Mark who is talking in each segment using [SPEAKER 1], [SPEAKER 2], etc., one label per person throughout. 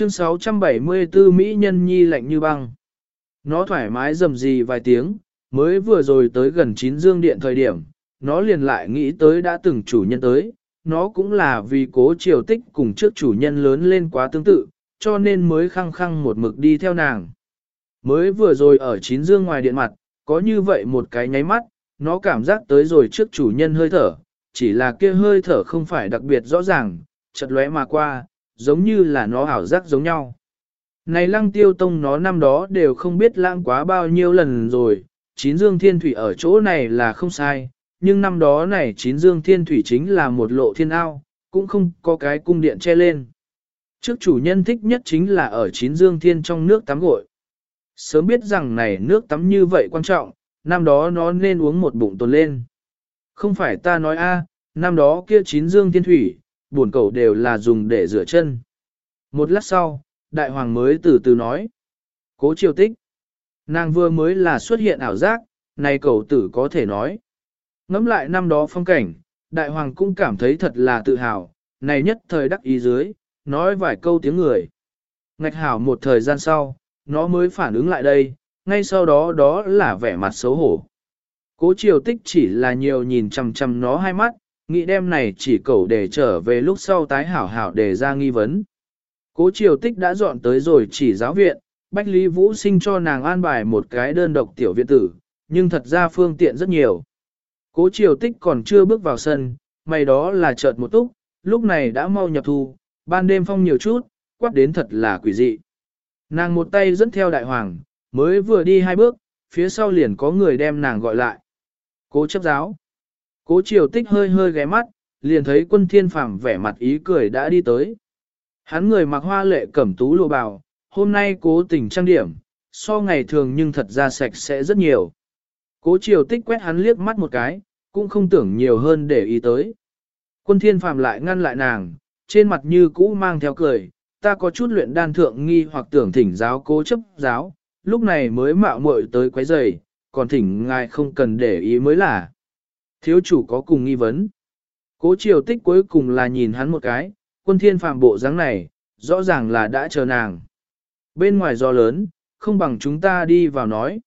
[SPEAKER 1] Chương 674 Mỹ nhân nhi lạnh như băng. Nó thoải mái dầm gì vài tiếng, mới vừa rồi tới gần chín dương điện thời điểm, nó liền lại nghĩ tới đã từng chủ nhân tới, nó cũng là vì cố triều tích cùng trước chủ nhân lớn lên quá tương tự, cho nên mới khăng khăng một mực đi theo nàng. Mới vừa rồi ở chín dương ngoài điện mặt, có như vậy một cái nháy mắt, nó cảm giác tới rồi trước chủ nhân hơi thở, chỉ là kia hơi thở không phải đặc biệt rõ ràng, chợt lóe mà qua, giống như là nó ảo giác giống nhau. Này lăng tiêu tông nó năm đó đều không biết lãng quá bao nhiêu lần rồi, chín dương thiên thủy ở chỗ này là không sai, nhưng năm đó này chín dương thiên thủy chính là một lộ thiên ao, cũng không có cái cung điện che lên. Trước chủ nhân thích nhất chính là ở chín dương thiên trong nước tắm gội. Sớm biết rằng này nước tắm như vậy quan trọng, năm đó nó nên uống một bụng tồn lên. Không phải ta nói a, năm đó kia chín dương thiên thủy, buồn cầu đều là dùng để rửa chân. Một lát sau, đại hoàng mới từ từ nói. Cố triều tích. Nàng vừa mới là xuất hiện ảo giác, này cầu tử có thể nói. Ngắm lại năm đó phong cảnh, đại hoàng cũng cảm thấy thật là tự hào, này nhất thời đắc ý dưới, nói vài câu tiếng người. Ngạch hảo một thời gian sau, nó mới phản ứng lại đây, ngay sau đó đó là vẻ mặt xấu hổ. Cố triều tích chỉ là nhiều nhìn chằm chằm nó hai mắt, nghĩ đem này chỉ cầu để trở về lúc sau tái hảo hảo để ra nghi vấn. Cố triều tích đã dọn tới rồi chỉ giáo viện, Bách Lý Vũ sinh cho nàng an bài một cái đơn độc tiểu viện tử, nhưng thật ra phương tiện rất nhiều. Cố triều tích còn chưa bước vào sân, mày đó là chợt một túc, lúc này đã mau nhập thu, ban đêm phong nhiều chút, quát đến thật là quỷ dị. Nàng một tay dẫn theo đại hoàng, mới vừa đi hai bước, phía sau liền có người đem nàng gọi lại. Cố chấp giáo. Cố triều tích hơi hơi ghé mắt, liền thấy quân thiên phàm vẻ mặt ý cười đã đi tới. Hắn người mặc hoa lệ cẩm tú lụa bào, hôm nay cố tình trang điểm, so ngày thường nhưng thật ra sạch sẽ rất nhiều. Cố triều tích quét hắn liếc mắt một cái, cũng không tưởng nhiều hơn để ý tới. Quân thiên phàm lại ngăn lại nàng, trên mặt như cũ mang theo cười, ta có chút luyện đan thượng nghi hoặc tưởng thỉnh giáo cố chấp giáo, lúc này mới mạo muội tới quấy rầy, còn thỉnh ngài không cần để ý mới là. Thiếu chủ có cùng nghi vấn. Cố triều tích cuối cùng là nhìn hắn một cái, quân thiên phàm bộ dáng này, rõ ràng là đã chờ nàng. Bên ngoài gió lớn, không bằng chúng ta đi vào nói.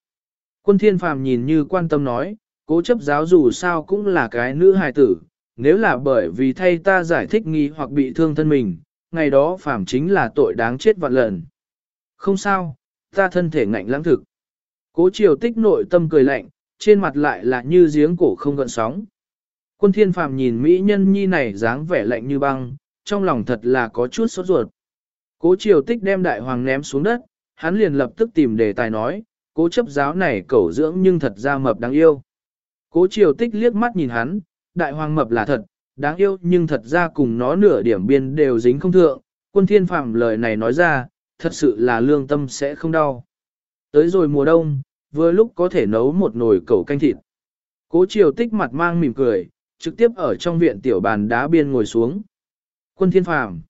[SPEAKER 1] Quân thiên phàm nhìn như quan tâm nói, cố chấp giáo dù sao cũng là cái nữ hài tử, nếu là bởi vì thay ta giải thích nghi hoặc bị thương thân mình, ngày đó phàm chính là tội đáng chết vạn lần. Không sao, ta thân thể ngạnh lãng thực. Cố triều tích nội tâm cười lạnh, trên mặt lại là như giếng cổ không gợn sóng. Quân thiên phàm nhìn mỹ nhân nhi này dáng vẻ lạnh như băng, trong lòng thật là có chút sốt ruột. Cố triều tích đem đại hoàng ném xuống đất, hắn liền lập tức tìm đề tài nói, cố chấp giáo này cẩu dưỡng nhưng thật ra mập đáng yêu. Cố triều tích liếc mắt nhìn hắn, đại hoàng mập là thật, đáng yêu nhưng thật ra cùng nó nửa điểm biên đều dính không thượng, quân thiên phàm lời này nói ra, thật sự là lương tâm sẽ không đau. Tới rồi mùa đông, vừa lúc có thể nấu một nồi cẩu canh thịt. Cố triều tích mặt mang mỉm cười, trực tiếp ở trong viện tiểu bàn đá biên ngồi xuống. Quân thiên phàm.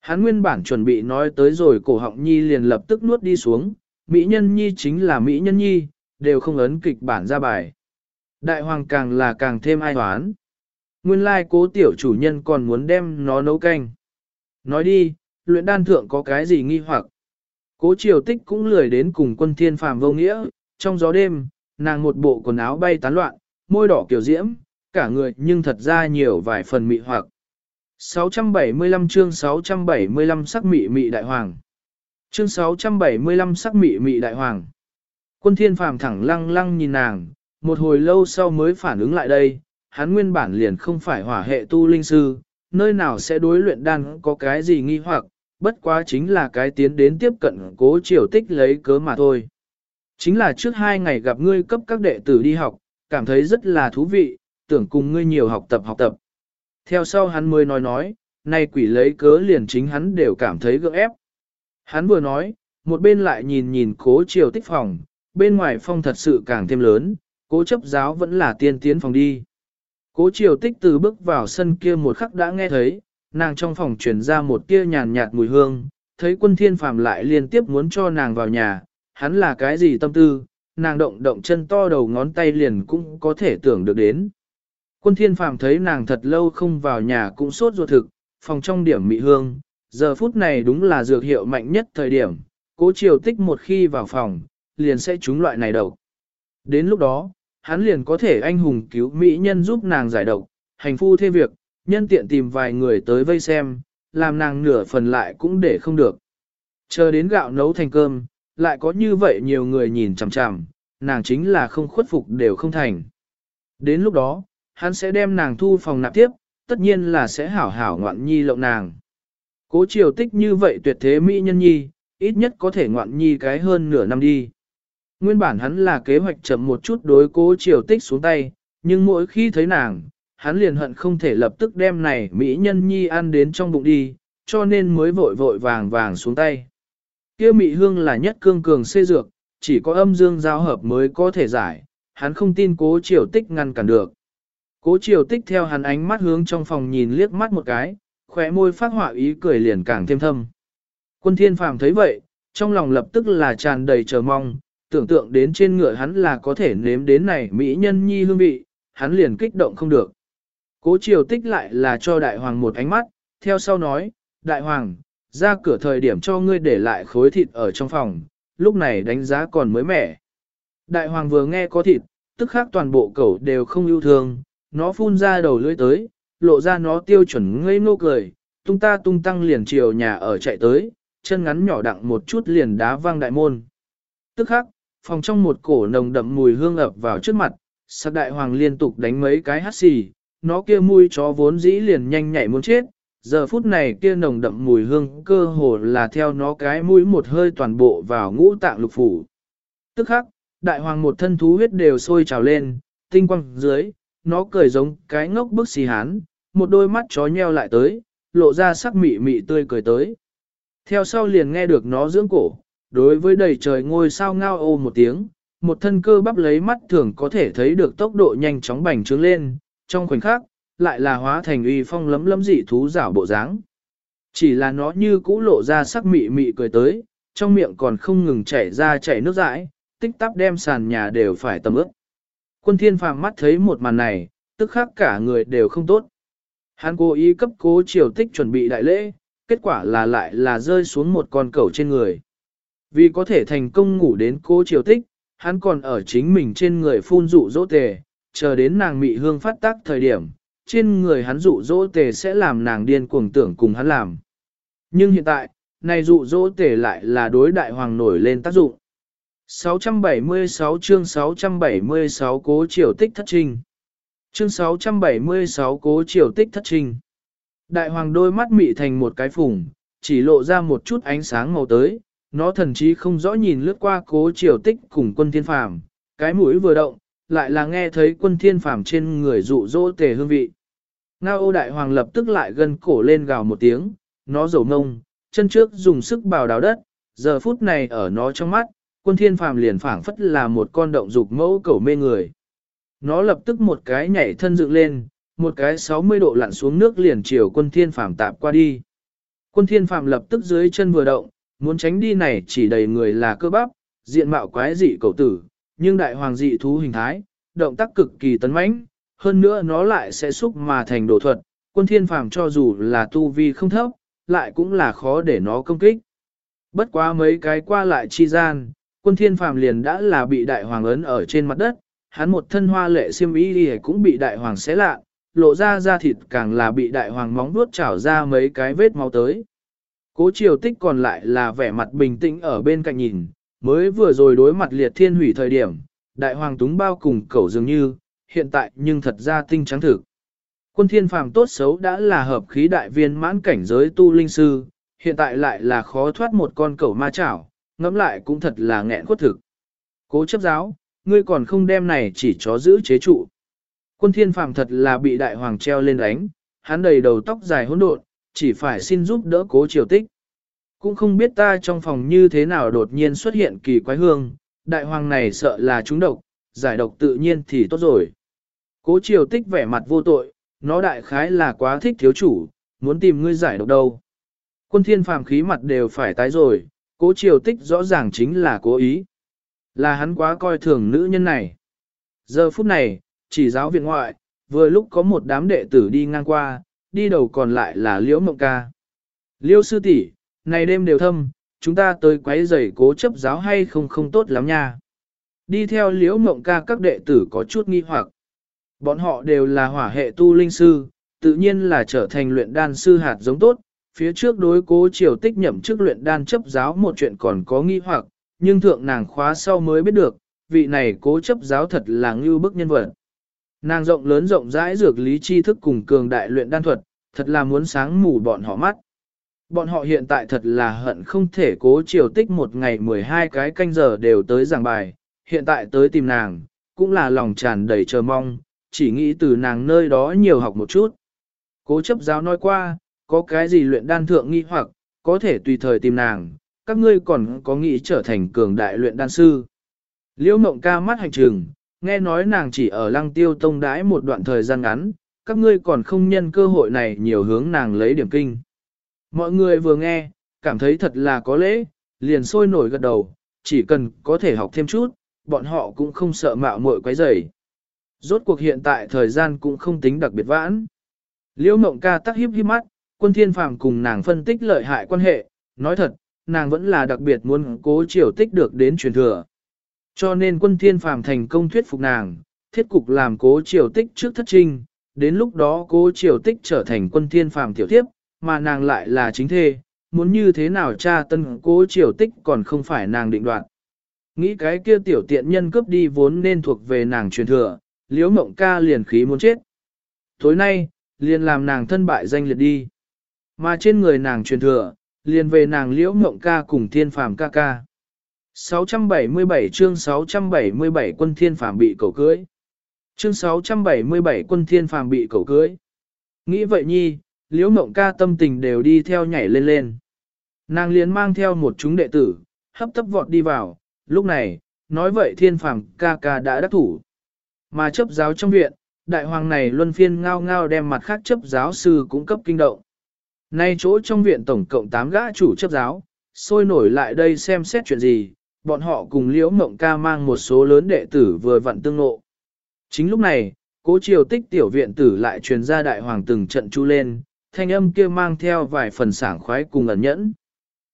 [SPEAKER 1] Hắn nguyên bản chuẩn bị nói tới rồi cổ họng nhi liền lập tức nuốt đi xuống, Mỹ nhân nhi chính là Mỹ nhân nhi, đều không ấn kịch bản ra bài. Đại hoàng càng là càng thêm ai hoán. Nguyên lai cố tiểu chủ nhân còn muốn đem nó nấu canh. Nói đi, luyện đan thượng có cái gì nghi hoặc. Cố triều tích cũng lười đến cùng quân thiên phàm vô nghĩa, trong gió đêm, nàng một bộ quần áo bay tán loạn, môi đỏ kiểu diễm, cả người nhưng thật ra nhiều vài phần mị hoặc. 675 chương 675 sắc mị mị đại hoàng. Chương 675 sắc mị mị đại hoàng. Quân thiên phàm thẳng lăng lăng nhìn nàng, một hồi lâu sau mới phản ứng lại đây, hắn nguyên bản liền không phải hỏa hệ tu linh sư, nơi nào sẽ đối luyện đan có cái gì nghi hoặc, bất quá chính là cái tiến đến tiếp cận cố triều tích lấy cớ mà thôi. Chính là trước hai ngày gặp ngươi cấp các đệ tử đi học, cảm thấy rất là thú vị, tưởng cùng ngươi nhiều học tập học tập. Theo sau hắn mới nói nói, nay quỷ lấy cớ liền chính hắn đều cảm thấy gượng ép. Hắn vừa nói, một bên lại nhìn nhìn cố triều tích phòng, bên ngoài phong thật sự càng thêm lớn, cố chấp giáo vẫn là tiên tiến phòng đi. Cố triều tích từ bước vào sân kia một khắc đã nghe thấy, nàng trong phòng chuyển ra một tia nhàn nhạt mùi hương, thấy quân thiên phàm lại liên tiếp muốn cho nàng vào nhà, hắn là cái gì tâm tư, nàng động động chân to đầu ngón tay liền cũng có thể tưởng được đến. Quân thiên phàm thấy nàng thật lâu không vào nhà cũng sốt ruột thực, phòng trong điểm mị hương, giờ phút này đúng là dược hiệu mạnh nhất thời điểm, cố triều tích một khi vào phòng, liền sẽ trúng loại này độc. Đến lúc đó, hắn liền có thể anh hùng cứu mỹ nhân giúp nàng giải độc, hành phu thê việc, nhân tiện tìm vài người tới vây xem, làm nàng nửa phần lại cũng để không được. Chờ đến gạo nấu thành cơm, lại có như vậy nhiều người nhìn chằm chằm, nàng chính là không khuất phục đều không thành. Đến lúc đó, hắn sẽ đem nàng thu phòng nạp tiếp, tất nhiên là sẽ hảo hảo ngoạn nhi lộng nàng. Cố triều tích như vậy tuyệt thế mỹ nhân nhi, ít nhất có thể ngoạn nhi cái hơn nửa năm đi. Nguyên bản hắn là kế hoạch chậm một chút đối cố triều tích xuống tay, nhưng mỗi khi thấy nàng, hắn liền hận không thể lập tức đem này mỹ nhân nhi ăn đến trong bụng đi, cho nên mới vội vội vàng vàng xuống tay. Kia Mị hương là nhất cương cường xê dược, chỉ có âm dương giao hợp mới có thể giải, hắn không tin cố triều tích ngăn cản được. Cố triều tích theo hắn ánh mắt hướng trong phòng nhìn liếc mắt một cái, khóe môi phát họa ý cười liền càng thêm thâm. Quân thiên phàm thấy vậy, trong lòng lập tức là tràn đầy chờ mong, tưởng tượng đến trên ngựa hắn là có thể nếm đến này mỹ nhân nhi hương vị, hắn liền kích động không được. Cố triều tích lại là cho đại hoàng một ánh mắt, theo sau nói, đại hoàng, ra cửa thời điểm cho ngươi để lại khối thịt ở trong phòng, lúc này đánh giá còn mới mẻ. Đại hoàng vừa nghe có thịt, tức khác toàn bộ cẩu đều không yêu thương, nó phun ra đầu lưỡi tới, lộ ra nó tiêu chuẩn ngây ngô cười, tung ta tung tăng liền chiều nhà ở chạy tới, chân ngắn nhỏ đặng một chút liền đá văng đại môn. Tức khắc, phòng trong một cổ nồng đậm mùi hương ập vào trước mặt, sắc đại hoàng liên tục đánh mấy cái hắt xì, nó kia mùi chó vốn dĩ liền nhanh nhảy muốn chết, giờ phút này kia nồng đậm mùi hương cơ hồ là theo nó cái mũi một hơi toàn bộ vào ngũ tạng lục phủ. Tức khắc, đại hoàng một thân thú huyết đều sôi trào lên, tinh quang dưới, nó cười giống cái ngốc bức xì hán, một đôi mắt chó nheo lại tới, lộ ra sắc mị mị tươi cười tới. Theo sau liền nghe được nó dưỡng cổ, đối với đầy trời ngôi sao ngao ô một tiếng, một thân cơ bắp lấy mắt thường có thể thấy được tốc độ nhanh chóng bành trướng lên, trong khoảnh khắc, lại là hóa thành uy phong lấm lấm dị thú rảo bộ dáng. Chỉ là nó như cũ lộ ra sắc mị mị cười tới, trong miệng còn không ngừng chảy ra chảy nước dãi, tích tắp đem sàn nhà đều phải tầm ướp. Quân thiên phàm mắt thấy một màn này, tức khắc cả người đều không tốt. Hắn cố ý cấp cố triều tích chuẩn bị đại lễ, kết quả là lại là rơi xuống một con cẩu trên người. Vì có thể thành công ngủ đến cố triều tích, hắn còn ở chính mình trên người phun dụ dỗ tề, chờ đến nàng mị hương phát tác thời điểm, trên người hắn dụ dỗ tề sẽ làm nàng điên cuồng tưởng cùng hắn làm. Nhưng hiện tại, này dụ dỗ tề lại là đối đại hoàng nổi lên tác dụng. 676 chương 676 cố triều tích thất trình. Chương 676 cố triều tích thất trình. Đại hoàng đôi mắt mị thành một cái phùng, chỉ lộ ra một chút ánh sáng màu tới, nó thần chí không rõ nhìn lướt qua cố triều tích cùng quân thiên phàm, cái mũi vừa động, lại là nghe thấy quân thiên phàm trên người dụ dỗ tề hương vị. Ngao ô đại hoàng lập tức lại gần cổ lên gào một tiếng, nó dầu ngông, chân trước dùng sức bào đào đất, giờ phút này ở nó trong mắt, quân thiên phàm liền phảng phất là một con động dục mẫu cầu mê người. Nó lập tức một cái nhảy thân dựng lên, một cái 60 độ lặn xuống nước liền chiều quân thiên phàm tạp qua đi. Quân thiên phàm lập tức dưới chân vừa động, muốn tránh đi này chỉ đầy người là cơ bắp, diện mạo quái dị cầu tử, nhưng đại hoàng dị thú hình thái, động tác cực kỳ tấn mãnh, hơn nữa nó lại sẽ xúc mà thành đồ thuật, quân thiên phàm cho dù là tu vi không thấp, lại cũng là khó để nó công kích. Bất quá mấy cái qua lại chi gian, quân thiên phàm liền đã là bị đại hoàng ấn ở trên mặt đất, hắn một thân hoa lệ xiêm y đi cũng bị đại hoàng xé lạ, lộ ra da thịt càng là bị đại hoàng móng vuốt chảo ra mấy cái vết máu tới. Cố triều tích còn lại là vẻ mặt bình tĩnh ở bên cạnh nhìn, mới vừa rồi đối mặt liệt thiên hủy thời điểm, đại hoàng túng bao cùng cẩu dường như, hiện tại nhưng thật ra tinh trắng thực. Quân thiên phàm tốt xấu đã là hợp khí đại viên mãn cảnh giới tu linh sư, hiện tại lại là khó thoát một con cẩu ma chảo, ngẫm lại cũng thật là nghẹn khuất thực. Cố chấp giáo, ngươi còn không đem này chỉ chó giữ chế trụ. Quân thiên phàm thật là bị đại hoàng treo lên đánh, hắn đầy đầu tóc dài hỗn độn, chỉ phải xin giúp đỡ cố triều tích. Cũng không biết ta trong phòng như thế nào đột nhiên xuất hiện kỳ quái hương, đại hoàng này sợ là trúng độc, giải độc tự nhiên thì tốt rồi. Cố triều tích vẻ mặt vô tội, nó đại khái là quá thích thiếu chủ, muốn tìm ngươi giải độc đâu. Quân thiên phàm khí mặt đều phải tái rồi, cố triều tích rõ ràng chính là cố ý. Là hắn quá coi thường nữ nhân này. Giờ phút này, chỉ giáo viện ngoại, vừa lúc có một đám đệ tử đi ngang qua, đi đầu còn lại là Liễu Mộng Ca. Liêu sư tỷ, này đêm đều thâm, chúng ta tới quấy rầy cố chấp giáo hay không không tốt lắm nha. Đi theo liễu mộng ca các đệ tử có chút nghi hoặc. Bọn họ đều là hỏa hệ tu linh sư, tự nhiên là trở thành luyện đan sư hạt giống tốt. Phía trước đối cố triều tích nhậm chức luyện đan chấp giáo một chuyện còn có nghi hoặc, nhưng thượng nàng khóa sau mới biết được, vị này cố chấp giáo thật là ngưu bức nhân vật. Nàng rộng lớn rộng rãi dược lý tri thức cùng cường đại luyện đan thuật, thật là muốn sáng mù bọn họ mắt. Bọn họ hiện tại thật là hận không thể cố triều tích một ngày 12 cái canh giờ đều tới giảng bài, hiện tại tới tìm nàng, cũng là lòng tràn đầy chờ mong, chỉ nghĩ từ nàng nơi đó nhiều học một chút. Cố chấp giáo nói qua, có cái gì luyện đan thượng nghi hoặc, có thể tùy thời tìm nàng, các ngươi còn có nghĩ trở thành cường đại luyện đan sư. Liễu mộng ca mắt hành trường, nghe nói nàng chỉ ở lăng tiêu tông đãi một đoạn thời gian ngắn, các ngươi còn không nhân cơ hội này nhiều hướng nàng lấy điểm kinh. Mọi người vừa nghe, cảm thấy thật là có lễ, liền sôi nổi gật đầu, chỉ cần có thể học thêm chút, bọn họ cũng không sợ mạo muội quấy rầy. Rốt cuộc hiện tại thời gian cũng không tính đặc biệt vãn. Liễu mộng ca tắc hiếp hiếp mắt, quân thiên phàm cùng nàng phân tích lợi hại quan hệ, nói thật, nàng vẫn là đặc biệt muốn cố triều tích được đến truyền thừa. Cho nên quân thiên phàm thành công thuyết phục nàng, thiết cục làm cố triều tích trước thất trinh, đến lúc đó cố triều tích trở thành quân thiên phàm tiểu tiếp, mà nàng lại là chính thê, muốn như thế nào cha tân cố triều tích còn không phải nàng định đoạt. Nghĩ cái kia tiểu tiện nhân cướp đi vốn nên thuộc về nàng truyền thừa, liễu mộng ca liền khí muốn chết. Tối nay, liền làm nàng thân bại danh liệt đi. Mà trên người nàng truyền thừa, liền về nàng liễu mộng ca cùng thiên phàm ca ca. 677 chương 677 quân thiên phàm bị cầu cưới. Chương 677 quân thiên phàm bị cầu cưới. Nghĩ vậy nhi, liễu mộng ca tâm tình đều đi theo nhảy lên lên. Nàng liền mang theo một chúng đệ tử, hấp tấp vọt đi vào, lúc này, nói vậy thiên phàm ca ca đã đắc thủ. Mà chấp giáo trong viện, đại hoàng này luân phiên ngao ngao đem mặt khác chấp giáo sư cũng cấp kinh động. Nay chỗ trong viện tổng cộng 8 gã chủ chấp giáo, sôi nổi lại đây xem xét chuyện gì, bọn họ cùng liễu mộng ca mang một số lớn đệ tử vừa vặn tương ngộ. Chính lúc này, cố triều tích tiểu viện tử lại truyền ra đại hoàng từng trận chu lên, thanh âm kia mang theo vài phần sảng khoái cùng ẩn nhẫn.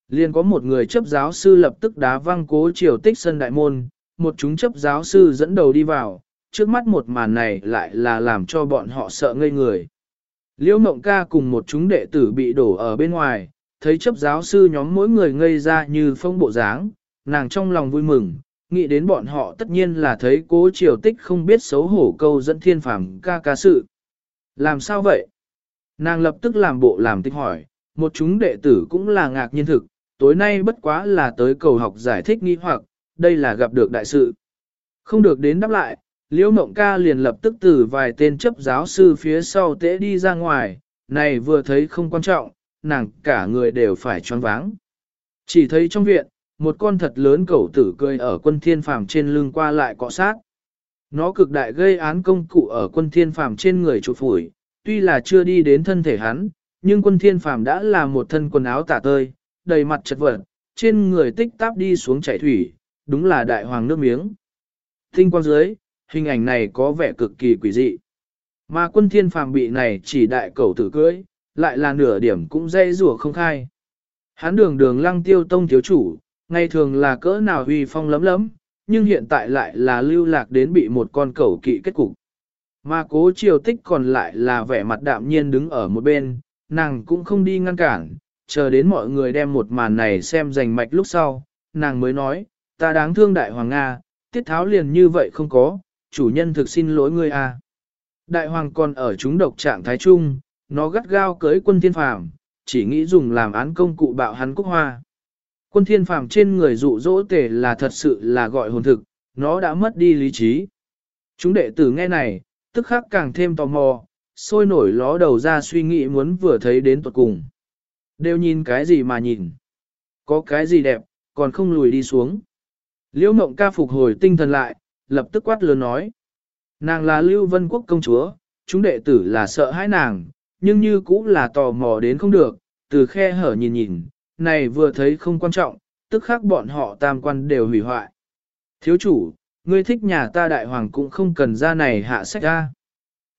[SPEAKER 1] Liên có một người chấp giáo sư lập tức đá văng cố triều tích sân đại môn, một chúng chấp giáo sư dẫn đầu đi vào, trước mắt một màn này lại là làm cho bọn họ sợ ngây người. Liễu mộng ca cùng một chúng đệ tử bị đổ ở bên ngoài, thấy chấp giáo sư nhóm mỗi người ngây ra như phong bộ dáng, nàng trong lòng vui mừng, nghĩ đến bọn họ tất nhiên là thấy cố triều tích không biết xấu hổ câu dẫn thiên phàm ca ca sự. Làm sao vậy? Nàng lập tức làm bộ làm tích hỏi, một chúng đệ tử cũng là ngạc nhiên thực, tối nay bất quá là tới cầu học giải thích nghi hoặc, đây là gặp được đại sự. Không được đến đáp lại, Liễu Mộng Ca liền lập tức từ vài tên chấp giáo sư phía sau tễ đi ra ngoài, này vừa thấy không quan trọng, nàng cả người đều phải choáng váng. Chỉ thấy trong viện, một con thật lớn cẩu tử cười ở quân thiên phàm trên lưng qua lại cọ sát. Nó cực đại gây án công cụ ở quân thiên phàm trên người chụp phủi, tuy là chưa đi đến thân thể hắn, nhưng quân thiên phàm đã là một thân quần áo tả tơi, đầy mặt chật vật, trên người tích táp đi xuống chảy thủy, đúng là đại hoàng nước miếng. Tinh quang dưới, hình ảnh này có vẻ cực kỳ quỷ dị. Mà quân thiên phàm bị này chỉ đại cầu tử cưỡi, lại là nửa điểm cũng dây rủa không khai. Hắn đường đường lăng tiêu tông thiếu chủ, ngày thường là cỡ nào huy phong lấm lấm, nhưng hiện tại lại là lưu lạc đến bị một con cẩu kỵ kết cục. Mà cố triều tích còn lại là vẻ mặt đạm nhiên đứng ở một bên, nàng cũng không đi ngăn cản, chờ đến mọi người đem một màn này xem rành mạch lúc sau, nàng mới nói, ta đáng thương đại hoàng Nga, tiết tháo liền như vậy không có, chủ nhân thực xin lỗi ngươi a. Đại hoàng còn ở chúng độc trạng thái trung, nó gắt gao cưới quân thiên phàm, chỉ nghĩ dùng làm án công cụ bạo hắn cúc hoa. Quân thiên phàm trên người dụ dỗ tể là thật sự là gọi hồn thực, nó đã mất đi lý trí. Chúng đệ tử nghe này, tức khắc càng thêm tò mò, sôi nổi ló đầu ra suy nghĩ muốn vừa thấy đến tuột cùng. Đều nhìn cái gì mà nhìn. Có cái gì đẹp, còn không lùi đi xuống. Liễu mộng ca phục hồi tinh thần lại, lập tức quát lớn nói. Nàng là Lưu Vân Quốc công chúa, chúng đệ tử là sợ hãi nàng, nhưng như cũng là tò mò đến không được, từ khe hở nhìn nhìn, này vừa thấy không quan trọng, tức khác bọn họ tam quan đều hủy hoại. Thiếu chủ, ngươi thích nhà ta đại hoàng cũng không cần ra này hạ sách ra.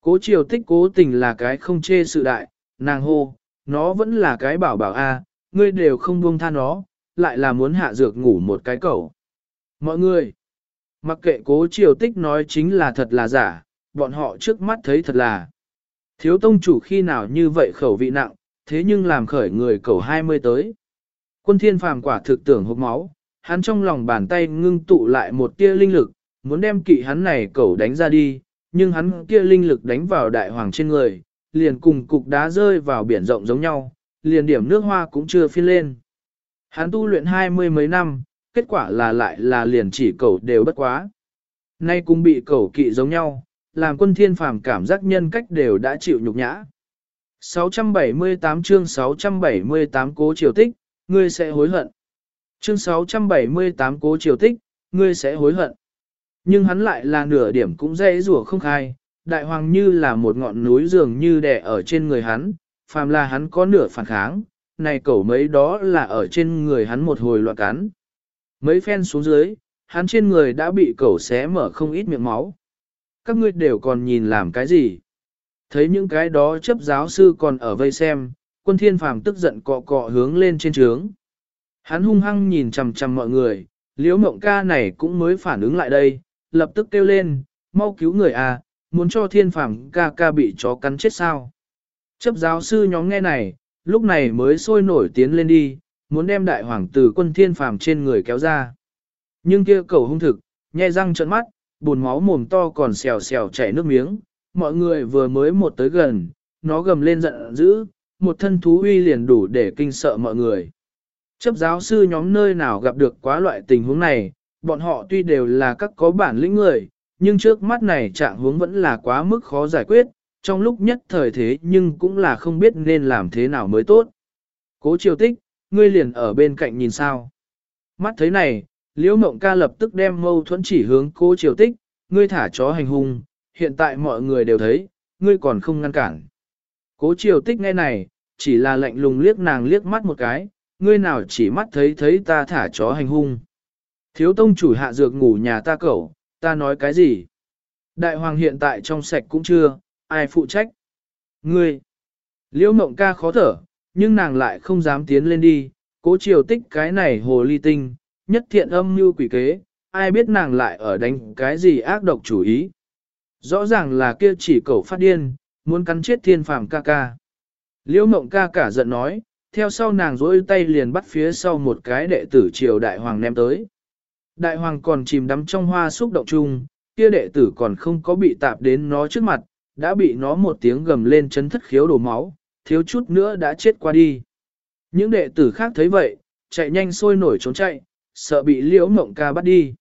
[SPEAKER 1] Cố triều tích cố tình là cái không chê sự đại, nàng hô, nó vẫn là cái bảo bảo a, ngươi đều không buông tha nó, lại là muốn hạ dược ngủ một cái cẩu. Mọi người, mặc kệ cố triều tích nói chính là thật là giả, bọn họ trước mắt thấy thật là. Thiếu tông chủ khi nào như vậy khẩu vị nặng, thế nhưng làm khởi người cẩu 20 tới. Quân thiên phàm quả thực tưởng hộp máu, hắn trong lòng bàn tay ngưng tụ lại một tia linh lực, muốn đem kỵ hắn này cẩu đánh ra đi, nhưng hắn kia linh lực đánh vào đại hoàng trên người, liền cùng cục đá rơi vào biển rộng giống nhau, liền điểm nước hoa cũng chưa phiên lên. Hắn tu luyện hai mươi mấy năm, kết quả là lại là liền chỉ cầu đều bất quá. Nay cũng bị cầu kỵ giống nhau, làm quân thiên phàm cảm giác nhân cách đều đã chịu nhục nhã. 678 chương 678 cố triều tích, ngươi sẽ hối hận. Chương 678 cố triều tích, ngươi sẽ hối hận. Nhưng hắn lại là nửa điểm cũng dễ rủa không khai, đại hoàng như là một ngọn núi dường như đè ở trên người hắn, phàm là hắn có nửa phản kháng, này cẩu mấy đó là ở trên người hắn một hồi loạn cắn. Mấy phen xuống dưới, hắn trên người đã bị cẩu xé mở không ít miệng máu. Các ngươi đều còn nhìn làm cái gì? Thấy những cái đó chấp giáo sư còn ở vây xem, quân thiên phàm tức giận cọ cọ hướng lên trên trướng. Hắn hung hăng nhìn chằm chằm mọi người, liễu mộng ca này cũng mới phản ứng lại đây, lập tức kêu lên, mau cứu người à, muốn cho thiên phàm ca ca bị chó cắn chết sao. Chấp giáo sư nhóm nghe này, lúc này mới sôi nổi tiến lên đi, muốn đem đại hoàng tử quân thiên phàm trên người kéo ra. Nhưng kia cầu hung thực, nhe răng trợn mắt, buồn máu mồm to còn xèo xèo chảy nước miếng, mọi người vừa mới một tới gần, nó gầm lên giận dữ, một thân thú uy liền đủ để kinh sợ mọi người. Chấp giáo sư nhóm nơi nào gặp được quá loại tình huống này, bọn họ tuy đều là các có bản lĩnh người, nhưng trước mắt này trạng huống vẫn là quá mức khó giải quyết, trong lúc nhất thời thế nhưng cũng là không biết nên làm thế nào mới tốt. Cố triều tích, ngươi liền ở bên cạnh nhìn sao. Mắt thấy này, Liễu Mộng ca lập tức đem mâu thuẫn chỉ hướng cố triều tích, ngươi thả chó hành hung, hiện tại mọi người đều thấy, ngươi còn không ngăn cản. Cố triều tích nghe này, chỉ là lạnh lùng liếc nàng liếc mắt một cái, ngươi nào chỉ mắt thấy thấy ta thả chó hành hung. Thiếu tông chủ hạ dược ngủ nhà ta cẩu, ta nói cái gì? Đại hoàng hiện tại trong sạch cũng chưa, ai phụ trách? Ngươi! Liễu mộng ca khó thở, nhưng nàng lại không dám tiến lên đi, cố triều tích cái này hồ ly tinh, nhất thiện âm mưu quỷ kế, ai biết nàng lại ở đánh cái gì ác độc chủ ý. Rõ ràng là kia chỉ cẩu phát điên, muốn cắn chết thiên phàm ca ca. Liễu mộng ca cả giận nói, theo sau nàng rỗi tay liền bắt phía sau một cái đệ tử triều đại hoàng ném tới. Đại hoàng còn chìm đắm trong hoa xúc động chung, kia đệ tử còn không có bị tạp đến nó trước mặt, đã bị nó một tiếng gầm lên chấn thất khiếu đổ máu, thiếu chút nữa đã chết qua đi. Những đệ tử khác thấy vậy, chạy nhanh sôi nổi trốn chạy, sợ bị liễu mộng ca bắt đi.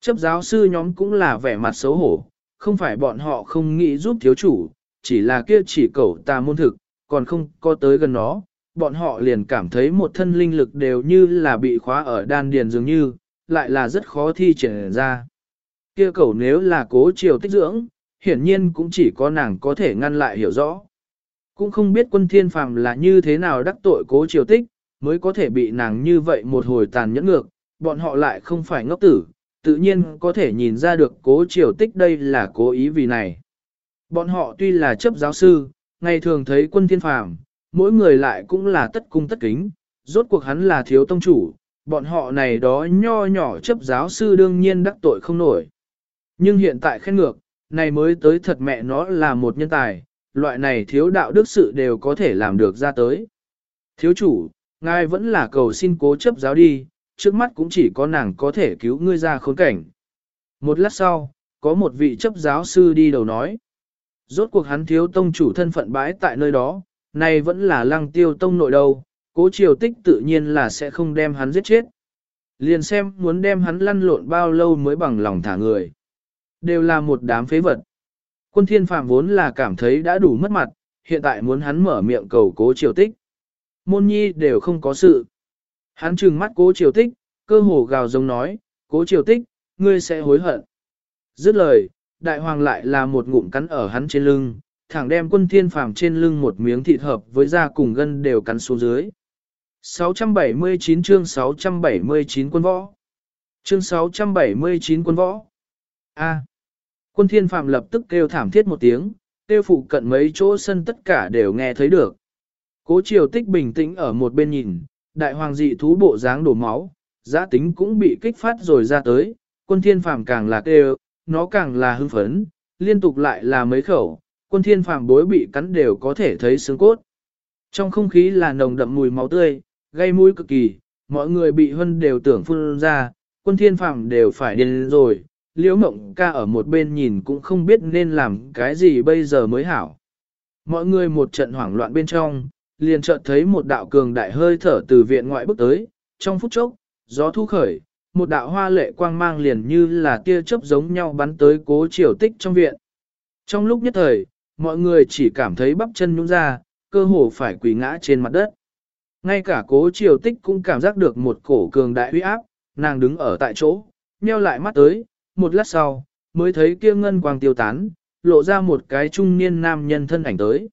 [SPEAKER 1] Chấp giáo sư nhóm cũng là vẻ mặt xấu hổ, không phải bọn họ không nghĩ giúp thiếu chủ, chỉ là kia chỉ cầu tà môn thực, còn không có tới gần nó, bọn họ liền cảm thấy một thân linh lực đều như là bị khóa ở đan điền dường như, lại là rất khó thi triển ra. Kia cầu nếu là cố chiều tích dưỡng, hiển nhiên cũng chỉ có nàng có thể ngăn lại hiểu rõ. Cũng không biết quân thiên phàm là như thế nào đắc tội cố triều tích, mới có thể bị nàng như vậy một hồi tàn nhẫn ngược, bọn họ lại không phải ngốc tử, tự nhiên có thể nhìn ra được cố triều tích đây là cố ý vì này. Bọn họ tuy là chấp giáo sư, ngày thường thấy quân thiên phàm, mỗi người lại cũng là tất cung tất kính, rốt cuộc hắn là thiếu tông chủ, bọn họ này đó nho nhỏ chấp giáo sư đương nhiên đắc tội không nổi. Nhưng hiện tại khen ngược, này mới tới thật mẹ nó là một nhân tài, loại này thiếu đạo đức sự đều có thể làm được ra tới. Thiếu chủ, ngài vẫn là cầu xin cố chấp giáo đi, trước mắt cũng chỉ có nàng có thể cứu ngươi ra khốn cảnh. Một lát sau, có một vị chấp giáo sư đi đầu nói. Rốt cuộc hắn thiếu tông chủ thân phận bãi tại nơi đó, này vẫn là lăng tiêu tông nội đâu, cố triều tích tự nhiên là sẽ không đem hắn giết chết. Liền xem muốn đem hắn lăn lộn bao lâu mới bằng lòng thả người. Đều là một đám phế vật. Quân thiên phạm vốn là cảm thấy đã đủ mất mặt, hiện tại muốn hắn mở miệng cầu cố triều tích. Môn nhi đều không có sự. Hắn trừng mắt cố triều tích, cơ hồ gào giống nói, cố triều tích, ngươi sẽ hối hận. Dứt lời, đại hoàng lại là một ngụm cắn ở hắn trên lưng, thẳng đem quân thiên phàm trên lưng một miếng thịt hợp với da cùng gân đều cắn xuống dưới. 679 chương 679 quân võ. Chương 679 quân võ. A. Quân thiên phàm lập tức kêu thảm thiết một tiếng, kêu phụ cận mấy chỗ sân tất cả đều nghe thấy được. Cố triều tích bình tĩnh ở một bên nhìn, đại hoàng dị thú bộ dáng đổ máu, Giá tính cũng bị kích phát rồi ra tới, quân thiên phàm càng là kêu, nó càng là hưng phấn, liên tục lại là mấy khẩu, quân thiên phàm bối bị cắn đều có thể thấy xương cốt. Trong không khí là nồng đậm mùi máu tươi, gây mũi cực kỳ, mọi người bị hân đều tưởng phun ra, quân thiên phàm đều phải điên rồi, liễu mộng ca ở một bên nhìn cũng không biết nên làm cái gì bây giờ mới hảo. Mọi người một trận hoảng loạn bên trong, liền chợt thấy một đạo cường đại hơi thở từ viện ngoại bước tới, trong phút chốc, gió thu khởi, một đạo hoa lệ quang mang liền như là tia chớp giống nhau bắn tới cố triều tích trong viện. Trong lúc nhất thời, mọi người chỉ cảm thấy bắp chân nhũn ra, cơ hồ phải quỳ ngã trên mặt đất. Ngay cả cố triều tích cũng cảm giác được một cổ cường đại uy áp, nàng đứng ở tại chỗ, nheo lại mắt tới, một lát sau, mới thấy kia ngân quang tiêu tán, lộ ra một cái trung niên nam nhân thân ảnh tới.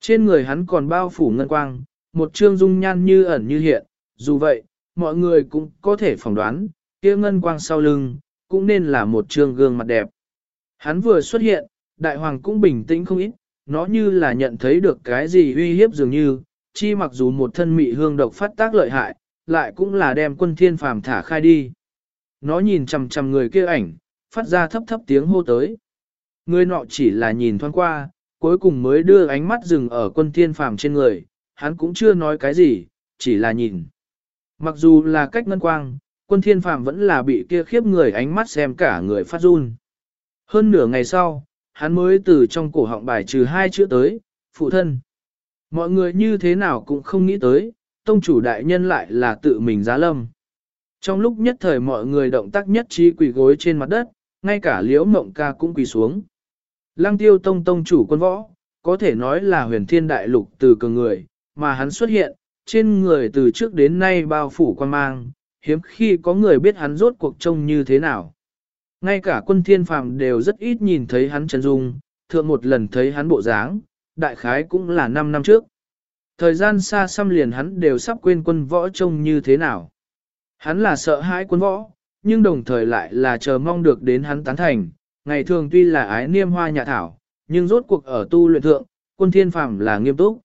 [SPEAKER 1] Trên người hắn còn bao phủ ngân quang, một trương dung nhan như ẩn như hiện, dù vậy, mọi người cũng có thể phỏng đoán, kia ngân quang sau lưng, cũng nên là một trương gương mặt đẹp. Hắn vừa xuất hiện, đại hoàng cũng bình tĩnh không ít, nó như là nhận thấy được cái gì uy hiếp dường như, chi mặc dù một thân mị hương độc phát tác lợi hại, lại cũng là đem quân thiên phàm thả khai đi. Nó nhìn chằm chằm người kia ảnh, phát ra thấp thấp tiếng hô tới. Người nọ chỉ là nhìn thoáng qua, cuối cùng mới đưa ánh mắt dừng ở quân thiên phàm trên người, hắn cũng chưa nói cái gì, chỉ là nhìn. Mặc dù là cách ngân quang, quân thiên phàm vẫn là bị kia khiếp người ánh mắt xem cả người phát run. Hơn nửa ngày sau, hắn mới từ trong cổ họng bài trừ hai chữ tới, phụ thân. Mọi người như thế nào cũng không nghĩ tới, tông chủ đại nhân lại là tự mình giá lâm. Trong lúc nhất thời mọi người động tác nhất trí quỳ gối trên mặt đất, ngay cả liễu mộng ca cũng quỳ xuống. Lăng tiêu tông tông chủ quân võ, có thể nói là huyền thiên đại lục từ cường người, mà hắn xuất hiện, trên người từ trước đến nay bao phủ quan mang, hiếm khi có người biết hắn rốt cuộc trông như thế nào. Ngay cả quân thiên phàm đều rất ít nhìn thấy hắn chân dung, thượng một lần thấy hắn bộ dáng, đại khái cũng là 5 năm trước. Thời gian xa xăm liền hắn đều sắp quên quân võ trông như thế nào. Hắn là sợ hãi quân võ, nhưng đồng thời lại là chờ mong được đến hắn tán thành, ngày thường tuy là ái niêm hoa nhà thảo, nhưng rốt cuộc ở tu luyện thượng, quân thiên phàm là nghiêm túc.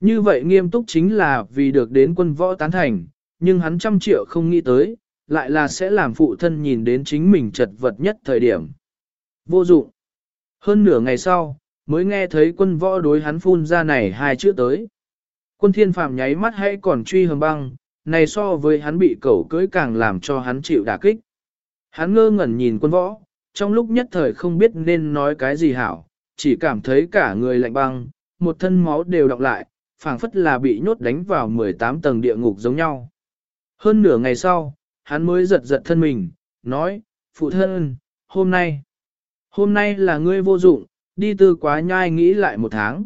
[SPEAKER 1] Như vậy nghiêm túc chính là vì được đến quân võ tán thành, nhưng hắn trăm triệu không nghĩ tới, lại là sẽ làm phụ thân nhìn đến chính mình chật vật nhất thời điểm. Vô dụng. Hơn nửa ngày sau, mới nghe thấy quân võ đối hắn phun ra này hai chữ tới. Quân thiên phàm nháy mắt hay còn truy hầm băng, này so với hắn bị cẩu cưới càng làm cho hắn chịu đả kích. Hắn ngơ ngẩn nhìn quân võ, trong lúc nhất thời không biết nên nói cái gì hảo, chỉ cảm thấy cả người lạnh băng, một thân máu đều đọng lại, phảng phất là bị nhốt đánh vào 18 tầng địa ngục giống nhau. Hơn nửa ngày sau, hắn mới giật giật thân mình, nói, phụ thân, hôm nay, hôm nay là ngươi vô dụng, đi tư quá nhai nghĩ lại một tháng.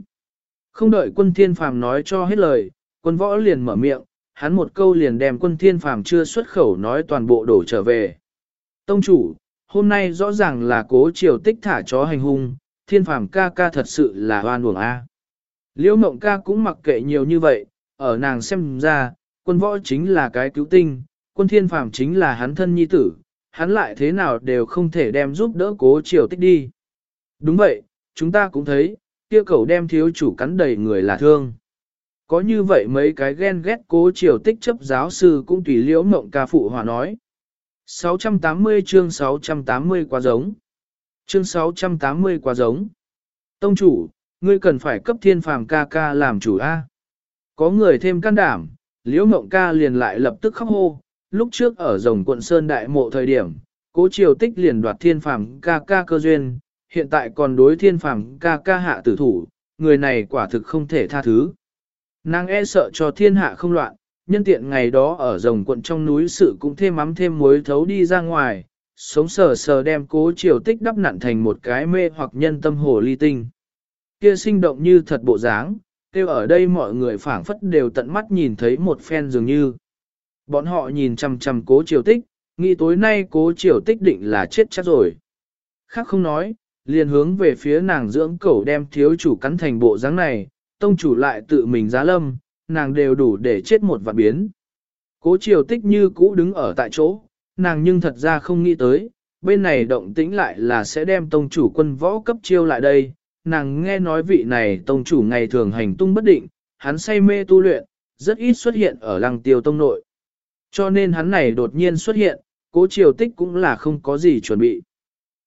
[SPEAKER 1] Không đợi quân thiên phàm nói cho hết lời, quân võ liền mở miệng, hắn một câu liền đem quân thiên phàm chưa xuất khẩu nói toàn bộ đổ trở về. Tông chủ, hôm nay rõ ràng là cố triều tích thả chó hành hung, thiên phàm ca ca thật sự là oan uổng a. Liễu mộng ca cũng mặc kệ nhiều như vậy, ở nàng xem ra, quân võ chính là cái cứu tinh, quân thiên phàm chính là hắn thân nhi tử, hắn lại thế nào đều không thể đem giúp đỡ cố triều tích đi. Đúng vậy, chúng ta cũng thấy, kia cậu đem thiếu chủ cắn đầy người là thương. Có như vậy mấy cái ghen ghét cố triều tích chấp giáo sư cũng tùy liễu mộng ca phụ hòa nói. 680 chương 680 quá giống. Chương 680 quá giống. Tông chủ, ngươi cần phải cấp thiên phàm ca ca làm chủ A. Có người thêm can đảm, liễu mộng ca liền lại lập tức khóc hô, lúc trước ở rồng quận Sơn Đại Mộ thời điểm, cố triều tích liền đoạt thiên phàm ca ca cơ duyên, hiện tại còn đối thiên phàm ca ca hạ tử thủ, người này quả thực không thể tha thứ. Nàng e sợ cho thiên hạ không loạn, nhân tiện ngày đó ở rồng quận trong núi sự cũng thêm mắm thêm muối thấu đi ra ngoài, sống sờ sờ đem cố triều tích đắp nặn thành một cái mê hoặc nhân tâm hồ ly tinh. Kia sinh động như thật bộ dáng, kêu ở đây mọi người phảng phất đều tận mắt nhìn thấy một phen dường như. Bọn họ nhìn chằm chằm cố triều tích, nghĩ tối nay cố triều tích định là chết chắc rồi. Khác không nói, liền hướng về phía nàng dưỡng cẩu đem thiếu chủ cắn thành bộ dáng này, tông chủ lại tự mình giá lâm, nàng đều đủ để chết một vạn biến. Cố triều tích như cũ đứng ở tại chỗ, nàng nhưng thật ra không nghĩ tới, bên này động tĩnh lại là sẽ đem tông chủ quân võ cấp chiêu lại đây, nàng nghe nói vị này tông chủ ngày thường hành tung bất định, hắn say mê tu luyện, rất ít xuất hiện ở lăng tiêu tông nội. Cho nên hắn này đột nhiên xuất hiện, cố triều tích cũng là không có gì chuẩn bị.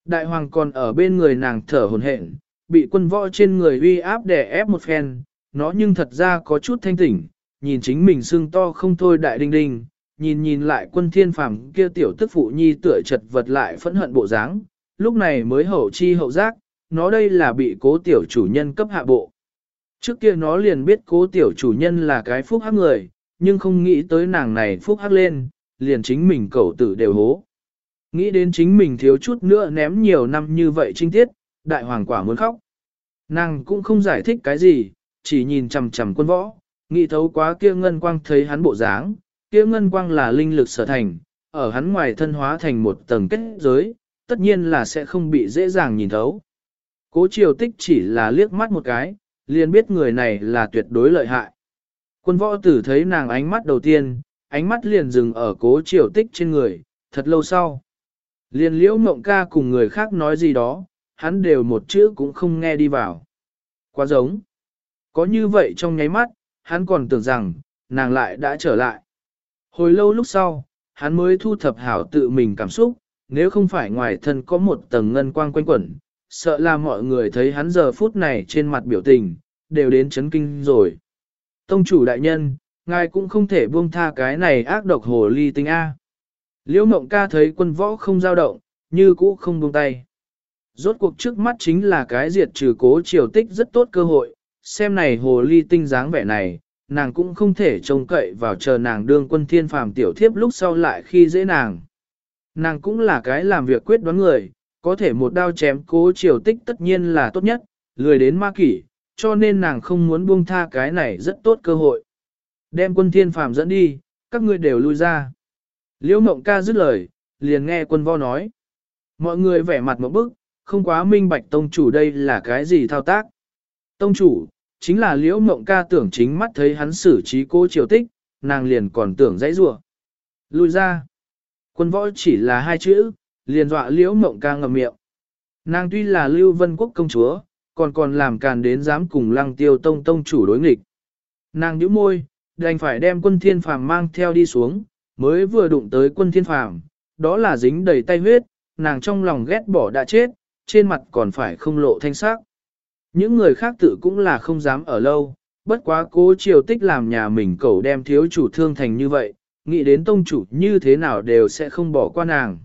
[SPEAKER 1] Đại hoàng còn ở bên người nàng thở hồn hển, bị quân võ trên người uy áp đè ép một phen, nó nhưng thật ra có chút thanh tỉnh, nhìn chính mình xương to không thôi đại đinh đinh, nhìn nhìn lại quân thiên phàm kia tiểu tức phụ nhi tựa chật vật lại phẫn hận bộ dáng, lúc này mới hậu chi hậu giác, nó đây là bị cố tiểu chủ nhân cấp hạ bộ. Trước kia nó liền biết cố tiểu chủ nhân là cái phúc hắc người, nhưng không nghĩ tới nàng này phúc hắc lên, liền chính mình cầu tử đều hố. Nghĩ đến chính mình thiếu chút nữa ném nhiều năm như vậy trinh tiết, đại hoàng quả muốn khóc. Nàng cũng không giải thích cái gì, chỉ nhìn chằm chằm quân võ, nghĩ thấu quá kia ngân quang thấy hắn bộ dáng, kia ngân quang là linh lực sở thành, ở hắn ngoài thân hóa thành một tầng kết giới, tất nhiên là sẽ không bị dễ dàng nhìn thấu. Cố triều tích chỉ là liếc mắt một cái, liền biết người này là tuyệt đối lợi hại. Quân võ tử thấy nàng ánh mắt đầu tiên, ánh mắt liền dừng ở cố triều tích trên người, thật lâu sau. Liền liễu mộng ca cùng người khác nói gì đó, hắn đều một chữ cũng không nghe đi vào. Quá giống. Có như vậy trong nháy mắt, hắn còn tưởng rằng, nàng lại đã trở lại. Hồi lâu lúc sau, hắn mới thu thập hảo tự mình cảm xúc, nếu không phải ngoài thân có một tầng ngân quang quanh quẩn, sợ là mọi người thấy hắn giờ phút này trên mặt biểu tình, đều đến chấn kinh rồi. Tông chủ đại nhân, ngài cũng không thể buông tha cái này ác độc hồ ly tinh A. Liễu mộng ca thấy quân võ không giao động, như cũ không buông tay. Rốt cuộc trước mắt chính là cái diệt trừ cố triều tích rất tốt cơ hội, xem này hồ ly tinh dáng vẻ này, nàng cũng không thể trông cậy vào chờ nàng đương quân thiên phàm tiểu thiếp lúc sau lại khi dễ nàng. Nàng cũng là cái làm việc quyết đoán người, có thể một đao chém cố triều tích tất nhiên là tốt nhất, lười đến ma kỷ, cho nên nàng không muốn buông tha cái này rất tốt cơ hội. Đem quân thiên phàm dẫn đi, các ngươi đều lui ra. Liễu mộng ca dứt lời, liền nghe quân vo nói. Mọi người vẻ mặt một bức, không quá minh bạch tông chủ đây là cái gì thao tác. Tông chủ, chính là liễu mộng ca tưởng chính mắt thấy hắn xử trí cô triều tích, nàng liền còn tưởng dãy rủa Lui ra. Quân võ chỉ là hai chữ, liền dọa liễu mộng ca ngầm miệng. Nàng tuy là lưu vân quốc công chúa, còn còn làm càn đến dám cùng lăng tiêu tông tông chủ đối nghịch. Nàng nhíu môi, đành phải đem quân thiên phàm mang theo đi xuống, mới vừa đụng tới quân thiên phàm, đó là dính đầy tay huyết, nàng trong lòng ghét bỏ đã chết, trên mặt còn phải không lộ thanh sắc. Những người khác tự cũng là không dám ở lâu, bất quá cố triều tích làm nhà mình cầu đem thiếu chủ thương thành như vậy, nghĩ đến tông chủ như thế nào đều sẽ không bỏ qua nàng.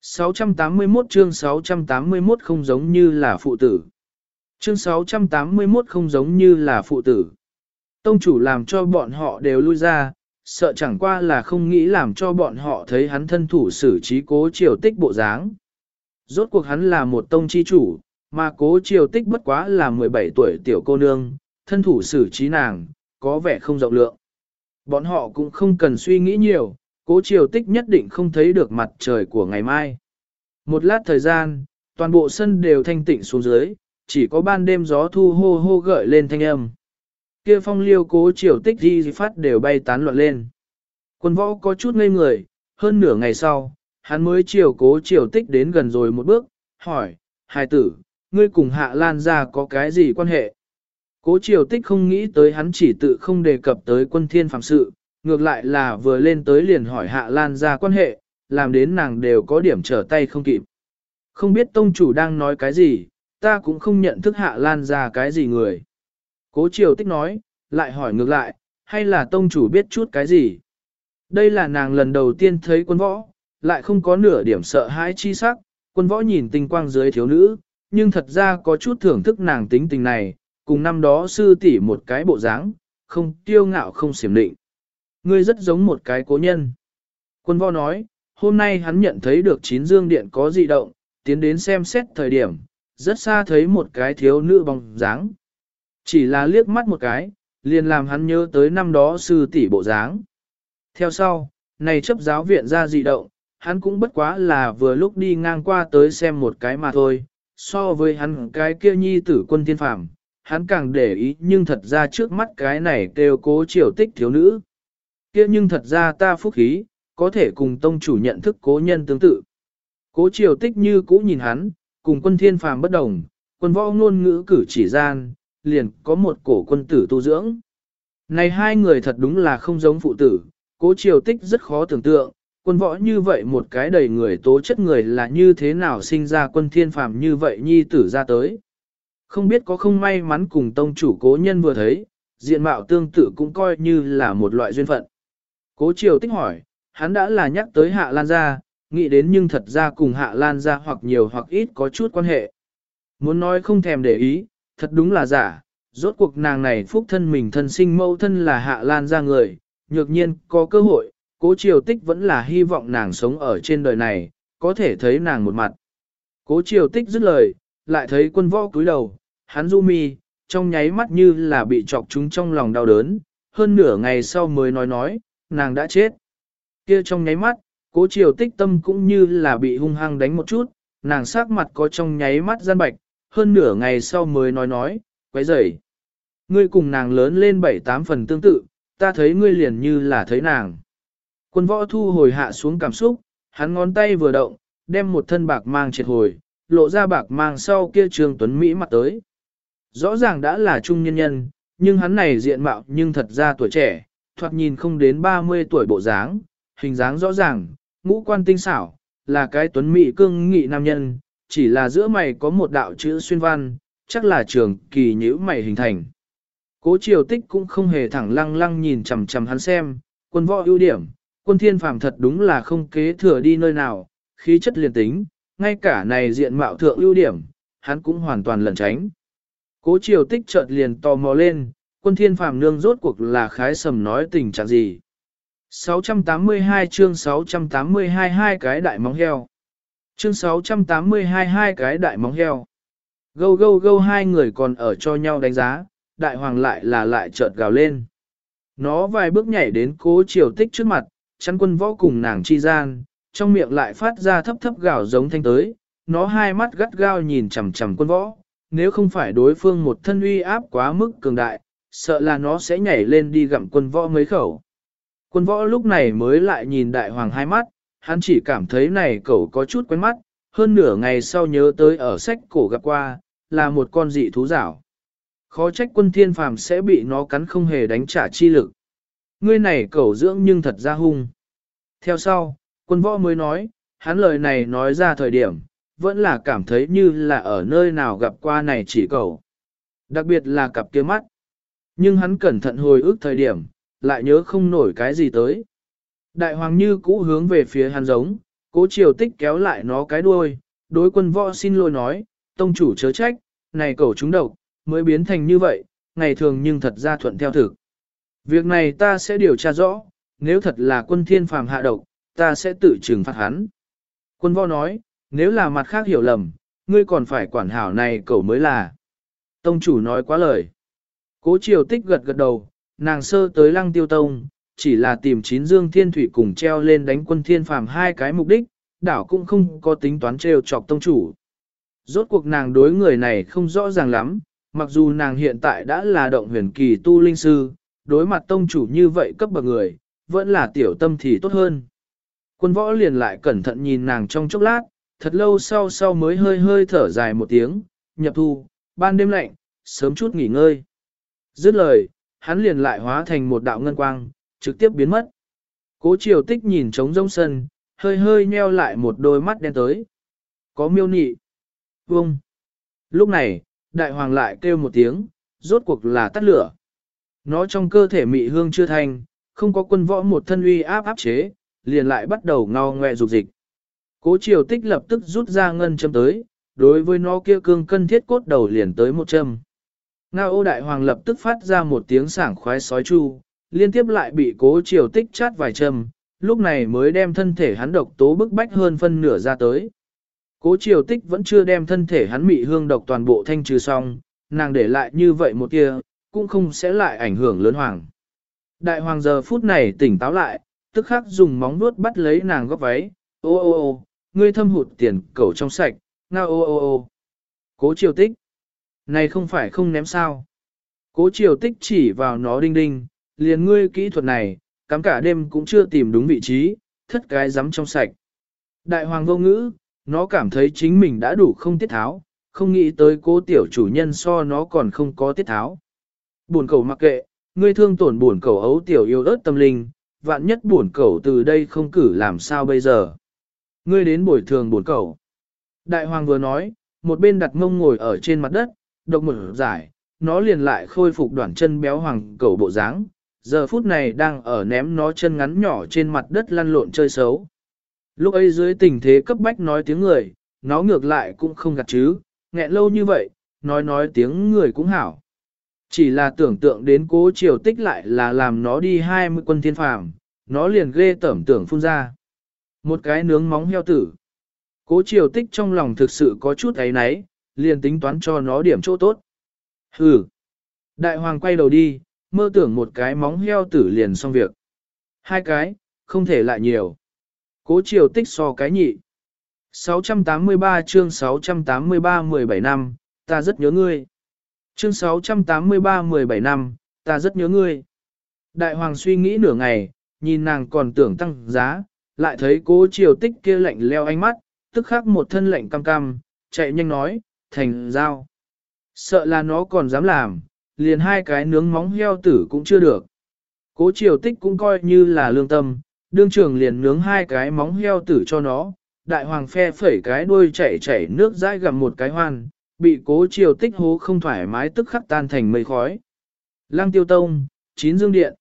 [SPEAKER 1] 681 chương 681 không giống như là phụ tử. Chương 681 không giống như là phụ tử. Tông chủ làm cho bọn họ đều lui ra, sợ chẳng qua là không nghĩ làm cho bọn họ thấy hắn thân thủ xử trí cố triều tích bộ dáng. Rốt cuộc hắn là một tông chi chủ, mà cố triều tích bất quá là 17 tuổi tiểu cô nương, thân thủ xử trí nàng, có vẻ không rộng lượng. Bọn họ cũng không cần suy nghĩ nhiều, cố triều tích nhất định không thấy được mặt trời của ngày mai. Một lát thời gian, toàn bộ sân đều thanh tịnh xuống dưới, chỉ có ban đêm gió thu hô hô gợi lên thanh âm. Kia phong liêu cố triều tích di phát đều bay tán loạn lên. Quân võ có chút ngây người, hơn nửa ngày sau, hắn mới chiều cố triều tích đến gần rồi một bước, hỏi, hài tử, ngươi cùng hạ lan ra có cái gì quan hệ? Cố triều tích không nghĩ tới hắn chỉ tự không đề cập tới quân thiên phạm sự, ngược lại là vừa lên tới liền hỏi hạ lan ra quan hệ, làm đến nàng đều có điểm trở tay không kịp. Không biết tông chủ đang nói cái gì, ta cũng không nhận thức hạ lan ra cái gì người. Cố triều tích nói, lại hỏi ngược lại, hay là tông chủ biết chút cái gì? Đây là nàng lần đầu tiên thấy quân võ, lại không có nửa điểm sợ hãi chi sắc, quân võ nhìn tinh quang dưới thiếu nữ, nhưng thật ra có chút thưởng thức nàng tính tình này, cùng năm đó sư tỷ một cái bộ dáng, không tiêu ngạo không xiểm định. Ngươi rất giống một cái cố nhân. Quân võ nói, hôm nay hắn nhận thấy được chín dương điện có dị động, tiến đến xem xét thời điểm, rất xa thấy một cái thiếu nữ bóng dáng. Chỉ là liếc mắt một cái, liền làm hắn nhớ tới năm đó sư tỷ bộ dáng. Theo sau, này chấp giáo viện ra dị động, hắn cũng bất quá là vừa lúc đi ngang qua tới xem một cái mà thôi, so với hắn cái kia nhi tử quân thiên phàm, hắn càng để ý nhưng thật ra trước mắt cái này kêu cố triều tích thiếu nữ. Kia nhưng thật ra ta phúc khí, có thể cùng tông chủ nhận thức cố nhân tương tự. Cố triều tích như cũ nhìn hắn, cùng quân thiên phàm bất đồng, quân võ ngôn ngữ cử chỉ gian, liền có một cổ quân tử tu dưỡng. Này hai người thật đúng là không giống phụ tử, cố triều tích rất khó tưởng tượng, quân võ như vậy một cái đầy người tố chất người là như thế nào sinh ra quân thiên phàm như vậy nhi tử ra tới. Không biết có không may mắn cùng tông chủ cố nhân vừa thấy, diện mạo tương tự cũng coi như là một loại duyên phận. Cố triều tích hỏi, hắn đã là nhắc tới hạ lan gia, nghĩ đến nhưng thật ra cùng hạ lan gia hoặc nhiều hoặc ít có chút quan hệ. Muốn nói không thèm để ý, thật đúng là giả, rốt cuộc nàng này phúc thân mình thân sinh mẫu thân là hạ lan gia người, nhược nhiên có cơ hội, cố triều tích vẫn là hy vọng nàng sống ở trên đời này, có thể thấy nàng một mặt. Cố triều tích dứt lời, lại thấy quân võ cúi đầu, hắn du mi, trong nháy mắt như là bị chọc chúng trong lòng đau đớn, hơn nửa ngày sau mới nói nói, nàng đã chết. Kia trong nháy mắt, cố triều tích tâm cũng như là bị hung hăng đánh một chút, nàng sắc mặt có trong nháy mắt gian bạch, hơn nửa ngày sau mới nói nói, quấy rầy. Ngươi cùng nàng lớn lên bảy tám phần tương tự, ta thấy ngươi liền như là thấy nàng. Quân võ thu hồi hạ xuống cảm xúc, hắn ngón tay vừa động, đem một thân bạc mang triệt hồi, lộ ra bạc mang sau kia trường tuấn Mỹ mặt tới. Rõ ràng đã là trung nhân nhân, nhưng hắn này diện mạo nhưng thật ra tuổi trẻ, thoạt nhìn không đến 30 tuổi bộ dáng, hình dáng rõ ràng, ngũ quan tinh xảo, là cái tuấn mỹ cương nghị nam nhân, chỉ là giữa mày có một đạo chữ xuyên văn, chắc là trường kỳ nhữ mày hình thành. Cố triều tích cũng không hề thẳng lăng lăng nhìn chằm chằm hắn xem, quân võ ưu điểm, quân thiên phàm thật đúng là không kế thừa đi nơi nào, khí chất liền tính, ngay cả này diện mạo thượng ưu điểm, hắn cũng hoàn toàn lẩn tránh. Cố triều tích chợt liền tò mò lên, quân thiên phàm nương rốt cuộc là khái sầm nói tình trạng gì. 682 chương 682 hai cái đại móng heo. Chương 682 hai cái đại móng heo. Gâu gâu gâu hai người còn ở cho nhau đánh giá, đại hoàng lại là lại chợt gào lên. Nó vài bước nhảy đến cố triều tích trước mặt, chắn quân võ cùng nàng chi gian, trong miệng lại phát ra thấp thấp gào giống thanh tới, nó hai mắt gắt gao nhìn chằm chằm quân võ, nếu không phải đối phương một thân uy áp quá mức cường đại, sợ là nó sẽ nhảy lên đi gặm quân võ mấy khẩu. Quân võ lúc này mới lại nhìn đại hoàng hai mắt, hắn chỉ cảm thấy này cậu có chút quen mắt, hơn nửa ngày sau nhớ tới ở sách cổ gặp qua, là một con dị thú rảo. Khó trách quân thiên phàm sẽ bị nó cắn không hề đánh trả chi lực. Ngươi này cẩu dưỡng nhưng thật ra hung. Theo sau, quân võ mới nói, hắn lời này nói ra thời điểm, vẫn là cảm thấy như là ở nơi nào gặp qua này chỉ cẩu. Đặc biệt là cặp kia mắt. Nhưng hắn cẩn thận hồi ức thời điểm, lại nhớ không nổi cái gì tới. Đại hoàng như cũ hướng về phía hắn giống, cố triều tích kéo lại nó cái đuôi, đối quân võ xin lỗi nói, tông chủ chớ trách, này cẩu chúng độc, mới biến thành như vậy, ngày thường nhưng thật ra thuận theo thực. Việc này ta sẽ điều tra rõ, nếu thật là quân thiên phàm hạ độc, ta sẽ tự trừng phạt hắn. Quân võ nói, nếu là mặt khác hiểu lầm, ngươi còn phải quản hảo này cậu mới là. Tông chủ nói quá lời. Cố triều tích gật gật đầu, nàng sơ tới lăng tiêu tông, chỉ là tìm chín dương thiên thủy cùng treo lên đánh quân thiên phàm hai cái mục đích, đảo cũng không có tính toán treo chọc tông chủ. Rốt cuộc nàng đối người này không rõ ràng lắm, mặc dù nàng hiện tại đã là động huyền kỳ tu linh sư, đối mặt tông chủ như vậy cấp bậc người, vẫn là tiểu tâm thì tốt hơn. Quân võ liền lại cẩn thận nhìn nàng trong chốc lát, thật lâu sau sau mới hơi hơi thở dài một tiếng, nhập thu, ban đêm lạnh, sớm chút nghỉ ngơi. Dứt lời, hắn liền lại hóa thành một đạo ngân quang, trực tiếp biến mất. Cố triều tích nhìn trống rông sân, hơi hơi nheo lại một đôi mắt đen tới. Có miêu nị. Vông. Lúc này, đại hoàng lại kêu một tiếng, rốt cuộc là tắt lửa. Nó trong cơ thể mị hương chưa thành, không có quân võ một thân uy áp áp chế, liền lại bắt đầu ngao ngoe dục dịch. Cố triều tích lập tức rút ra ngân châm tới, đối với nó kia cương cân thiết cốt đầu liền tới một châm. Ngao ô đại hoàng lập tức phát ra một tiếng sảng khoái sói chu, liên tiếp lại bị cố triều tích chát vài châm, lúc này mới đem thân thể hắn độc tố bức bách hơn phân nửa ra tới. Cố triều tích vẫn chưa đem thân thể hắn mị hương độc toàn bộ thanh trừ xong, nàng để lại như vậy một kia, cũng không sẽ lại ảnh hưởng lớn hoàng. Đại hoàng giờ phút này tỉnh táo lại, tức khắc dùng móng vuốt bắt lấy nàng góc váy, ô ô ô, ngươi thâm hụt tiền cẩu trong sạch, ngao ô ô ô. Cố triều tích. Này không phải không ném sao. Cố triều tích chỉ vào nó đinh đinh, liền ngươi kỹ thuật này, cắm cả đêm cũng chưa tìm đúng vị trí, thất cái rắm trong sạch. Đại hoàng vô ngữ, nó cảm thấy chính mình đã đủ không tiết tháo, không nghĩ tới cố tiểu chủ nhân so nó còn không có tiết tháo. Buồn cầu mặc kệ, ngươi thương tổn buồn cầu ấu tiểu yêu ớt tâm linh, vạn nhất buồn cầu từ đây không cử làm sao bây giờ. Ngươi đến bồi thường buồn cầu. Đại hoàng vừa nói, một bên đặt mông ngồi ở trên mặt đất, độc một giải, nó liền lại khôi phục đoạn chân béo hoàng cầu bộ dáng. Giờ phút này đang ở ném nó chân ngắn nhỏ trên mặt đất lăn lộn chơi xấu. Lúc ấy dưới tình thế cấp bách nói tiếng người, nó ngược lại cũng không gặt chứ, nghẹn lâu như vậy, nói nói tiếng người cũng hảo. Chỉ là tưởng tượng đến cố triều tích lại là làm nó đi 20 quân thiên phàm, nó liền ghê tẩm tưởng phun ra. Một cái nướng móng heo tử. Cố triều tích trong lòng thực sự có chút ấy náy, liền tính toán cho nó điểm chỗ tốt. Hừ. Đại hoàng quay đầu đi, mơ tưởng một cái móng heo tử liền xong việc. Hai cái, không thể lại nhiều. Cố triều tích so cái nhị. 683 chương 683 17 năm, ta rất nhớ ngươi. Chương 683 17 năm, ta rất nhớ ngươi. Đại hoàng suy nghĩ nửa ngày, nhìn nàng còn tưởng tăng giá, lại thấy cố triều tích kia lạnh leo ánh mắt, tức khắc một thân lạnh cam cam, chạy nhanh nói, thành giao. Sợ là nó còn dám làm, liền hai cái nướng móng heo tử cũng chưa được. Cố triều tích cũng coi như là lương tâm, đương trường liền nướng hai cái móng heo tử cho nó, đại hoàng phe phẩy cái đuôi chảy chảy nước dãi gặm một cái hoan, bị cố triều tích hố không thoải mái tức khắc tan thành mây khói. Lăng tiêu tông, chín dương điện.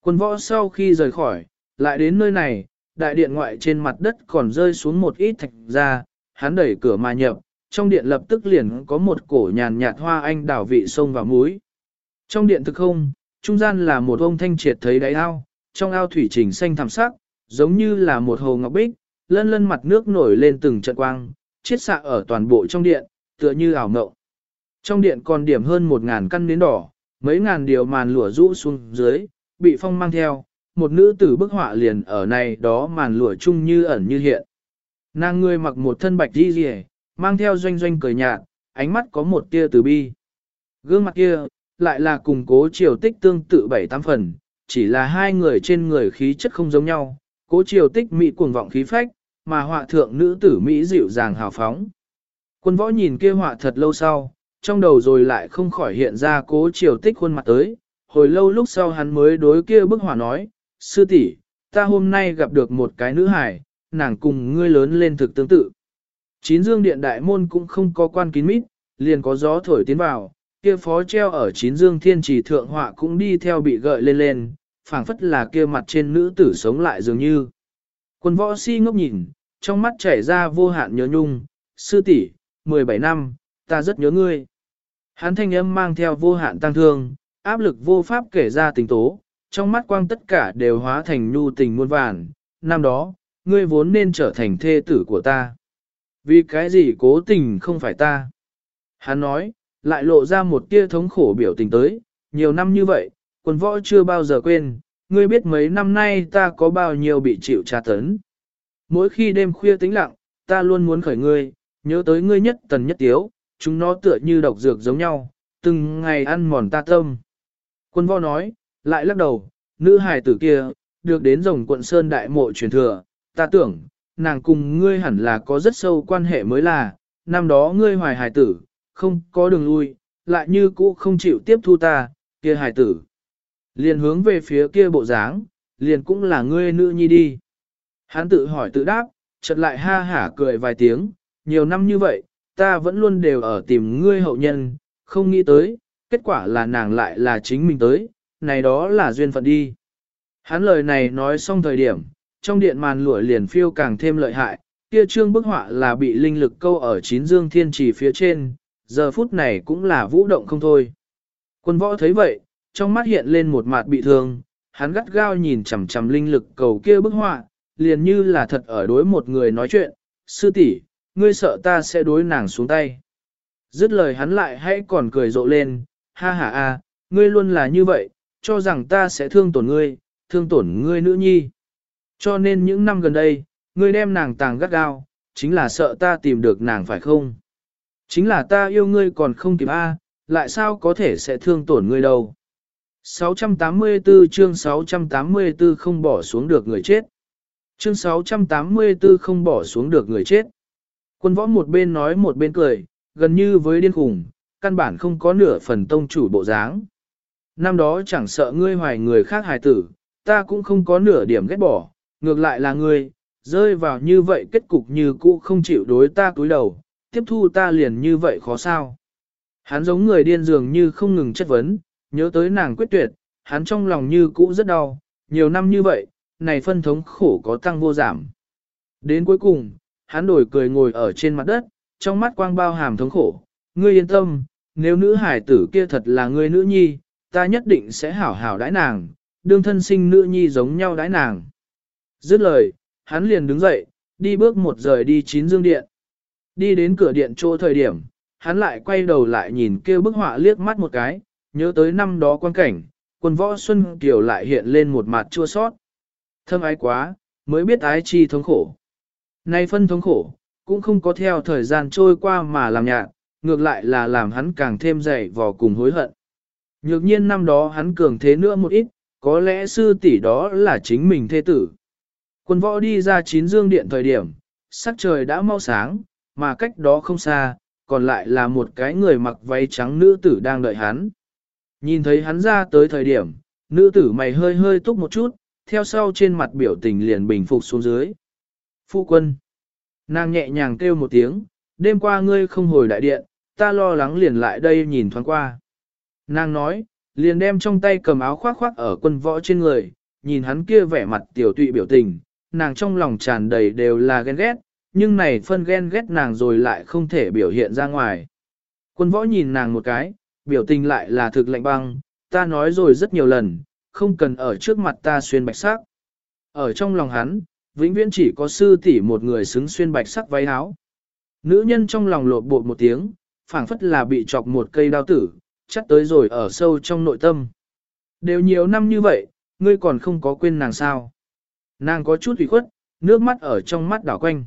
[SPEAKER 1] Quân võ sau khi rời khỏi, lại đến nơi này, đại điện ngoại trên mặt đất còn rơi xuống một ít thạch ra, hắn đẩy cửa mà nhập, trong điện lập tức liền có một cổ nhàn nhạt hoa anh đảo vị sông vào múi. Trong điện thực không, trung gian là một ông thanh triệt thấy đáy ao, trong ao thủy trình xanh thẳm sắc, giống như là một hồ ngọc bích, lân lân mặt nước nổi lên từng trận quang, chiết xạ ở toàn bộ trong điện, tựa như ảo mộng. Trong điện còn điểm hơn một ngàn căn nến đỏ, mấy ngàn điều màn lụa rũ xuống dưới, bị phong mang theo, một nữ tử bức họa liền ở này đó màn lụa chung như ẩn như hiện. Nàng người mặc một thân bạch đi rìa, mang theo doanh doanh cười nhạt, ánh mắt có một tia từ bi. Gương mặt kia, lại là cùng cố triều tích tương tự bảy tám phần, chỉ là hai người trên người khí chất không giống nhau, cố triều tích mỹ cuồng vọng khí phách, mà họa thượng nữ tử Mỹ dịu dàng hào phóng. Quân võ nhìn kia họa thật lâu sau, trong đầu rồi lại không khỏi hiện ra cố triều tích khuôn mặt tới, hồi lâu lúc sau hắn mới đối kia bức họa nói, sư tỷ, ta hôm nay gặp được một cái nữ hải, nàng cùng ngươi lớn lên thực tương tự. Chín dương điện đại môn cũng không có quan kín mít, liền có gió thổi tiến vào, kia phó treo ở chín dương thiên trì thượng họa cũng đi theo bị gợi lên lên, phảng phất là kia mặt trên nữ tử sống lại dường như. Quân võ si ngốc nhìn, trong mắt chảy ra vô hạn nhớ nhung, sư tỷ, 17 năm, ta rất nhớ ngươi. Hắn thanh âm mang theo vô hạn tăng thương, áp lực vô pháp kể ra tình tố, trong mắt quang tất cả đều hóa thành nhu tình muôn vàn, năm đó, ngươi vốn nên trở thành thê tử của ta. Vì cái gì cố tình không phải ta? Hắn nói, lại lộ ra một tia thống khổ biểu tình tới, nhiều năm như vậy, quân võ chưa bao giờ quên, ngươi biết mấy năm nay ta có bao nhiêu bị chịu tra tấn. Mỗi khi đêm khuya tĩnh lặng, ta luôn muốn khởi ngươi, nhớ tới ngươi nhất tần nhất tiếu, chúng nó tựa như độc dược giống nhau, từng ngày ăn mòn ta tâm. Quân vo nói, lại lắc đầu, nữ hài tử kia, được đến rồng quận Sơn đại mộ truyền thừa, ta tưởng, nàng cùng ngươi hẳn là có rất sâu quan hệ mới là, năm đó ngươi hoài hài tử, không có đường lui, lại như cũ không chịu tiếp thu ta, kia hài tử. Liền hướng về phía kia bộ dáng, liền cũng là ngươi nữ nhi đi. Hắn tự hỏi tự đáp, chợt lại ha hả cười vài tiếng, nhiều năm như vậy, ta vẫn luôn đều ở tìm ngươi hậu nhân, không nghĩ tới, kết quả là nàng lại là chính mình tới, này đó là duyên phận đi. Hắn lời này nói xong thời điểm, trong điện màn lụa liền phiêu càng thêm lợi hại, kia trương bức họa là bị linh lực câu ở chín dương thiên trì phía trên, giờ phút này cũng là vũ động không thôi. Quân võ thấy vậy, trong mắt hiện lên một mặt bị thương, hắn gắt gao nhìn chằm chằm linh lực cầu kia bức họa, liền như là thật ở đối một người nói chuyện, sư tỷ, ngươi sợ ta sẽ đối nàng xuống tay. Dứt lời hắn lại hãy còn cười rộ lên, ha ha a, ngươi luôn là như vậy, cho rằng ta sẽ thương tổn ngươi, thương tổn ngươi nữ nhi. Cho nên những năm gần đây, ngươi đem nàng tàng gắt gao, chính là sợ ta tìm được nàng phải không? Chính là ta yêu ngươi còn không kịp a, lại sao có thể sẽ thương tổn ngươi đâu? 684 chương 684 không bỏ xuống được người chết. Chương 684 không bỏ xuống được người chết. Quân võ một bên nói một bên cười, gần như với điên khủng, căn bản không có nửa phần tông chủ bộ dáng. năm đó chẳng sợ ngươi hoài người khác hài tử, ta cũng không có nửa điểm ghét bỏ, ngược lại là ngươi, rơi vào như vậy kết cục như cũ không chịu đối ta cúi đầu, tiếp thu ta liền như vậy khó sao. Hắn giống người điên dường như không ngừng chất vấn, nhớ tới nàng quyết tuyệt, hắn trong lòng như cũ rất đau, nhiều năm như vậy, này phân thống khổ có tăng vô giảm. Đến cuối cùng, hắn đổi cười ngồi ở trên mặt đất, trong mắt quang bao hàm thống khổ, ngươi yên tâm, nếu nữ hải tử kia thật là ngươi nữ nhi, ta nhất định sẽ hảo hảo đãi nàng, đương thân sinh nữ nhi giống nhau đãi nàng. Dứt lời, hắn liền đứng dậy, đi bước một rời đi chín dương điện. Đi đến cửa điện chỗ thời điểm, hắn lại quay đầu lại nhìn kêu bức họa liếc mắt một cái, nhớ tới năm đó quan cảnh, quân võ Xuân Kiều lại hiện lên một mặt chua sót. Thâm ái quá, mới biết ái chi thống khổ. Nay phân thống khổ, cũng không có theo thời gian trôi qua mà làm nhạt, ngược lại là làm hắn càng thêm dày vò cùng hối hận. Nhược nhiên năm đó hắn cường thế nữa một ít, có lẽ sư tỷ đó là chính mình thê tử. Quân võ đi ra chín dương điện thời điểm, sắc trời đã mau sáng, mà cách đó không xa, còn lại là một cái người mặc váy trắng nữ tử đang đợi hắn. Nhìn thấy hắn ra tới thời điểm, nữ tử mày hơi hơi túc một chút, theo sau trên mặt biểu tình liền bình phục xuống dưới. Phu quân. Nàng nhẹ nhàng kêu một tiếng, đêm qua ngươi không hồi đại điện, ta lo lắng liền lại đây nhìn thoáng qua. Nàng nói, liền đem trong tay cầm áo khoác khoác ở quân võ trên người, nhìn hắn kia vẻ mặt tiểu tụy biểu tình, nàng trong lòng tràn đầy đều là ghen ghét, nhưng này phân ghen ghét nàng rồi lại không thể biểu hiện ra ngoài. Quân võ nhìn nàng một cái, biểu tình lại là thực lạnh băng, ta nói rồi rất nhiều lần, không cần ở trước mặt ta xuyên bạch sắc. Ở trong lòng hắn, vĩnh viễn chỉ có sư tỷ một người xứng xuyên bạch sắc váy áo. Nữ nhân trong lòng lột bột một tiếng, phảng phất là bị chọc một cây đao tử, chắc tới rồi ở sâu trong nội tâm. Đều nhiều năm như vậy, ngươi còn không có quên nàng sao. Nàng có chút ủy khuất, nước mắt ở trong mắt đảo quanh.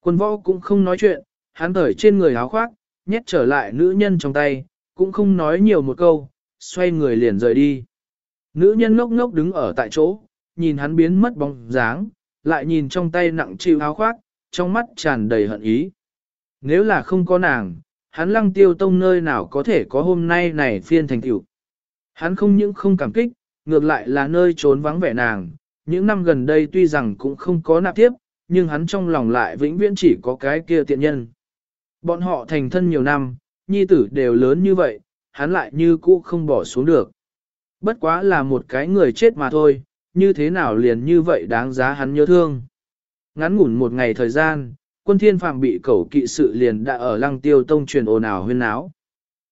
[SPEAKER 1] Quân võ cũng không nói chuyện, hắn thởi trên người áo khoác, nhét trở lại nữ nhân trong tay, cũng không nói nhiều một câu, xoay người liền rời đi. Nữ nhân ngốc ngốc đứng ở tại chỗ, nhìn hắn biến mất bóng dáng, lại nhìn trong tay nặng chịu áo khoác, trong mắt tràn đầy hận ý. Nếu là không có nàng, hắn lăng tiêu tông nơi nào có thể có hôm nay này phiên thành tựu. Hắn không những không cảm kích, ngược lại là nơi trốn vắng vẻ nàng, những năm gần đây tuy rằng cũng không có nạp tiếp, nhưng hắn trong lòng lại vĩnh viễn chỉ có cái kia tiện nhân. Bọn họ thành thân nhiều năm, nhi tử đều lớn như vậy, hắn lại như cũ không bỏ xuống được. Bất quá là một cái người chết mà thôi, như thế nào liền như vậy đáng giá hắn nhớ thương. Ngắn ngủn một ngày thời gian, quân thiên phàm bị cẩu kỵ sự liền đã ở lăng tiêu tông truyền ồn ào huyên áo.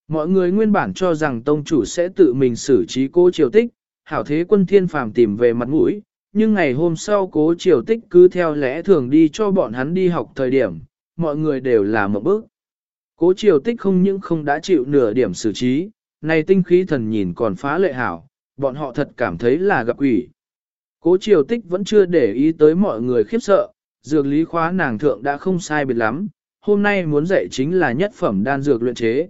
[SPEAKER 1] Mọi người nguyên bản cho rằng tông chủ sẽ tự mình xử trí cố triều tích, hảo thế quân thiên phàm tìm về mặt mũi, nhưng ngày hôm sau cố triều tích cứ theo lẽ thường đi cho bọn hắn đi học thời điểm, mọi người đều là một bước. Cố triều tích không những không đã chịu nửa điểm xử trí, này tinh khí thần nhìn còn phá lệ hảo, bọn họ thật cảm thấy là gặp quỷ. Cố triều tích vẫn chưa để ý tới mọi người khiếp sợ, dược lý khóa nàng thượng đã không sai biệt lắm, hôm nay muốn dạy chính là nhất phẩm đan dược luyện chế.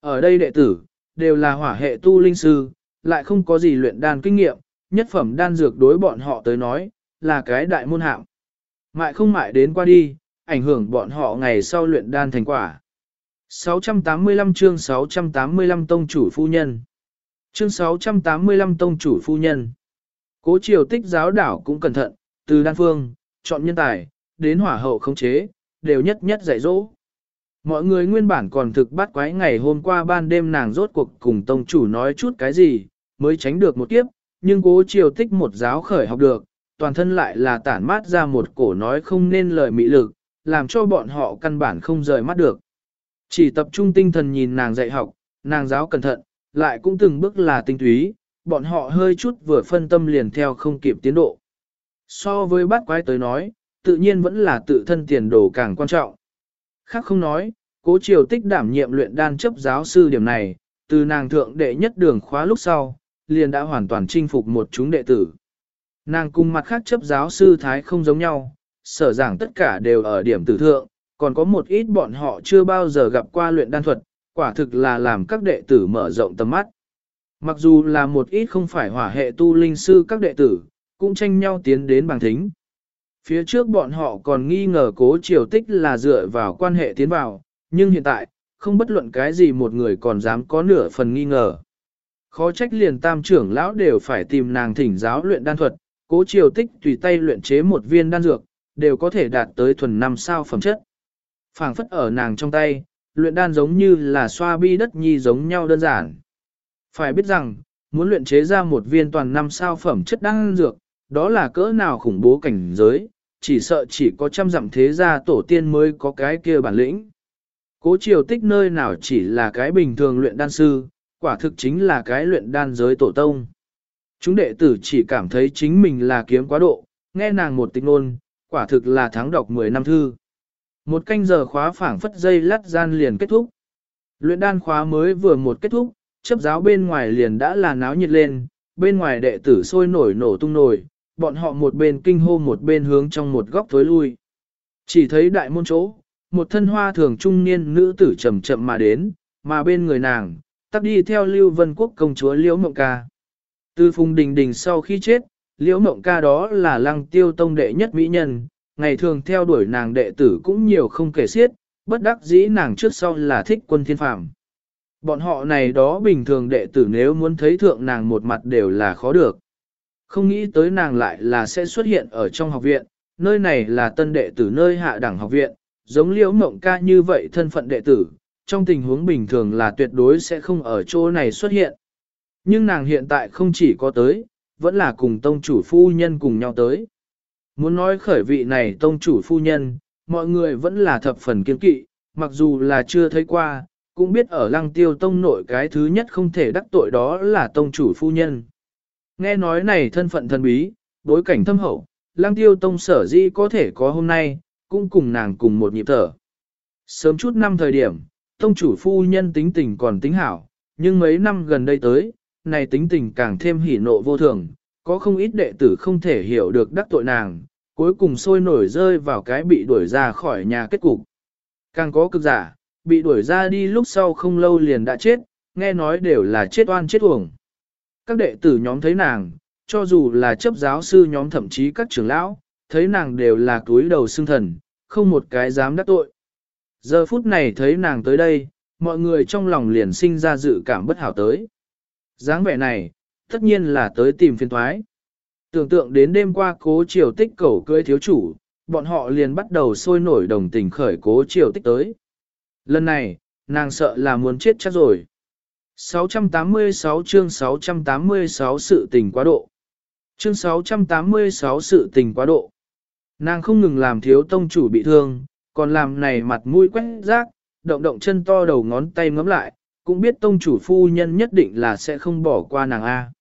[SPEAKER 1] Ở đây đệ tử, đều là hỏa hệ tu linh sư, lại không có gì luyện đan kinh nghiệm, nhất phẩm đan dược đối bọn họ tới nói, là cái đại môn hạng. Mại không mại đến qua đi, ảnh hưởng bọn họ ngày sau luyện đan thành quả. 685 chương 685 tông chủ phu nhân. Chương 685 tông chủ phu nhân. Cố triều tích giáo đảo cũng cẩn thận, từ đan phương, chọn nhân tài, đến hỏa hậu khống chế, đều nhất nhất dạy dỗ. Mọi người nguyên bản còn thực bắt quái ngày hôm qua ban đêm nàng rốt cuộc cùng tông chủ nói chút cái gì, mới tránh được một kiếp, nhưng cố triều tích một giáo khởi học được, toàn thân lại là tản mát ra một cổ nói không nên lời mị lực, làm cho bọn họ căn bản không rời mắt được. Chỉ tập trung tinh thần nhìn nàng dạy học, nàng giáo cẩn thận, lại cũng từng bước là tinh túy, bọn họ hơi chút vừa phân tâm liền theo không kịp tiến độ. So với bát quái tới nói, tự nhiên vẫn là tự thân tiền đồ càng quan trọng. Khác không nói, cố triều tích đảm nhiệm luyện đan chấp giáo sư điểm này, từ nàng thượng đệ nhất đường khóa lúc sau, liền đã hoàn toàn chinh phục một chúng đệ tử. Nàng cùng mặt khác chấp giáo sư thái không giống nhau, sở giảng tất cả đều ở điểm tử thượng, còn có một ít bọn họ chưa bao giờ gặp qua luyện đan thuật, quả thực là làm các đệ tử mở rộng tầm mắt. Mặc dù là một ít không phải hỏa hệ tu linh sư các đệ tử, cũng tranh nhau tiến đến bằng thính. Phía trước bọn họ còn nghi ngờ cố triều tích là dựa vào quan hệ tiến vào, nhưng hiện tại, không bất luận cái gì một người còn dám có nửa phần nghi ngờ. Khó trách liền tam trưởng lão đều phải tìm nàng thỉnh giáo luyện đan thuật, cố triều tích tùy tay luyện chế một viên đan dược, đều có thể đạt tới thuần năm sao phẩm chất. phảng phất ở nàng trong tay, luyện đan giống như là xoa bi đất nhi giống nhau đơn giản. Phải biết rằng, muốn luyện chế ra một viên toàn năm sao phẩm chất đan dược, đó là cỡ nào khủng bố cảnh giới, chỉ sợ chỉ có trăm dặm thế gia tổ tiên mới có cái kia bản lĩnh. Cố triều tích nơi nào chỉ là cái bình thường luyện đan sư, quả thực chính là cái luyện đan giới tổ tông. Chúng đệ tử chỉ cảm thấy chính mình là kiếm quá độ, nghe nàng một tịch nôn, quả thực là thắng đọc 10 năm thư. Một canh giờ khóa phảng phất dây lắt gian liền kết thúc. Luyện đan khóa mới vừa một kết thúc, chấp giáo bên ngoài liền đã là náo nhiệt lên, bên ngoài đệ tử sôi nổi nổ tung nổi, bọn họ một bên kinh hô một bên hướng trong một góc thối lui. Chỉ thấy đại môn chỗ, một thân hoa thường trung niên nữ tử chậm chậm mà đến, mà bên người nàng, tắt đi theo Lưu Vân Quốc công chúa Liễu Mộng Ca. Từ Phùng Đình Đình sau khi chết, Liễu Mộng Ca đó là lăng tiêu tông đệ nhất mỹ nhân, ngày thường theo đuổi nàng đệ tử cũng nhiều không kể xiết, bất đắc dĩ nàng trước sau là thích quân thiên phàm. Bọn họ này đó bình thường đệ tử nếu muốn thấy thượng nàng một mặt đều là khó được. Không nghĩ tới nàng lại là sẽ xuất hiện ở trong học viện, nơi này là tân đệ tử nơi hạ đẳng học viện, giống liễu mộng ca như vậy thân phận đệ tử, trong tình huống bình thường là tuyệt đối sẽ không ở chỗ này xuất hiện. Nhưng nàng hiện tại không chỉ có tới, vẫn là cùng tông chủ phu nhân cùng nhau tới. Muốn nói khởi vị này tông chủ phu nhân, mọi người vẫn là thập phần kiên kỵ, mặc dù là chưa thấy qua, cũng biết ở lăng tiêu tông nội cái thứ nhất không thể đắc tội đó là tông chủ phu nhân. Nghe nói này thân phận thần bí, bối cảnh thâm hậu, lăng tiêu tông sở dĩ có thể có hôm nay, cũng cùng nàng cùng một nhịp thở. Sớm chút năm thời điểm, tông chủ phu nhân tính tình còn tính hảo, nhưng mấy năm gần đây tới, này tính tình càng thêm hỉ nộ vô thường, có không ít đệ tử không thể hiểu được đắc tội nàng, cuối cùng sôi nổi rơi vào cái bị đuổi ra khỏi nhà kết cục. Càng có cực giả, bị đuổi ra đi lúc sau không lâu liền đã chết, nghe nói đều là chết oan chết uổng. Các đệ tử nhóm thấy nàng, cho dù là chấp giáo sư nhóm thậm chí các trưởng lão, thấy nàng đều là túi đầu xương thần, không một cái dám đắc tội. Giờ phút này thấy nàng tới đây, mọi người trong lòng liền sinh ra dự cảm bất hảo tới. dáng vẻ này, tất nhiên là tới tìm phiên thoái. Tưởng tượng đến đêm qua cố triều tích cầu cưới thiếu chủ, bọn họ liền bắt đầu sôi nổi đồng tình khởi cố triều tích tới. Lần này, nàng sợ là muốn chết chắc rồi. 686 chương 686 sự tình quá độ. Chương 686 sự tình quá độ. Nàng không ngừng làm thiếu tông chủ bị thương, còn làm này mặt mũi quét rác, động động chân to đầu ngón tay ngấm lại, cũng biết tông chủ phu nhân nhất định là sẽ không bỏ qua nàng A.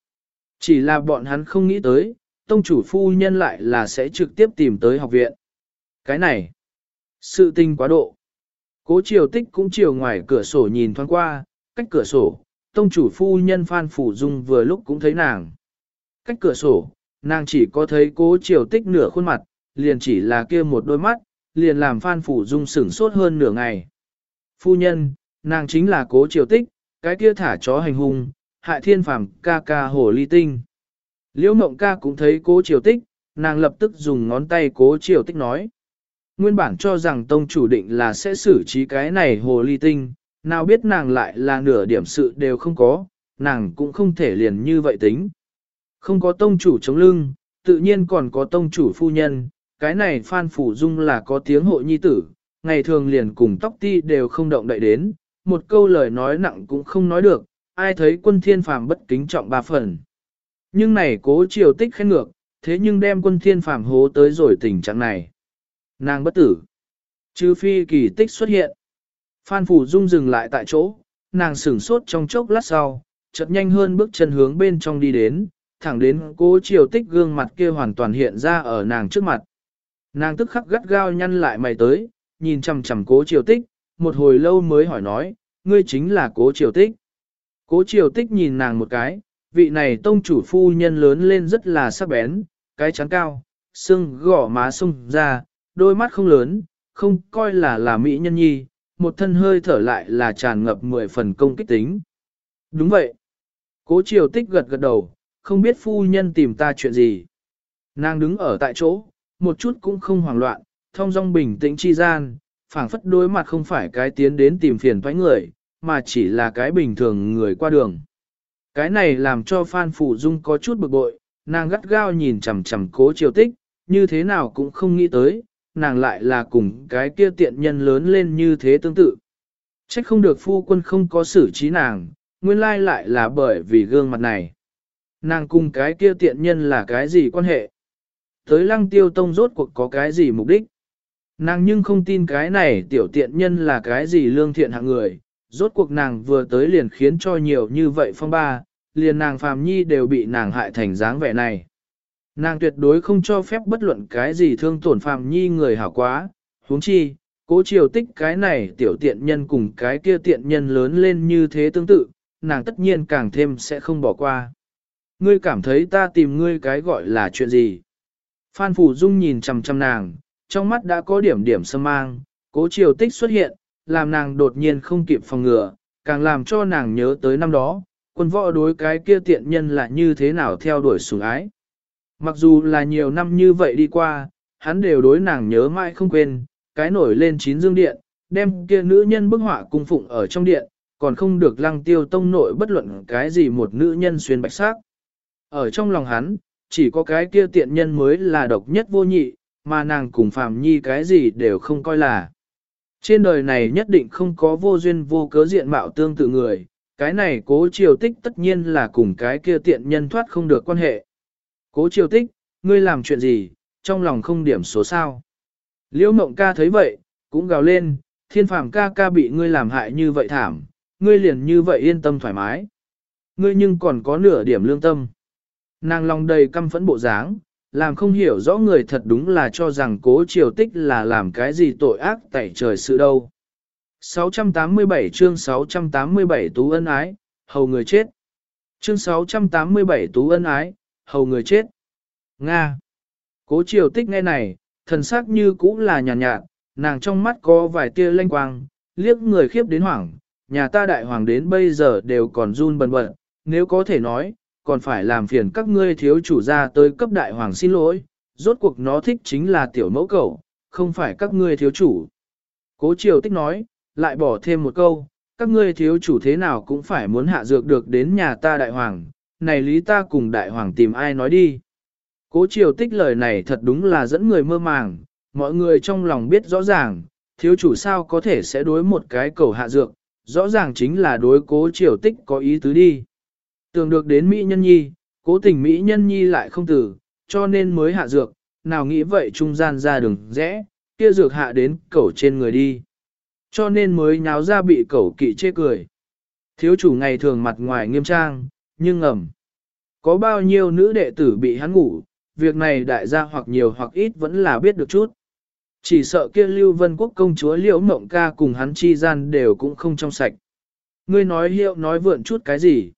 [SPEAKER 1] Chỉ là bọn hắn không nghĩ tới, tông chủ phu nhân lại là sẽ trực tiếp tìm tới học viện. Cái này, sự tình quá độ. Cố triều tích cũng chiều ngoài cửa sổ nhìn thoáng qua, cách cửa sổ, tông chủ phu nhân Phan Phủ Dung vừa lúc cũng thấy nàng. Cách cửa sổ, nàng chỉ có thấy cố triều tích nửa khuôn mặt, liền chỉ là kia một đôi mắt, liền làm Phan Phủ Dung sửng sốt hơn nửa ngày. Phu nhân, nàng chính là cố triều tích, cái kia thả chó hành hung, hại thiên phàm ca ca hồ ly tinh. Liễu mộng ca cũng thấy cố triều tích, nàng lập tức dùng ngón tay cố triều tích nói. Nguyên bản cho rằng tông chủ định là sẽ xử trí cái này hồ ly tinh, nào biết nàng lại là nửa điểm sự đều không có, nàng cũng không thể liền như vậy tính. Không có tông chủ chống lưng, tự nhiên còn có tông chủ phu nhân, cái này Phan Phủ Dung là có tiếng hội nhi tử, ngày thường liền cùng tóc ti đều không động đậy đến, một câu lời nói nặng cũng không nói được, ai thấy quân thiên phàm bất kính trọng ba phần. Nhưng này cố triều tích khen ngược, thế nhưng đem quân thiên phàm hố tới rồi tình trạng này. Nàng bất tử. Chứ phi kỳ tích xuất hiện. Phan Phủ Dung dừng lại tại chỗ, nàng sửng sốt trong chốc lát sau, chợt nhanh hơn bước chân hướng bên trong đi đến, thẳng đến cố triều tích gương mặt kia hoàn toàn hiện ra ở nàng trước mặt. Nàng tức khắc gắt gao nhăn lại mày tới, nhìn chằm chằm cố triều tích, một hồi lâu mới hỏi nói, ngươi chính là cố triều tích. Cố triều tích nhìn nàng một cái, vị này tông chủ phu nhân lớn lên rất là sắc bén, cái chán cao, xương gỏ má sung ra, đôi mắt không lớn, không coi là là mỹ nhân nhi, một thân hơi thở lại là tràn ngập mười phần công kích tính. Đúng vậy. Cố triều tích gật gật đầu, không biết phu nhân tìm ta chuyện gì. Nàng đứng ở tại chỗ, một chút cũng không hoảng loạn, thông dong bình tĩnh chi gian, phảng phất đối mặt không phải cái tiến đến tìm phiền thoái người, mà chỉ là cái bình thường người qua đường. Cái này làm cho Phan Phủ Dung có chút bực bội, nàng gắt gao nhìn chằm chằm cố triều tích, như thế nào cũng không nghĩ tới, nàng lại là cùng cái kia tiện nhân lớn lên như thế tương tự. Trách không được phu quân không có xử trí nàng, nguyên lai lại là bởi vì gương mặt này. Nàng cùng cái kia tiện nhân là cái gì quan hệ? Tới lăng tiêu tông rốt cuộc có cái gì mục đích? Nàng nhưng không tin cái này tiểu tiện nhân là cái gì lương thiện hạng người, rốt cuộc nàng vừa tới liền khiến cho nhiều như vậy phong ba, liền nàng phàm nhi đều bị nàng hại thành dáng vẻ này. Nàng tuyệt đối không cho phép bất luận cái gì thương tổn phàm nhi người hảo quá, huống chi, cố triều tích cái này tiểu tiện nhân cùng cái kia tiện nhân lớn lên như thế tương tự, nàng tất nhiên càng thêm sẽ không bỏ qua. Ngươi cảm thấy ta tìm ngươi cái gọi là chuyện gì? Phan Phủ Dung nhìn chằm chằm nàng, trong mắt đã có điểm điểm sâm mang, cố triều tích xuất hiện, làm nàng đột nhiên không kịp phòng ngừa, càng làm cho nàng nhớ tới năm đó, quân võ đối cái kia tiện nhân là như thế nào theo đuổi sủng ái. Mặc dù là nhiều năm như vậy đi qua, hắn đều đối nàng nhớ mãi không quên, cái nổi lên chín dương điện, đem kia nữ nhân bức họa cung phụng ở trong điện, còn không được lăng tiêu tông nội bất luận cái gì một nữ nhân xuyên bạch sắc. Ở trong lòng hắn, chỉ có cái kia tiện nhân mới là độc nhất vô nhị, mà nàng cùng phàm nhi cái gì đều không coi là. Trên đời này nhất định không có vô duyên vô cớ diện mạo tương tự người, cái này cố triều tích tất nhiên là cùng cái kia tiện nhân thoát không được quan hệ. Cố triều tích, ngươi làm chuyện gì, trong lòng không điểm số sao. Liễu mộng ca thấy vậy, cũng gào lên, thiên phàm ca ca bị ngươi làm hại như vậy thảm, ngươi liền như vậy yên tâm thoải mái. Ngươi nhưng còn có nửa điểm lương tâm. Nàng lòng đầy căm phẫn bộ dáng, làm không hiểu rõ người thật đúng là cho rằng cố triều tích là làm cái gì tội ác tại trời sự đâu. 687 chương 687 tú ân ái, hầu người chết. Chương 687 tú ân ái, hầu người chết. Nga. Cố triều tích nghe này, thần sắc như cũ là nhàn nhạt, nhạt, nàng trong mắt có vài tia lanh quang, liếc người khiếp đến hoảng, nhà ta đại hoàng đến bây giờ đều còn run bần bật, nếu có thể nói, còn phải làm phiền các ngươi thiếu chủ ra tới cấp đại hoàng xin lỗi, rốt cuộc nó thích chính là tiểu mẫu cầu, không phải các ngươi thiếu chủ. Cố triều tích nói, lại bỏ thêm một câu, các ngươi thiếu chủ thế nào cũng phải muốn hạ dược được đến nhà ta đại hoàng, này lý ta cùng đại hoàng tìm ai nói đi. Cố triều tích lời này thật đúng là dẫn người mơ màng, mọi người trong lòng biết rõ ràng, thiếu chủ sao có thể sẽ đối một cái cầu hạ dược, rõ ràng chính là đối cố triều tích có ý tứ đi. Tưởng được đến Mỹ Nhân Nhi, cố tình Mỹ Nhân Nhi lại không tử, cho nên mới hạ dược, nào nghĩ vậy trung gian ra đường rẽ, kia dược hạ đến cẩu trên người đi. Cho nên mới nháo ra bị cẩu kỵ chê cười. Thiếu chủ ngày thường mặt ngoài nghiêm trang, nhưng ngầm. Có bao nhiêu nữ đệ tử bị hắn ngủ, việc này đại gia hoặc nhiều hoặc ít vẫn là biết được chút. Chỉ sợ kia Lưu Vân Quốc công chúa Liễu Mộng Ca cùng hắn chi gian đều cũng không trong sạch. Ngươi nói hiệu nói vượn chút cái gì?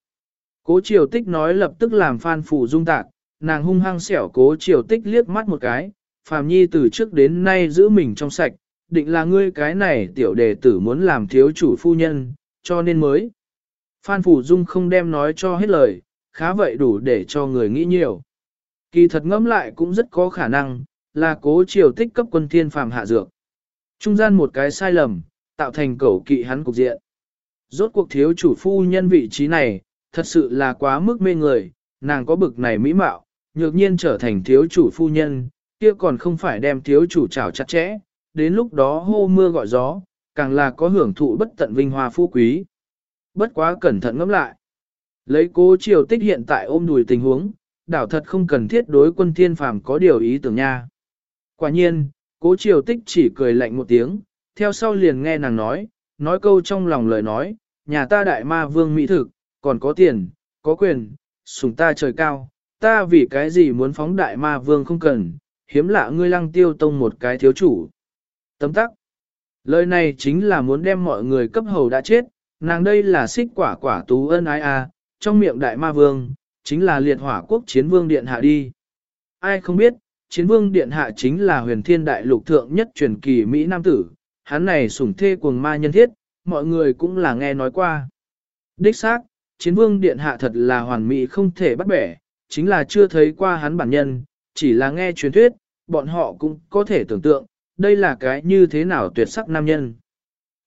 [SPEAKER 1] Cố triều tích nói lập tức làm phan phủ dung tạc, nàng hung hăng xẻo cố triều tích liếc mắt một cái, Phạm nhi từ trước đến nay giữ mình trong sạch, định là ngươi cái này tiểu đệ tử muốn làm thiếu chủ phu nhân, cho nên mới. Phan phủ dung không đem nói cho hết lời, khá vậy đủ để cho người nghĩ nhiều. Kỳ thật ngẫm lại cũng rất có khả năng, là cố triều tích cấp quân thiên phàm hạ dược. Trung gian một cái sai lầm, tạo thành cẩu kỵ hắn cục diện. Rốt cuộc thiếu chủ phu nhân vị trí này, thật sự là quá mức mê người, nàng có bực này mỹ mạo, nhược nhiên trở thành thiếu chủ phu nhân, kia còn không phải đem thiếu chủ chảo chặt chẽ, đến lúc đó hô mưa gọi gió, càng là có hưởng thụ bất tận vinh hoa phú quý. Bất quá cẩn thận ngẫm lại. Lấy cố triều tích hiện tại ôm đùi tình huống, đảo thật không cần thiết đối quân thiên phàm có điều ý tưởng nha. Quả nhiên, cố triều tích chỉ cười lạnh một tiếng, theo sau liền nghe nàng nói, nói câu trong lòng lời nói, nhà ta đại ma vương mỹ thực, còn có tiền, có quyền, sủng ta trời cao, ta vì cái gì muốn phóng đại ma vương không cần, hiếm lạ ngươi lăng tiêu tông một cái thiếu chủ. Tấm tắc. Lời này chính là muốn đem mọi người cấp hầu đã chết, nàng đây là xích quả quả tú ân ái a, trong miệng đại ma vương, chính là liệt hỏa quốc chiến vương điện hạ đi. Ai không biết, chiến vương điện hạ chính là huyền thiên đại lục thượng nhất truyền kỳ Mỹ Nam tử, hắn này sủng thê cuồng ma nhân thiết, mọi người cũng là nghe nói qua. Đích xác, chiến vương điện hạ thật là hoàn mỹ không thể bắt bẻ, chính là chưa thấy qua hắn bản nhân, chỉ là nghe truyền thuyết, bọn họ cũng có thể tưởng tượng, đây là cái như thế nào tuyệt sắc nam nhân.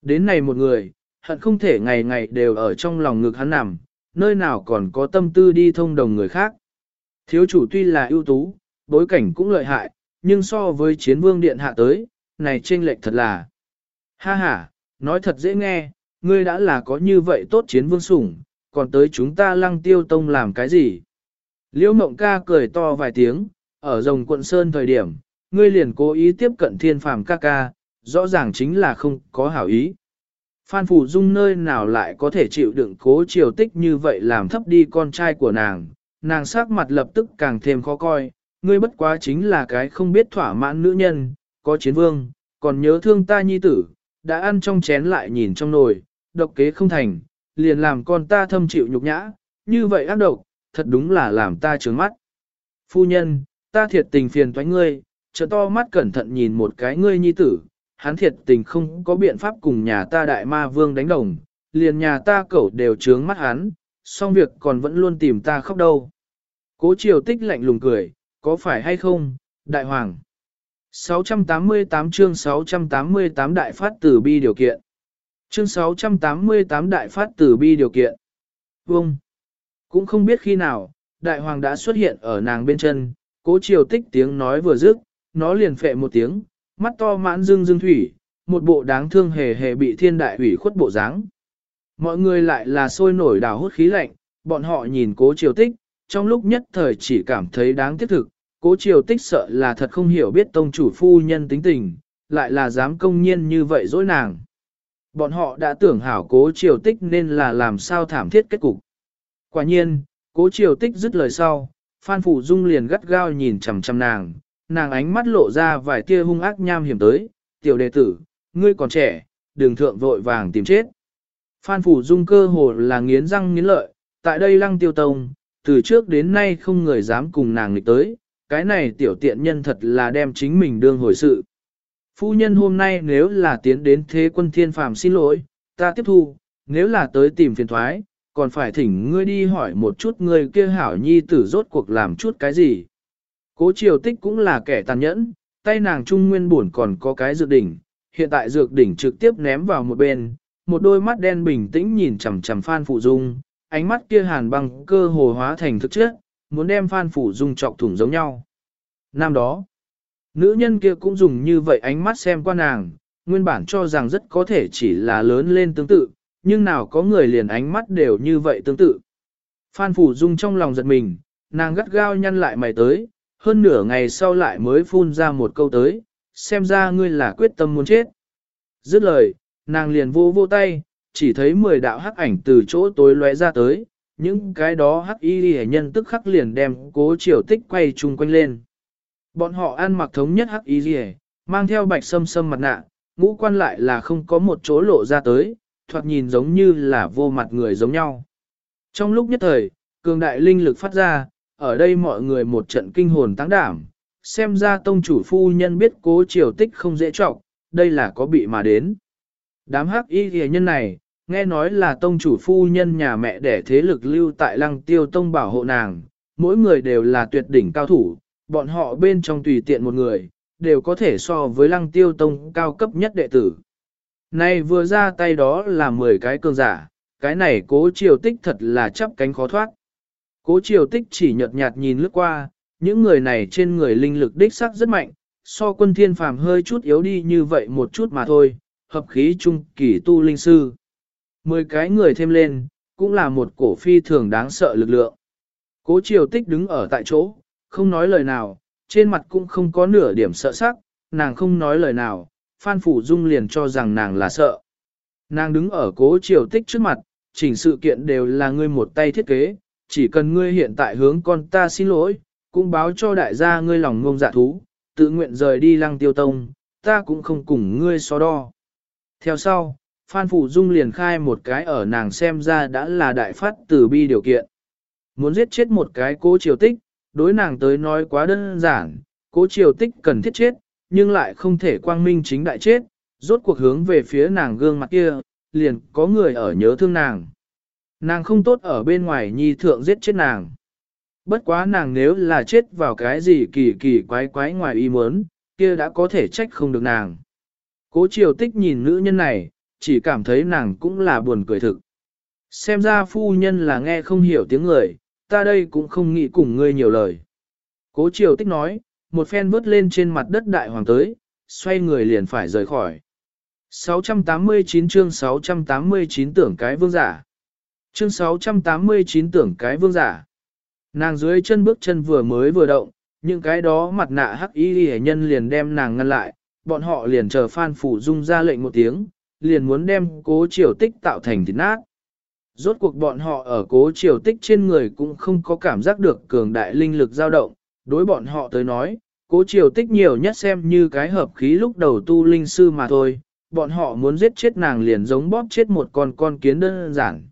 [SPEAKER 1] Đến này một người, hận không thể ngày ngày đều ở trong lòng ngực hắn nằm, nơi nào còn có tâm tư đi thông đồng người khác. Thiếu chủ tuy là ưu tú, bối cảnh cũng lợi hại, nhưng so với chiến vương điện hạ tới, này chênh lệch thật là. Ha ha, nói thật dễ nghe, ngươi đã là có như vậy tốt chiến vương sủng, còn tới chúng ta lăng tiêu tông làm cái gì? Liễu mộng ca cười to vài tiếng, ở rồng quận sơn thời điểm, ngươi liền cố ý tiếp cận thiên phàm ca ca, rõ ràng chính là không có hảo ý. Phan Phủ Dung nơi nào lại có thể chịu đựng cố triều tích như vậy làm thấp đi con trai của nàng, nàng sắc mặt lập tức càng thêm khó coi, ngươi bất quá chính là cái không biết thỏa mãn nữ nhân, có chiến vương, còn nhớ thương ta nhi tử, đã ăn trong chén lại nhìn trong nồi, độc kế không thành, liền làm con ta thâm chịu nhục nhã, như vậy ác độc, thật đúng là làm ta trướng mắt. Phu nhân, ta thiệt tình phiền toái ngươi, trợ to mắt cẩn thận nhìn một cái ngươi nhi tử, hắn thiệt tình không có biện pháp cùng nhà ta đại ma vương đánh đồng, liền nhà ta cẩu đều trướng mắt hắn, xong việc còn vẫn luôn tìm ta khóc đâu. Cố triều tích lạnh lùng cười, có phải hay không, đại hoàng? 688 chương 688 đại phát tử bi điều kiện. Chương 688 đại phát tử bi điều kiện. Vông. Cũng không biết khi nào, đại hoàng đã xuất hiện ở nàng bên chân, cố triều tích tiếng nói vừa dứt, nó liền phệ một tiếng, mắt to mãn dương dương thủy, một bộ đáng thương hề hề bị thiên đại hủy khuất bộ dáng. Mọi người lại là sôi nổi đào hút khí lạnh, bọn họ nhìn cố triều tích, trong lúc nhất thời chỉ cảm thấy đáng tiếc thực, cố triều tích sợ là thật không hiểu biết tông chủ phu nhân tính tình, lại là dám công nhiên như vậy dối nàng. Bọn họ đã tưởng hảo cố triều tích nên là làm sao thảm thiết kết cục. Quả nhiên, cố triều tích dứt lời sau, Phan Phủ Dung liền gắt gao nhìn chằm chằm nàng, nàng ánh mắt lộ ra vài tia hung ác nham hiểm tới, tiểu đệ tử, ngươi còn trẻ, đường thượng vội vàng tìm chết. Phan Phủ Dung cơ hồ là nghiến răng nghiến lợi, tại đây lăng tiêu tông, từ trước đến nay không người dám cùng nàng nghịch tới, cái này tiểu tiện nhân thật là đem chính mình đương hồi sự. Phu nhân hôm nay nếu là tiến đến thế quân thiên phàm xin lỗi, ta tiếp thu, nếu là tới tìm phiền thoái, còn phải thỉnh ngươi đi hỏi một chút ngươi kia hảo nhi tử rốt cuộc làm chút cái gì. Cố triều tích cũng là kẻ tàn nhẫn, tay nàng trung nguyên buồn còn có cái dược đỉnh, hiện tại dược đỉnh trực tiếp ném vào một bên, một đôi mắt đen bình tĩnh nhìn chằm chằm Phan Phụ Dung, ánh mắt kia hàn băng cơ hồ hóa thành thực chất, muốn đem Phan Phụ Dung chọc thủng giống nhau. Năm đó, nữ nhân kia cũng dùng như vậy ánh mắt xem qua nàng, nguyên bản cho rằng rất có thể chỉ là lớn lên tương tự, nhưng nào có người liền ánh mắt đều như vậy tương tự. Phan Phủ Dung trong lòng giật mình, nàng gắt gao nhăn lại mày tới, hơn nửa ngày sau lại mới phun ra một câu tới, xem ra ngươi là quyết tâm muốn chết. Dứt lời, nàng liền vô vô tay, chỉ thấy mười đạo hắc ảnh từ chỗ tối lóe ra tới, những cái đó hắc y hệ nhân tức khắc liền đem cố triều tích quay chung quanh lên. Bọn họ ăn mặc thống nhất hắc y hệ, mang theo bạch sâm sâm mặt nạ, ngũ quan lại là không có một chỗ lộ ra tới, thoạt nhìn giống như là vô mặt người giống nhau. Trong lúc nhất thời, cường đại linh lực phát ra, ở đây mọi người một trận kinh hồn tăng đảm, xem ra tông chủ phu nhân biết cố triều tích không dễ trọng, đây là có bị mà đến. Đám hắc y hề nhân này, nghe nói là tông chủ phu nhân nhà mẹ để thế lực lưu tại lăng tiêu tông bảo hộ nàng, mỗi người đều là tuyệt đỉnh cao thủ, bọn họ bên trong tùy tiện một người, đều có thể so với lăng tiêu tông cao cấp nhất đệ tử. Này vừa ra tay đó là 10 cái cường giả, cái này cố triều tích thật là chắp cánh khó thoát. Cố triều tích chỉ nhợt nhạt nhìn lướt qua, những người này trên người linh lực đích sắc rất mạnh, so quân thiên phàm hơi chút yếu đi như vậy một chút mà thôi, hợp khí trung kỳ tu linh sư. Mười cái người thêm lên, cũng là một cổ phi thường đáng sợ lực lượng. Cố triều tích đứng ở tại chỗ, không nói lời nào, trên mặt cũng không có nửa điểm sợ sắc, nàng không nói lời nào, Phan Phủ Dung liền cho rằng nàng là sợ. Nàng đứng ở cố triều tích trước mặt, chỉnh sự kiện đều là ngươi một tay thiết kế, chỉ cần ngươi hiện tại hướng con ta xin lỗi, cũng báo cho đại gia ngươi lòng ngông dạ thú, tự nguyện rời đi lăng tiêu tông, ta cũng không cùng ngươi so đo. Theo sau, Phan Phủ Dung liền khai một cái ở nàng xem ra đã là đại phát tử bi điều kiện. Muốn giết chết một cái cố triều tích, đối nàng tới nói quá đơn giản, cố triều tích cần thiết chết, nhưng lại không thể quang minh chính đại chết, rốt cuộc hướng về phía nàng gương mặt kia, liền có người ở nhớ thương nàng. Nàng không tốt ở bên ngoài nhi thượng giết chết nàng. Bất quá nàng nếu là chết vào cái gì kỳ kỳ quái quái ngoài ý muốn, kia đã có thể trách không được nàng. Cố triều tích nhìn nữ nhân này, chỉ cảm thấy nàng cũng là buồn cười thực. Xem ra phu nhân là nghe không hiểu tiếng người, ta đây cũng không nghĩ cùng ngươi nhiều lời. Cố triều tích nói, một phen vớt lên trên mặt đất đại hoàng tới, xoay người liền phải rời khỏi. 689 chương 689 tưởng cái vương giả. Chương 689 tưởng cái vương giả. Nàng dưới chân bước chân vừa mới vừa động, những cái đó mặt nạ hắc y hệ nhân liền đem nàng ngăn lại, bọn họ liền chờ Phan Phủ Dung ra lệnh một tiếng, liền muốn đem cố triều tích tạo thành thịt nát. Rốt cuộc bọn họ ở cố triều tích trên người cũng không có cảm giác được cường đại linh lực dao động, đối bọn họ tới nói, cố triều tích nhiều nhất xem như cái hợp khí lúc đầu tu linh sư mà thôi, bọn họ muốn giết chết nàng liền giống bóp chết một con con kiến đơn giản.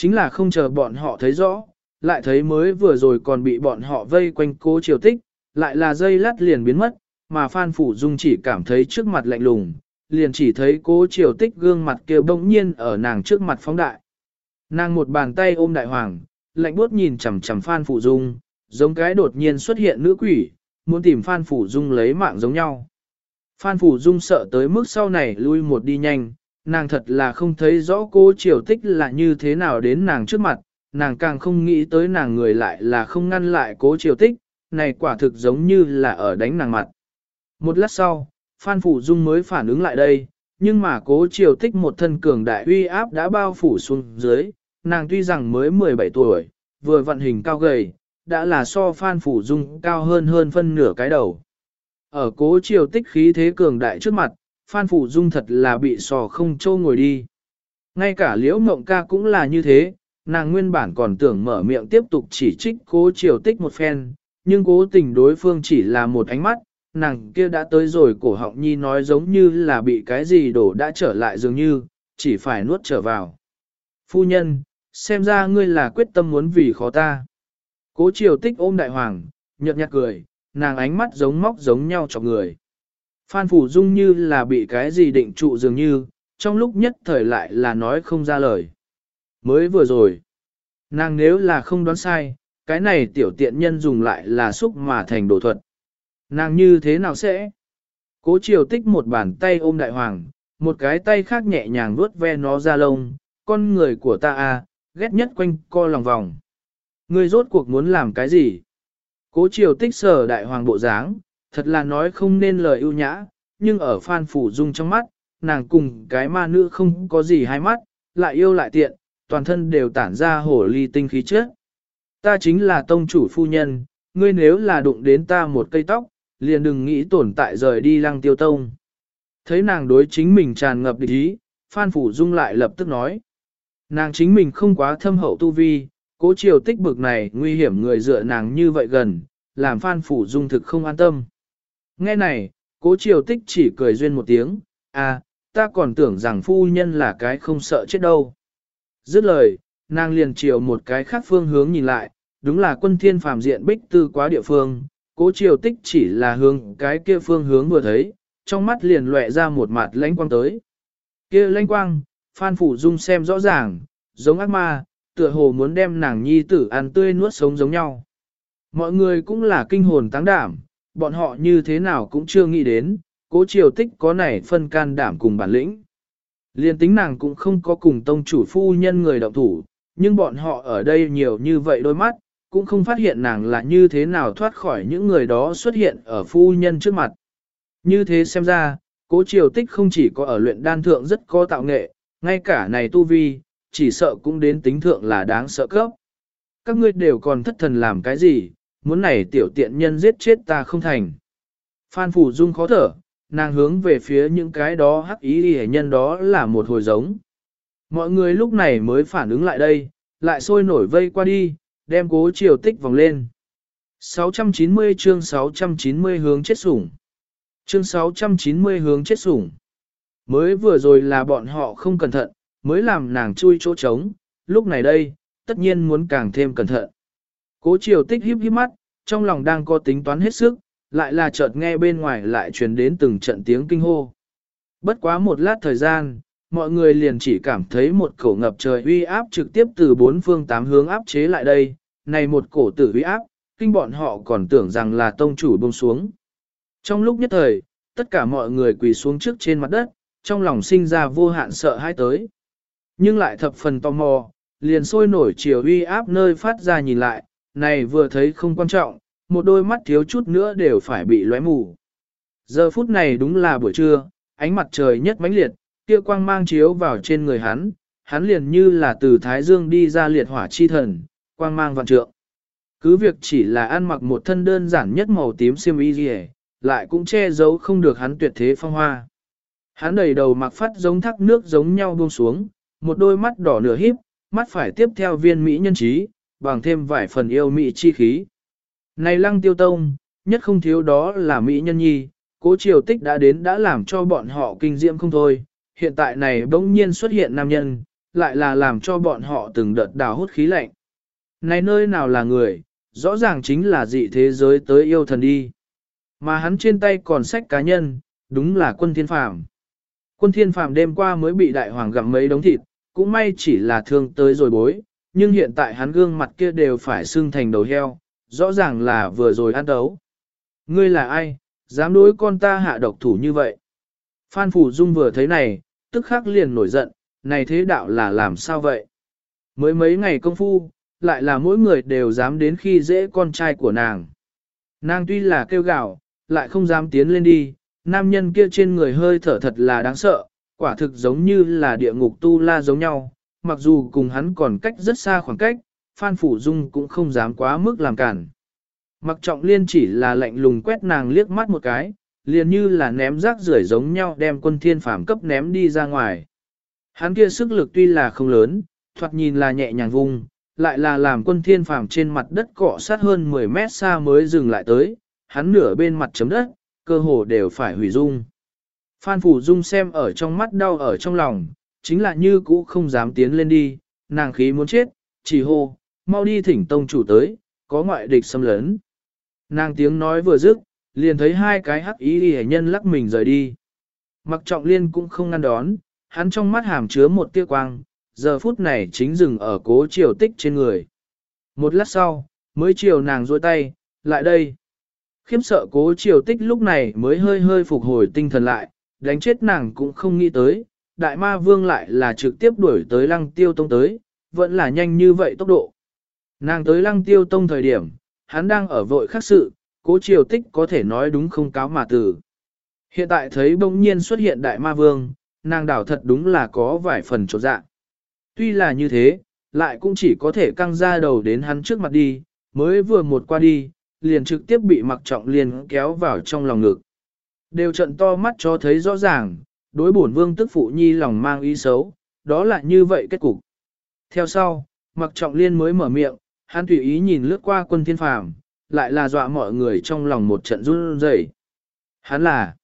[SPEAKER 1] Chính là không chờ bọn họ thấy rõ, lại thấy mới vừa rồi còn bị bọn họ vây quanh cố triều tích, lại là dây lát liền biến mất, mà Phan Phủ Dung chỉ cảm thấy trước mặt lạnh lùng, liền chỉ thấy cố triều tích gương mặt kia bỗng nhiên ở nàng trước mặt phóng đại. Nàng một bàn tay ôm đại hoàng, lạnh buốt nhìn chằm chằm Phan Phủ Dung, giống cái đột nhiên xuất hiện nữ quỷ, muốn tìm Phan Phủ Dung lấy mạng giống nhau. Phan Phủ Dung sợ tới mức sau này lui một đi nhanh, nàng thật là không thấy rõ cô triều tích là như thế nào đến nàng trước mặt, nàng càng không nghĩ tới nàng người lại là không ngăn lại cố triều tích, này quả thực giống như là ở đánh nàng mặt. Một lát sau, Phan Phủ Dung mới phản ứng lại đây, nhưng mà cố triều tích một thân cường đại uy áp đã bao phủ xuống dưới, nàng tuy rằng mới 17 tuổi, vừa vận hình cao gầy, đã là so Phan Phủ Dung cao hơn hơn phân nửa cái đầu. Ở cố triều tích khí thế cường đại trước mặt, Phan Phủ Dung thật là bị sò không trâu ngồi đi. Ngay cả liễu mộng ca cũng là như thế, nàng nguyên bản còn tưởng mở miệng tiếp tục chỉ trích cố triều tích một phen, nhưng cố tình đối phương chỉ là một ánh mắt, nàng kia đã tới rồi cổ họng nhi nói giống như là bị cái gì đổ đã trở lại dường như, chỉ phải nuốt trở vào. Phu nhân, xem ra ngươi là quyết tâm muốn vì khó ta. Cố triều tích ôm đại hoàng, nhợt nhạt cười, nàng ánh mắt giống móc giống nhau cho người. Phan Phủ Dung như là bị cái gì định trụ dường như, trong lúc nhất thời lại là nói không ra lời. Mới vừa rồi, nàng nếu là không đoán sai, cái này tiểu tiện nhân dùng lại là xúc mà thành đồ thuật. Nàng như thế nào sẽ? Cố triều tích một bàn tay ôm đại hoàng, một cái tay khác nhẹ nhàng vuốt ve nó ra lông, con người của ta a ghét nhất quanh co lòng vòng. Ngươi rốt cuộc muốn làm cái gì? Cố triều tích sở đại hoàng bộ dáng, thật là nói không nên lời ưu nhã, nhưng ở phan phủ dung trong mắt, nàng cùng cái ma nữ không có gì hai mắt, lại yêu lại tiện, toàn thân đều tản ra hổ ly tinh khí trước. Ta chính là tông chủ phu nhân, ngươi nếu là đụng đến ta một cây tóc, liền đừng nghĩ tồn tại rời đi lăng tiêu tông. Thấy nàng đối chính mình tràn ngập địch ý, Phan Phủ Dung lại lập tức nói. Nàng chính mình không quá thâm hậu tu vi, cố triều tích bực này nguy hiểm người dựa nàng như vậy gần, làm Phan Phủ Dung thực không an tâm. Nghe này, cố triều tích chỉ cười duyên một tiếng, à, ta còn tưởng rằng phu nhân là cái không sợ chết đâu. Dứt lời, nàng liền chiều một cái khác phương hướng nhìn lại, đúng là quân thiên phàm diện bích tư quá địa phương, cố triều tích chỉ là hướng cái kia phương hướng vừa thấy, trong mắt liền lệ ra một mặt lãnh quang tới. Kia lãnh quang, Phan Phủ Dung xem rõ ràng, giống ác ma, tựa hồ muốn đem nàng nhi tử ăn tươi nuốt sống giống nhau. Mọi người cũng là kinh hồn táng đảm, bọn họ như thế nào cũng chưa nghĩ đến, cố triều tích có này phân can đảm cùng bản lĩnh. Liên tính nàng cũng không có cùng tông chủ phu nhân người động thủ, nhưng bọn họ ở đây nhiều như vậy đôi mắt, cũng không phát hiện nàng là như thế nào thoát khỏi những người đó xuất hiện ở phu nhân trước mặt. Như thế xem ra, cố triều tích không chỉ có ở luyện đan thượng rất có tạo nghệ, ngay cả này tu vi, chỉ sợ cũng đến tính thượng là đáng sợ cấp. Các ngươi đều còn thất thần làm cái gì, muốn này tiểu tiện nhân giết chết ta không thành. Phan Phủ Dung khó thở, nàng hướng về phía những cái đó hắc ý hề nhân đó là một hồi giống. Mọi người lúc này mới phản ứng lại đây, lại sôi nổi vây qua đi, đem cố triều tích vòng lên. 690 chương 690 hướng chết sủng. Chương 690 hướng chết sủng. Mới vừa rồi là bọn họ không cẩn thận, mới làm nàng chui chỗ trống, lúc này đây, tất nhiên muốn càng thêm cẩn thận. Cố triều tích híp híp mắt, trong lòng đang có tính toán hết sức, lại là chợt nghe bên ngoài lại truyền đến từng trận tiếng kinh hô. Bất quá một lát thời gian, mọi người liền chỉ cảm thấy một cổ ngập trời uy áp trực tiếp từ bốn phương tám hướng áp chế lại đây, này một cổ tử uy áp, kinh bọn họ còn tưởng rằng là tông chủ buông xuống. Trong lúc nhất thời, tất cả mọi người quỳ xuống trước trên mặt đất, trong lòng sinh ra vô hạn sợ hãi tới. Nhưng lại thập phần tò mò, liền sôi nổi chiều uy áp nơi phát ra nhìn lại, này vừa thấy không quan trọng, một đôi mắt thiếu chút nữa đều phải bị lóe mù. Giờ phút này đúng là buổi trưa, ánh mặt trời nhất mãnh liệt, kia quang mang chiếu vào trên người hắn, hắn liền như là từ Thái Dương đi ra liệt hỏa chi thần, quang mang vạn trượng. Cứ việc chỉ là ăn mặc một thân đơn giản nhất màu tím xiêm y gì lại cũng che giấu không được hắn tuyệt thế phong hoa. Hắn đầy đầu mặc phát giống thác nước giống nhau buông xuống, một đôi mắt đỏ nửa híp, mắt phải tiếp theo viên mỹ nhân trí, bằng thêm vài phần yêu mỹ chi khí. Này lăng tiêu tông, nhất không thiếu đó là mỹ nhân nhi, cố triều tích đã đến đã làm cho bọn họ kinh diễm không thôi, hiện tại này bỗng nhiên xuất hiện nam nhân, lại là làm cho bọn họ từng đợt đào hút khí lạnh. Này nơi nào là người, rõ ràng chính là dị thế giới tới yêu thần đi. Mà hắn trên tay còn sách cá nhân, đúng là quân thiên phàm. Quân thiên phàm đêm qua mới bị đại hoàng gặm mấy đống thịt, cũng may chỉ là thương tới rồi bối, nhưng hiện tại hắn gương mặt kia đều phải sưng thành đầu heo, rõ ràng là vừa rồi ăn đấu. Ngươi là ai, dám đối con ta hạ độc thủ như vậy? Phan Phủ Dung vừa thấy này, tức khắc liền nổi giận, này thế đạo là làm sao vậy? Mới mấy ngày công phu, lại là mỗi người đều dám đến khi dễ con trai của nàng. Nàng tuy là kêu gào, lại không dám tiến lên đi, nam nhân kia trên người hơi thở thật là đáng sợ, quả thực giống như là địa ngục tu la giống nhau, mặc dù cùng hắn còn cách rất xa khoảng cách, Phan Phủ Dung cũng không dám quá mức làm cản. Mặc trọng liên chỉ là lạnh lùng quét nàng liếc mắt một cái, liền như là ném rác rưởi giống nhau đem quân thiên phàm cấp ném đi ra ngoài. Hắn kia sức lực tuy là không lớn, thoạt nhìn là nhẹ nhàng vung, lại là làm quân thiên phàm trên mặt đất cọ sát hơn 10 mét xa mới dừng lại tới, hắn nửa bên mặt chấm đất, cơ hồ đều phải hủy dung. Phan Phủ Dung xem ở trong mắt đau ở trong lòng, chính là như cũ không dám tiến lên đi, nàng khí muốn chết, chỉ hô, mau đi thỉnh tông chủ tới, có ngoại địch xâm lấn. Nàng tiếng nói vừa dứt, liền thấy hai cái hắc ý hề nhân lắc mình rời đi. Mặc trọng liên cũng không ngăn đón, hắn trong mắt hàm chứa một tia quang, giờ phút này chính dừng ở cố triều tích trên người. Một lát sau, mới chiều nàng duỗi tay, lại đây. Khiếm sợ cố triều tích lúc này mới hơi hơi phục hồi tinh thần lại, đánh chết nàng cũng không nghĩ tới, đại ma vương lại là trực tiếp đuổi tới lăng tiêu tông tới, vẫn là nhanh như vậy tốc độ. Nàng tới lăng tiêu tông thời điểm, hắn đang ở vội khắc sự, cố triều tích có thể nói đúng không cáo mà từ. Hiện tại thấy bỗng nhiên xuất hiện đại ma vương, nàng đảo thật đúng là có vài phần trột dạ. Tuy là như thế, lại cũng chỉ có thể căng ra đầu đến hắn trước mặt đi, mới vừa một qua đi, liền trực tiếp bị mặc trọng liền kéo vào trong lòng ngực. Đều trận to mắt cho thấy rõ ràng, đối bổn vương tức phụ nhi lòng mang ý xấu, đó là như vậy kết cục. Theo sau, mặc trọng liên mới mở miệng, hắn tùy ý nhìn lướt qua quân thiên phàm, lại là dọa mọi người trong lòng một trận run rẩy. Hắn là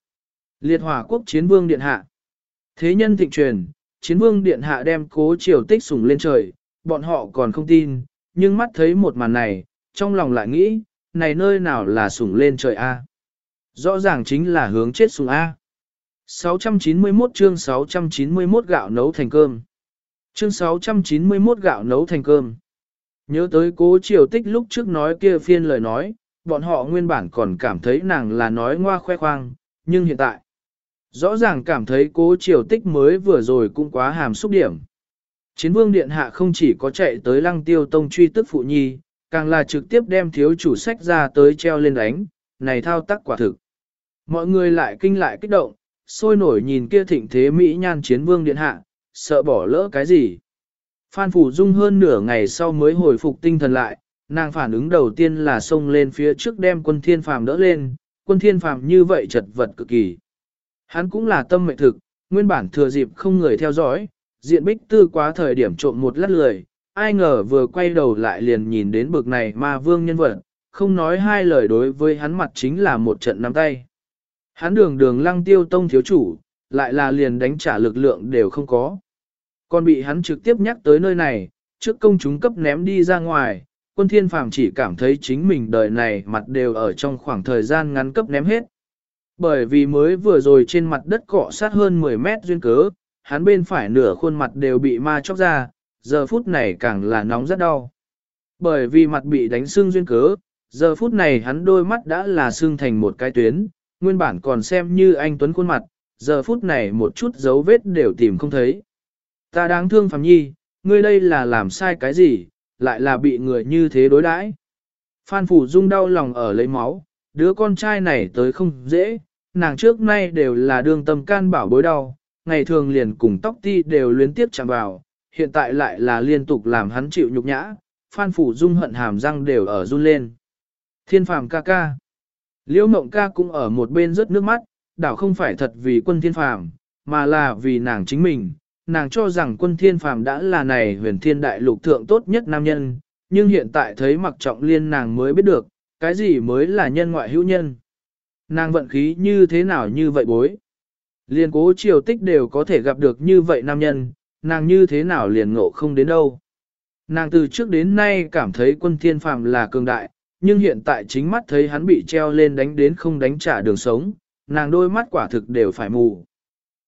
[SPEAKER 1] liệt hỏa quốc chiến vương điện hạ. Thế nhân thịnh truyền, chiến vương điện hạ đem cố triều tích sủng lên trời, bọn họ còn không tin, nhưng mắt thấy một màn này, trong lòng lại nghĩ, này nơi nào là sủng lên trời a? Rõ ràng chính là hướng chết sủng a. 691 chương 691 gạo nấu thành cơm. Chương 691 gạo nấu thành cơm. Nhớ tới cố triều tích lúc trước nói kia phiên lời nói, bọn họ nguyên bản còn cảm thấy nàng là nói ngoa khoe khoang, nhưng hiện tại, rõ ràng cảm thấy cố triều tích mới vừa rồi cũng quá hàm xúc điểm. Chiến vương điện hạ không chỉ có chạy tới lăng tiêu tông truy tức phụ nhi, càng là trực tiếp đem thiếu chủ sách ra tới treo lên đánh, này thao tác quả thực. Mọi người lại kinh lại kích động, sôi nổi nhìn kia thịnh thế Mỹ nhan chiến vương điện hạ, sợ bỏ lỡ cái gì. Phan Phủ Dung hơn nửa ngày sau mới hồi phục tinh thần lại, nàng phản ứng đầu tiên là xông lên phía trước đem quân thiên phàm đỡ lên, quân thiên phàm như vậy chật vật cực kỳ. Hắn cũng là tâm mệnh thực, nguyên bản thừa dịp không người theo dõi, diện bích tư quá thời điểm trộm một lát lười, ai ngờ vừa quay đầu lại liền nhìn đến bực này ma vương nhân vật, không nói hai lời đối với hắn mặt chính là một trận nắm tay. Hắn đường đường lăng tiêu tông thiếu chủ, lại là liền đánh trả lực lượng đều không có. Còn bị hắn trực tiếp nhắc tới nơi này, trước công chúng cấp ném đi ra ngoài, quân thiên phàm chỉ cảm thấy chính mình đời này mặt đều ở trong khoảng thời gian ngắn cấp ném hết. Bởi vì mới vừa rồi trên mặt đất cọ sát hơn 10 mét duyên cớ, hắn bên phải nửa khuôn mặt đều bị ma chóc ra, giờ phút này càng là nóng rất đau. Bởi vì mặt bị đánh sưng duyên cớ, giờ phút này hắn đôi mắt đã là sưng thành một cái tuyến, nguyên bản còn xem như anh Tuấn khuôn mặt, giờ phút này một chút dấu vết đều tìm không thấy. Ta đáng thương Phạm Nhi, ngươi đây là làm sai cái gì, lại là bị người như thế đối đãi. Phan Phủ Dung đau lòng ở lấy máu, đứa con trai này tới không dễ, nàng trước nay đều là đương tâm can bảo bối đau, ngày thường liền cùng tóc ti đều luyến tiếp chạm vào, hiện tại lại là liên tục làm hắn chịu nhục nhã, Phan Phủ Dung hận hàm răng đều ở run lên. Thiên phàm ca ca. Liễu mộng ca cũng ở một bên rớt nước mắt, đảo không phải thật vì quân thiên phàm, mà là vì nàng chính mình. Nàng cho rằng quân thiên phàm đã là này huyền thiên đại lục thượng tốt nhất nam nhân, nhưng hiện tại thấy mặc trọng liên nàng mới biết được, cái gì mới là nhân ngoại hữu nhân. Nàng vận khí như thế nào như vậy bối. Liên cố triều tích đều có thể gặp được như vậy nam nhân, nàng như thế nào liền ngộ không đến đâu. Nàng từ trước đến nay cảm thấy quân thiên phàm là cường đại, nhưng hiện tại chính mắt thấy hắn bị treo lên đánh đến không đánh trả đường sống, nàng đôi mắt quả thực đều phải mù.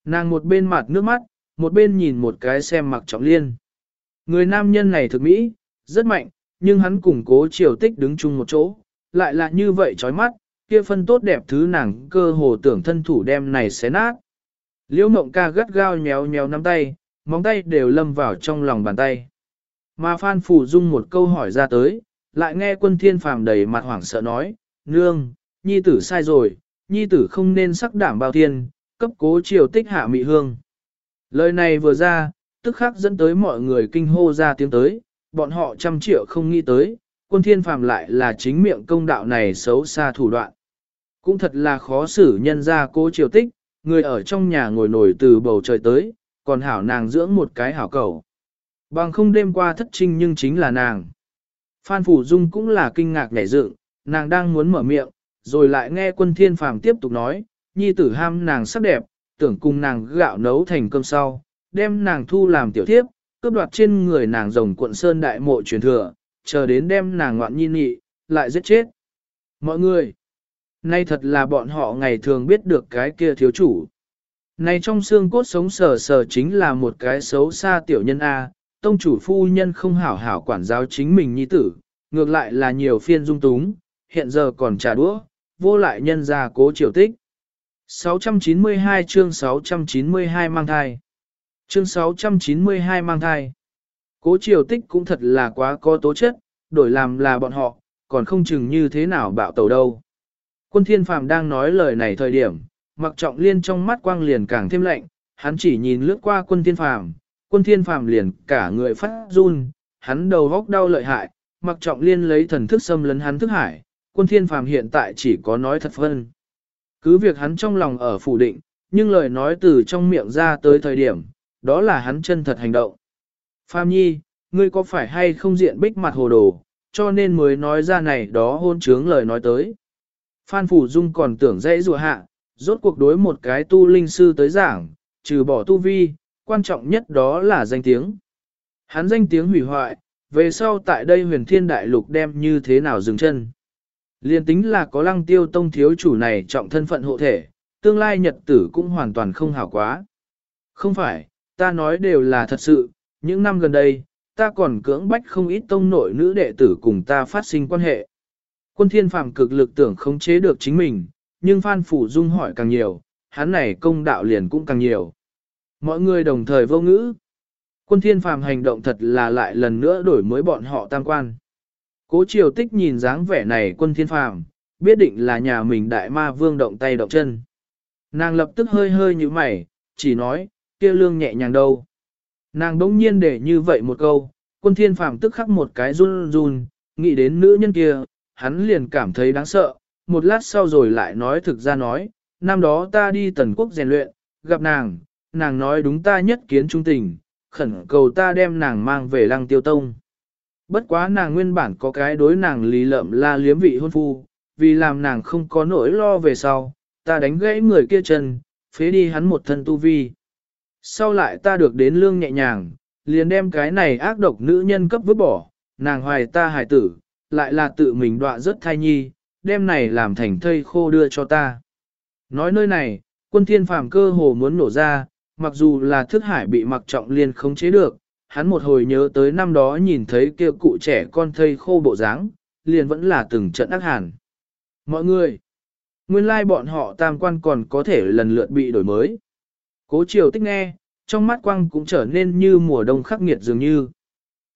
[SPEAKER 1] Nàng một bên mặt nước mắt, một bên nhìn một cái xem mặc trọng liên. Người nam nhân này thực mỹ, rất mạnh, nhưng hắn cùng cố triều tích đứng chung một chỗ, lại là như vậy chói mắt, kia phân tốt đẹp thứ nàng cơ hồ tưởng thân thủ đem này xé nát. Liễu mộng ca gắt gao nhéo nhéo nắm tay, móng tay đều lâm vào trong lòng bàn tay. Mà Phan Phủ Dung một câu hỏi ra tới, lại nghe quân thiên phàm đầy mặt hoảng sợ nói, Nương, nhi tử sai rồi, nhi tử không nên sắc đảm bao thiên, cấp cố triều tích hạ mị hương. Lời này vừa ra, tức khắc dẫn tới mọi người kinh hô ra tiếng tới, bọn họ trăm triệu không nghĩ tới, quân thiên phàm lại là chính miệng công đạo này xấu xa thủ đoạn. Cũng thật là khó xử nhân ra cố triều tích, người ở trong nhà ngồi nổi từ bầu trời tới, còn hảo nàng dưỡng một cái hảo cầu. Bằng không đêm qua thất trinh nhưng chính là nàng. Phan Phủ Dung cũng là kinh ngạc nhảy dựng, nàng đang muốn mở miệng, rồi lại nghe quân thiên phàm tiếp tục nói, nhi tử ham nàng sắc đẹp, tưởng cùng nàng gạo nấu thành cơm sau, đem nàng thu làm tiểu thiếp, cướp đoạt trên người nàng rồng cuộn sơn đại mộ truyền thừa, chờ đến đem nàng ngoạn nhi nị, lại giết chết. Mọi người, nay thật là bọn họ ngày thường biết được cái kia thiếu chủ. Này trong xương cốt sống sờ sờ chính là một cái xấu xa tiểu nhân A, tông chủ phu nhân không hảo hảo quản giáo chính mình nhi tử, ngược lại là nhiều phiên dung túng, hiện giờ còn trả đũa, vô lại nhân ra cố triều tích. 692 chương 692 mang thai. Chương 692 mang thai. Cố triều tích cũng thật là quá có tố chất, đổi làm là bọn họ, còn không chừng như thế nào bạo tàu đâu. Quân thiên phàm đang nói lời này thời điểm, mặc trọng liên trong mắt quang liền càng thêm lạnh, hắn chỉ nhìn lướt qua quân thiên phàm, quân thiên phàm liền cả người phát run, hắn đầu góc đau lợi hại, mặc trọng liên lấy thần thức xâm lấn hắn thức hải, quân thiên phàm hiện tại chỉ có nói thật phân. Cứ việc hắn trong lòng ở phủ định, nhưng lời nói từ trong miệng ra tới thời điểm, đó là hắn chân thật hành động. Phàm nhi, ngươi có phải hay không diện bích mặt hồ đồ, cho nên mới nói ra này đó hôn trướng lời nói tới. Phan Phủ Dung còn tưởng dễ dùa hạ, rốt cuộc đối một cái tu linh sư tới giảng, trừ bỏ tu vi, quan trọng nhất đó là danh tiếng. Hắn danh tiếng hủy hoại, về sau tại đây huyền thiên đại lục đem như thế nào dừng chân. Liên tính là có lăng tiêu tông thiếu chủ này trọng thân phận hộ thể, tương lai nhật tử cũng hoàn toàn không hảo quá. Không phải, ta nói đều là thật sự, những năm gần đây, ta còn cưỡng bách không ít tông nội nữ đệ tử cùng ta phát sinh quan hệ. Quân thiên phàm cực lực tưởng khống chế được chính mình, nhưng Phan Phủ Dung hỏi càng nhiều, hắn này công đạo liền cũng càng nhiều. Mọi người đồng thời vô ngữ. Quân thiên phàm hành động thật là lại lần nữa đổi mới bọn họ tam quan. Cố triều tích nhìn dáng vẻ này quân thiên phàm, biết định là nhà mình đại ma vương động tay động chân. Nàng lập tức hơi hơi như mày, chỉ nói, kia lương nhẹ nhàng đâu. Nàng đống nhiên để như vậy một câu, quân thiên phàm tức khắc một cái run run, nghĩ đến nữ nhân kia, hắn liền cảm thấy đáng sợ, một lát sau rồi lại nói thực ra nói, năm đó ta đi tần quốc rèn luyện, gặp nàng, nàng nói đúng ta nhất kiến trung tình, khẩn cầu ta đem nàng mang về lăng tiêu tông. Bất quá nàng nguyên bản có cái đối nàng lý lợm la liếm vị hôn phu, vì làm nàng không có nỗi lo về sau, ta đánh gãy người kia chân, phế đi hắn một thân tu vi. Sau lại ta được đến lương nhẹ nhàng, liền đem cái này ác độc nữ nhân cấp vứt bỏ, nàng hoài ta hài tử, lại là tự mình đọa rất thai nhi, đem này làm thành thây khô đưa cho ta. Nói nơi này, quân thiên phàm cơ hồ muốn nổ ra, mặc dù là thức hải bị mặc trọng liên khống chế được, hắn một hồi nhớ tới năm đó nhìn thấy kia cụ trẻ con thây khô bộ dáng, liền vẫn là từng trận ác hàn. Mọi người, nguyên lai like bọn họ tam quan còn có thể lần lượt bị đổi mới. Cố triều tích nghe, trong mắt quang cũng trở nên như mùa đông khắc nghiệt dường như.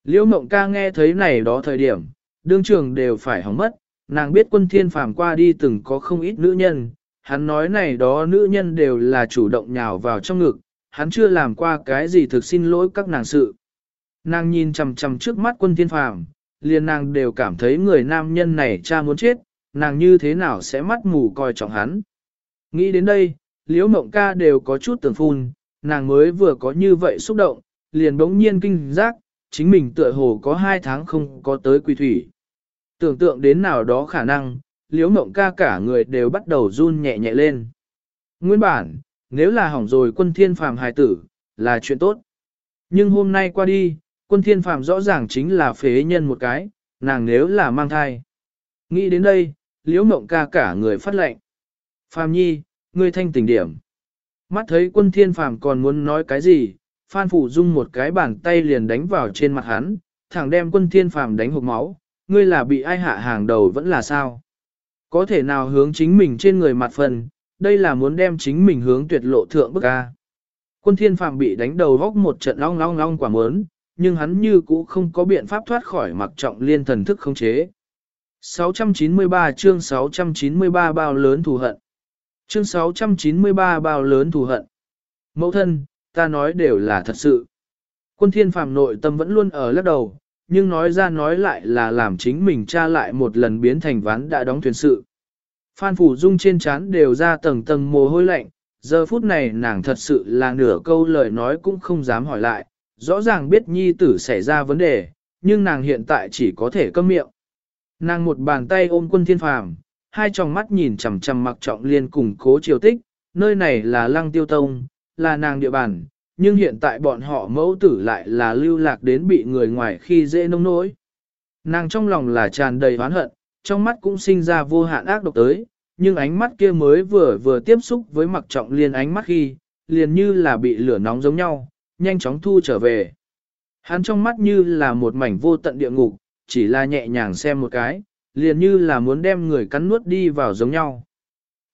[SPEAKER 1] Liễu mộng ca nghe thấy này đó thời điểm, đương trường đều phải hỏng mất, nàng biết quân thiên phàm qua đi từng có không ít nữ nhân, hắn nói này đó nữ nhân đều là chủ động nhào vào trong ngực, hắn chưa làm qua cái gì thực xin lỗi các nàng sự. Nàng nhìn chằm chằm trước mắt quân thiên phàm, liền nàng đều cảm thấy người nam nhân này cha muốn chết, nàng như thế nào sẽ mắt mù coi trọng hắn. Nghĩ đến đây, liễu mộng ca đều có chút tưởng phun, nàng mới vừa có như vậy xúc động, liền bỗng nhiên kinh giác, chính mình tựa hồ có hai tháng không có tới quỳ thủy. Tưởng tượng đến nào đó khả năng, liễu mộng ca cả người đều bắt đầu run nhẹ nhẹ lên. Nguyên bản, nếu là hỏng rồi quân thiên phàm hài tử, là chuyện tốt. Nhưng hôm nay qua đi, quân thiên phàm rõ ràng chính là phế nhân một cái, nàng nếu là mang thai. Nghĩ đến đây, liễu mộng ca cả người phát lệnh. Phàm nhi, ngươi thanh tỉnh điểm. Mắt thấy quân thiên phàm còn muốn nói cái gì, Phan Phủ Dung một cái bàn tay liền đánh vào trên mặt hắn, thẳng đem quân thiên phàm đánh hộp máu, ngươi là bị ai hạ hàng đầu vẫn là sao? Có thể nào hướng chính mình trên người mặt phần, đây là muốn đem chính mình hướng tuyệt lộ thượng bức ca. Quân thiên Phạm bị đánh đầu góc một trận long long long quả mớn, nhưng hắn như cũ không có biện pháp thoát khỏi mặc trọng liên thần thức không chế. 693 chương 693 bao lớn thù hận. Chương 693 bao lớn thù hận. Mẫu thân, ta nói đều là thật sự. Quân thiên phàm nội tâm vẫn luôn ở lắc đầu, nhưng nói ra nói lại là làm chính mình tra lại một lần biến thành ván đã đóng thuyền sự. Phan Phủ Dung trên trán đều ra tầng tầng mồ hôi lạnh, giờ phút này nàng thật sự là nửa câu lời nói cũng không dám hỏi lại, rõ ràng biết nhi tử xảy ra vấn đề, nhưng nàng hiện tại chỉ có thể câm miệng. Nàng một bàn tay ôm quân thiên phàm, hai tròng mắt nhìn chằm chằm mặc trọng liên cùng cố triều tích, nơi này là lăng tiêu tông, là nàng địa bàn, nhưng hiện tại bọn họ mẫu tử lại là lưu lạc đến bị người ngoài khi dễ nông nỗi. Nàng trong lòng là tràn đầy oán hận, trong mắt cũng sinh ra vô hạn ác độc tới, nhưng ánh mắt kia mới vừa vừa tiếp xúc với mặc trọng liên ánh mắt khi, liền như là bị lửa nóng giống nhau, nhanh chóng thu trở về. Hắn trong mắt như là một mảnh vô tận địa ngục, chỉ là nhẹ nhàng xem một cái, liền như là muốn đem người cắn nuốt đi vào giống nhau.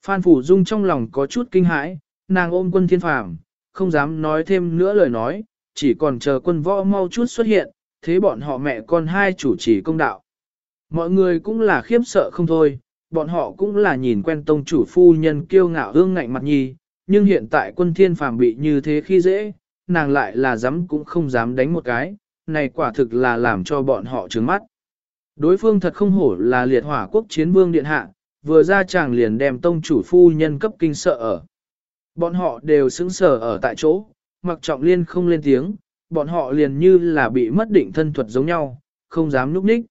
[SPEAKER 1] Phan Phủ Dung trong lòng có chút kinh hãi, nàng ôm quân thiên phàm, không dám nói thêm nữa lời nói, chỉ còn chờ quân võ mau chút xuất hiện, thế bọn họ mẹ con hai chủ trì công đạo. Mọi người cũng là khiếp sợ không thôi, bọn họ cũng là nhìn quen tông chủ phu nhân kiêu ngạo hương ngạnh mặt nhi, nhưng hiện tại quân thiên phàm bị như thế khi dễ, nàng lại là dám cũng không dám đánh một cái, này quả thực là làm cho bọn họ trướng mắt. Đối phương thật không hổ là liệt hỏa quốc chiến vương điện hạ, vừa ra chàng liền đem tông chủ phu nhân cấp kinh sợ ở. Bọn họ đều sững sờ ở tại chỗ, mặc trọng liên không lên tiếng, bọn họ liền như là bị mất định thân thuật giống nhau, không dám núp ních.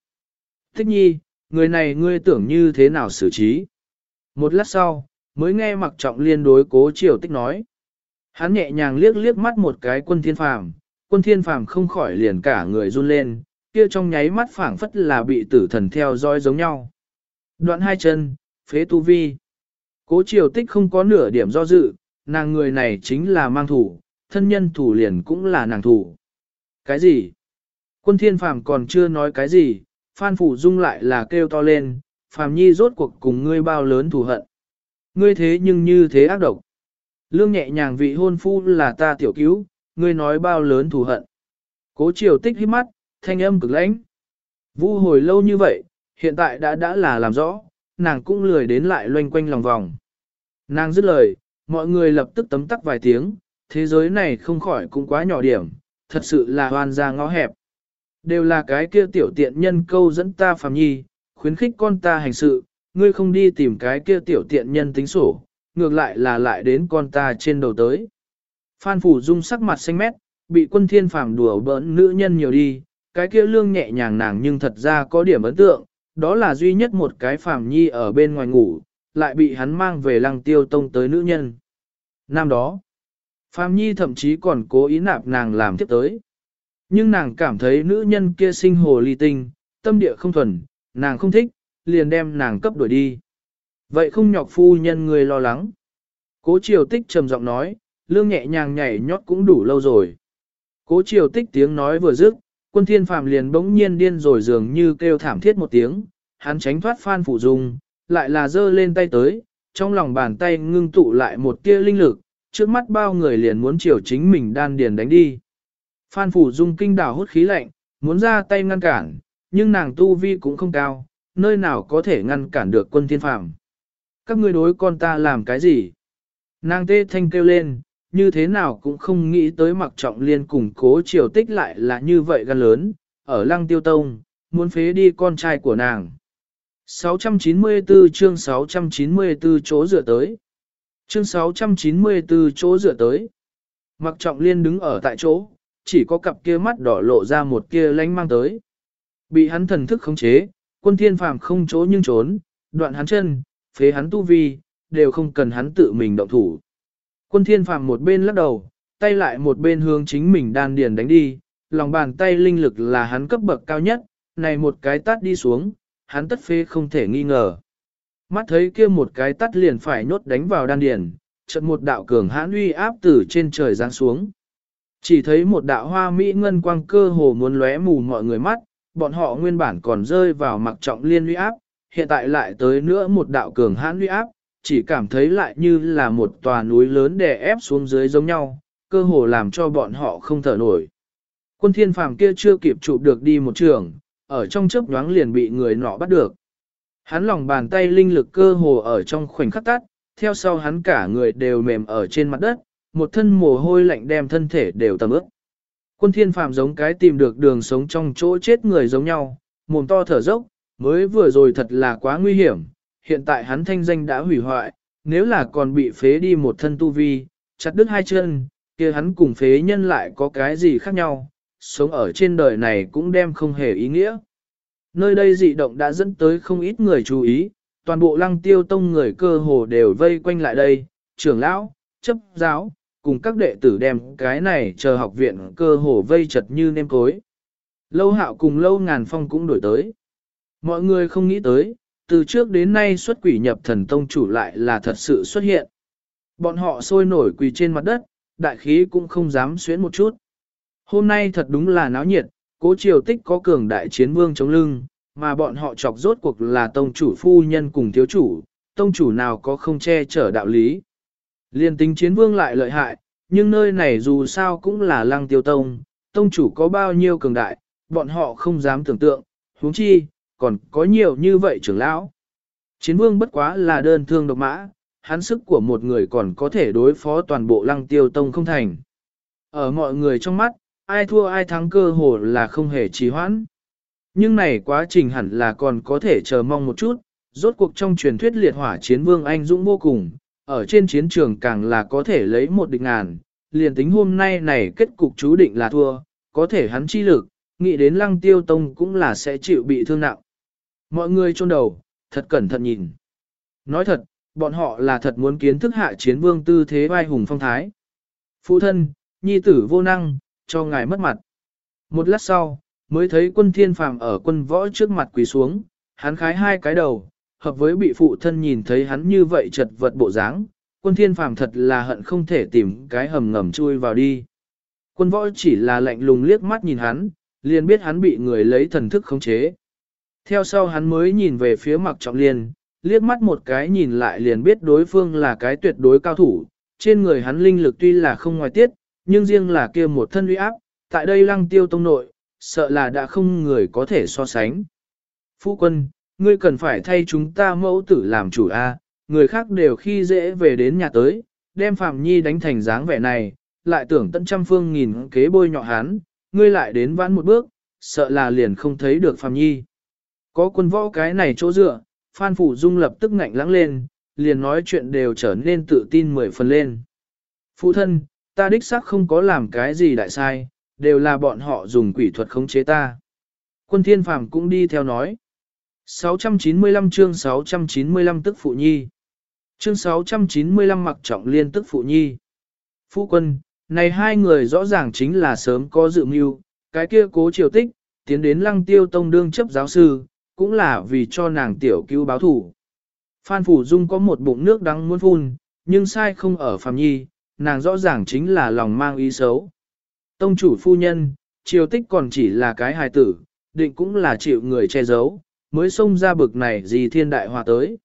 [SPEAKER 1] Thích nhi, người này ngươi tưởng như thế nào xử trí? Một lát sau, mới nghe mặc trọng liên đối cố triều tích nói. Hắn nhẹ nhàng liếc liếc mắt một cái quân thiên phàm, quân thiên phàm không khỏi liền cả người run lên, kia trong nháy mắt phảng phất là bị tử thần theo dõi giống nhau. Đoạn hai chân, phế tu vi. Cố triều tích không có nửa điểm do dự, nàng người này chính là mang thủ, thân nhân thủ liền cũng là nàng thủ. Cái gì? Quân thiên phàm còn chưa nói cái gì, Phan Phủ Dung lại là kêu to lên, phàm nhi rốt cuộc cùng ngươi bao lớn thù hận. Ngươi thế nhưng như thế ác độc. Lương nhẹ nhàng vị hôn phu là ta tiểu cứu, ngươi nói bao lớn thù hận. Cố triều tích hít mắt, thanh âm cực lãnh. Vu hồi lâu như vậy, hiện tại đã đã là làm rõ, nàng cũng lười đến lại loanh quanh lòng vòng. Nàng dứt lời, mọi người lập tức tấm tắc vài tiếng, thế giới này không khỏi cũng quá nhỏ điểm, thật sự là hoàn ra ngõ hẹp. Đều là cái kia tiểu tiện nhân câu dẫn ta phàm nhi, khuyến khích con ta hành sự, ngươi không đi tìm cái kia tiểu tiện nhân tính sổ, ngược lại là lại đến con ta trên đầu tới. Phan Phủ Dung sắc mặt xanh mét, bị quân thiên phàm đùa bỡn nữ nhân nhiều đi, cái kia lương nhẹ nhàng nàng nhưng thật ra có điểm ấn tượng, đó là duy nhất một cái phàm nhi ở bên ngoài ngủ, lại bị hắn mang về lăng tiêu tông tới nữ nhân. Năm đó, phàm nhi thậm chí còn cố ý nạp nàng làm tiếp tới. Nhưng nàng cảm thấy nữ nhân kia sinh hồ ly tinh, tâm địa không thuần, nàng không thích, liền đem nàng cấp đuổi đi. Vậy không nhọc phu nhân người lo lắng. Cố triều tích trầm giọng nói, lương nhẹ nhàng nhảy nhót cũng đủ lâu rồi. Cố triều tích tiếng nói vừa dứt, quân thiên phàm liền bỗng nhiên điên rồi dường như kêu thảm thiết một tiếng, hắn tránh thoát phan phủ dung, lại là giơ lên tay tới, trong lòng bàn tay ngưng tụ lại một tia linh lực, trước mắt bao người liền muốn chiều chính mình đan điền đánh đi. Phan Phủ Dung kinh đảo hút khí lạnh, muốn ra tay ngăn cản, nhưng nàng tu vi cũng không cao, nơi nào có thể ngăn cản được quân thiên phàm. Các ngươi đối con ta làm cái gì? Nàng tê thanh kêu lên, như thế nào cũng không nghĩ tới mặc trọng liên cùng cố triều tích lại là như vậy gan lớn, ở lăng tiêu tông, muốn phế đi con trai của nàng. 694 chương 694 chỗ dựa tới. Chương 694 chỗ dựa tới. Mặc trọng liên đứng ở tại chỗ, chỉ có cặp kia mắt đỏ lộ ra một kia lánh mang tới. Bị hắn thần thức khống chế, quân thiên phàm không chỗ nhưng trốn, đoạn hắn chân, phế hắn tu vi, đều không cần hắn tự mình động thủ. Quân thiên phàm một bên lắc đầu, tay lại một bên hướng chính mình đan điền đánh đi, lòng bàn tay linh lực là hắn cấp bậc cao nhất, này một cái tát đi xuống, hắn tất phế không thể nghi ngờ. Mắt thấy kia một cái tát liền phải nhốt đánh vào đan điền, chợt một đạo cường hãn uy áp từ trên trời giáng xuống. Chỉ thấy một đạo hoa mỹ ngân quang cơ hồ muốn lóe mù mọi người mắt, bọn họ nguyên bản còn rơi vào mặc trọng liên uy áp, hiện tại lại tới nữa một đạo cường hãn uy áp, chỉ cảm thấy lại như là một tòa núi lớn đè ép xuống dưới giống nhau, cơ hồ làm cho bọn họ không thở nổi. Quân thiên phàm kia chưa kịp chụp được đi một trường, ở trong chớp nhoáng liền bị người nọ bắt được. Hắn lòng bàn tay linh lực cơ hồ ở trong khoảnh khắc tắt, theo sau hắn cả người đều mềm ở trên mặt đất, một thân mồ hôi lạnh đem thân thể đều tầm ướt. Quân thiên phàm giống cái tìm được đường sống trong chỗ chết người giống nhau, mồm to thở dốc, mới vừa rồi thật là quá nguy hiểm, hiện tại hắn thanh danh đã hủy hoại, nếu là còn bị phế đi một thân tu vi, chặt đứt hai chân, kia hắn cùng phế nhân lại có cái gì khác nhau, sống ở trên đời này cũng đem không hề ý nghĩa. Nơi đây dị động đã dẫn tới không ít người chú ý, toàn bộ lăng tiêu tông người cơ hồ đều vây quanh lại đây, trưởng lão, chấp giáo, cùng các đệ tử đem cái này chờ học viện cơ hồ vây chật như nêm cối. Lâu hạo cùng lâu ngàn phong cũng đổi tới. Mọi người không nghĩ tới, từ trước đến nay xuất quỷ nhập thần tông chủ lại là thật sự xuất hiện. Bọn họ sôi nổi quỳ trên mặt đất, đại khí cũng không dám xuyến một chút. Hôm nay thật đúng là náo nhiệt, cố triều tích có cường đại chiến vương chống lưng, mà bọn họ chọc rốt cuộc là tông chủ phu nhân cùng thiếu chủ, tông chủ nào có không che chở đạo lý. Liên tính chiến vương lại lợi hại, nhưng nơi này dù sao cũng là lăng tiêu tông, tông chủ có bao nhiêu cường đại, bọn họ không dám tưởng tượng, huống chi, còn có nhiều như vậy trưởng lão. Chiến vương bất quá là đơn thương độc mã, hắn sức của một người còn có thể đối phó toàn bộ lăng tiêu tông không thành. Ở mọi người trong mắt, ai thua ai thắng cơ hồ là không hề trì hoãn. Nhưng này quá trình hẳn là còn có thể chờ mong một chút, rốt cuộc trong truyền thuyết liệt hỏa chiến vương anh dũng vô cùng, ở trên chiến trường càng là có thể lấy một địch ngàn, liền tính hôm nay này kết cục chú định là thua, có thể hắn chi lực, nghĩ đến lăng tiêu tông cũng là sẽ chịu bị thương nặng. Mọi người chôn đầu, thật cẩn thận nhìn. Nói thật, bọn họ là thật muốn kiến thức hạ chiến vương tư thế vai hùng phong thái. Phụ thân, nhi tử vô năng, cho ngài mất mặt. Một lát sau, mới thấy quân thiên phàm ở quân võ trước mặt quỳ xuống, hắn khái hai cái đầu, hợp với bị phụ thân nhìn thấy hắn như vậy chật vật bộ dáng, quân thiên phàm thật là hận không thể tìm cái hầm ngầm chui vào đi. Quân võ chỉ là lạnh lùng liếc mắt nhìn hắn, liền biết hắn bị người lấy thần thức khống chế. Theo sau hắn mới nhìn về phía mặc trọng liên, liếc mắt một cái nhìn lại liền biết đối phương là cái tuyệt đối cao thủ, trên người hắn linh lực tuy là không ngoài tiết, nhưng riêng là kia một thân uy áp, tại đây lăng tiêu tông nội, sợ là đã không người có thể so sánh. Phu quân, ngươi cần phải thay chúng ta mẫu tử làm chủ A, người khác đều khi dễ về đến nhà tới, đem Phạm Nhi đánh thành dáng vẻ này, lại tưởng tận trăm phương nghìn kế bôi nhọ hắn, ngươi lại đến vãn một bước, sợ là liền không thấy được Phạm Nhi. Có quân võ cái này chỗ dựa, Phan Phủ Dung lập tức ngạnh lãng lên, liền nói chuyện đều trở nên tự tin mười phần lên. Phụ thân, ta đích xác không có làm cái gì đại sai, đều là bọn họ dùng quỷ thuật khống chế ta. Quân thiên phàm cũng đi theo nói. 695 chương 695 tức phụ nhi. Chương 695 mặc trọng liên tức phụ nhi. Phụ quân, này hai người rõ ràng chính là sớm có dự mưu, cái kia cố triều tích, tiến đến lăng tiêu tông đương chấp giáo sư, cũng là vì cho nàng tiểu cứu báo thủ. Phan Phủ Dung có một bụng nước đắng muốn phun, nhưng sai không ở phàm nhi, nàng rõ ràng chính là lòng mang ý xấu. Tông chủ phu nhân, triều tích còn chỉ là cái hài tử, định cũng là chịu người che giấu, mới xông ra bực này gì thiên đại hòa tới.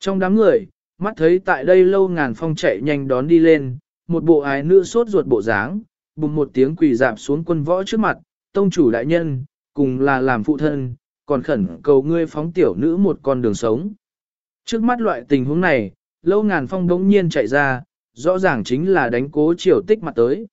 [SPEAKER 1] Trong đám người, mắt thấy tại đây lâu ngàn phong chạy nhanh đón đi lên, một bộ ái nữ sốt ruột bộ dáng, bùng một tiếng quỳ dạp xuống quân võ trước mặt, tông chủ đại nhân, cùng là làm phụ thân, còn khẩn cầu ngươi phóng tiểu nữ một con đường sống. Trước mắt loại tình huống này, lâu ngàn phong đống nhiên chạy ra, rõ ràng chính là đánh cố triều tích mặt tới.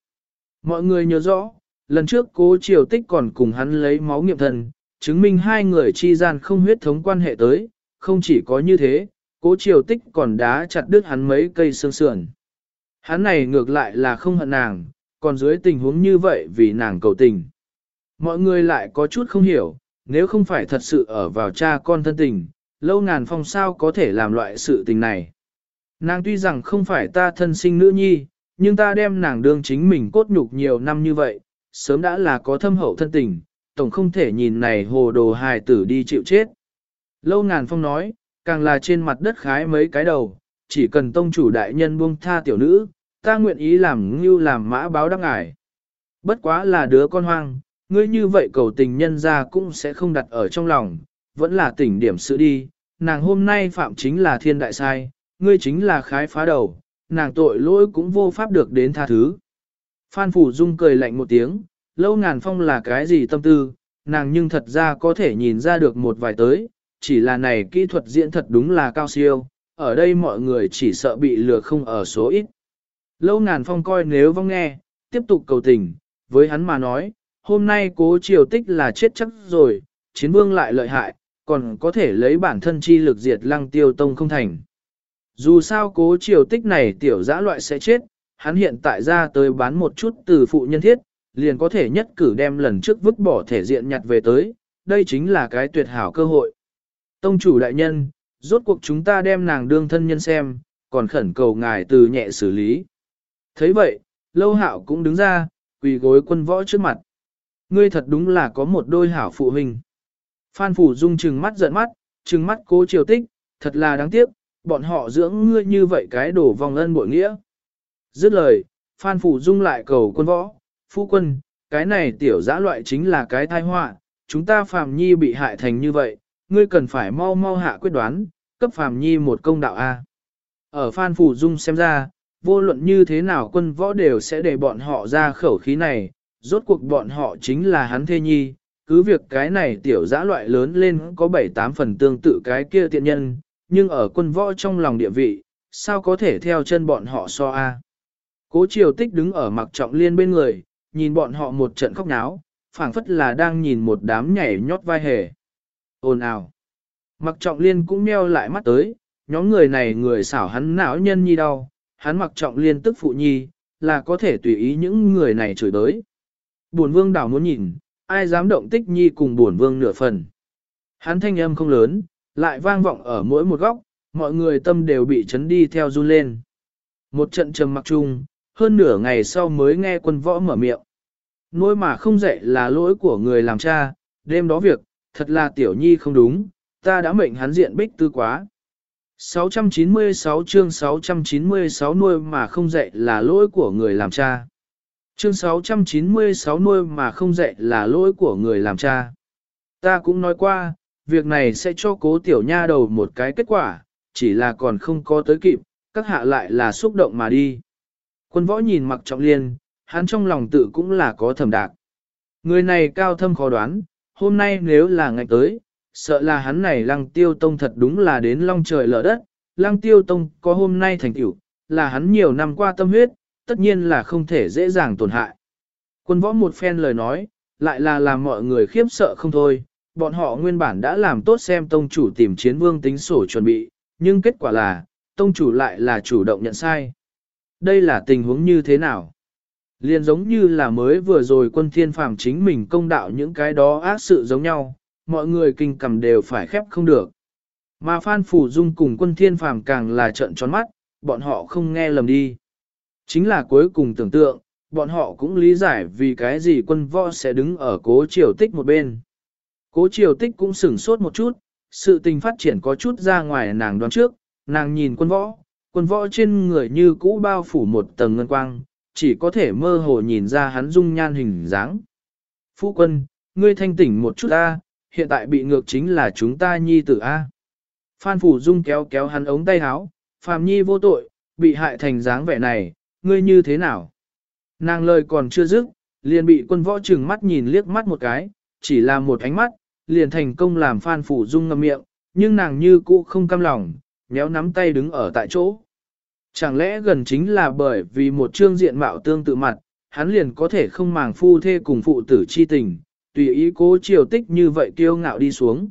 [SPEAKER 1] Mọi người nhớ rõ, lần trước cố triều tích còn cùng hắn lấy máu nghiệm thần, chứng minh hai người chi gian không huyết thống quan hệ tới, không chỉ có như thế, cố triều tích còn đá chặt đứt hắn mấy cây xương sườn. Hắn này ngược lại là không hận nàng, còn dưới tình huống như vậy vì nàng cầu tình. Mọi người lại có chút không hiểu, nếu không phải thật sự ở vào cha con thân tình, lâu ngàn phong sao có thể làm loại sự tình này. Nàng tuy rằng không phải ta thân sinh nữ nhi, nhưng ta đem nàng đương chính mình cốt nhục nhiều năm như vậy, sớm đã là có thâm hậu thân tình, tổng không thể nhìn này hồ đồ hài tử đi chịu chết. Lâu ngàn phong nói, càng là trên mặt đất khái mấy cái đầu, chỉ cần tông chủ đại nhân buông tha tiểu nữ, ta nguyện ý làm như làm mã báo đắc ngải. Bất quá là đứa con hoang, ngươi như vậy cầu tình nhân ra cũng sẽ không đặt ở trong lòng, vẫn là tỉnh điểm sự đi, nàng hôm nay phạm chính là thiên đại sai, ngươi chính là khái phá đầu, nàng tội lỗi cũng vô pháp được đến tha thứ. Phan Phủ Dung cười lạnh một tiếng, lâu ngàn phong là cái gì tâm tư, nàng nhưng thật ra có thể nhìn ra được một vài tới, chỉ là này kỹ thuật diễn thật đúng là cao siêu, ở đây mọi người chỉ sợ bị lừa không ở số ít. Lâu ngàn phong coi nếu vong nghe, tiếp tục cầu tình, với hắn mà nói, hôm nay cố triều tích là chết chắc rồi, chiến vương lại lợi hại, còn có thể lấy bản thân chi lực diệt lăng tiêu tông không thành. Dù sao cố triều tích này tiểu dã loại sẽ chết, hắn hiện tại ra tới bán một chút từ phụ nhân thiết, liền có thể nhất cử đem lần trước vứt bỏ thể diện nhặt về tới, đây chính là cái tuyệt hảo cơ hội. Tông chủ đại nhân, rốt cuộc chúng ta đem nàng đương thân nhân xem, còn khẩn cầu ngài từ nhẹ xử lý. thấy vậy, lâu hạo cũng đứng ra, quỳ gối quân võ trước mặt. Ngươi thật đúng là có một đôi hảo phụ huynh. Phan Phủ Dung trừng mắt giận mắt, trừng mắt cố triều tích, thật là đáng tiếc, bọn họ dưỡng ngươi như vậy cái đổ vòng ân bội nghĩa. Dứt lời, Phan Phủ Dung lại cầu quân võ, phu quân, cái này tiểu dã loại chính là cái tai họa, chúng ta Phạm Nhi bị hại thành như vậy, ngươi cần phải mau mau hạ quyết đoán, cấp Phạm Nhi một công đạo A. Ở Phan Phủ Dung xem ra, vô luận như thế nào quân võ đều sẽ để bọn họ ra khẩu khí này, rốt cuộc bọn họ chính là hắn thê nhi, cứ việc cái này tiểu dã loại lớn lên có 7-8 phần tương tự cái kia tiện nhân, nhưng ở quân võ trong lòng địa vị, sao có thể theo chân bọn họ so a? Cố triều tích đứng ở mặc trọng liên bên người, nhìn bọn họ một trận khóc náo, phảng phất là đang nhìn một đám nhảy nhót vai hề. Ồn ào. Mặc trọng liên cũng meo lại mắt tới, nhóm người này người xảo hắn não nhân nhi đau, hắn mặc trọng liên tức phụ nhi, là có thể tùy ý những người này chửi tới. Buồn vương đảo muốn nhìn, ai dám động tích nhi cùng buồn vương nửa phần. Hắn thanh âm không lớn, lại vang vọng ở mỗi một góc, mọi người tâm đều bị chấn đi theo run lên. Một trận trầm mặc chung, hơn nửa ngày sau mới nghe quân võ mở miệng. Nỗi mà không dạy là lỗi của người làm cha, đêm đó việc, thật là tiểu nhi không đúng, ta đã mệnh hắn diện bích tư quá. 696 chương 696 nuôi mà không dạy là lỗi của người làm cha. Chương 696 nuôi mà không dạy là lỗi của người làm cha. Ta cũng nói qua, việc này sẽ cho cố tiểu nha đầu một cái kết quả, chỉ là còn không có tới kịp, các hạ lại là xúc động mà đi. Quân võ nhìn mặc trọng liên, hắn trong lòng tự cũng là có thẩm đạc. Người này cao thâm khó đoán, hôm nay nếu là ngày tới, sợ là hắn này lăng tiêu tông thật đúng là đến long trời lở đất, lăng tiêu tông có hôm nay thành tựu là hắn nhiều năm qua tâm huyết, tất nhiên là không thể dễ dàng tổn hại. Quân võ một phen lời nói, lại là làm mọi người khiếp sợ không thôi, bọn họ nguyên bản đã làm tốt xem tông chủ tìm chiến vương tính sổ chuẩn bị, nhưng kết quả là, tông chủ lại là chủ động nhận sai. Đây là tình huống như thế nào? Liên giống như là mới vừa rồi quân thiên phàm chính mình công đạo những cái đó ác sự giống nhau, mọi người kinh cầm đều phải khép không được. Mà Phan Phủ Dung cùng quân thiên phàm càng là trợn tròn mắt, bọn họ không nghe lầm đi. Chính là cuối cùng tưởng tượng, bọn họ cũng lý giải vì cái gì quân võ sẽ đứng ở cố triều tích một bên. Cố triều tích cũng sửng sốt một chút, sự tình phát triển có chút ra ngoài nàng đoán trước, nàng nhìn quân võ, quân võ trên người như cũ bao phủ một tầng ngân quang, chỉ có thể mơ hồ nhìn ra hắn dung nhan hình dáng. Phu quân, ngươi thanh tỉnh một chút A, hiện tại bị ngược chính là chúng ta nhi tử A. Phan Phủ Dung kéo kéo hắn ống tay áo, phàm nhi vô tội, bị hại thành dáng vẻ này, ngươi như thế nào? Nàng lời còn chưa dứt, liền bị quân võ trừng mắt nhìn liếc mắt một cái, chỉ là một ánh mắt, liền thành công làm Phan Phủ Dung ngậm miệng, nhưng nàng như cũ không cam lòng, nhéo nắm tay đứng ở tại chỗ. Chẳng lẽ gần chính là bởi vì một trương diện mạo tương tự mặt, hắn liền có thể không màng phu thê cùng phụ tử chi tình, tùy ý cố triều tích như vậy kiêu ngạo đi xuống.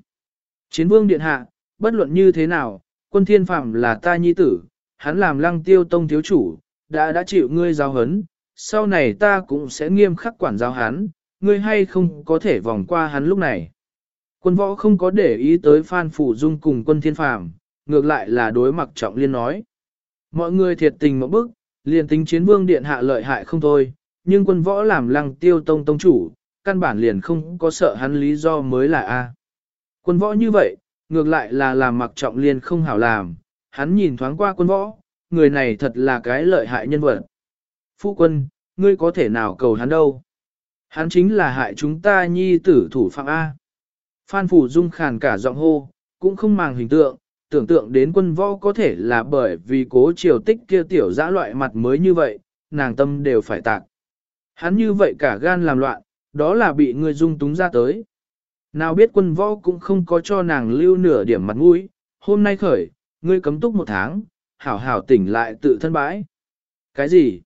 [SPEAKER 1] Chiến vương điện hạ, bất luận như thế nào, quân thiên phạm là ta nhi tử, hắn làm lăng tiêu tông thiếu chủ, đã đã chịu ngươi giáo hấn, sau này ta cũng sẽ nghiêm khắc quản giáo hắn, ngươi hay không có thể vòng qua hắn lúc này. Quân võ không có để ý tới Phan Phủ Dung cùng quân thiên phạm ngược lại là đối mặt trọng liên nói. Mọi người thiệt tình một bức, liền tính chiến vương điện hạ lợi hại không thôi, nhưng quân võ làm lăng tiêu tông tông chủ, căn bản liền không có sợ hắn lý do mới là A. Quân võ như vậy, ngược lại là làm mặc trọng liền không hảo làm, hắn nhìn thoáng qua quân võ, người này thật là cái lợi hại nhân vật. Phu quân, ngươi có thể nào cầu hắn đâu? Hắn chính là hại chúng ta nhi tử thủ phạm A. Phan Phủ Dung khàn cả giọng hô, cũng không màng hình tượng, tưởng tượng đến quân võ có thể là bởi vì cố triều tích kia tiểu dã loại mặt mới như vậy, nàng tâm đều phải tạc. Hắn như vậy cả gan làm loạn, đó là bị người dung túng ra tới. Nào biết quân võ cũng không có cho nàng lưu nửa điểm mặt mũi, hôm nay khởi, ngươi cấm túc một tháng, hảo hảo tỉnh lại tự thân bãi. Cái gì?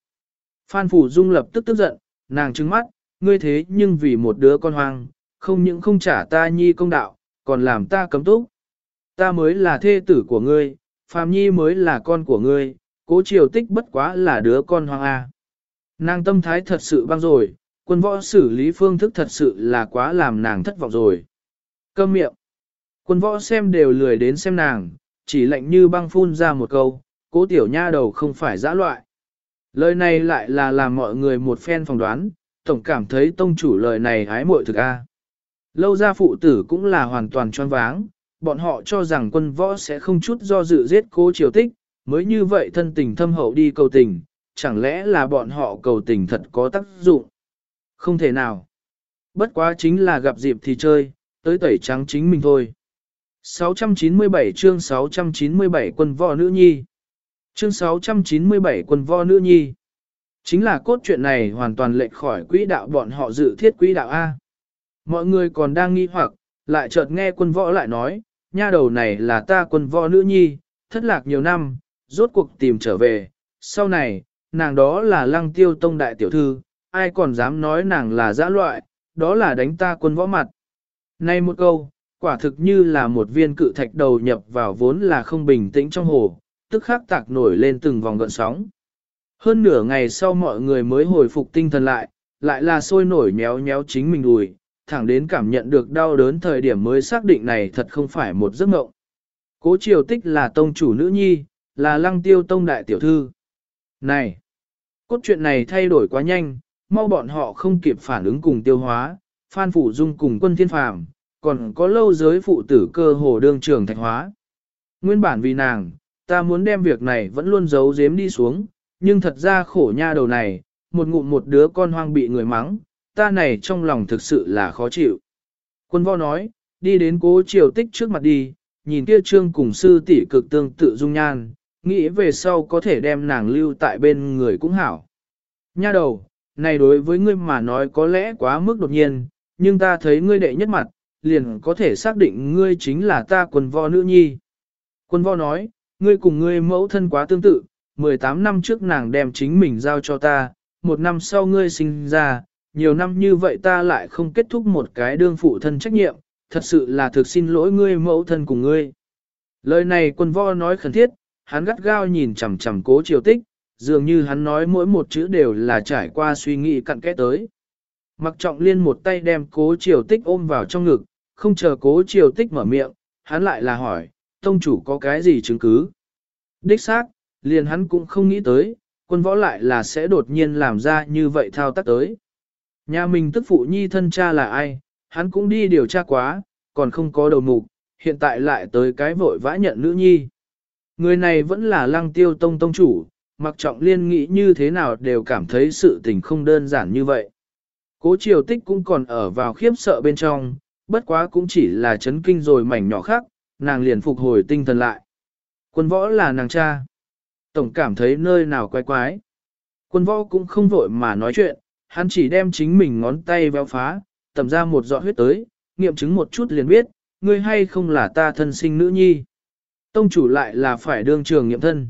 [SPEAKER 1] Phan Phủ Dung lập tức tức giận, nàng trừng mắt, ngươi thế nhưng vì một đứa con hoang, không những không trả ta nhi công đạo, còn làm ta cấm túc. Ta mới là thê tử của ngươi, Phạm Nhi mới là con của ngươi, cố triều tích bất quá là đứa con hoang A. Nàng tâm thái thật sự băng rồi, quân võ xử lý phương thức thật sự là quá làm nàng thất vọng rồi. Cơm miệng. Quân võ xem đều lười đến xem nàng, chỉ lạnh như băng phun ra một câu, cố tiểu nha đầu không phải dã loại. Lời này lại là làm mọi người một phen phỏng đoán, tổng cảm thấy tông chủ lời này hái muội thực a. Lâu ra phụ tử cũng là hoàn toàn choáng váng, bọn họ cho rằng quân võ sẽ không chút do dự giết cố triều tích, mới như vậy thân tình thâm hậu đi cầu tình, chẳng lẽ là bọn họ cầu tình thật có tác dụng? Không thể nào. Bất quá chính là gặp dịp thì chơi, tới tẩy trắng chính mình thôi. 697 chương 697 quân võ nữ nhi. Chương 697 quân võ nữ nhi. Chính là cốt truyện này hoàn toàn lệch khỏi quỹ đạo bọn họ dự thiết quỹ đạo A. Mọi người còn đang nghi hoặc, lại chợt nghe quân võ lại nói, nha đầu này là ta quân võ nữ nhi, thất lạc nhiều năm, rốt cuộc tìm trở về, sau này, nàng đó là lăng tiêu tông đại tiểu thư, ai còn dám nói nàng là dã loại, đó là đánh ta quân võ mặt. Này một câu, quả thực như là một viên cự thạch đầu nhập vào vốn là không bình tĩnh trong hồ, tức khắc tạc nổi lên từng vòng gợn sóng. Hơn nửa ngày sau mọi người mới hồi phục tinh thần lại, lại là sôi nổi méo méo chính mình đùi, thẳng đến cảm nhận được đau đớn thời điểm mới xác định này thật không phải một giấc mộng. Cố triều tích là tông chủ nữ nhi, là lăng tiêu tông đại tiểu thư. Này! Cốt truyện này thay đổi quá nhanh, mau bọn họ không kịp phản ứng cùng tiêu hóa, Phan Phủ Dung cùng quân thiên phàm, còn có lâu giới phụ tử cơ hồ đương trường thạch hóa. Nguyên bản vì nàng, ta muốn đem việc này vẫn luôn giấu giếm đi xuống, nhưng thật ra khổ nha đầu này, một ngụm một đứa con hoang bị người mắng, ta này trong lòng thực sự là khó chịu. Quân võ nói, đi đến cố triều tích trước mặt đi, nhìn kia trương cùng sư tỷ cực tương tự dung nhan, nghĩ về sau có thể đem nàng lưu tại bên người cũng hảo. Nha đầu, này đối với ngươi mà nói có lẽ quá mức đột nhiên, nhưng ta thấy ngươi đệ nhất mặt, liền có thể xác định ngươi chính là ta quân võ nữ nhi. Quân võ nói, ngươi cùng ngươi mẫu thân quá tương tự, 18 năm trước nàng đem chính mình giao cho ta, một năm sau ngươi sinh ra, nhiều năm như vậy ta lại không kết thúc một cái đương phụ thân trách nhiệm, thật sự là thực xin lỗi ngươi mẫu thân cùng ngươi. Lời này quân võ nói khẩn thiết, hắn gắt gao nhìn chằm chằm cố triều tích, dường như hắn nói mỗi một chữ đều là trải qua suy nghĩ cặn kẽ tới. Mặc trọng liên một tay đem cố triều tích ôm vào trong ngực, không chờ cố triều tích mở miệng, hắn lại là hỏi, tông chủ có cái gì chứng cứ? Đích xác, liền hắn cũng không nghĩ tới, quân võ lại là sẽ đột nhiên làm ra như vậy thao tác tới. Nhà mình tức phụ nhi thân cha là ai, hắn cũng đi điều tra quá, còn không có đầu mục, hiện tại lại tới cái vội vã nhận nữ nhi. Người này vẫn là lăng tiêu tông tông chủ, mặc trọng liên nghĩ như thế nào đều cảm thấy sự tình không đơn giản như vậy. Cố triều tích cũng còn ở vào khiếp sợ bên trong, bất quá cũng chỉ là chấn kinh rồi mảnh nhỏ khác, nàng liền phục hồi tinh thần lại. Quân võ là nàng cha. Tổng cảm thấy nơi nào quái quái. Quân võ cũng không vội mà nói chuyện, hắn chỉ đem chính mình ngón tay véo phá, tầm ra một giọt huyết tới, nghiệm chứng một chút liền biết, ngươi hay không là ta thân sinh nữ nhi. Tông chủ lại là phải đương trường nghiệm thân.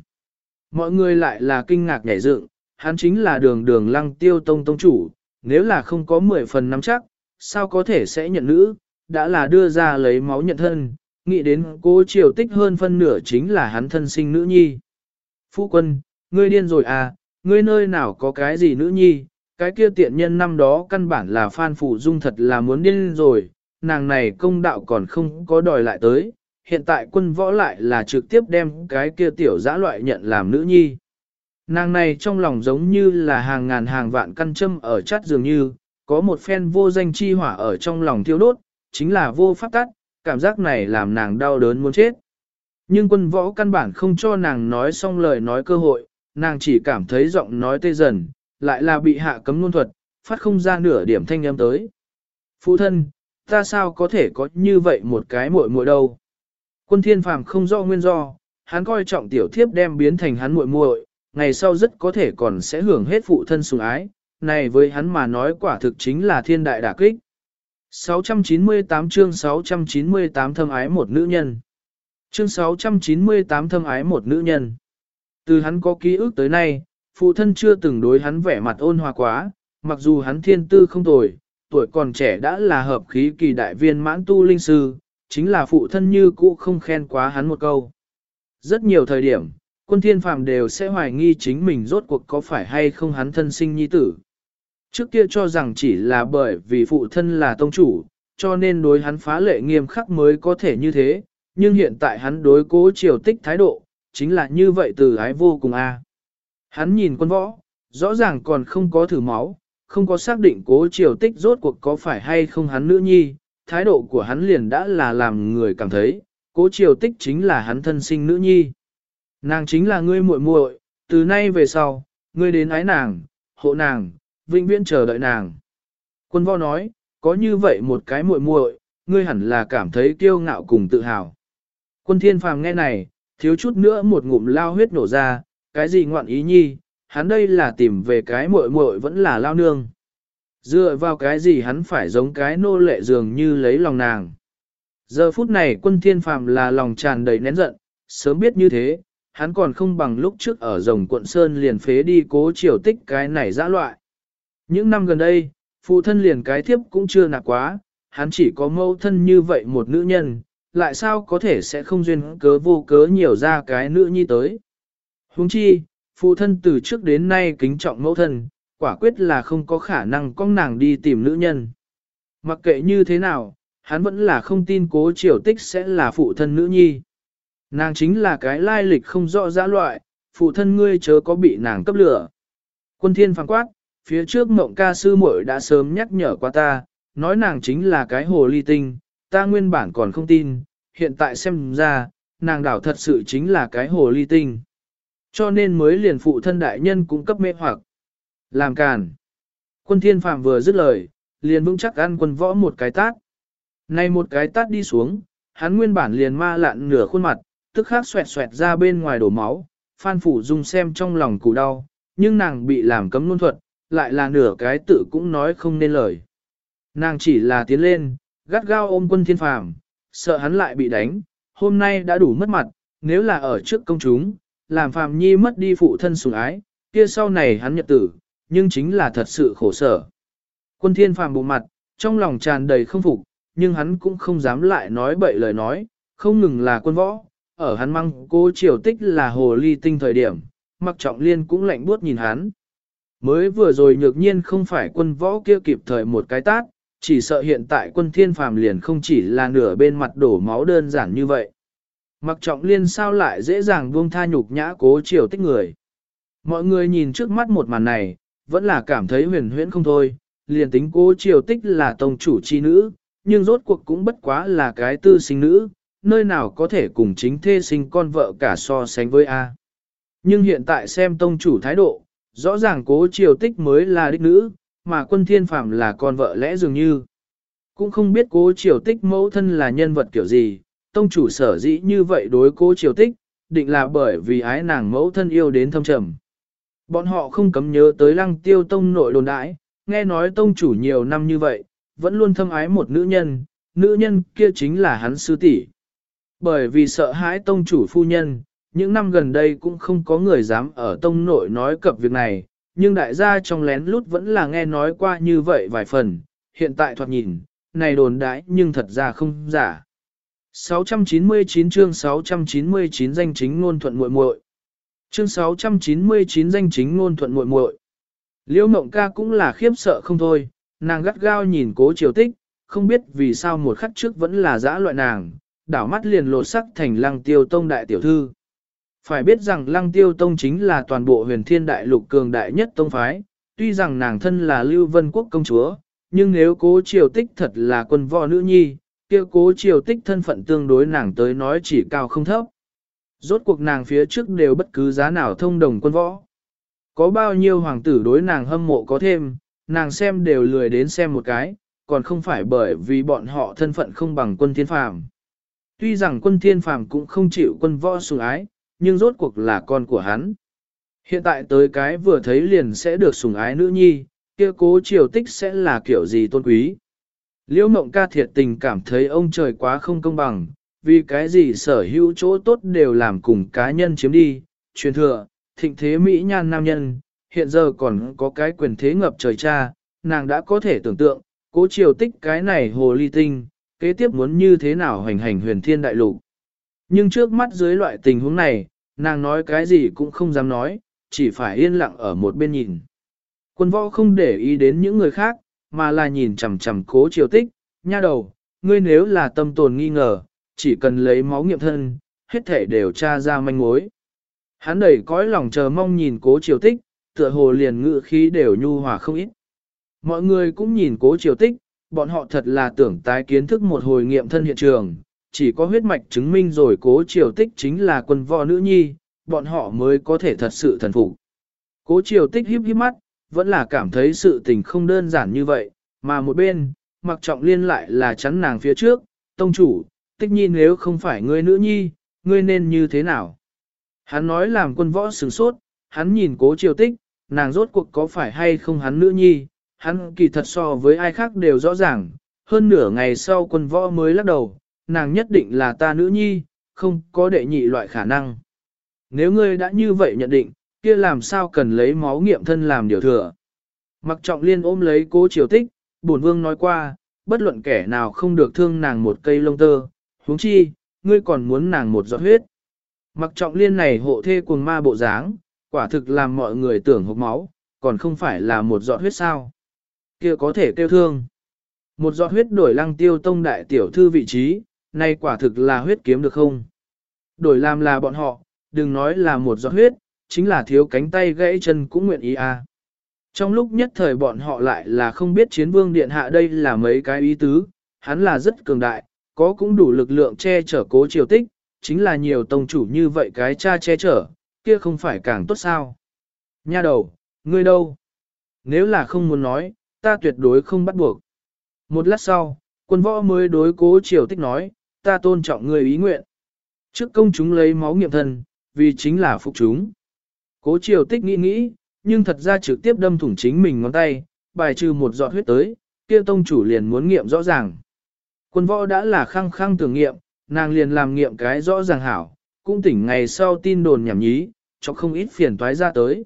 [SPEAKER 1] Mọi người lại là kinh ngạc nhảy dựng, hắn chính là đường đường lăng tiêu tông tông chủ, nếu là không có 10 phần nắm chắc, sao có thể sẽ nhận nữ, đã là đưa ra lấy máu nhận thân, nghĩ đến cố triều tích hơn phân nửa chính là hắn thân sinh nữ nhi. Phu quân, ngươi điên rồi à, ngươi nơi nào có cái gì nữ nhi, cái kia tiện nhân năm đó căn bản là phan phụ dung thật là muốn điên rồi, nàng này công đạo còn không có đòi lại tới, hiện tại quân võ lại là trực tiếp đem cái kia tiểu giã loại nhận làm nữ nhi. Nàng này trong lòng giống như là hàng ngàn hàng vạn căn châm ở chát dường như, có một phen vô danh chi hỏa ở trong lòng thiêu đốt, chính là vô pháp tắt, cảm giác này làm nàng đau đớn muốn chết. Nhưng quân võ căn bản không cho nàng nói xong lời nói cơ hội, nàng chỉ cảm thấy giọng nói tê dần, lại là bị hạ cấm ngôn thuật, phát không ra nửa điểm thanh âm tới. Phụ thân, ta sao có thể có như vậy một cái muội muội đâu? Quân thiên phàm không do nguyên do, hắn coi trọng tiểu thiếp đem biến thành hắn muội muội, ngày sau rất có thể còn sẽ hưởng hết phụ thân sủng ái, này với hắn mà nói quả thực chính là thiên đại đả kích. 698 chương 698 thâm ái một nữ nhân. Chương 698 thâm ái một nữ nhân. Từ hắn có ký ức tới nay, phụ thân chưa từng đối hắn vẻ mặt ôn hòa quá, mặc dù hắn thiên tư không tồi, tuổi còn trẻ đã là hợp khí kỳ đại viên mãn tu linh sư, chính là phụ thân như cũ không khen quá hắn một câu. Rất nhiều thời điểm, quân thiên phàm đều sẽ hoài nghi chính mình rốt cuộc có phải hay không hắn thân sinh nhi tử. Trước kia cho rằng chỉ là bởi vì phụ thân là tông chủ, cho nên đối hắn phá lệ nghiêm khắc mới có thể như thế, nhưng hiện tại hắn đối cố triều tích thái độ, chính là như vậy từ ái vô cùng a. Hắn nhìn quân võ, rõ ràng còn không có thử máu, không có xác định cố triều tích rốt cuộc có phải hay không hắn nữ nhi, thái độ của hắn liền đã là làm người cảm thấy, cố triều tích chính là hắn thân sinh nữ nhi. Nàng chính là ngươi muội muội, từ nay về sau, ngươi đến ái nàng, hộ nàng, vĩnh viễn chờ đợi nàng. Quân võ nói, có như vậy một cái muội muội, ngươi hẳn là cảm thấy kiêu ngạo cùng tự hào. Quân thiên phàm nghe này, thiếu chút nữa một ngụm lao huyết nổ ra, cái gì ngoạn ý nhi, hắn đây là tìm về cái muội muội vẫn là lao nương. Dựa vào cái gì hắn phải giống cái nô lệ dường như lấy lòng nàng. Giờ phút này quân thiên phàm là lòng tràn đầy nén giận, sớm biết như thế, hắn còn không bằng lúc trước ở rồng quận Sơn liền phế đi cố triều tích cái này dã loại. Những năm gần đây, phụ thân liền cái thiếp cũng chưa nạc quá, hắn chỉ có mâu thân như vậy một nữ nhân, lại sao có thể sẽ không duyên cớ vô cớ nhiều ra cái nữ nhi tới. Huống chi, phụ thân từ trước đến nay kính trọng mẫu thân, quả quyết là không có khả năng con nàng đi tìm nữ nhân. Mặc kệ như thế nào, hắn vẫn là không tin cố triều tích sẽ là phụ thân nữ nhi. Nàng chính là cái lai lịch không rõ dã loại, phụ thân ngươi chớ có bị nàng cấp lửa. Quân thiên phán quát, phía trước mộng ca sư muội đã sớm nhắc nhở qua ta, nói nàng chính là cái hồ ly tinh, ta nguyên bản còn không tin, hiện tại xem ra, nàng đảo thật sự chính là cái hồ ly tinh. Cho nên mới liền phụ thân đại nhân cũng cấp mê hoặc. Làm càn. Quân thiên phàm vừa dứt lời, liền vững chắc ăn quân võ một cái tát. Này một cái tát đi xuống, hắn nguyên bản liền ma lạn nửa khuôn mặt, tức khắc xoẹt xoẹt ra bên ngoài đổ máu, Phan Phủ Dung xem trong lòng cụ đau, nhưng nàng bị làm cấm luôn thuật, lại là nửa cái tự cũng nói không nên lời. Nàng chỉ là tiến lên, gắt gao ôm quân thiên phàm, sợ hắn lại bị đánh, hôm nay đã đủ mất mặt, nếu là ở trước công chúng, làm Phạm nhi mất đi phụ thân sủng ái, kia sau này hắn nhật tử, nhưng chính là thật sự khổ sở. Quân thiên Phạm bộ mặt, trong lòng tràn đầy không phục, nhưng hắn cũng không dám lại nói bậy lời nói, không ngừng là quân võ, ở hắn măng cô triều tích là hồ ly tinh thời điểm, mặc trọng liên cũng lạnh buốt nhìn hắn. Mới vừa rồi nhược nhiên không phải quân võ kia kịp thời một cái tát, chỉ sợ hiện tại quân thiên phàm liền không chỉ là nửa bên mặt đổ máu đơn giản như vậy. Mặc trọng liên sao lại dễ dàng buông tha nhục nhã cố triều tích người. Mọi người nhìn trước mắt một màn này, vẫn là cảm thấy huyền huyễn không thôi, liền tính cố triều tích là tông chủ chi nữ, nhưng rốt cuộc cũng bất quá là cái tư sinh nữ, nơi nào có thể cùng chính thê sinh con vợ cả so sánh với A. Nhưng hiện tại xem tông chủ thái độ, rõ ràng cố triều tích mới là đích nữ, mà quân thiên phạm là con vợ lẽ dường như. Cũng không biết cố triều tích mẫu thân là nhân vật kiểu gì, tông chủ sở dĩ như vậy đối cố triều tích, định là bởi vì ái nàng mẫu thân yêu đến thâm trầm. Bọn họ không cấm nhớ tới lăng tiêu tông nội đồn đãi, nghe nói tông chủ nhiều năm như vậy, vẫn luôn thâm ái một nữ nhân, nữ nhân kia chính là hắn sư tỷ. Bởi vì sợ hãi tông chủ phu nhân, những năm gần đây cũng không có người dám ở tông nội nói cập việc này, nhưng đại gia trong lén lút vẫn là nghe nói qua như vậy vài phần, hiện tại thoạt nhìn, này đồn đãi nhưng thật ra không giả. 699 chương 699 danh chính ngôn thuận muội muội. Chương 699 danh chính ngôn thuận muội muội. Liễu Mộng Ca cũng là khiếp sợ không thôi, nàng gắt gao nhìn Cố Triều Tích, không biết vì sao một khắc trước vẫn là dã loại nàng, đảo mắt liền lột sắc thành Lăng Tiêu Tông đại tiểu thư. Phải biết rằng Lăng Tiêu Tông chính là toàn bộ huyền thiên đại lục cường đại nhất tông phái, tuy rằng nàng thân là Lưu Vân Quốc công chúa, nhưng nếu Cố Triều Tích thật là quân võ nữ nhi, kia Cố Triều Tích thân phận tương đối nàng tới nói chỉ cao không thấp. Rốt cuộc nàng phía trước đều bất cứ giá nào thông đồng quân võ. Có bao nhiêu hoàng tử đối nàng hâm mộ có thêm, nàng xem đều lười đến xem một cái, còn không phải bởi vì bọn họ thân phận không bằng quân thiên phàm. Tuy rằng quân thiên phàm cũng không chịu quân võ sủng ái, nhưng rốt cuộc là con của hắn. Hiện tại tới cái vừa thấy liền sẽ được sủng ái nữ nhi, kia cố triều tích sẽ là kiểu gì tôn quý. Liễu mộng ca thiệt tình cảm thấy ông trời quá không công bằng, vì cái gì sở hữu chỗ tốt đều làm cùng cá nhân chiếm đi, truyền thừa, thịnh thế Mỹ nhan nam nhân, hiện giờ còn có cái quyền thế ngập trời cha, nàng đã có thể tưởng tượng, cố triều tích cái này hồ ly tinh, kế tiếp muốn như thế nào hành hành huyền thiên đại lục. Nhưng trước mắt dưới loại tình huống này, nàng nói cái gì cũng không dám nói, chỉ phải yên lặng ở một bên nhìn. Quân võ không để ý đến những người khác, mà là nhìn chằm chằm cố triều tích, nha đầu, ngươi nếu là tâm tồn nghi ngờ, chỉ cần lấy máu nghiệm thân, hết thể đều tra ra manh mối. Hắn đầy cõi lòng chờ mong nhìn cố triều tích, tựa hồ liền ngự khí đều nhu hòa không ít. Mọi người cũng nhìn cố triều tích, bọn họ thật là tưởng tái kiến thức một hồi nghiệm thân hiện trường, chỉ có huyết mạch chứng minh rồi cố triều tích chính là quân võ nữ nhi, bọn họ mới có thể thật sự thần phục. Cố triều tích híp híp mắt, vẫn là cảm thấy sự tình không đơn giản như vậy, mà một bên, mặc trọng liên lại là chắn nàng phía trước, tông chủ, tích nhi nếu không phải ngươi nữ nhi, ngươi nên như thế nào? Hắn nói làm quân võ sửng sốt, hắn nhìn cố triều tích, nàng rốt cuộc có phải hay không hắn nữ nhi, hắn kỳ thật so với ai khác đều rõ ràng, hơn nửa ngày sau quân võ mới lắc đầu, nàng nhất định là ta nữ nhi, không có đệ nhị loại khả năng. Nếu ngươi đã như vậy nhận định, kia làm sao cần lấy máu nghiệm thân làm điều thừa. Mặc trọng liên ôm lấy cố triều tích, bổn vương nói qua, bất luận kẻ nào không được thương nàng một cây lông tơ, huống chi, ngươi còn muốn nàng một giọt huyết. Mặc trọng liên này hộ thê cuồng ma bộ dáng, quả thực làm mọi người tưởng hộp máu, còn không phải là một giọt huyết sao. kia có thể tiêu thương. Một giọt huyết đổi lăng tiêu tông đại tiểu thư vị trí, nay quả thực là huyết kiếm được không? Đổi làm là bọn họ, đừng nói là một giọt huyết, chính là thiếu cánh tay gãy chân cũng nguyện ý à. Trong lúc nhất thời bọn họ lại là không biết chiến vương điện hạ đây là mấy cái ý tứ, hắn là rất cường đại, có cũng đủ lực lượng che chở cố triều tích, chính là nhiều tông chủ như vậy cái cha che chở, kia không phải càng tốt sao. Nha đầu, ngươi đâu? Nếu là không muốn nói, ta tuyệt đối không bắt buộc. Một lát sau, quân võ mới đối cố triều tích nói, ta tôn trọng ngươi ý nguyện. Trước công chúng lấy máu nghiệm thân, vì chính là phục chúng. Cố triều tích nghĩ nghĩ, nhưng thật ra trực tiếp đâm thủng chính mình ngón tay, bài trừ một giọt huyết tới, kia tông chủ liền muốn nghiệm rõ ràng. Quân võ đã là khăng khăng tưởng nghiệm, nàng liền làm nghiệm cái rõ ràng hảo, cũng tỉnh ngày sau tin đồn nhảm nhí, cho không ít phiền toái ra tới.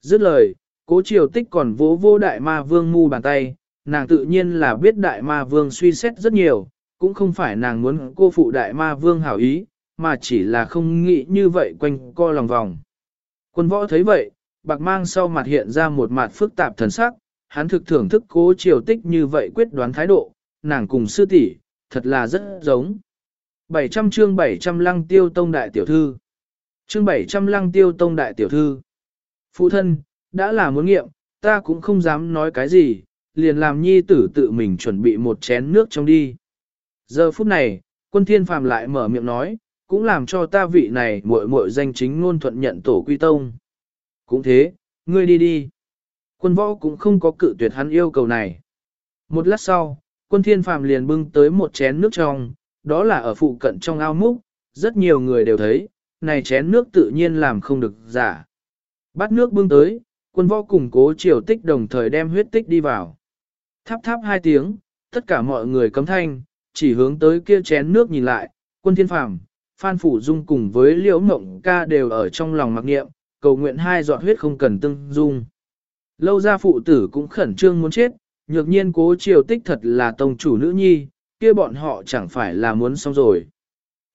[SPEAKER 1] Dứt lời, cố triều tích còn vỗ vô đại ma vương mu bàn tay, nàng tự nhiên là biết đại ma vương suy xét rất nhiều, cũng không phải nàng muốn cô phụ đại ma vương hảo ý, mà chỉ là không nghĩ như vậy quanh co lòng vòng. Quân võ thấy vậy, bạc mang sau mặt hiện ra một mặt phức tạp thần sắc, hắn thực thưởng thức cố triều tích như vậy quyết đoán thái độ, nàng cùng sư tỷ thật là rất giống. 700 chương 700 lăng tiêu tông đại tiểu thư. Chương 700 lăng tiêu tông đại tiểu thư. Phụ thân, đã là muốn nghiệm, ta cũng không dám nói cái gì, liền làm nhi tử tự mình chuẩn bị một chén nước trong đi. Giờ phút này, quân thiên phàm lại mở miệng nói, cũng làm cho ta vị này muội muội danh chính ngôn thuận nhận tổ quy tông. Cũng thế, ngươi đi đi. Quân võ cũng không có cự tuyệt hắn yêu cầu này. Một lát sau, quân thiên phàm liền bưng tới một chén nước trong, đó là ở phụ cận trong ao múc, rất nhiều người đều thấy, này chén nước tự nhiên làm không được giả. Bắt nước bưng tới, quân võ cùng cố triều tích đồng thời đem huyết tích đi vào. Tháp tháp hai tiếng, tất cả mọi người cấm thanh, chỉ hướng tới kia chén nước nhìn lại, quân thiên phàm, Phan Phủ Dung cùng với Liễu Mộng ca đều ở trong lòng mặc niệm, cầu nguyện hai giọt huyết không cần tương dung. Lâu ra phụ tử cũng khẩn trương muốn chết, nhược nhiên cố triều tích thật là tông chủ nữ nhi, kia bọn họ chẳng phải là muốn xong rồi.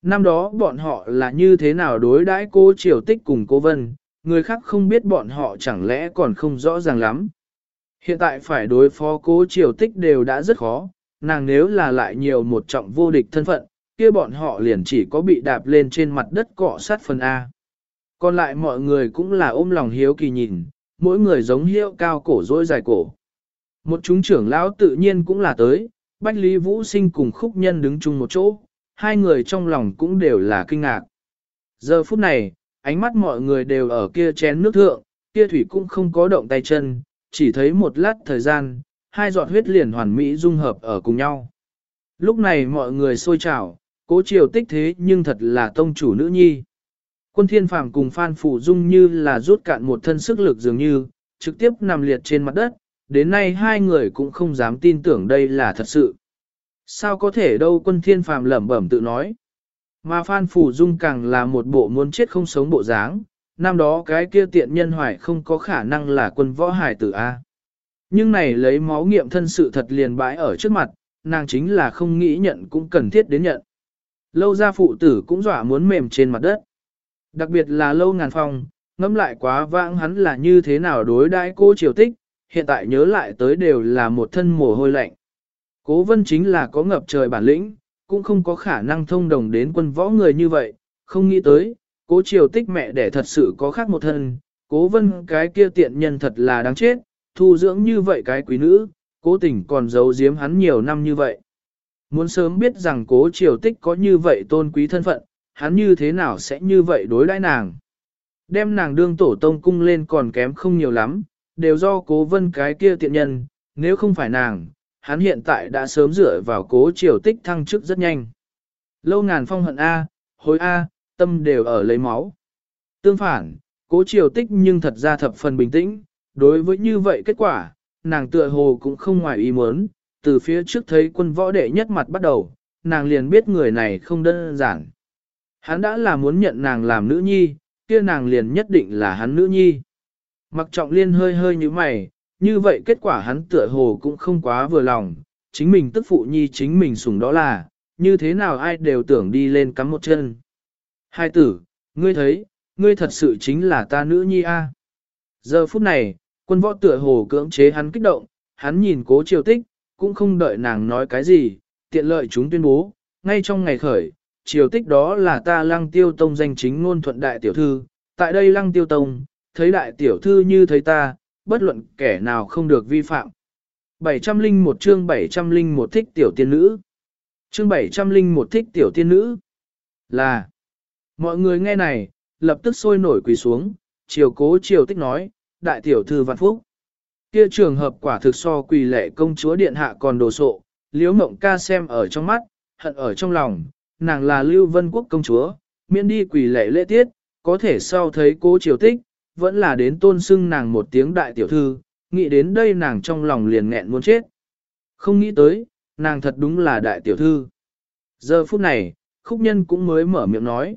[SPEAKER 1] Năm đó bọn họ là như thế nào đối đãi cố triều tích cùng cố vân, người khác không biết bọn họ chẳng lẽ còn không rõ ràng lắm. Hiện tại phải đối phó cố triều tích đều đã rất khó, nàng nếu là lại nhiều một trọng vô địch thân phận, kia bọn họ liền chỉ có bị đạp lên trên mặt đất cọ sát phần A. Còn lại mọi người cũng là ôm lòng hiếu kỳ nhìn, mỗi người giống hiệu cao cổ dối dài cổ. Một chúng trưởng lão tự nhiên cũng là tới, Bách Lý Vũ Sinh cùng khúc nhân đứng chung một chỗ, hai người trong lòng cũng đều là kinh ngạc. Giờ phút này, ánh mắt mọi người đều ở kia chén nước thượng, kia thủy cũng không có động tay chân, chỉ thấy một lát thời gian, hai giọt huyết liền hoàn mỹ dung hợp ở cùng nhau. Lúc này mọi người sôi trào, cố triều tích thế nhưng thật là tông chủ nữ nhi. Quân thiên phàm cùng Phan Phủ Dung như là rút cạn một thân sức lực dường như, trực tiếp nằm liệt trên mặt đất, đến nay hai người cũng không dám tin tưởng đây là thật sự. Sao có thể đâu quân thiên phàm lẩm bẩm tự nói. Mà Phan Phủ Dung càng là một bộ muốn chết không sống bộ dáng, năm đó cái kia tiện nhân hoài không có khả năng là quân võ hải tử A. Nhưng này lấy máu nghiệm thân sự thật liền bãi ở trước mặt, nàng chính là không nghĩ nhận cũng cần thiết đến nhận. Lâu ra phụ tử cũng dọa muốn mềm trên mặt đất. Đặc biệt là lâu ngàn phong, ngẫm lại quá vãng hắn là như thế nào đối đãi cô triều tích, hiện tại nhớ lại tới đều là một thân mồ hôi lạnh. Cố vân chính là có ngập trời bản lĩnh, cũng không có khả năng thông đồng đến quân võ người như vậy, không nghĩ tới, cố triều tích mẹ để thật sự có khác một thân, cố vân cái kia tiện nhân thật là đáng chết, thu dưỡng như vậy cái quý nữ, cố tình còn giấu giếm hắn nhiều năm như vậy. Muốn sớm biết rằng cố triều tích có như vậy tôn quý thân phận, hắn như thế nào sẽ như vậy đối đãi nàng. Đem nàng đương tổ tông cung lên còn kém không nhiều lắm, đều do cố vân cái kia tiện nhân, nếu không phải nàng, hắn hiện tại đã sớm dựa vào cố triều tích thăng chức rất nhanh. Lâu ngàn phong hận A, hối A, tâm đều ở lấy máu. Tương phản, cố triều tích nhưng thật ra thập phần bình tĩnh, đối với như vậy kết quả, nàng tựa hồ cũng không ngoài ý muốn, từ phía trước thấy quân võ đệ nhất mặt bắt đầu, nàng liền biết người này không đơn giản. Hắn đã là muốn nhận nàng làm nữ nhi, kia nàng liền nhất định là hắn nữ nhi. Mặc trọng liên hơi hơi như mày, như vậy kết quả hắn tựa hồ cũng không quá vừa lòng, chính mình tức phụ nhi chính mình sủng đó là, như thế nào ai đều tưởng đi lên cắm một chân. Hai tử, ngươi thấy, ngươi thật sự chính là ta nữ nhi a. Giờ phút này, quân võ tựa hồ cưỡng chế hắn kích động, hắn nhìn cố triều tích, cũng không đợi nàng nói cái gì, tiện lợi chúng tuyên bố, ngay trong ngày khởi, triều tích đó là ta lăng tiêu tông danh chính ngôn thuận đại tiểu thư, tại đây lăng tiêu tông, thấy đại tiểu thư như thấy ta, bất luận kẻ nào không được vi phạm. 701 chương 701 thích tiểu tiên nữ. Chương 701 thích tiểu tiên nữ. Là. Mọi người nghe này, lập tức sôi nổi quỳ xuống, triều cố triều tích nói, đại tiểu thư vạn phúc. Kia trường hợp quả thực so quỳ lệ công chúa điện hạ còn đồ sộ, liếu mộng ca xem ở trong mắt, hận ở trong lòng, nàng là lưu vân quốc công chúa, miễn đi quỳ lệ lễ tiết, có thể sau thấy cố triều tích, vẫn là đến tôn xưng nàng một tiếng đại tiểu thư, nghĩ đến đây nàng trong lòng liền nghẹn muốn chết. Không nghĩ tới, nàng thật đúng là đại tiểu thư. Giờ phút này, khúc nhân cũng mới mở miệng nói.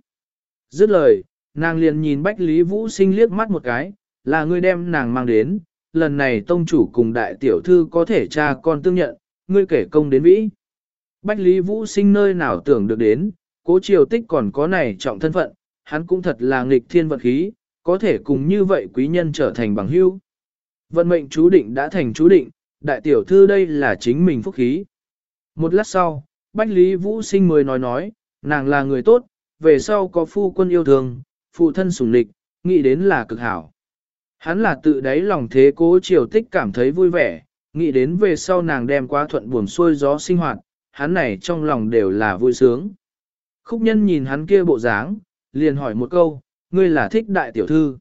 [SPEAKER 1] Dứt lời, nàng liền nhìn Bách Lý Vũ sinh liếc mắt một cái, là ngươi đem nàng mang đến, lần này tông chủ cùng đại tiểu thư có thể cha con tương nhận, ngươi kể công đến vĩ. Bách Lý Vũ sinh nơi nào tưởng được đến, cố triều tích còn có này trọng thân phận, hắn cũng thật là nghịch thiên vật khí, có thể cùng như vậy quý nhân trở thành bằng hữu. Vận mệnh chú định đã thành chú định, đại tiểu thư đây là chính mình phúc khí. Một lát sau, Bách Lý Vũ sinh mới nói nói, nàng là người tốt, về sau có phu quân yêu thương, phụ thân sủng lịch, nghĩ đến là cực hảo. Hắn là tự đáy lòng thế cố triều tích cảm thấy vui vẻ, nghĩ đến về sau nàng đem qua thuận buồm xuôi gió sinh hoạt, hắn này trong lòng đều là vui sướng. Khúc nhân nhìn hắn kia bộ dáng, liền hỏi một câu, ngươi là thích đại tiểu thư.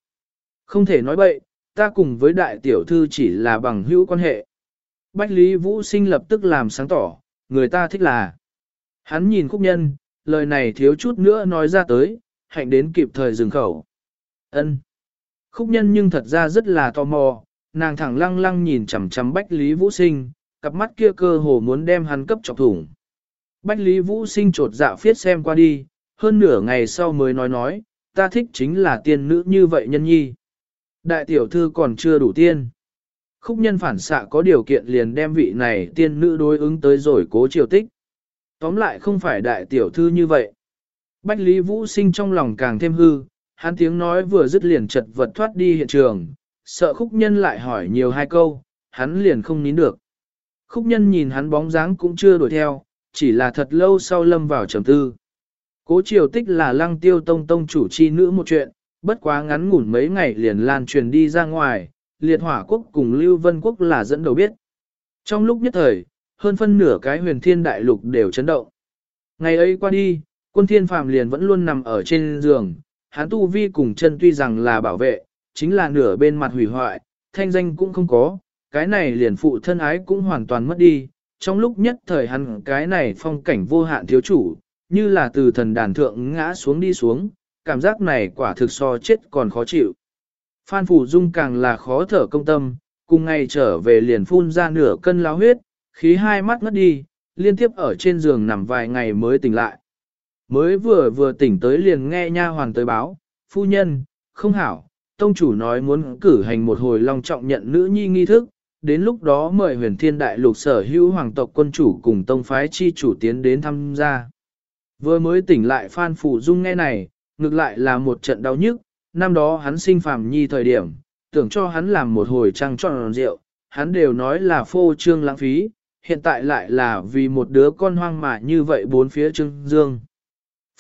[SPEAKER 1] Không thể nói bậy, ta cùng với đại tiểu thư chỉ là bằng hữu quan hệ. Bách Lý Vũ Sinh lập tức làm sáng tỏ, người ta thích là. Hắn nhìn khúc nhân, lời này thiếu chút nữa nói ra tới, hạnh đến kịp thời dừng khẩu. Ân. Khúc nhân nhưng thật ra rất là tò mò, nàng thẳng lăng lăng nhìn chằm chằm Bách Lý Vũ Sinh, cặp mắt kia cơ hồ muốn đem hắn cấp chọc thủng. Bách Lý Vũ Sinh trột dạ phiết xem qua đi, hơn nửa ngày sau mới nói nói, ta thích chính là tiên nữ như vậy nhân nhi. Đại tiểu thư còn chưa đủ tiên. Khúc nhân phản xạ có điều kiện liền đem vị này tiên nữ đối ứng tới rồi cố triều tích. Tóm lại không phải đại tiểu thư như vậy. Bách Lý Vũ sinh trong lòng càng thêm hư, hắn tiếng nói vừa dứt liền chật vật thoát đi hiện trường, sợ khúc nhân lại hỏi nhiều hai câu, hắn liền không nín được. Khúc nhân nhìn hắn bóng dáng cũng chưa đuổi theo, chỉ là thật lâu sau lâm vào trầm tư. Cố triều tích là lăng tiêu tông tông chủ chi nữ một chuyện, bất quá ngắn ngủn mấy ngày liền lan truyền đi ra ngoài, liệt hỏa quốc cùng Lưu Vân quốc là dẫn đầu biết. Trong lúc nhất thời, hơn phân nửa cái huyền thiên đại lục đều chấn động. Ngày ấy qua đi, quân thiên phàm liền vẫn luôn nằm ở trên giường, hắn tu vi cùng chân tuy rằng là bảo vệ, chính là nửa bên mặt hủy hoại, thanh danh cũng không có, cái này liền phụ thân ái cũng hoàn toàn mất đi. Trong lúc nhất thời hắn cái này phong cảnh vô hạn thiếu chủ, như là từ thần đàn thượng ngã xuống đi xuống, cảm giác này quả thực so chết còn khó chịu. Phan Phủ Dung càng là khó thở công tâm, cùng ngày trở về liền phun ra nửa cân lao huyết, khí hai mắt ngất đi, liên tiếp ở trên giường nằm vài ngày mới tỉnh lại. Mới vừa vừa tỉnh tới liền nghe nha hoàn tới báo, phu nhân, không hảo, tông chủ nói muốn cử hành một hồi long trọng nhận nữ nhi nghi thức, đến lúc đó mời huyền thiên đại lục sở hữu hoàng tộc quân chủ cùng tông phái chi chủ tiến đến tham gia. Vừa mới tỉnh lại Phan Phủ Dung nghe này, ngược lại là một trận đau nhức, năm đó hắn sinh phàm nhi thời điểm, tưởng cho hắn làm một hồi trăng tròn rượu, hắn đều nói là phô trương lãng phí, hiện tại lại là vì một đứa con hoang mà như vậy bốn phía trưng dương.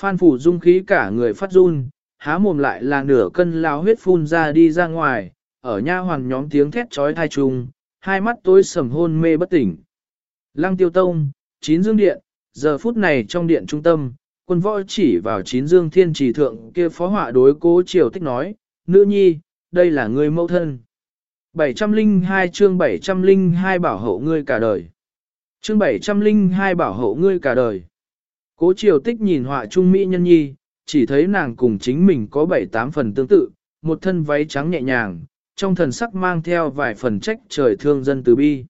[SPEAKER 1] Phan phủ dung khí cả người phát run, há mồm lại là nửa cân lao huyết phun ra đi ra ngoài, ở nha hoàn nhóm tiếng thét trói thai trùng, hai mắt tối sầm hôn mê bất tỉnh. Lăng tiêu tông, chín dương điện, giờ phút này trong điện trung tâm, quân võ chỉ vào chín dương thiên trì thượng kia phó họa đối cố triều thích nói, nữ nhi, đây là người mẫu thân. 702 chương 702 bảo hộ ngươi cả đời. Chương 702 bảo hộ ngươi cả đời. Cố triều tích nhìn họa trung mỹ nhân nhi, chỉ thấy nàng cùng chính mình có bảy tám phần tương tự, một thân váy trắng nhẹ nhàng, trong thần sắc mang theo vài phần trách trời thương dân từ bi.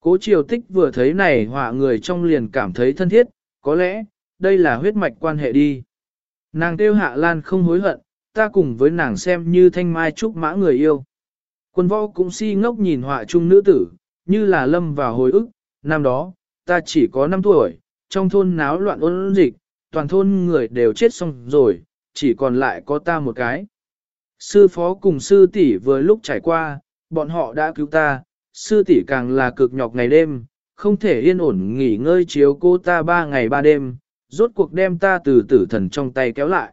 [SPEAKER 1] Cố triều tích vừa thấy này họa người trong liền cảm thấy thân thiết, có lẽ, đây là huyết mạch quan hệ đi. Nàng tiêu hạ lan không hối hận, ta cùng với nàng xem như thanh mai trúc mã người yêu. Quân võ cũng si ngốc nhìn họa trung nữ tử, như là lâm vào hồi ức, năm đó, ta chỉ có 5 tuổi, trong thôn náo loạn ôn dịch, toàn thôn người đều chết xong rồi, chỉ còn lại có ta một cái. Sư phó cùng sư tỷ vừa lúc trải qua, bọn họ đã cứu ta, sư tỷ càng là cực nhọc ngày đêm, không thể yên ổn nghỉ ngơi chiếu cô ta ba ngày ba đêm, rốt cuộc đem ta từ tử thần trong tay kéo lại.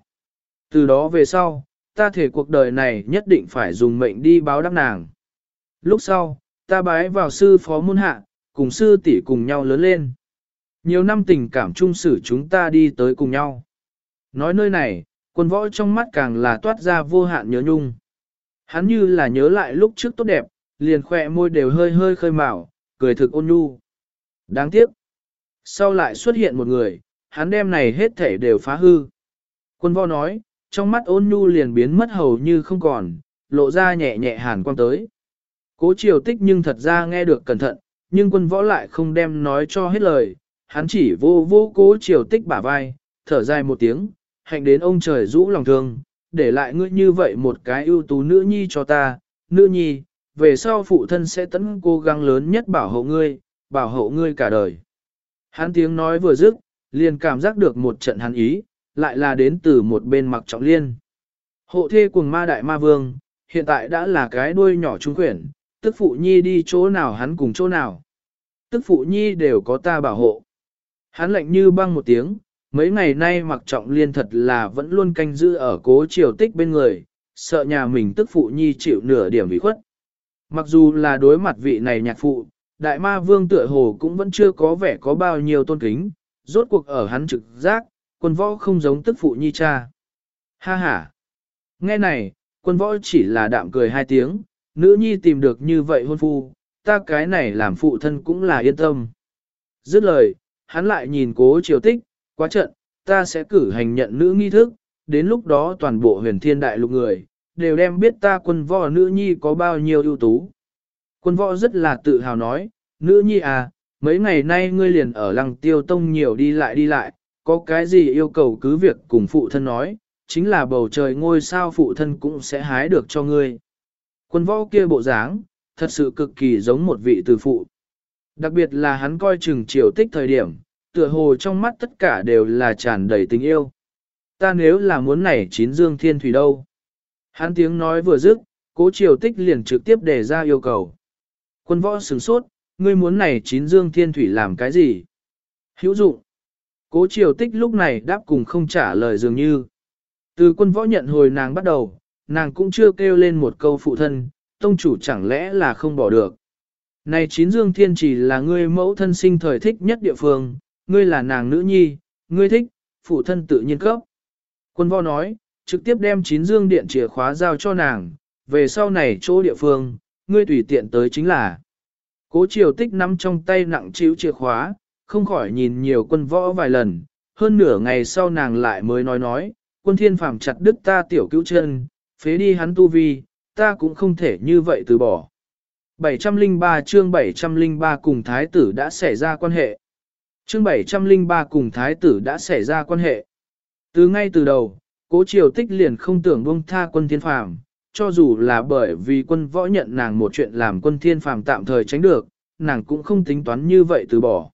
[SPEAKER 1] Từ đó về sau, ta thể cuộc đời này nhất định phải dùng mệnh đi báo đáp nàng. Lúc sau, ta bái vào sư phó môn hạ, cùng sư tỷ cùng nhau lớn lên. Nhiều năm tình cảm chung xử chúng ta đi tới cùng nhau. Nói nơi này, quân võ trong mắt càng là toát ra vô hạn nhớ nhung. Hắn như là nhớ lại lúc trước tốt đẹp, liền khỏe môi đều hơi hơi khơi mào, cười thực ôn nhu. Đáng tiếc. Sau lại xuất hiện một người, hắn đem này hết thể đều phá hư. Quân võ nói, trong mắt ôn nhu liền biến mất hầu như không còn, lộ ra nhẹ nhẹ hàn quang tới. Cố triều tích nhưng thật ra nghe được cẩn thận, nhưng quân võ lại không đem nói cho hết lời, hắn chỉ vô vô cố triều tích bả vai, thở dài một tiếng, hạnh đến ông trời rũ lòng thương, để lại ngươi như vậy một cái ưu tú nữ nhi cho ta, nữ nhi, về sau phụ thân sẽ tấn cố gắng lớn nhất bảo hộ ngươi, bảo hộ ngươi cả đời. Hắn tiếng nói vừa dứt, liền cảm giác được một trận hắn ý, lại là đến từ một bên mặc trọng liên. Hộ thê cùng ma đại ma vương, hiện tại đã là cái đuôi nhỏ trung quyển, tức phụ nhi đi chỗ nào hắn cùng chỗ nào. Tức phụ nhi đều có ta bảo hộ. Hắn lạnh như băng một tiếng, mấy ngày nay mặc trọng liên thật là vẫn luôn canh giữ ở cố triều tích bên người, sợ nhà mình tức phụ nhi chịu nửa điểm bị khuất. Mặc dù là đối mặt vị này nhạc phụ, đại ma vương tựa hồ cũng vẫn chưa có vẻ có bao nhiêu tôn kính, rốt cuộc ở hắn trực giác, quân võ không giống tức phụ nhi cha. Ha ha! Nghe này, quân võ chỉ là đạm cười hai tiếng, nữ nhi tìm được như vậy hôn phu, ta cái này làm phụ thân cũng là yên tâm. Dứt lời, hắn lại nhìn cố triều tích, quá trận, ta sẽ cử hành nhận nữ nghi thức, đến lúc đó toàn bộ huyền thiên đại lục người, đều đem biết ta quân võ nữ nhi có bao nhiêu ưu tú. Quân võ rất là tự hào nói, nữ nhi à, mấy ngày nay ngươi liền ở lăng tiêu tông nhiều đi lại đi lại, có cái gì yêu cầu cứ việc cùng phụ thân nói, chính là bầu trời ngôi sao phụ thân cũng sẽ hái được cho ngươi. Quân võ kia bộ dáng, thật sự cực kỳ giống một vị từ phụ. Đặc biệt là hắn coi chừng triều tích thời điểm, tựa hồ trong mắt tất cả đều là tràn đầy tình yêu. Ta nếu là muốn này chín dương thiên thủy đâu? Hắn tiếng nói vừa dứt, cố triều tích liền trực tiếp đề ra yêu cầu. Quân võ sửng sốt, ngươi muốn này chín dương thiên thủy làm cái gì? Hữu dụng. Cố triều tích lúc này đáp cùng không trả lời dường như. Từ quân võ nhận hồi nàng bắt đầu, nàng cũng chưa kêu lên một câu phụ thân, tông chủ chẳng lẽ là không bỏ được. Này chín dương thiên chỉ là ngươi mẫu thân sinh thời thích nhất địa phương, ngươi là nàng nữ nhi, ngươi thích, phụ thân tự nhiên cấp. Quân võ nói, trực tiếp đem chín dương điện chìa khóa giao cho nàng, về sau này chỗ địa phương, ngươi tùy tiện tới chính là. Cố triều tích nắm trong tay nặng chịu chìa khóa, không khỏi nhìn nhiều quân võ vài lần, hơn nửa ngày sau nàng lại mới nói nói, quân thiên phàm chặt đứt ta tiểu cứu chân, phế đi hắn tu vi, ta cũng không thể như vậy từ bỏ. 703 chương 703 cùng thái tử đã xảy ra quan hệ. Chương 703 cùng thái tử đã xảy ra quan hệ. Từ ngay từ đầu, cố triều tích liền không tưởng buông tha quân thiên phàm, cho dù là bởi vì quân võ nhận nàng một chuyện làm quân thiên phàm tạm thời tránh được, nàng cũng không tính toán như vậy từ bỏ.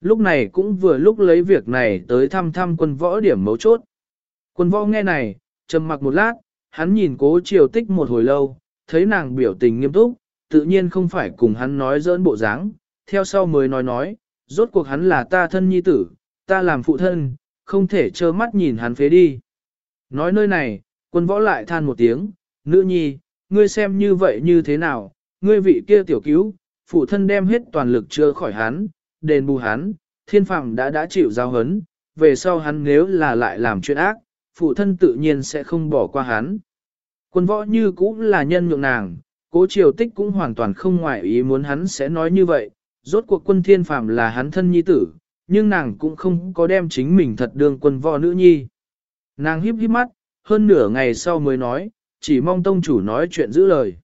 [SPEAKER 1] Lúc này cũng vừa lúc lấy việc này tới thăm thăm quân võ điểm mấu chốt. Quân võ nghe này, trầm mặc một lát, hắn nhìn cố triều tích một hồi lâu, thấy nàng biểu tình nghiêm túc, tự nhiên không phải cùng hắn nói dỡn bộ dáng, theo sau mới nói nói, rốt cuộc hắn là ta thân nhi tử, ta làm phụ thân, không thể trơ mắt nhìn hắn phế đi. Nói nơi này, quân võ lại than một tiếng, nữ nhi, ngươi xem như vậy như thế nào, ngươi vị kia tiểu cứu, phụ thân đem hết toàn lực chưa khỏi hắn, đền bù hắn, thiên phạm đã đã chịu giao hấn, về sau hắn nếu là lại làm chuyện ác, phụ thân tự nhiên sẽ không bỏ qua hắn. Quân võ như cũng là nhân nhượng nàng, cố triều tích cũng hoàn toàn không ngoại ý muốn hắn sẽ nói như vậy, rốt cuộc quân thiên phàm là hắn thân nhi tử, nhưng nàng cũng không có đem chính mình thật đương quân võ nữ nhi. Nàng híp híp mắt, hơn nửa ngày sau mới nói, chỉ mong tông chủ nói chuyện giữ lời.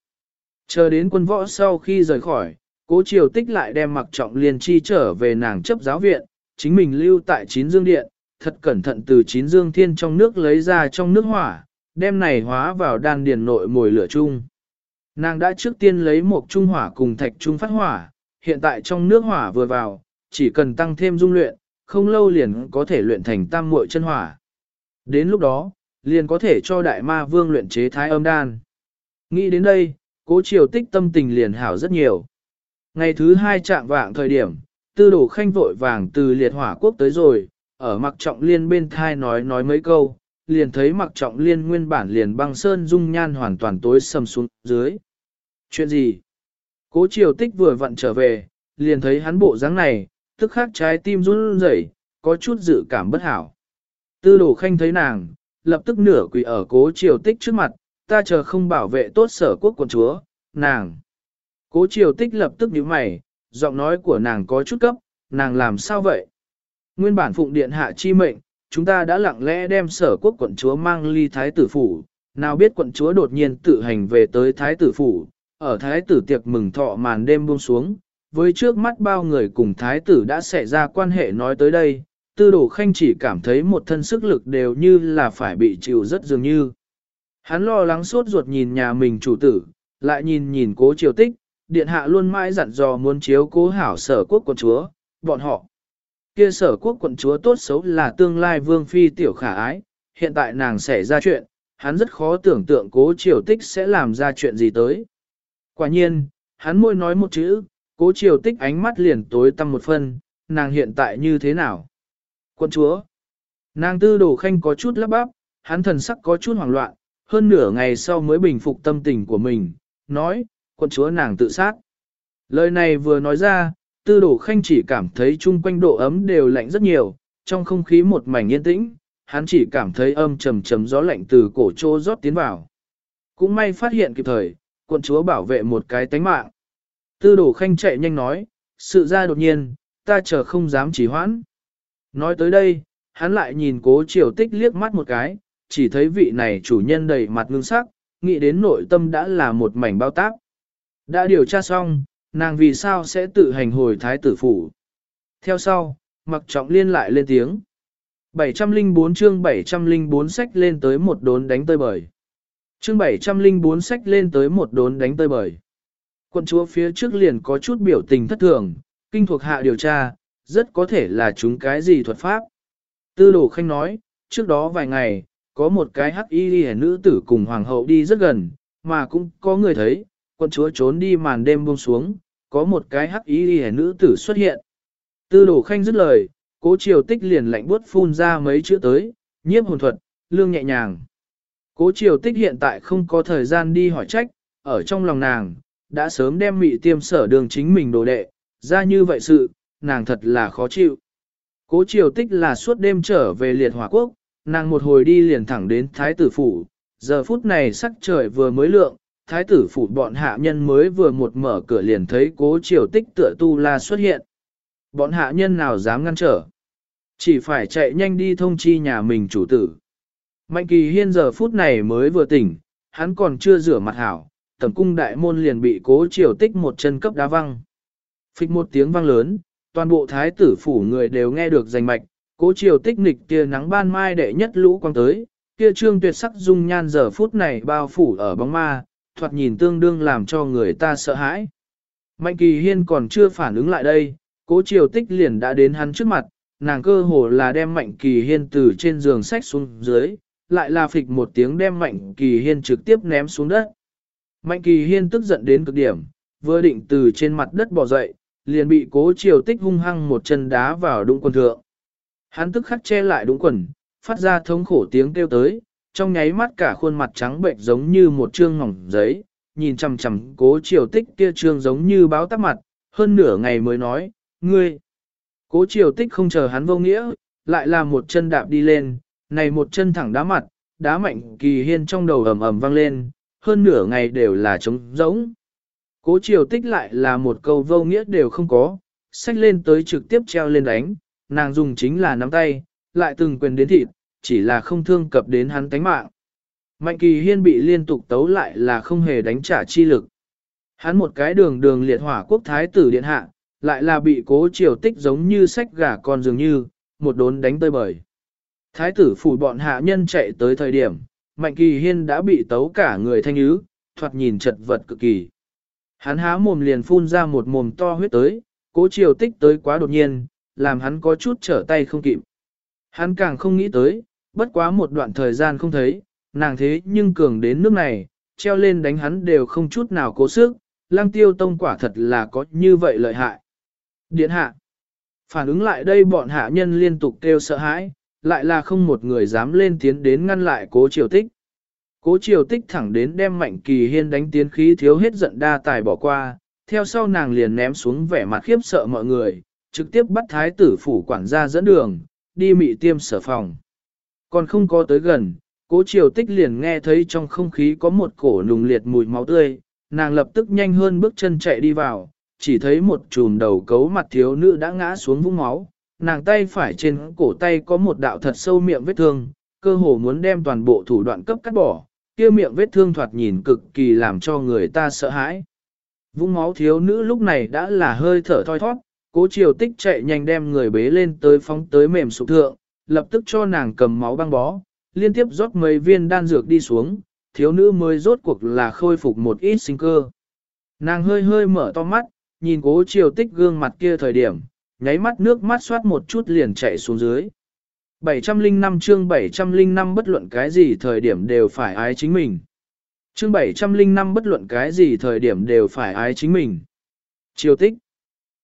[SPEAKER 1] Chờ đến quân võ sau khi rời khỏi, cố triều tích lại đem mặc trọng liên chi trở về nàng chấp giáo viện, chính mình lưu tại chín dương điện, thật cẩn thận từ chín dương thiên trong nước lấy ra trong nước hỏa, đem này hóa vào đan điền nội mồi lửa chung. Nàng đã trước tiên lấy một trung hỏa cùng thạch trung phát hỏa, hiện tại trong nước hỏa vừa vào, chỉ cần tăng thêm dung luyện, không lâu liền có thể luyện thành tam muội chân hỏa. Đến lúc đó, liền có thể cho đại ma vương luyện chế thái âm đan. Nghĩ đến đây, cố triều tích tâm tình liền hảo rất nhiều. Ngày thứ hai trạng vạng thời điểm, tư đồ khanh vội vàng từ liệt hỏa quốc tới rồi, ở mặc trọng liên bên thai nói nói mấy câu, liền thấy mặc trọng liên nguyên bản liền băng sơn dung nhan hoàn toàn tối sầm xuống dưới. Chuyện gì? Cố triều tích vừa vặn trở về, liền thấy hắn bộ dáng này, tức khắc trái tim run rẩy, có chút dự cảm bất hảo. Tư đồ khanh thấy nàng, lập tức nửa quỳ ở cố triều tích trước mặt, ta chờ không bảo vệ tốt sở quốc quần chúa, nàng. Cố triều tích lập tức nhíu mày, giọng nói của nàng có chút cấp, nàng làm sao vậy? Nguyên bản phụng điện hạ chi mệnh, chúng ta đã lặng lẽ đem sở quốc quận chúa mang ly thái tử phủ, nào biết quận chúa đột nhiên tự hành về tới thái tử phủ, ở thái tử tiệc mừng thọ màn đêm buông xuống, với trước mắt bao người cùng thái tử đã xảy ra quan hệ nói tới đây, tư đồ khanh chỉ cảm thấy một thân sức lực đều như là phải bị chịu rất dường như. Hắn lo lắng sốt ruột nhìn nhà mình chủ tử, lại nhìn nhìn cố triều tích, điện hạ luôn mãi dặn dò muốn chiếu cố hảo sở quốc quận chúa, bọn họ. Kia sở quốc quận chúa tốt xấu là tương lai vương phi tiểu khả ái, hiện tại nàng xảy ra chuyện, hắn rất khó tưởng tượng cố triều tích sẽ làm ra chuyện gì tới. Quả nhiên, hắn môi nói một chữ, cố triều tích ánh mắt liền tối tăm một phân, nàng hiện tại như thế nào? Quân chúa, nàng tư đồ khanh có chút lắp bắp, hắn thần sắc có chút hoảng loạn, hơn nửa ngày sau mới bình phục tâm tình của mình, nói, quân chúa nàng tự sát. Lời này vừa nói ra, tư đồ khanh chỉ cảm thấy chung quanh độ ấm đều lạnh rất nhiều, trong không khí một mảnh yên tĩnh, hắn chỉ cảm thấy âm trầm trầm gió lạnh từ cổ trô rót tiến vào. Cũng may phát hiện kịp thời, quận chúa bảo vệ một cái tánh mạng. Tư đồ khanh chạy nhanh nói, sự ra đột nhiên, ta chờ không dám chỉ hoãn. Nói tới đây, hắn lại nhìn cố triều tích liếc mắt một cái, chỉ thấy vị này chủ nhân đầy mặt ngưng sắc, nghĩ đến nội tâm đã là một mảnh bao tác. Đã điều tra xong, nàng vì sao sẽ tự hành hồi thái tử phủ. Theo sau, mặc trọng liên lại lên tiếng. 704 chương 704 sách lên tới một đốn đánh tơi bời. Chương 704 sách lên tới một đốn đánh tơi bời. Quận chúa phía trước liền có chút biểu tình thất thường, kinh thuộc hạ điều tra, rất có thể là chúng cái gì thuật pháp. Tư đồ khanh nói, trước đó vài ngày, có một cái hắc y nữ tử cùng hoàng hậu đi rất gần, mà cũng có người thấy, quận chúa trốn đi màn đêm buông xuống, có một cái hắc y nữ tử xuất hiện. Tư đồ khanh dứt lời, cố triều tích liền lạnh buốt phun ra mấy chữ tới, nhiếp hồn thuật, lương nhẹ nhàng. Cố triều tích hiện tại không có thời gian đi hỏi trách, ở trong lòng nàng, đã sớm đem mị tiêm sở đường chính mình đồ đệ, ra như vậy sự, nàng thật là khó chịu. Cố triều tích là suốt đêm trở về liệt hỏa quốc, nàng một hồi đi liền thẳng đến thái tử phủ, giờ phút này sắc trời vừa mới lượng, thái tử phủ bọn hạ nhân mới vừa một mở cửa liền thấy cố triều tích tựa tu la xuất hiện. Bọn hạ nhân nào dám ngăn trở. Chỉ phải chạy nhanh đi thông chi nhà mình chủ tử. Mạnh kỳ hiên giờ phút này mới vừa tỉnh, hắn còn chưa rửa mặt hảo, tầm cung đại môn liền bị cố triều tích một chân cấp đá văng. phịch một tiếng vang lớn, toàn bộ thái tử phủ người đều nghe được danh mạch, cố triều tích nịch kia nắng ban mai đệ nhất lũ quang tới, kia trương tuyệt sắc dung nhan giờ phút này bao phủ ở bóng ma, thoạt nhìn tương đương làm cho người ta sợ hãi. Mạnh kỳ hiên còn chưa phản ứng lại đây, cố triều tích liền đã đến hắn trước mặt, nàng cơ hồ là đem mạnh kỳ hiên từ trên giường sách xuống dưới, lại là phịch một tiếng đem mạnh kỳ hiên trực tiếp ném xuống đất. Mạnh kỳ hiên tức giận đến cực điểm, vừa định từ trên mặt đất bò dậy, liền bị cố triều tích hung hăng một chân đá vào đũng quần thượng. Hắn tức khắc che lại đũng quần, phát ra thống khổ tiếng kêu tới, trong nháy mắt cả khuôn mặt trắng bệnh giống như một trương ngỏng giấy, nhìn chằm chằm cố triều tích kia trương giống như báo tắp mặt, hơn nửa ngày mới nói, ngươi. Cố triều tích không chờ hắn vô nghĩa, lại là một chân đạp đi lên, này một chân thẳng đá mặt, đá mạnh kỳ hiên trong đầu ầm ầm vang lên, hơn nửa ngày đều là trống rỗng. Cố triều tích lại là một câu vô nghĩa đều không có, xách lên tới trực tiếp treo lên đánh, nàng dùng chính là nắm tay, lại từng quyền đến thịt, chỉ là không thương cập đến hắn tánh mạng. Mạnh kỳ hiên bị liên tục tấu lại là không hề đánh trả chi lực. Hắn một cái đường đường liệt hỏa quốc thái tử điện hạ, lại là bị cố triều tích giống như sách gà con dường như, một đốn đánh tơi bời. Thái tử phủ bọn hạ nhân chạy tới thời điểm, Mạnh Kỳ Hiên đã bị tấu cả người thanh ứ, thoạt nhìn chật vật cực kỳ. Hắn há mồm liền phun ra một mồm to huyết tới, cố triều tích tới quá đột nhiên, làm hắn có chút trở tay không kịp. Hắn càng không nghĩ tới, bất quá một đoạn thời gian không thấy, nàng thế nhưng cường đến nước này, treo lên đánh hắn đều không chút nào cố sức, lang tiêu tông quả thật là có như vậy lợi hại. Điện hạ. Phản ứng lại đây bọn hạ nhân liên tục kêu sợ hãi, lại là không một người dám lên tiến đến ngăn lại cố triều tích. Cố triều tích thẳng đến đem mạnh kỳ hiên đánh tiến khí thiếu hết giận đa tài bỏ qua, theo sau nàng liền ném xuống vẻ mặt khiếp sợ mọi người, trực tiếp bắt thái tử phủ quản gia dẫn đường, đi mị tiêm sở phòng. Còn không có tới gần, cố triều tích liền nghe thấy trong không khí có một cổ nùng liệt mùi máu tươi, nàng lập tức nhanh hơn bước chân chạy đi vào, chỉ thấy một chùm đầu cấu mặt thiếu nữ đã ngã xuống vũng máu, nàng tay phải trên cổ tay có một đạo thật sâu miệng vết thương, cơ hồ muốn đem toàn bộ thủ đoạn cấp cắt bỏ, kia miệng vết thương thoạt nhìn cực kỳ làm cho người ta sợ hãi. Vũng máu thiếu nữ lúc này đã là hơi thở thoi thoát, cố triều tích chạy nhanh đem người bế lên tới phóng tới mềm sụp thượng, lập tức cho nàng cầm máu băng bó, liên tiếp rót mấy viên đan dược đi xuống, thiếu nữ mới rốt cuộc là khôi phục một ít sinh cơ. Nàng hơi hơi mở to mắt, nhìn cố triều tích gương mặt kia thời điểm, nháy mắt nước mắt xoát một chút liền chạy xuống dưới. 705 chương 705 bất luận cái gì thời điểm đều phải ái chính mình. Chương 705 bất luận cái gì thời điểm đều phải ái chính mình. Triều tích.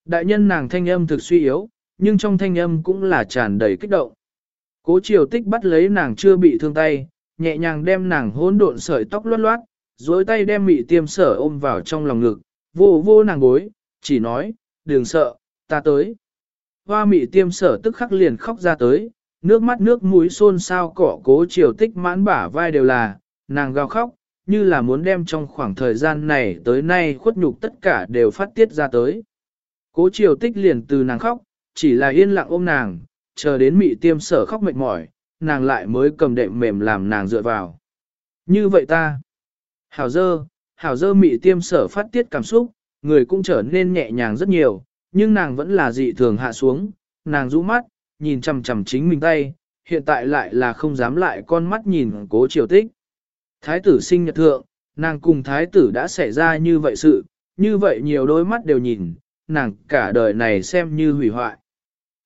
[SPEAKER 1] Đại nhân nàng thanh âm thực suy yếu, nhưng trong thanh âm cũng là tràn đầy kích động. Cố triều tích bắt lấy nàng chưa bị thương tay, nhẹ nhàng đem nàng hỗn độn sợi tóc loát loát, dối tay đem mị tiêm sở ôm vào trong lòng ngực, vô vô nàng bối, chỉ nói, đừng sợ, ta tới. Hoa mị tiêm sở tức khắc liền khóc ra tới, nước mắt nước mũi xôn xao cỏ cố chiều tích mãn bả vai đều là, nàng gào khóc, như là muốn đem trong khoảng thời gian này tới nay khuất nhục tất cả đều phát tiết ra tới. Cố chiều tích liền từ nàng khóc, chỉ là yên lặng ôm nàng, chờ đến mị tiêm sở khóc mệt mỏi, nàng lại mới cầm đệm mềm làm nàng dựa vào. Như vậy ta, Hảo dơ, hảo dơ mị tiêm sở phát tiết cảm xúc, người cũng trở nên nhẹ nhàng rất nhiều, nhưng nàng vẫn là dị thường hạ xuống, nàng rũ mắt, nhìn chằm chằm chính mình tay, hiện tại lại là không dám lại con mắt nhìn cố triều tích. Thái tử sinh nhật thượng, nàng cùng thái tử đã xảy ra như vậy sự, như vậy nhiều đôi mắt đều nhìn, nàng cả đời này xem như hủy hoại.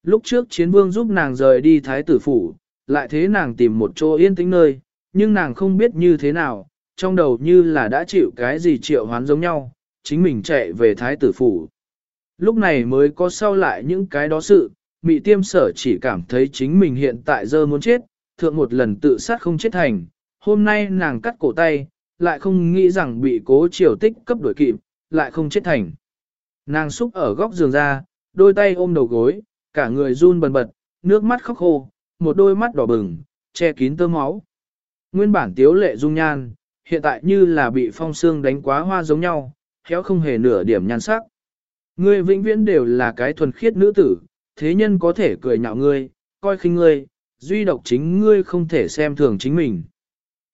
[SPEAKER 1] Lúc trước chiến vương giúp nàng rời đi thái tử phủ, lại thế nàng tìm một chỗ yên tĩnh nơi, nhưng nàng không biết như thế nào, trong đầu như là đã chịu cái gì triệu hoán giống nhau, chính mình chạy về thái tử phủ. Lúc này mới có sau lại những cái đó sự, mị tiêm sở chỉ cảm thấy chính mình hiện tại giờ muốn chết, thượng một lần tự sát không chết thành, hôm nay nàng cắt cổ tay, lại không nghĩ rằng bị cố triều tích cấp đuổi kịp, lại không chết thành. Nàng xúc ở góc giường ra, đôi tay ôm đầu gối, cả người run bần bật, nước mắt khóc khô, một đôi mắt đỏ bừng, che kín tơ máu. Nguyên bản tiếu lệ dung nhan, hiện tại như là bị phong xương đánh quá hoa giống nhau, khéo không hề nửa điểm nhan sắc. Ngươi vĩnh viễn đều là cái thuần khiết nữ tử, thế nhân có thể cười nhạo ngươi, coi khinh ngươi, duy độc chính ngươi không thể xem thường chính mình.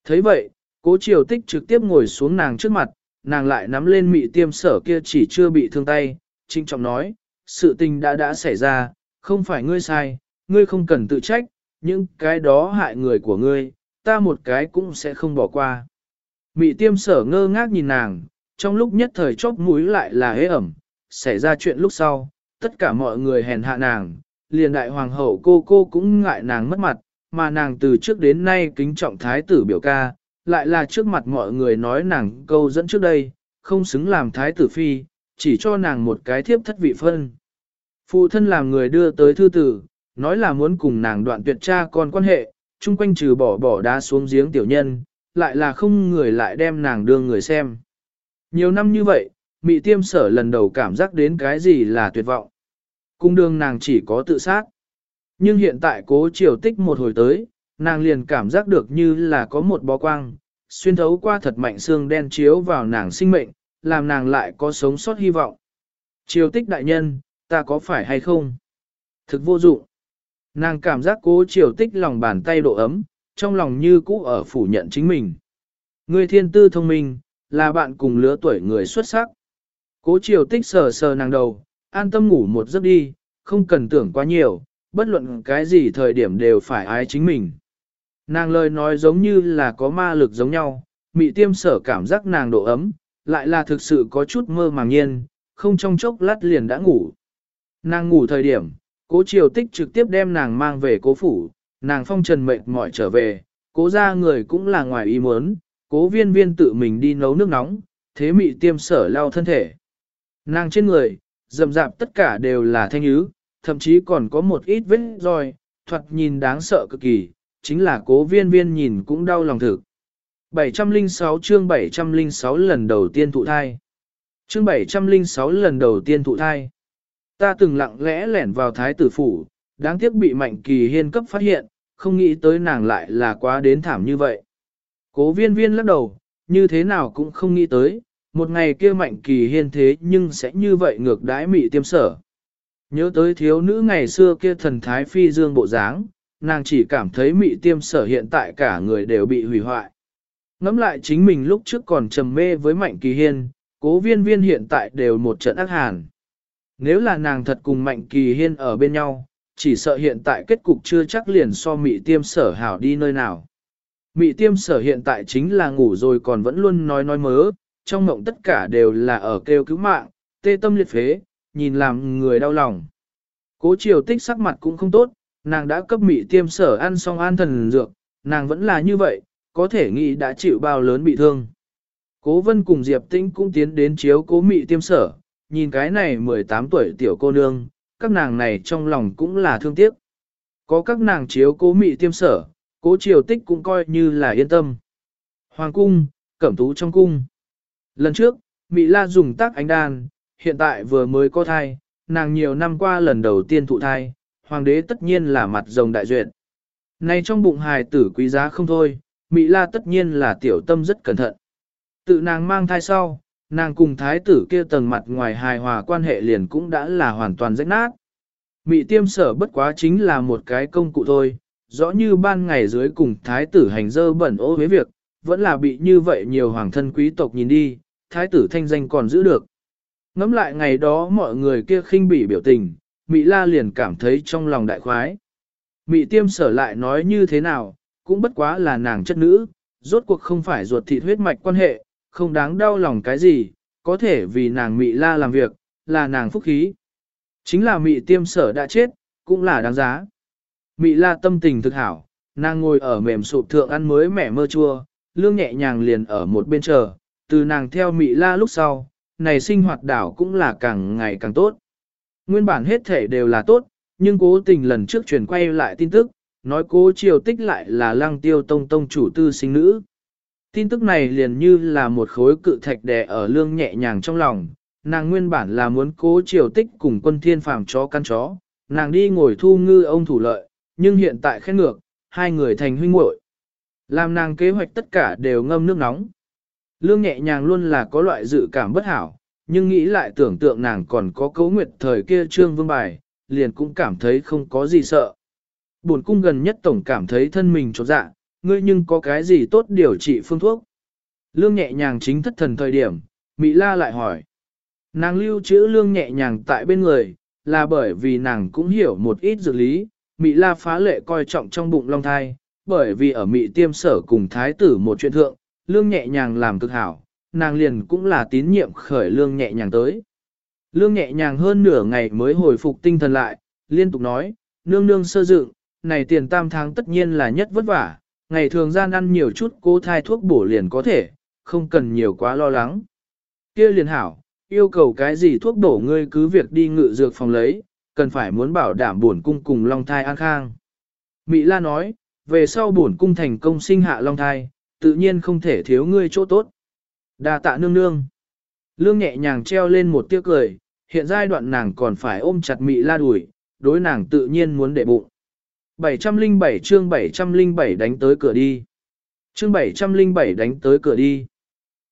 [SPEAKER 1] thấy vậy, cố triều tích trực tiếp ngồi xuống nàng trước mặt, nàng lại nắm lên mị tiêm sở kia chỉ chưa bị thương tay, trinh trọng nói, sự tình đã đã xảy ra, không phải ngươi sai, ngươi không cần tự trách, những cái đó hại người của ngươi, ta một cái cũng sẽ không bỏ qua. Mị tiêm sở ngơ ngác nhìn nàng, trong lúc nhất thời chóp mũi lại là hế ẩm, xảy ra chuyện lúc sau, tất cả mọi người hèn hạ nàng, liền đại hoàng hậu cô cô cũng ngại nàng mất mặt, mà nàng từ trước đến nay kính trọng thái tử biểu ca, lại là trước mặt mọi người nói nàng câu dẫn trước đây, không xứng làm thái tử phi, chỉ cho nàng một cái thiếp thất vị phân. Phụ thân làm người đưa tới thư tử, nói là muốn cùng nàng đoạn tuyệt cha con quan hệ, chung quanh trừ bỏ bỏ đá xuống giếng tiểu nhân, lại là không người lại đem nàng đưa người xem. Nhiều năm như vậy, mị tiêm sở lần đầu cảm giác đến cái gì là tuyệt vọng. Cung đường nàng chỉ có tự sát. Nhưng hiện tại cố triều tích một hồi tới, nàng liền cảm giác được như là có một bó quang, xuyên thấu qua thật mạnh xương đen chiếu vào nàng sinh mệnh, làm nàng lại có sống sót hy vọng. Triều tích đại nhân, ta có phải hay không? Thực vô dụng. Nàng cảm giác cố triều tích lòng bàn tay độ ấm, trong lòng như cũ ở phủ nhận chính mình. Người thiên tư thông minh, là bạn cùng lứa tuổi người xuất sắc. Cố triều tích sờ sờ nàng đầu, an tâm ngủ một giấc đi, không cần tưởng quá nhiều, bất luận cái gì thời điểm đều phải ái chính mình. Nàng lời nói giống như là có ma lực giống nhau, mị tiêm sở cảm giác nàng độ ấm, lại là thực sự có chút mơ màng nhiên, không trong chốc lát liền đã ngủ. Nàng ngủ thời điểm, cố triều tích trực tiếp đem nàng mang về cố phủ, nàng phong trần mệt mỏi trở về, cố ra người cũng là ngoài ý muốn, cố viên viên tự mình đi nấu nước nóng, thế mị tiêm sở lao thân thể. Nàng trên người, rậm rạp tất cả đều là thanh ứ, thậm chí còn có một ít vết roi, thoạt nhìn đáng sợ cực kỳ, chính là cố viên viên nhìn cũng đau lòng thực. 706 chương 706 lần đầu tiên thụ thai. Chương 706 lần đầu tiên thụ thai. Ta từng lặng lẽ lẻn vào thái tử phủ, đáng tiếc bị mạnh kỳ hiên cấp phát hiện, không nghĩ tới nàng lại là quá đến thảm như vậy. Cố viên viên lắc đầu, như thế nào cũng không nghĩ tới, một ngày kia mạnh kỳ hiên thế nhưng sẽ như vậy ngược đãi mị tiêm sở. Nhớ tới thiếu nữ ngày xưa kia thần thái phi dương bộ dáng, nàng chỉ cảm thấy mị tiêm sở hiện tại cả người đều bị hủy hoại. Ngắm lại chính mình lúc trước còn trầm mê với mạnh kỳ hiên, cố viên viên hiện tại đều một trận ác hàn. Nếu là nàng thật cùng mạnh kỳ hiên ở bên nhau, chỉ sợ hiện tại kết cục chưa chắc liền so mị tiêm sở hảo đi nơi nào. Mị tiêm sở hiện tại chính là ngủ rồi còn vẫn luôn nói nói mớ, trong mộng tất cả đều là ở kêu cứu mạng, tê tâm liệt phế, nhìn làm người đau lòng. Cố triều tích sắc mặt cũng không tốt, nàng đã cấp mị tiêm sở ăn xong an thần dược, nàng vẫn là như vậy, có thể nghĩ đã chịu bao lớn bị thương. Cố vân cùng Diệp Tĩnh cũng tiến đến chiếu cố mị tiêm sở, nhìn cái này 18 tuổi tiểu cô nương, các nàng này trong lòng cũng là thương tiếc. Có các nàng chiếu cố mị tiêm sở, cố triều tích cũng coi như là yên tâm. Hoàng cung, cẩm tú trong cung. Lần trước, mỹ La dùng tác ánh đan, hiện tại vừa mới có thai, nàng nhiều năm qua lần đầu tiên thụ thai, hoàng đế tất nhiên là mặt rồng đại duyệt. nay trong bụng hài tử quý giá không thôi, mỹ La tất nhiên là tiểu tâm rất cẩn thận. Tự nàng mang thai sau, nàng cùng thái tử kia tầng mặt ngoài hài hòa quan hệ liền cũng đã là hoàn toàn rách nát. mỹ tiêm sở bất quá chính là một cái công cụ thôi, rõ như ban ngày dưới cùng thái tử hành dơ bẩn ô với việc, vẫn là bị như vậy nhiều hoàng thân quý tộc nhìn đi, thái tử thanh danh còn giữ được. Ngắm lại ngày đó mọi người kia khinh bỉ biểu tình, Mị La liền cảm thấy trong lòng đại khoái. Mị tiêm sở lại nói như thế nào, cũng bất quá là nàng chất nữ, rốt cuộc không phải ruột thịt huyết mạch quan hệ, không đáng đau lòng cái gì, có thể vì nàng Mị La làm việc, là nàng phúc khí. Chính là Mị tiêm sở đã chết, cũng là đáng giá. Mị La tâm tình thực hảo, nàng ngồi ở mềm sụp thượng ăn mới mẻ mơ chua, lương nhẹ nhàng liền ở một bên chờ, từ nàng theo Mị La lúc sau, này sinh hoạt đảo cũng là càng ngày càng tốt. Nguyên bản hết thể đều là tốt, nhưng cố tình lần trước truyền quay lại tin tức, nói cố triều tích lại là lăng tiêu tông tông chủ tư sinh nữ. Tin tức này liền như là một khối cự thạch đè ở lương nhẹ nhàng trong lòng, nàng nguyên bản là muốn cố triều tích cùng quân thiên phàm chó căn chó, nàng đi ngồi thu ngư ông thủ lợi, nhưng hiện tại khét ngược, hai người thành huynh muội. Làm nàng kế hoạch tất cả đều ngâm nước nóng. Lương nhẹ nhàng luôn là có loại dự cảm bất hảo, nhưng nghĩ lại tưởng tượng nàng còn có cấu nguyệt thời kia trương vương bài, liền cũng cảm thấy không có gì sợ. Buồn cung gần nhất tổng cảm thấy thân mình trột dạ, ngươi nhưng có cái gì tốt điều trị phương thuốc. Lương nhẹ nhàng chính thất thần thời điểm, Mỹ La lại hỏi. Nàng lưu trữ lương nhẹ nhàng tại bên người, là bởi vì nàng cũng hiểu một ít dược lý, Mỹ La phá lệ coi trọng trong bụng long thai, bởi vì ở Mỹ tiêm sở cùng thái tử một chuyện thượng, lương nhẹ nhàng làm cực hảo, nàng liền cũng là tín nhiệm khởi lương nhẹ nhàng tới. Lương nhẹ nhàng hơn nửa ngày mới hồi phục tinh thần lại, liên tục nói, nương nương sơ dựng, này tiền tam tháng tất nhiên là nhất vất vả, ngày thường gian ăn nhiều chút cố thai thuốc bổ liền có thể, không cần nhiều quá lo lắng. kia liền hảo, yêu cầu cái gì thuốc bổ ngươi cứ việc đi ngự dược phòng lấy, cần phải muốn bảo đảm bổn cung cùng long thai an khang. Mỹ La nói, về sau bổn cung thành công sinh hạ long thai, tự nhiên không thể thiếu ngươi chỗ tốt. Đa tạ nương nương. Lương nhẹ nhàng treo lên một tiếc cười, hiện giai đoạn nàng còn phải ôm chặt mị la đuổi, đối nàng tự nhiên muốn đệ bụng. 707 chương 707 đánh tới cửa đi. Chương 707 đánh tới cửa đi.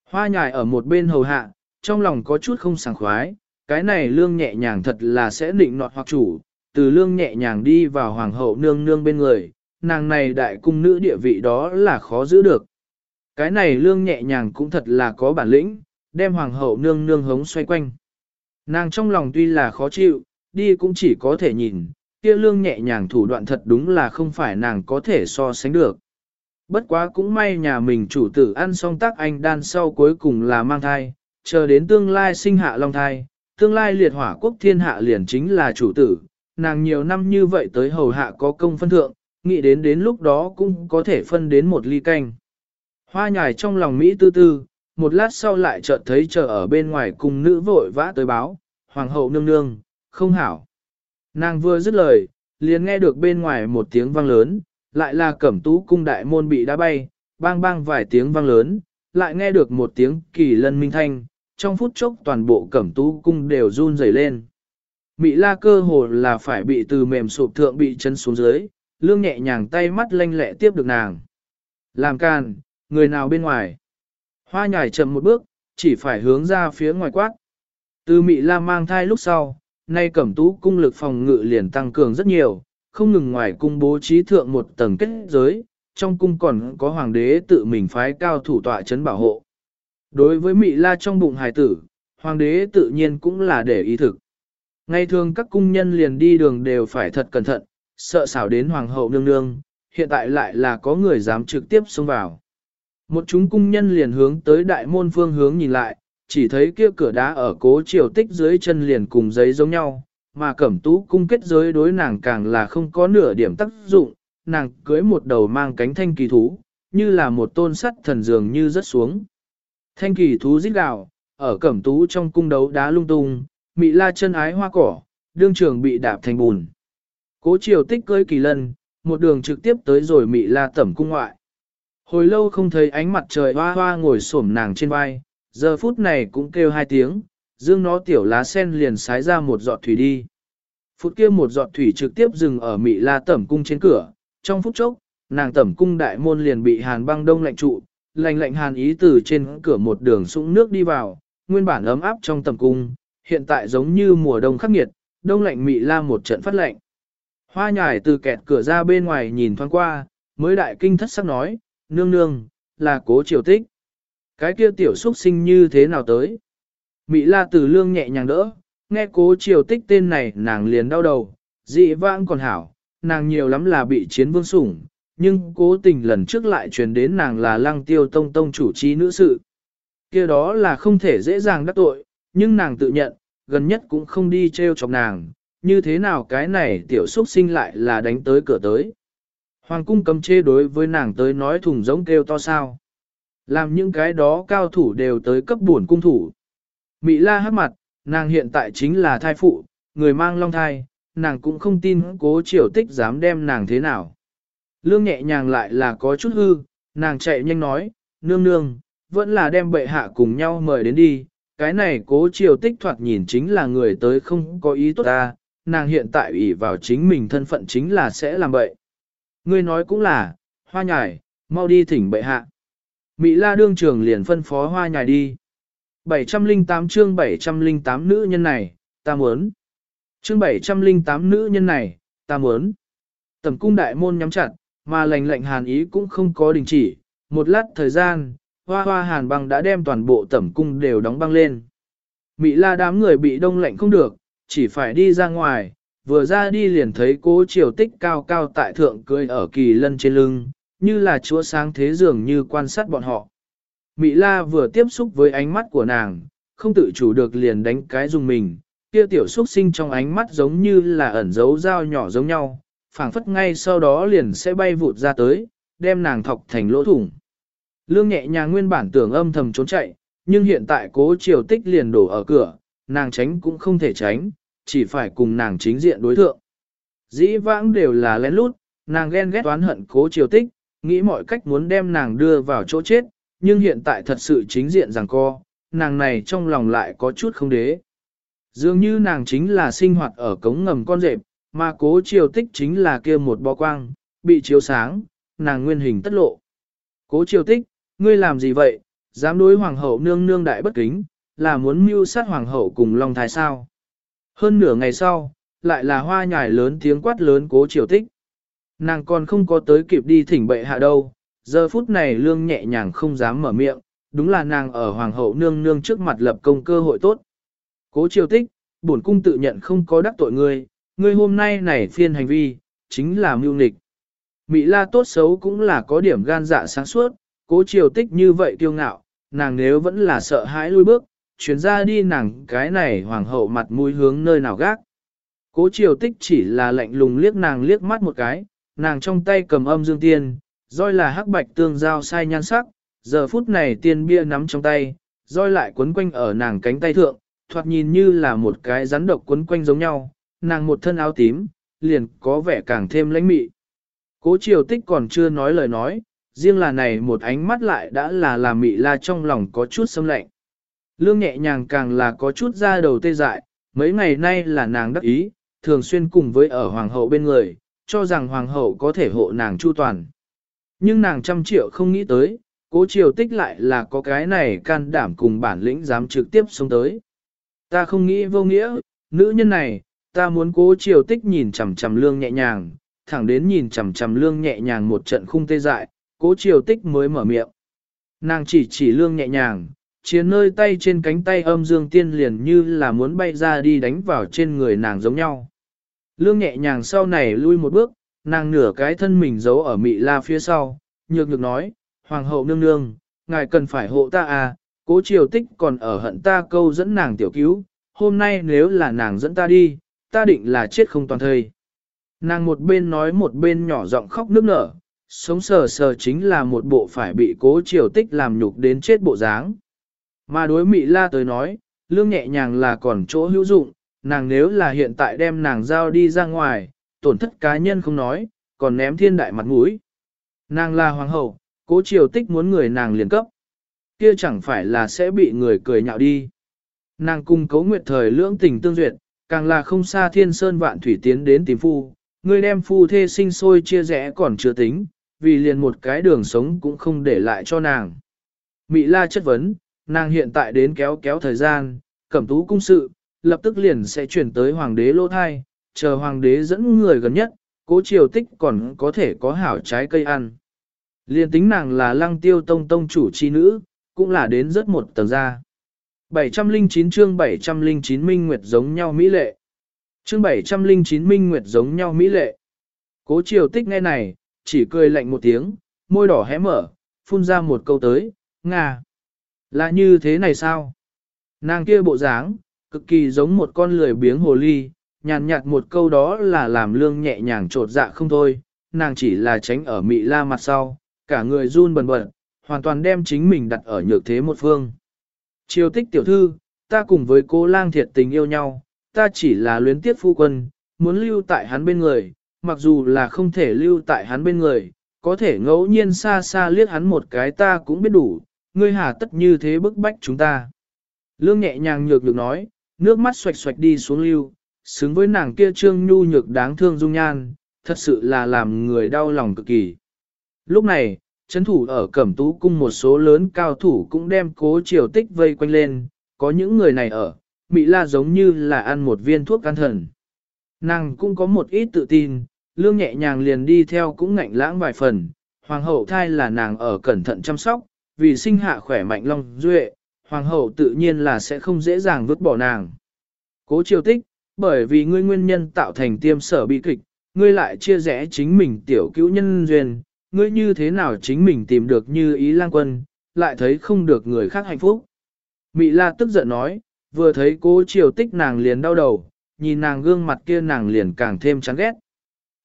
[SPEAKER 1] Hoa nhài ở một bên hầu hạ, trong lòng có chút không sảng khoái, cái này lương nhẹ nhàng thật là sẽ định nọt hoặc chủ, từ lương nhẹ nhàng đi vào hoàng hậu nương nương bên người, nàng này đại cung nữ địa vị đó là khó giữ được. Cái này lương nhẹ nhàng cũng thật là có bản lĩnh, đem hoàng hậu nương nương hống xoay quanh. Nàng trong lòng tuy là khó chịu, đi cũng chỉ có thể nhìn, kia lương nhẹ nhàng thủ đoạn thật đúng là không phải nàng có thể so sánh được. Bất quá cũng may nhà mình chủ tử ăn xong tác anh đan sau cuối cùng là mang thai, chờ đến tương lai sinh hạ long thai, tương lai liệt hỏa quốc thiên hạ liền chính là chủ tử, nàng nhiều năm như vậy tới hầu hạ có công phân thượng, nghĩ đến đến lúc đó cũng có thể phân đến một ly canh. Hoa nhài trong lòng Mỹ tư tư, một lát sau lại chợt thấy chờ ở bên ngoài cùng nữ vội vã tới báo, hoàng hậu nương nương, không hảo. Nàng vừa dứt lời, liền nghe được bên ngoài một tiếng vang lớn, lại là cẩm tú cung đại môn bị đá bay, bang bang vài tiếng vang lớn, lại nghe được một tiếng kỳ lân minh thanh, trong phút chốc toàn bộ cẩm tú cung đều run rẩy lên. mỹ la cơ hồ là phải bị từ mềm sụp thượng bị chân xuống dưới, lương nhẹ nhàng tay mắt lanh lẹ tiếp được nàng. Làm can, người nào bên ngoài. Hoa nhài chậm một bước, chỉ phải hướng ra phía ngoài quát. Từ Mị La mang thai lúc sau, nay cẩm tú cung lực phòng ngự liền tăng cường rất nhiều, không ngừng ngoài cung bố trí thượng một tầng kết giới, trong cung còn có hoàng đế tự mình phái cao thủ tọa chấn bảo hộ. Đối với Mị La trong bụng hài tử, hoàng đế tự nhiên cũng là để ý thực. Ngày thường các cung nhân liền đi đường đều phải thật cẩn thận, sợ xảo đến hoàng hậu nương nương, hiện tại lại là có người dám trực tiếp xông vào. Một chúng cung nhân liền hướng tới đại môn phương hướng nhìn lại, chỉ thấy kia cửa đá ở cố triều tích dưới chân liền cùng giấy giống nhau, mà cẩm tú cung kết giới đối nàng càng là không có nửa điểm tác dụng, nàng cưới một đầu mang cánh thanh kỳ thú, như là một tôn sắt thần dường như rớt xuống. Thanh kỳ thú rít gào, ở cẩm tú trong cung đấu đá lung tung, mị la chân ái hoa cỏ, đương trường bị đạp thành bùn. Cố triều tích cưới kỳ lân, một đường trực tiếp tới rồi mị la tẩm cung ngoại. Hồi lâu không thấy ánh mặt trời hoa hoa ngồi xổm nàng trên vai, giờ phút này cũng kêu hai tiếng, dương nó tiểu lá sen liền sái ra một giọt thủy đi. Phút kia một giọt thủy trực tiếp dừng ở mị la tẩm cung trên cửa, trong phút chốc, nàng tẩm cung đại môn liền bị hàn băng đông lạnh trụ, lạnh lạnh hàn ý từ trên cửa một đường sũng nước đi vào, nguyên bản ấm áp trong tẩm cung, hiện tại giống như mùa đông khắc nghiệt, đông lạnh mị la một trận phát lạnh. Hoa nhải từ kẹt cửa ra bên ngoài nhìn thoáng qua, mới đại kinh thất sắc nói, nương nương, là cố triều tích. Cái kia tiểu xuất sinh như thế nào tới? Mỹ la từ lương nhẹ nhàng đỡ, nghe cố triều tích tên này nàng liền đau đầu, dị vãng còn hảo, nàng nhiều lắm là bị chiến vương sủng, nhưng cố tình lần trước lại truyền đến nàng là lăng tiêu tông tông chủ trí nữ sự. kia đó là không thể dễ dàng đắc tội, nhưng nàng tự nhận, gần nhất cũng không đi treo chọc nàng, như thế nào cái này tiểu xuất sinh lại là đánh tới cửa tới. Hoàng cung cấm chê đối với nàng tới nói thùng giống kêu to sao. Làm những cái đó cao thủ đều tới cấp buồn cung thủ. Mỹ la hát mặt, nàng hiện tại chính là thai phụ, người mang long thai, nàng cũng không tin cố triều tích dám đem nàng thế nào. Lương nhẹ nhàng lại là có chút hư, nàng chạy nhanh nói, nương nương, vẫn là đem bệ hạ cùng nhau mời đến đi, cái này cố triều tích thoạt nhìn chính là người tới không có ý tốt ta, nàng hiện tại ủy vào chính mình thân phận chính là sẽ làm bậy. Ngươi nói cũng là, hoa nhài, mau đi thỉnh bệ hạ. Mỹ la đương trường liền phân phó hoa nhài đi. 708 chương 708 nữ nhân này, ta muốn. Chương 708 nữ nhân này, ta muốn. Tầm cung đại môn nhắm chặt, mà lành lệnh hàn ý cũng không có đình chỉ. Một lát thời gian, hoa hoa hàn băng đã đem toàn bộ tẩm cung đều đóng băng lên. Mỹ la đám người bị đông lạnh không được, chỉ phải đi ra ngoài, vừa ra đi liền thấy cố triều tích cao cao tại thượng cười ở kỳ lân trên lưng, như là chúa sáng thế dường như quan sát bọn họ. Mỹ la vừa tiếp xúc với ánh mắt của nàng, không tự chủ được liền đánh cái dùng mình, kia tiểu xuất sinh trong ánh mắt giống như là ẩn dấu dao nhỏ giống nhau, phảng phất ngay sau đó liền sẽ bay vụt ra tới, đem nàng thọc thành lỗ thủng. Lương nhẹ nhàng nguyên bản tưởng âm thầm trốn chạy, nhưng hiện tại cố triều tích liền đổ ở cửa, nàng tránh cũng không thể tránh, chỉ phải cùng nàng chính diện đối thượng. Dĩ vãng đều là lén lút, nàng ghen ghét toán hận cố triều tích, nghĩ mọi cách muốn đem nàng đưa vào chỗ chết, nhưng hiện tại thật sự chính diện rằng co, nàng này trong lòng lại có chút không đế. Dường như nàng chính là sinh hoạt ở cống ngầm con rệp, mà cố triều tích chính là kia một bó quang, bị chiếu sáng, nàng nguyên hình tất lộ. Cố triều tích, ngươi làm gì vậy, dám đối hoàng hậu nương nương đại bất kính, là muốn mưu sát hoàng hậu cùng long thái sao. Hơn nửa ngày sau, lại là hoa nhài lớn tiếng quát lớn cố triều tích. Nàng còn không có tới kịp đi thỉnh bệ hạ đâu, giờ phút này lương nhẹ nhàng không dám mở miệng, đúng là nàng ở hoàng hậu nương nương trước mặt lập công cơ hội tốt. Cố triều tích, bổn cung tự nhận không có đắc tội ngươi, ngươi hôm nay này phiên hành vi, chính là mưu nịch. Mỹ la tốt xấu cũng là có điểm gan dạ sáng suốt, cố triều tích như vậy kiêu ngạo, nàng nếu vẫn là sợ hãi lui bước, chuyển ra đi nàng cái này hoàng hậu mặt mũi hướng nơi nào gác. Cố triều tích chỉ là lạnh lùng liếc nàng liếc mắt một cái, nàng trong tay cầm âm dương tiên, roi là hắc bạch tương giao sai nhan sắc, giờ phút này tiên bia nắm trong tay, roi lại quấn quanh ở nàng cánh tay thượng, thoạt nhìn như là một cái rắn độc quấn quanh giống nhau, nàng một thân áo tím, liền có vẻ càng thêm lãnh mị. Cố triều tích còn chưa nói lời nói, riêng là này một ánh mắt lại đã là làm mị la trong lòng có chút xâm lạnh. Lương nhẹ nhàng càng là có chút ra đầu tê dại, mấy ngày nay là nàng đắc ý, thường xuyên cùng với ở hoàng hậu bên người, cho rằng hoàng hậu có thể hộ nàng chu toàn. Nhưng nàng trăm triệu không nghĩ tới, cố triều tích lại là có cái này can đảm cùng bản lĩnh dám trực tiếp xuống tới. Ta không nghĩ vô nghĩa, nữ nhân này, ta muốn cố triều tích nhìn chằm chằm lương nhẹ nhàng, thẳng đến nhìn chằm chằm lương nhẹ nhàng một trận khung tê dại, cố triều tích mới mở miệng. Nàng chỉ chỉ lương nhẹ nhàng, chiến nơi tay trên cánh tay âm dương tiên liền như là muốn bay ra đi đánh vào trên người nàng giống nhau. Lương nhẹ nhàng sau này lui một bước, nàng nửa cái thân mình giấu ở mị la phía sau, nhược nhược nói, Hoàng hậu nương nương, ngài cần phải hộ ta à, cố triều tích còn ở hận ta câu dẫn nàng tiểu cứu, hôm nay nếu là nàng dẫn ta đi, ta định là chết không toàn thời. Nàng một bên nói một bên nhỏ giọng khóc nước nở, sống sờ sờ chính là một bộ phải bị cố triều tích làm nhục đến chết bộ dáng. Mà đối mị la tới nói, lương nhẹ nhàng là còn chỗ hữu dụng, nàng nếu là hiện tại đem nàng giao đi ra ngoài, tổn thất cá nhân không nói, còn ném thiên đại mặt mũi. Nàng là hoàng hậu, cố triều tích muốn người nàng liền cấp. Kia chẳng phải là sẽ bị người cười nhạo đi. Nàng cung cấu nguyệt thời lưỡng tình tương duyệt, càng là không xa thiên sơn vạn thủy tiến đến tìm phu, người đem phu thê sinh sôi chia rẽ còn chưa tính, vì liền một cái đường sống cũng không để lại cho nàng. Mị la chất vấn, nàng hiện tại đến kéo kéo thời gian, cẩm tú cung sự, lập tức liền sẽ chuyển tới hoàng đế lô thai, chờ hoàng đế dẫn người gần nhất, cố triều tích còn có thể có hảo trái cây ăn. Liên tính nàng là lăng tiêu tông tông chủ chi nữ, cũng là đến rất một tầng ra. 709 chương 709 minh nguyệt giống nhau mỹ lệ. Chương 709 minh nguyệt giống nhau mỹ lệ. Cố triều tích nghe này, chỉ cười lạnh một tiếng, môi đỏ hé mở, phun ra một câu tới, Nga. Là như thế này sao? Nàng kia bộ dáng, cực kỳ giống một con lười biếng hồ ly, nhàn nhạt một câu đó là làm lương nhẹ nhàng trột dạ không thôi, nàng chỉ là tránh ở mị la mặt sau, cả người run bần bật, hoàn toàn đem chính mình đặt ở nhược thế một phương. Triều tích tiểu thư, ta cùng với cô lang thiệt tình yêu nhau, ta chỉ là luyến tiếc phu quân, muốn lưu tại hắn bên người, mặc dù là không thể lưu tại hắn bên người, có thể ngẫu nhiên xa xa liếc hắn một cái ta cũng biết đủ, ngươi hà tất như thế bức bách chúng ta. Lương nhẹ nhàng nhược được nói, nước mắt xoạch xoạch đi xuống lưu, xứng với nàng kia trương nhu nhược đáng thương dung nhan, thật sự là làm người đau lòng cực kỳ. Lúc này, chấn thủ ở cẩm tú cung một số lớn cao thủ cũng đem cố triều tích vây quanh lên, có những người này ở, Mỹ La giống như là ăn một viên thuốc can thần. Nàng cũng có một ít tự tin, lương nhẹ nhàng liền đi theo cũng ngạnh lãng vài phần, hoàng hậu thai là nàng ở cẩn thận chăm sóc, vì sinh hạ khỏe mạnh long duệ, hoàng hậu tự nhiên là sẽ không dễ dàng vứt bỏ nàng. Cố triều tích, bởi vì ngươi nguyên nhân tạo thành tiêm sở bị kịch, ngươi lại chia rẽ chính mình tiểu cứu nhân duyên, ngươi như thế nào chính mình tìm được như ý lang quân, lại thấy không được người khác hạnh phúc. Mị la tức giận nói, vừa thấy cố triều tích nàng liền đau đầu, nhìn nàng gương mặt kia nàng liền càng thêm chán ghét.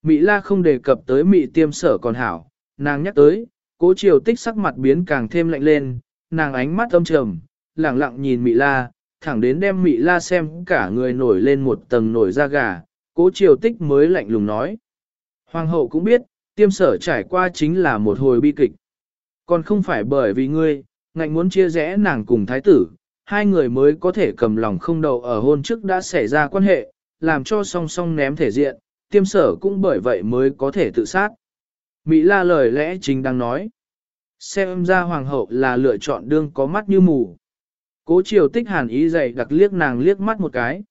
[SPEAKER 1] Mị la không đề cập tới mị tiêm sở còn hảo, nàng nhắc tới, cố triều tích sắc mặt biến càng thêm lạnh lên, nàng ánh mắt âm trầm, lẳng lặng nhìn mị la, thẳng đến đem mị la xem cả người nổi lên một tầng nổi da gà, cố triều tích mới lạnh lùng nói. Hoàng hậu cũng biết, tiêm sở trải qua chính là một hồi bi kịch. Còn không phải bởi vì ngươi, ngạnh muốn chia rẽ nàng cùng thái tử, hai người mới có thể cầm lòng không đầu ở hôn trước đã xảy ra quan hệ, làm cho song song ném thể diện, tiêm sở cũng bởi vậy mới có thể tự sát. Mỹ la lời lẽ chính đang nói. Xem ra hoàng hậu là lựa chọn đương có mắt như mù. Cố triều tích hàn ý dày đặc liếc nàng liếc mắt một cái.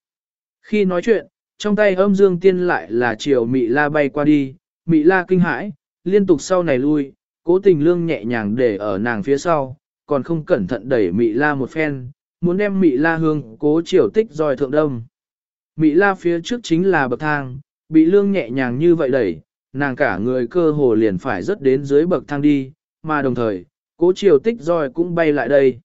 [SPEAKER 1] Khi nói chuyện, trong tay âm dương tiên lại là triều Mỹ la bay qua đi, Mỹ la kinh hãi, liên tục sau này lui, cố tình lương nhẹ nhàng để ở nàng phía sau, còn không cẩn thận đẩy Mỹ la một phen, muốn đem Mỹ la hương cố triều tích roi thượng đông. Mỹ la phía trước chính là bậc thang, bị lương nhẹ nhàng như vậy đẩy, nàng cả người cơ hồ liền phải rớt đến dưới bậc thang đi, mà đồng thời, cố triều tích roi cũng bay lại đây.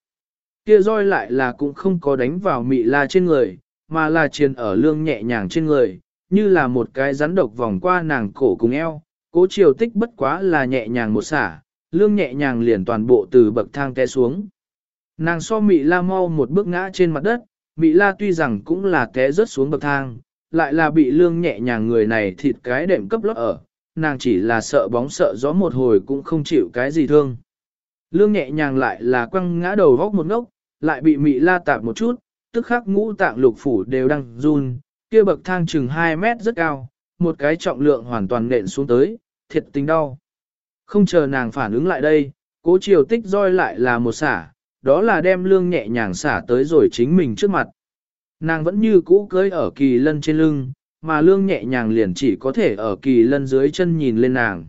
[SPEAKER 1] Kia roi lại là cũng không có đánh vào mị la trên người, mà là chiền ở lương nhẹ nhàng trên người, như là một cái rắn độc vòng qua nàng cổ cùng eo, cố triều tích bất quá là nhẹ nhàng một xả, lương nhẹ nhàng liền toàn bộ từ bậc thang té xuống. Nàng so mị la mau một bước ngã trên mặt đất, mị la tuy rằng cũng là té rớt xuống bậc thang, lại là bị lương nhẹ nhàng người này thịt cái đệm cấp lót ở, nàng chỉ là sợ bóng sợ gió một hồi cũng không chịu cái gì thương. Lương nhẹ nhàng lại là quăng ngã đầu vóc một ngốc, lại bị mị la tạp một chút, tức khắc ngũ tạng lục phủ đều đang run, kia bậc thang chừng 2 mét rất cao, một cái trọng lượng hoàn toàn nện xuống tới, thiệt tình đau. Không chờ nàng phản ứng lại đây, cố chiều tích roi lại là một xả, đó là đem lương nhẹ nhàng xả tới rồi chính mình trước mặt. Nàng vẫn như cũ cưới ở kỳ lân trên lưng, mà lương nhẹ nhàng liền chỉ có thể ở kỳ lân dưới chân nhìn lên nàng.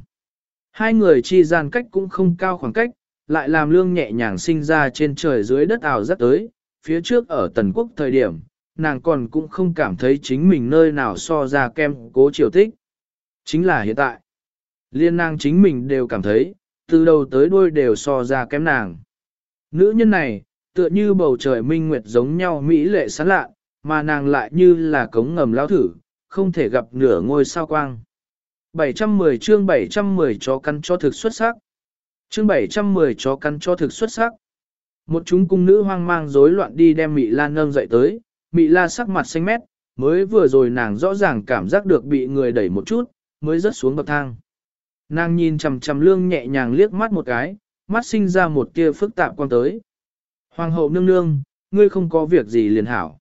[SPEAKER 1] Hai người chi gian cách cũng không cao khoảng cách, lại làm lương nhẹ nhàng sinh ra trên trời dưới đất ảo rất tới, phía trước ở tần quốc thời điểm, nàng còn cũng không cảm thấy chính mình nơi nào so ra kem cố triều tích. Chính là hiện tại, liên nàng chính mình đều cảm thấy, từ đầu tới đuôi đều so ra kém nàng. Nữ nhân này, tựa như bầu trời minh nguyệt giống nhau mỹ lệ sáng lạ, mà nàng lại như là cống ngầm lao thử, không thể gặp nửa ngôi sao quang. 710 chương 710 cho căn cho thực xuất sắc. Chương 710 cho căn cho thực xuất sắc. Một chúng cung nữ hoang mang rối loạn đi đem Mị La nâng dậy tới, Mị La sắc mặt xanh mét, mới vừa rồi nàng rõ ràng cảm giác được bị người đẩy một chút, mới rớt xuống bậc thang. Nàng nhìn chằm chằm lương nhẹ nhàng liếc mắt một cái, mắt sinh ra một tia phức tạp quan tới. Hoàng hậu nương nương, ngươi không có việc gì liền hảo.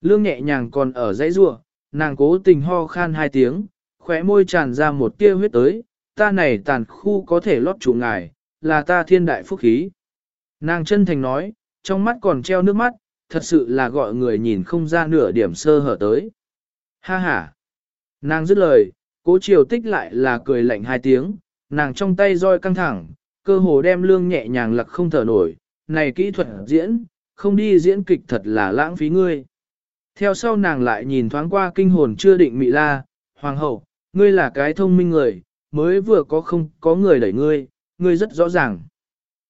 [SPEAKER 1] Lương nhẹ nhàng còn ở dãy rua, nàng cố tình ho khan hai tiếng, khóe môi tràn ra một tia huyết tới, ta này tàn khu có thể lót chủ ngài, là ta thiên đại phúc khí. Nàng chân thành nói, trong mắt còn treo nước mắt, thật sự là gọi người nhìn không ra nửa điểm sơ hở tới. Ha ha! Nàng dứt lời, cố triều tích lại là cười lạnh hai tiếng, nàng trong tay roi căng thẳng, cơ hồ đem lương nhẹ nhàng lặc không thở nổi, này kỹ thuật diễn, không đi diễn kịch thật là lãng phí ngươi. Theo sau nàng lại nhìn thoáng qua kinh hồn chưa định mị la, hoàng hậu, ngươi là cái thông minh người, mới vừa có không có người đẩy ngươi, ngươi rất rõ ràng.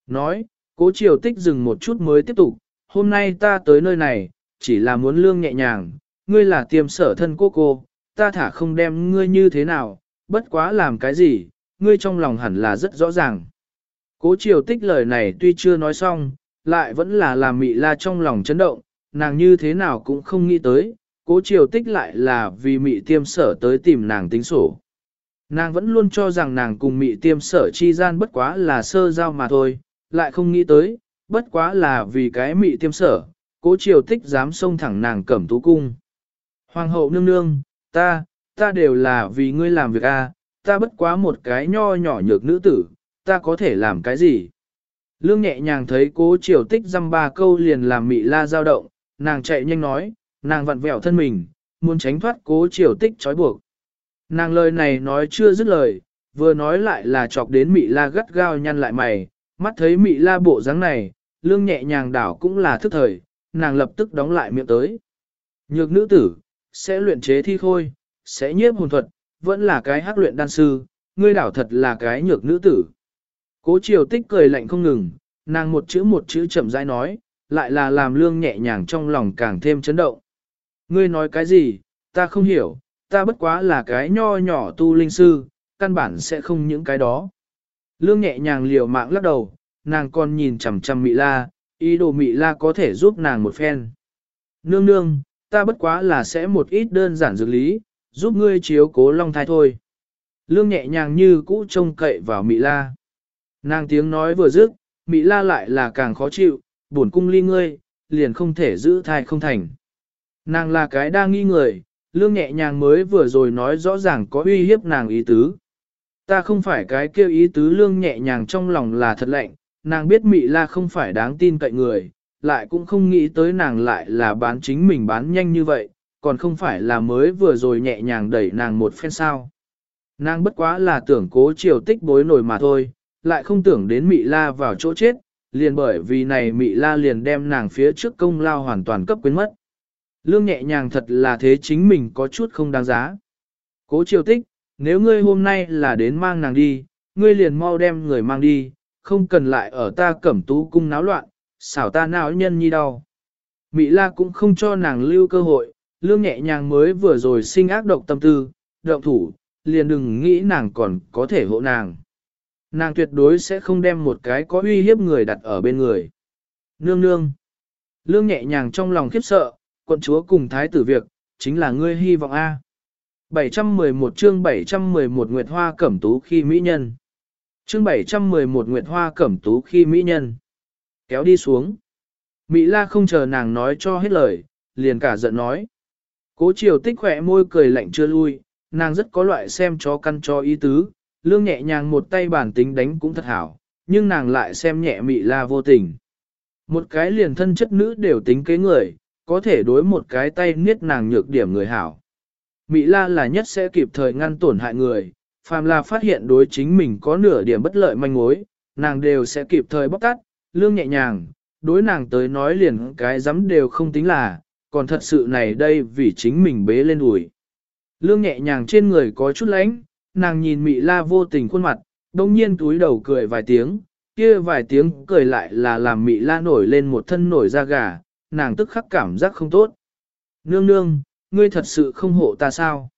[SPEAKER 1] Nói, cố triều tích dừng một chút mới tiếp tục, hôm nay ta tới nơi này, chỉ là muốn lương nhẹ nhàng, ngươi là tiêm sở thân cô cô, ta thả không đem ngươi như thế nào, bất quá làm cái gì, ngươi trong lòng hẳn là rất rõ ràng. Cố triều tích lời này tuy chưa nói xong, lại vẫn là làm mị la trong lòng chấn động, nàng như thế nào cũng không nghĩ tới, cố triều tích lại là vì mị tiêm sở tới tìm nàng tính sổ. Nàng vẫn luôn cho rằng nàng cùng mị tiêm sở chi gian bất quá là sơ giao mà thôi, lại không nghĩ tới, bất quá là vì cái mị tiêm sở, cố triều tích dám xông thẳng nàng cẩm tú cung. Hoàng hậu nương nương, ta, ta đều là vì ngươi làm việc a, ta bất quá một cái nho nhỏ nhược nữ tử, ta có thể làm cái gì? Lương nhẹ nhàng thấy cố triều tích dăm ba câu liền làm mị la dao động, nàng chạy nhanh nói, nàng vặn vẹo thân mình, muốn tránh thoát cố triều tích trói buộc. Nàng lời này nói chưa dứt lời, vừa nói lại là chọc đến mị la gắt gao nhăn lại mày, mắt thấy mị la bộ dáng này, lương nhẹ nhàng đảo cũng là thức thời, nàng lập tức đóng lại miệng tới. Nhược nữ tử, sẽ luyện chế thi khôi, sẽ nhiếp hồn thuật, vẫn là cái hắc luyện đan sư, ngươi đảo thật là cái nhược nữ tử. Cố triều tích cười lạnh không ngừng, nàng một chữ một chữ chậm rãi nói, lại là làm lương nhẹ nhàng trong lòng càng thêm chấn động. Ngươi nói cái gì, ta không hiểu, ta bất quá là cái nho nhỏ tu linh sư, căn bản sẽ không những cái đó. Lương nhẹ nhàng liều mạng lắc đầu, nàng còn nhìn chằm chằm mị la, ý đồ mị la có thể giúp nàng một phen. Nương nương, ta bất quá là sẽ một ít đơn giản dược lý, giúp ngươi chiếu cố long thai thôi. Lương nhẹ nhàng như cũ trông cậy vào mị la. Nàng tiếng nói vừa dứt, mị la lại là càng khó chịu, buồn cung ly ngươi, liền không thể giữ thai không thành. Nàng là cái đa nghi người, lương nhẹ nhàng mới vừa rồi nói rõ ràng có uy hiếp nàng ý tứ. Ta không phải cái kêu ý tứ lương nhẹ nhàng trong lòng là thật lạnh, nàng biết mị la không phải đáng tin cậy người, lại cũng không nghĩ tới nàng lại là bán chính mình bán nhanh như vậy, còn không phải là mới vừa rồi nhẹ nhàng đẩy nàng một phen sao. Nàng bất quá là tưởng cố chiều tích bối nổi mà thôi, lại không tưởng đến mị la vào chỗ chết, liền bởi vì này mị la liền đem nàng phía trước công lao hoàn toàn cấp quên mất. Lương nhẹ nhàng thật là thế chính mình có chút không đáng giá. Cố triều tích, nếu ngươi hôm nay là đến mang nàng đi, ngươi liền mau đem người mang đi, không cần lại ở ta cẩm tú cung náo loạn, xảo ta não nhân nhi đau. Mị la cũng không cho nàng lưu cơ hội, lương nhẹ nhàng mới vừa rồi sinh ác độc tâm tư, động thủ, liền đừng nghĩ nàng còn có thể hộ nàng. Nàng tuyệt đối sẽ không đem một cái có uy hiếp người đặt ở bên người. Nương nương. Lương nhẹ nhàng trong lòng khiếp sợ, quận chúa cùng thái tử việc, chính là ngươi hy vọng A. 711 chương 711 Nguyệt Hoa Cẩm Tú khi Mỹ Nhân. Chương 711 Nguyệt Hoa Cẩm Tú khi Mỹ Nhân. Kéo đi xuống. Mỹ La không chờ nàng nói cho hết lời, liền cả giận nói. Cố triều tích khỏe môi cười lạnh chưa lui, nàng rất có loại xem cho căn cho ý tứ, lương nhẹ nhàng một tay bản tính đánh cũng thật hảo, nhưng nàng lại xem nhẹ Mị La vô tình. Một cái liền thân chất nữ đều tính kế người, có thể đối một cái tay niết nàng nhược điểm người hảo. Mỹ La là nhất sẽ kịp thời ngăn tổn hại người, phàm là phát hiện đối chính mình có nửa điểm bất lợi manh mối, nàng đều sẽ kịp thời bóc tát, lương nhẹ nhàng, đối nàng tới nói liền cái dám đều không tính là, còn thật sự này đây vì chính mình bế lên ủi. Lương nhẹ nhàng trên người có chút lánh, nàng nhìn Mỹ La vô tình khuôn mặt, đông nhiên túi đầu cười vài tiếng, kia vài tiếng cười lại là làm Mỹ La nổi lên một thân nổi da gà, nàng tức khắc cảm giác không tốt. Nương nương, ngươi thật sự không hộ ta sao?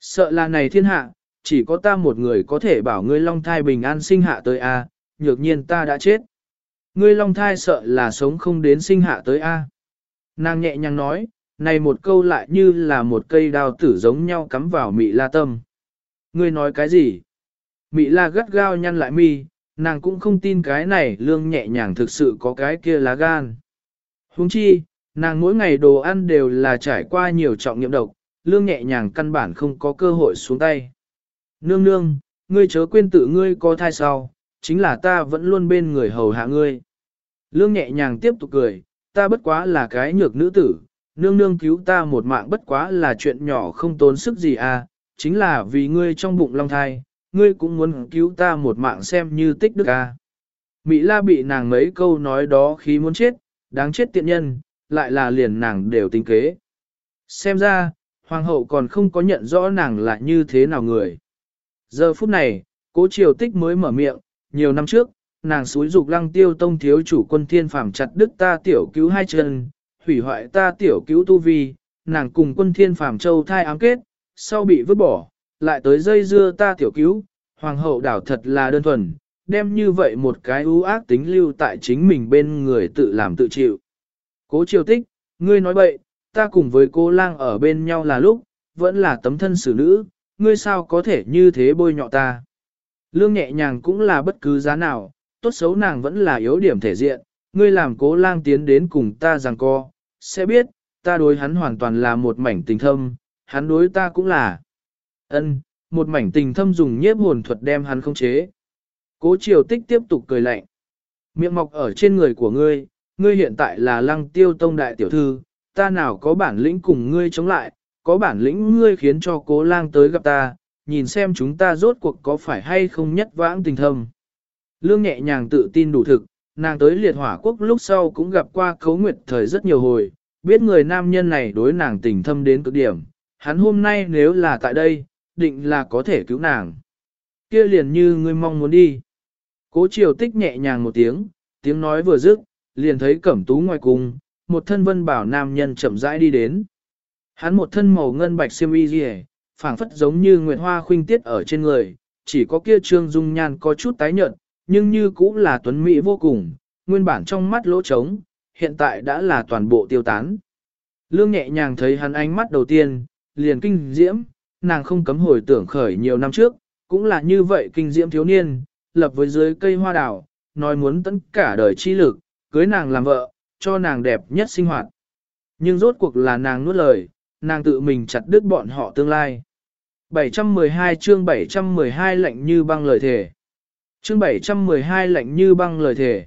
[SPEAKER 1] Sợ là này thiên hạ, chỉ có ta một người có thể bảo ngươi long thai bình an sinh hạ tới A, nhược nhiên ta đã chết. Ngươi long thai sợ là sống không đến sinh hạ tới A. Nàng nhẹ nhàng nói, này một câu lại như là một cây đao tử giống nhau cắm vào mị la tâm. Ngươi nói cái gì? Mị la gắt gao nhăn lại mi, nàng cũng không tin cái này lương nhẹ nhàng thực sự có cái kia lá gan. Huống chi, nàng mỗi ngày đồ ăn đều là trải qua nhiều trọng nghiệm độc, lương nhẹ nhàng căn bản không có cơ hội xuống tay. Nương nương, ngươi chớ quên tự ngươi có thai sau, chính là ta vẫn luôn bên người hầu hạ ngươi. Lương nhẹ nhàng tiếp tục cười, ta bất quá là cái nhược nữ tử, nương nương cứu ta một mạng bất quá là chuyện nhỏ không tốn sức gì à, chính là vì ngươi trong bụng long thai, ngươi cũng muốn cứu ta một mạng xem như tích đức ca. Mỹ la bị nàng mấy câu nói đó khí muốn chết, đáng chết tiện nhân, lại là liền nàng đều tính kế. Xem ra, hoàng hậu còn không có nhận rõ nàng là như thế nào người. Giờ phút này, cố triều tích mới mở miệng, nhiều năm trước, nàng xúi dục lăng tiêu tông thiếu chủ quân thiên phàm chặt đức ta tiểu cứu hai chân, hủy hoại ta tiểu cứu tu vi, nàng cùng quân thiên phàm châu thai ám kết, sau bị vứt bỏ, lại tới dây dưa ta tiểu cứu, hoàng hậu đảo thật là đơn thuần, đem như vậy một cái ưu ác tính lưu tại chính mình bên người tự làm tự chịu. Cố triều tích, ngươi nói bậy, ta cùng với cô lang ở bên nhau là lúc, vẫn là tấm thân xử nữ, ngươi sao có thể như thế bôi nhọ ta. Lương nhẹ nhàng cũng là bất cứ giá nào, tốt xấu nàng vẫn là yếu điểm thể diện, ngươi làm cố lang tiến đến cùng ta rằng co, sẽ biết, ta đối hắn hoàn toàn là một mảnh tình thâm, hắn đối ta cũng là. ân một mảnh tình thâm dùng nhiếp hồn thuật đem hắn không chế. Cố triều tích tiếp tục cười lạnh. Miệng mọc ở trên người của ngươi, ngươi hiện tại là lăng tiêu tông đại tiểu thư, ta nào có bản lĩnh cùng ngươi chống lại, có bản lĩnh ngươi khiến cho cố lang tới gặp ta, nhìn xem chúng ta rốt cuộc có phải hay không nhất vãng tình thâm. Lương nhẹ nhàng tự tin đủ thực, nàng tới liệt hỏa quốc lúc sau cũng gặp qua cấu nguyệt thời rất nhiều hồi, biết người nam nhân này đối nàng tình thâm đến cực điểm, hắn hôm nay nếu là tại đây, định là có thể cứu nàng. Kia liền như ngươi mong muốn đi. Cố triều tích nhẹ nhàng một tiếng, tiếng nói vừa dứt, liền thấy cẩm tú ngoài cung, một thân vân bảo nam nhân chậm rãi đi đến. Hắn một thân màu ngân bạch xiêm y rìa, phảng phất giống như nguyệt hoa khuynh tiết ở trên người, chỉ có kia trương dung nhan có chút tái nhợt, nhưng như cũng là tuấn mỹ vô cùng, nguyên bản trong mắt lỗ trống, hiện tại đã là toàn bộ tiêu tán. Lương nhẹ nhàng thấy hắn ánh mắt đầu tiên, liền kinh diễm, nàng không cấm hồi tưởng khởi nhiều năm trước, cũng là như vậy kinh diễm thiếu niên, lập với dưới cây hoa đào, nói muốn tận cả đời chi lực, cưới nàng làm vợ, cho nàng đẹp nhất sinh hoạt. Nhưng rốt cuộc là nàng nuốt lời, nàng tự mình chặt đứt bọn họ tương lai. 712 chương 712 lệnh như băng lời thề. Chương 712 lệnh như băng lời thề.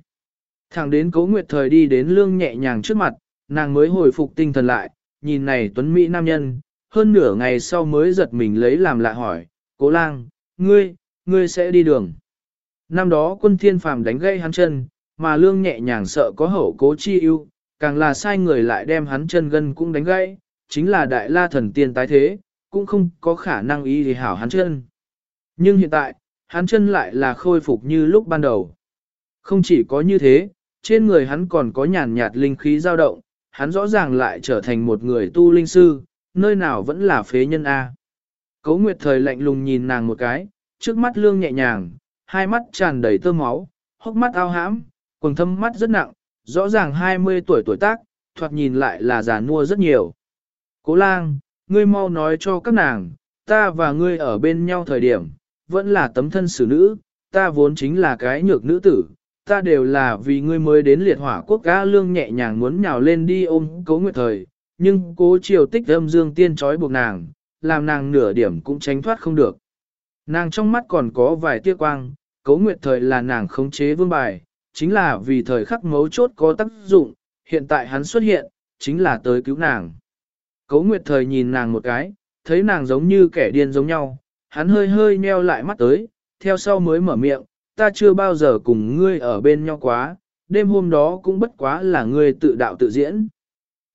[SPEAKER 1] Thẳng đến cố nguyệt thời đi đến lương nhẹ nhàng trước mặt, nàng mới hồi phục tinh thần lại, nhìn này tuấn Mỹ nam nhân, hơn nửa ngày sau mới giật mình lấy làm lạ hỏi, cố lang, ngươi, ngươi sẽ đi đường. Năm đó quân thiên phàm đánh gây hắn chân, mà lương nhẹ nhàng sợ có hậu cố chi ưu, càng là sai người lại đem hắn chân gân cũng đánh gãy, chính là đại la thần tiên tái thế, cũng không có khả năng ý thì hảo hắn chân. Nhưng hiện tại, hắn chân lại là khôi phục như lúc ban đầu. Không chỉ có như thế, trên người hắn còn có nhàn nhạt linh khí dao động, hắn rõ ràng lại trở thành một người tu linh sư, nơi nào vẫn là phế nhân A. Cấu Nguyệt thời lạnh lùng nhìn nàng một cái, trước mắt lương nhẹ nhàng, hai mắt tràn đầy tơ máu, hốc mắt ao hãm, quần thâm mắt rất nặng, rõ ràng 20 tuổi tuổi tác, thoạt nhìn lại là già nua rất nhiều. Cố lang, ngươi mau nói cho các nàng, ta và ngươi ở bên nhau thời điểm, vẫn là tấm thân xử nữ, ta vốn chính là cái nhược nữ tử, ta đều là vì ngươi mới đến liệt hỏa quốc ca lương nhẹ nhàng muốn nhào lên đi ôm cố nguyệt thời, nhưng cố triều tích âm dương tiên trói buộc nàng, làm nàng nửa điểm cũng tránh thoát không được. Nàng trong mắt còn có vài tia quang, cố nguyệt thời là nàng khống chế vương bài, chính là vì thời khắc mấu chốt có tác dụng, hiện tại hắn xuất hiện, chính là tới cứu nàng. Cấu Nguyệt Thời nhìn nàng một cái, thấy nàng giống như kẻ điên giống nhau, hắn hơi hơi nheo lại mắt tới, theo sau mới mở miệng, ta chưa bao giờ cùng ngươi ở bên nhau quá, đêm hôm đó cũng bất quá là ngươi tự đạo tự diễn.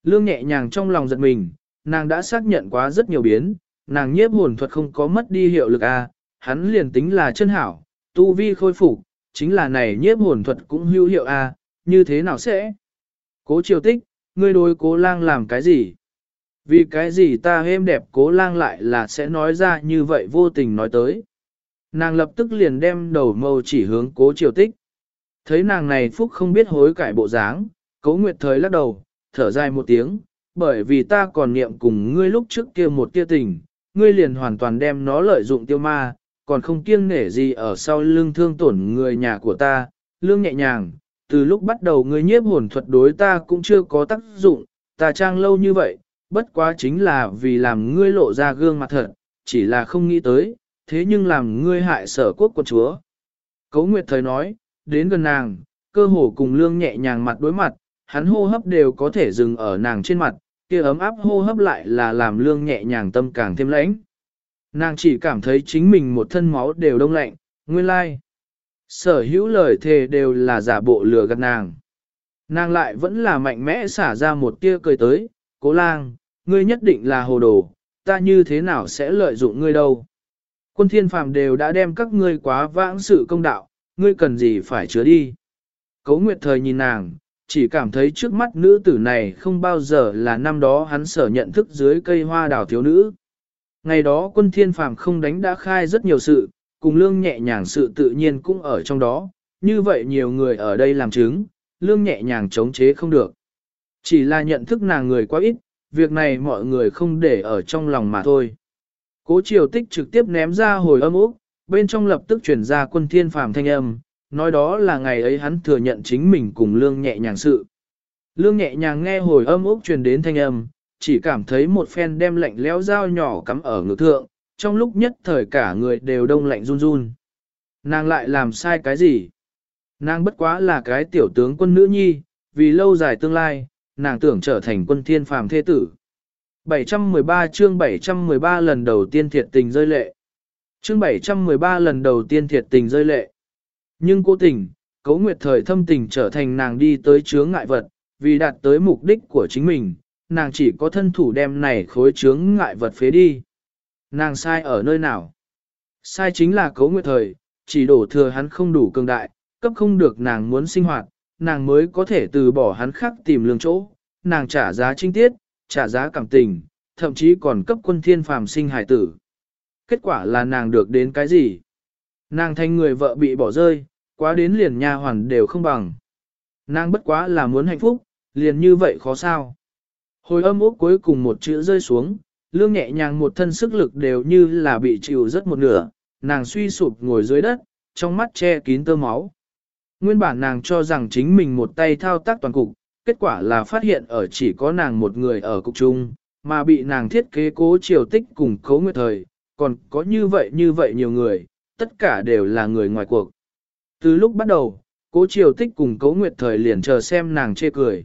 [SPEAKER 1] Lương nhẹ nhàng trong lòng giật mình, nàng đã xác nhận quá rất nhiều biến, nàng nhiếp hồn thuật không có mất đi hiệu lực a, à, hắn liền tính là chân hảo, tu vi khôi phục, chính là này nhiếp hồn thuật cũng hữu hiệu a, à, như thế nào sẽ? Cố triều tích, ngươi đối cố lang làm cái gì? Vì cái gì ta êm đẹp cố lang lại là sẽ nói ra như vậy vô tình nói tới. Nàng lập tức liền đem đầu mâu chỉ hướng cố triều tích. Thấy nàng này phúc không biết hối cải bộ dáng, cố nguyệt thời lắc đầu, thở dài một tiếng, bởi vì ta còn niệm cùng ngươi lúc trước kia một tia tình, ngươi liền hoàn toàn đem nó lợi dụng tiêu ma, còn không kiêng nể gì ở sau lưng thương tổn người nhà của ta, lương nhẹ nhàng, từ lúc bắt đầu ngươi nhiếp hồn thuật đối ta cũng chưa có tác dụng, ta trang lâu như vậy, bất quá chính là vì làm ngươi lộ ra gương mặt thật, chỉ là không nghĩ tới, thế nhưng làm ngươi hại sở quốc quân chúa. Cấu Nguyệt thời nói, đến gần nàng, cơ hồ cùng lương nhẹ nhàng mặt đối mặt, hắn hô hấp đều có thể dừng ở nàng trên mặt, kia ấm áp hô hấp lại là làm lương nhẹ nhàng tâm càng thêm lãnh. Nàng chỉ cảm thấy chính mình một thân máu đều đông lạnh, nguyên lai. Sở hữu lời thề đều là giả bộ lừa gạt nàng. Nàng lại vẫn là mạnh mẽ xả ra một tia cười tới, cố lang, ngươi nhất định là hồ đồ, ta như thế nào sẽ lợi dụng ngươi đâu. Quân thiên phàm đều đã đem các ngươi quá vãng sự công đạo, ngươi cần gì phải chứa đi. Cố Nguyệt Thời nhìn nàng, chỉ cảm thấy trước mắt nữ tử này không bao giờ là năm đó hắn sở nhận thức dưới cây hoa đào thiếu nữ. Ngày đó quân thiên phàm không đánh đã khai rất nhiều sự, cùng lương nhẹ nhàng sự tự nhiên cũng ở trong đó, như vậy nhiều người ở đây làm chứng, lương nhẹ nhàng chống chế không được. Chỉ là nhận thức nàng người quá ít, việc này mọi người không để ở trong lòng mà thôi. Cố triều tích trực tiếp ném ra hồi âm úc, bên trong lập tức chuyển ra quân thiên phàm thanh âm, nói đó là ngày ấy hắn thừa nhận chính mình cùng lương nhẹ nhàng sự. Lương nhẹ nhàng nghe hồi âm ốc truyền đến thanh âm, chỉ cảm thấy một phen đem lạnh lẽo dao nhỏ cắm ở ngực thượng, trong lúc nhất thời cả người đều đông lạnh run run. Nàng lại làm sai cái gì? Nàng bất quá là cái tiểu tướng quân nữ nhi, vì lâu dài tương lai, nàng tưởng trở thành quân thiên phàm thế tử. 713 chương 713 lần đầu tiên thiệt tình rơi lệ. Chương 713 lần đầu tiên thiệt tình rơi lệ. Nhưng cố tình, cấu nguyệt thời thâm tình trở thành nàng đi tới chướng ngại vật, vì đạt tới mục đích của chính mình, nàng chỉ có thân thủ đem này khối chướng ngại vật phế đi. Nàng sai ở nơi nào? Sai chính là cấu nguyệt thời, chỉ đổ thừa hắn không đủ cường đại, cấp không được nàng muốn sinh hoạt, nàng mới có thể từ bỏ hắn khác tìm lương chỗ, nàng trả giá trinh tiết, trả giá cảm tình, thậm chí còn cấp quân thiên phàm sinh hải tử. Kết quả là nàng được đến cái gì? Nàng thành người vợ bị bỏ rơi, quá đến liền nha hoàn đều không bằng. Nàng bất quá là muốn hạnh phúc, liền như vậy khó sao. Hồi âm ốc cuối cùng một chữ rơi xuống, lương nhẹ nhàng một thân sức lực đều như là bị chịu rất một nửa, nàng suy sụp ngồi dưới đất, trong mắt che kín tơ máu. Nguyên bản nàng cho rằng chính mình một tay thao tác toàn cục, kết quả là phát hiện ở chỉ có nàng một người ở cục chung, mà bị nàng thiết kế cố triều tích cùng cấu nguyệt thời, còn có như vậy như vậy nhiều người, tất cả đều là người ngoài cuộc. Từ lúc bắt đầu, cố triều tích cùng cố nguyệt thời liền chờ xem nàng chê cười.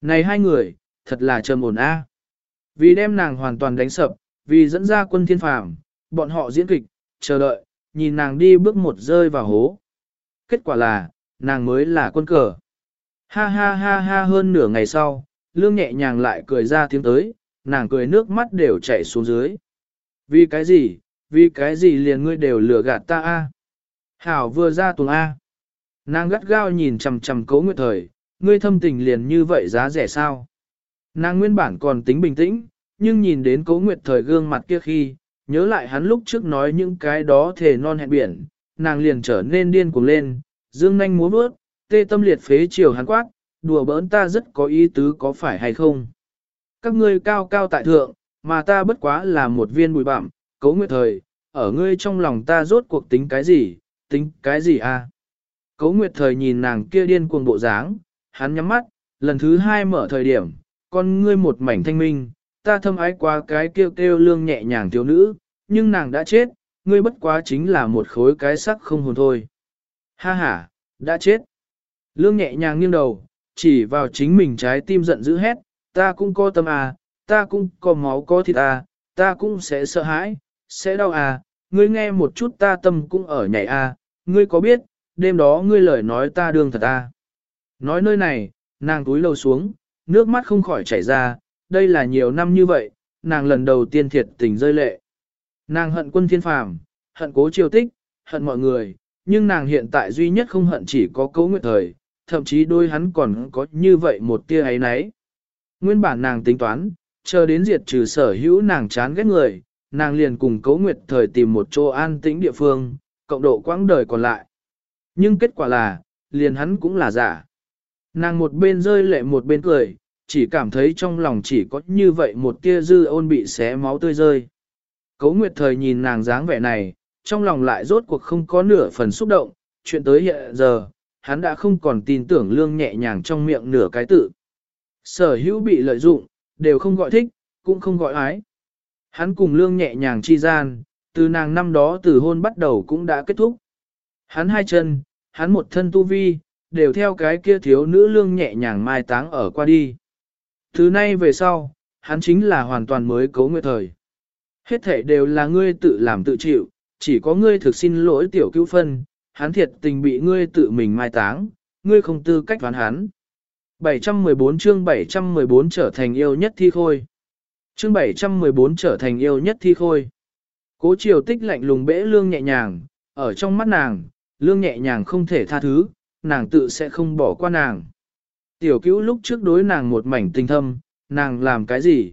[SPEAKER 1] Này hai người, thật là trầm ổn a. Vì đem nàng hoàn toàn đánh sập, vì dẫn ra quân thiên phàm, bọn họ diễn kịch, chờ đợi, nhìn nàng đi bước một rơi vào hố. Kết quả là, nàng mới là quân cờ. Ha ha ha ha hơn nửa ngày sau, lương nhẹ nhàng lại cười ra tiếng tới, nàng cười nước mắt đều chảy xuống dưới. Vì cái gì, vì cái gì liền ngươi đều lừa gạt ta a? Hảo vừa ra tuần a. Nàng gắt gao nhìn chằm chằm cố nguyệt thời, ngươi thâm tình liền như vậy giá rẻ sao? Nàng nguyên bản còn tính bình tĩnh, nhưng nhìn đến cố nguyệt thời gương mặt kia khi, nhớ lại hắn lúc trước nói những cái đó thề non hẹn biển, nàng liền trở nên điên cuồng lên, dương nanh múa bước, tê tâm liệt phế chiều hắn quát, đùa bỡn ta rất có ý tứ có phải hay không. Các ngươi cao cao tại thượng, mà ta bất quá là một viên bụi bặm, cố nguyệt thời, ở ngươi trong lòng ta rốt cuộc tính cái gì, tính cái gì à? Cấu nguyệt thời nhìn nàng kia điên cuồng bộ dáng, hắn nhắm mắt, lần thứ hai mở thời điểm, con ngươi một mảnh thanh minh, ta thâm ái qua cái kêu kêu lương nhẹ nhàng thiếu nữ, nhưng nàng đã chết, ngươi bất quá chính là một khối cái sắc không hồn thôi. Ha ha, đã chết. Lương nhẹ nhàng nghiêng đầu, chỉ vào chính mình trái tim giận dữ hét, ta cũng có tâm à, ta cũng có máu có thịt à, ta cũng sẽ sợ hãi, sẽ đau à, ngươi nghe một chút ta tâm cũng ở nhảy à, ngươi có biết, đêm đó ngươi lời nói ta đương thật à. Nói nơi này, nàng túi lâu xuống, nước mắt không khỏi chảy ra, đây là nhiều năm như vậy, nàng lần đầu tiên thiệt tình rơi lệ. Nàng hận quân thiên phàm, hận cố triều tích, hận mọi người, nhưng nàng hiện tại duy nhất không hận chỉ có cấu nguyệt thời, thậm chí đôi hắn còn có như vậy một tia ấy nấy. Nguyên bản nàng tính toán, chờ đến diệt trừ sở hữu nàng chán ghét người, nàng liền cùng cấu nguyệt thời tìm một chỗ an tĩnh địa phương, cộng độ quãng đời còn lại. Nhưng kết quả là, liền hắn cũng là giả. Nàng một bên rơi lệ một bên cười, chỉ cảm thấy trong lòng chỉ có như vậy một tia dư ôn bị xé máu tươi rơi. Cấu Nguyệt Thời nhìn nàng dáng vẻ này, trong lòng lại rốt cuộc không có nửa phần xúc động, chuyện tới hiện giờ, hắn đã không còn tin tưởng lương nhẹ nhàng trong miệng nửa cái tự. Sở hữu bị lợi dụng, đều không gọi thích, cũng không gọi ái. Hắn cùng lương nhẹ nhàng chi gian, từ nàng năm đó từ hôn bắt đầu cũng đã kết thúc. Hắn hai chân, hắn một thân tu vi, đều theo cái kia thiếu nữ lương nhẹ nhàng mai táng ở qua đi. Thứ nay về sau, hắn chính là hoàn toàn mới cấu nguyệt thời. Hết thể đều là ngươi tự làm tự chịu, chỉ có ngươi thực xin lỗi tiểu cứu phân, hắn thiệt tình bị ngươi tự mình mai táng, ngươi không tư cách đoán hắn. 714 chương 714 trở thành yêu nhất thi khôi. Chương 714 trở thành yêu nhất thi khôi. Cố triều tích lạnh lùng bẽ lương nhẹ nhàng, ở trong mắt nàng, lương nhẹ nhàng không thể tha thứ, nàng tự sẽ không bỏ qua nàng. Tiểu cứu lúc trước đối nàng một mảnh tình thâm, nàng làm cái gì?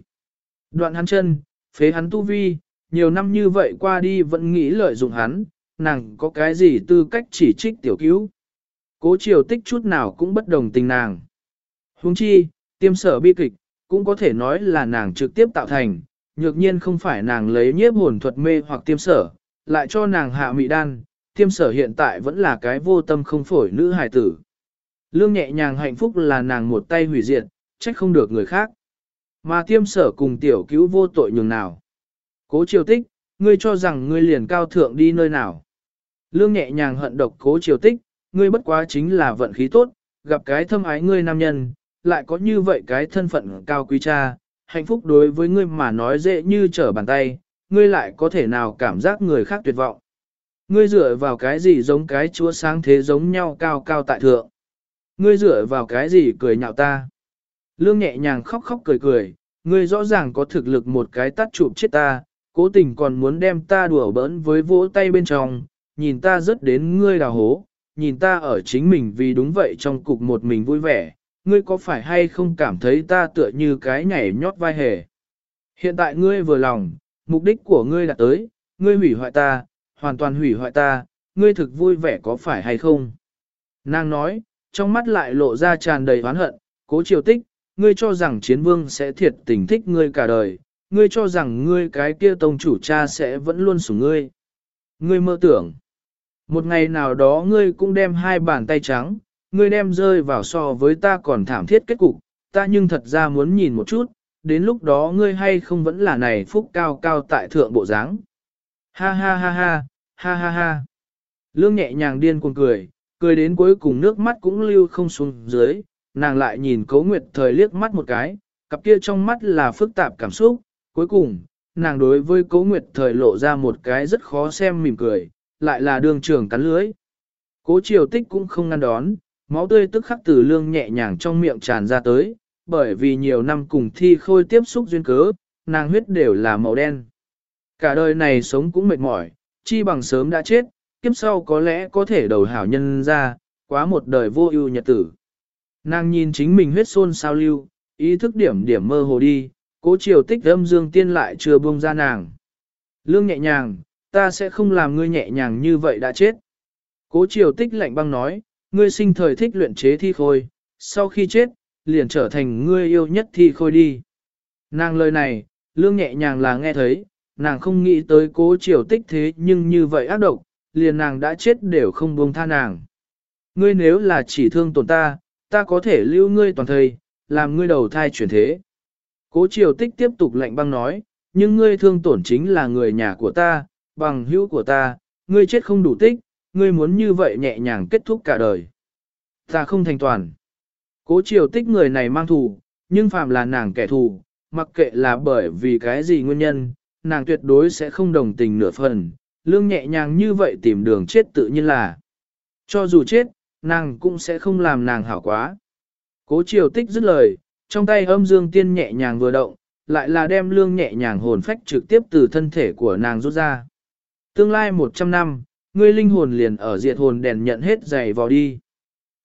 [SPEAKER 1] Đoạn hắn chân, phế hắn tu vi, nhiều năm như vậy qua đi vẫn nghĩ lợi dụng hắn, nàng có cái gì tư cách chỉ trích tiểu cứu. Cố triều tích chút nào cũng bất đồng tình nàng. Huống chi, tiêm sở bi kịch, cũng có thể nói là nàng trực tiếp tạo thành, nhược nhiên không phải nàng lấy nhiếp hồn thuật mê hoặc tiêm sở, lại cho nàng hạ mị đan, tiêm sở hiện tại vẫn là cái vô tâm không phổi nữ hài tử. Lương nhẹ nhàng hạnh phúc là nàng một tay hủy diệt, trách không được người khác. Mà tiêm sở cùng tiểu cứu vô tội nhường nào. Cố triều tích, ngươi cho rằng ngươi liền cao thượng đi nơi nào. Lương nhẹ nhàng hận độc cố triều tích, ngươi bất quá chính là vận khí tốt, gặp cái thâm ái ngươi nam nhân, lại có như vậy cái thân phận cao quý cha, hạnh phúc đối với ngươi mà nói dễ như trở bàn tay, ngươi lại có thể nào cảm giác người khác tuyệt vọng. Ngươi dựa vào cái gì giống cái chúa sáng thế giống nhau cao cao tại thượng. Ngươi dựa vào cái gì cười nhạo ta. Lương nhẹ nhàng khóc khóc cười cười, ngươi rõ ràng có thực lực một cái tắt chụp chết ta, cố tình còn muốn đem ta đùa bỡn với vỗ tay bên trong, nhìn ta rất đến ngươi đào hố, nhìn ta ở chính mình vì đúng vậy trong cục một mình vui vẻ, ngươi có phải hay không cảm thấy ta tựa như cái nhảy nhót vai hề. Hiện tại ngươi vừa lòng, mục đích của ngươi đã tới, ngươi hủy hoại ta, hoàn toàn hủy hoại ta, ngươi thực vui vẻ có phải hay không? Nàng nói, trong mắt lại lộ ra tràn đầy oán hận, cố triều tích, ngươi cho rằng chiến vương sẽ thiệt tình thích ngươi cả đời, ngươi cho rằng ngươi cái kia tông chủ cha sẽ vẫn luôn sủng ngươi. Ngươi mơ tưởng, một ngày nào đó ngươi cũng đem hai bàn tay trắng, ngươi đem rơi vào so với ta còn thảm thiết kết cục, ta nhưng thật ra muốn nhìn một chút, đến lúc đó ngươi hay không vẫn là này phúc cao cao tại thượng bộ dáng. Ha ha ha ha, ha ha ha. Lương nhẹ nhàng điên cuồng cười, cười đến cuối cùng nước mắt cũng lưu không xuống dưới, nàng lại nhìn cấu nguyệt thời liếc mắt một cái, cặp kia trong mắt là phức tạp cảm xúc, cuối cùng, nàng đối với cấu nguyệt thời lộ ra một cái rất khó xem mỉm cười, lại là đường trường cắn lưới. Cố triều tích cũng không ngăn đón, máu tươi tức khắc từ lương nhẹ nhàng trong miệng tràn ra tới, bởi vì nhiều năm cùng thi khôi tiếp xúc duyên cớ, nàng huyết đều là màu đen. Cả đời này sống cũng mệt mỏi, chi bằng sớm đã chết, kiếp sau có lẽ có thể đầu hảo nhân ra, quá một đời vô ưu nhật tử. Nàng nhìn chính mình huyết xôn sao lưu, ý thức điểm điểm mơ hồ đi, cố triều tích âm dương tiên lại chưa buông ra nàng. Lương nhẹ nhàng, ta sẽ không làm ngươi nhẹ nhàng như vậy đã chết. Cố triều tích lạnh băng nói, ngươi sinh thời thích luyện chế thi khôi, sau khi chết, liền trở thành ngươi yêu nhất thi khôi đi. Nàng lời này, lương nhẹ nhàng là nghe thấy, nàng không nghĩ tới cố triều tích thế nhưng như vậy ác độc, liền nàng đã chết đều không buông tha nàng. Ngươi nếu là chỉ thương tổn ta, ta có thể lưu ngươi toàn thời, làm ngươi đầu thai chuyển thế. Cố triều tích tiếp tục lạnh băng nói, nhưng ngươi thương tổn chính là người nhà của ta, bằng hữu của ta, ngươi chết không đủ tích, ngươi muốn như vậy nhẹ nhàng kết thúc cả đời. Ta không thành toàn. Cố triều tích người này mang thù, nhưng phàm là nàng kẻ thù, mặc kệ là bởi vì cái gì nguyên nhân, nàng tuyệt đối sẽ không đồng tình nửa phần, lương nhẹ nhàng như vậy tìm đường chết tự nhiên là. Cho dù chết, nàng cũng sẽ không làm nàng hảo quá. Cố triều tích dứt lời, trong tay âm dương tiên nhẹ nhàng vừa động, lại là đem lương nhẹ nhàng hồn phách trực tiếp từ thân thể của nàng rút ra. Tương lai 100 năm, ngươi linh hồn liền ở diệt hồn đèn nhận hết giày vào đi.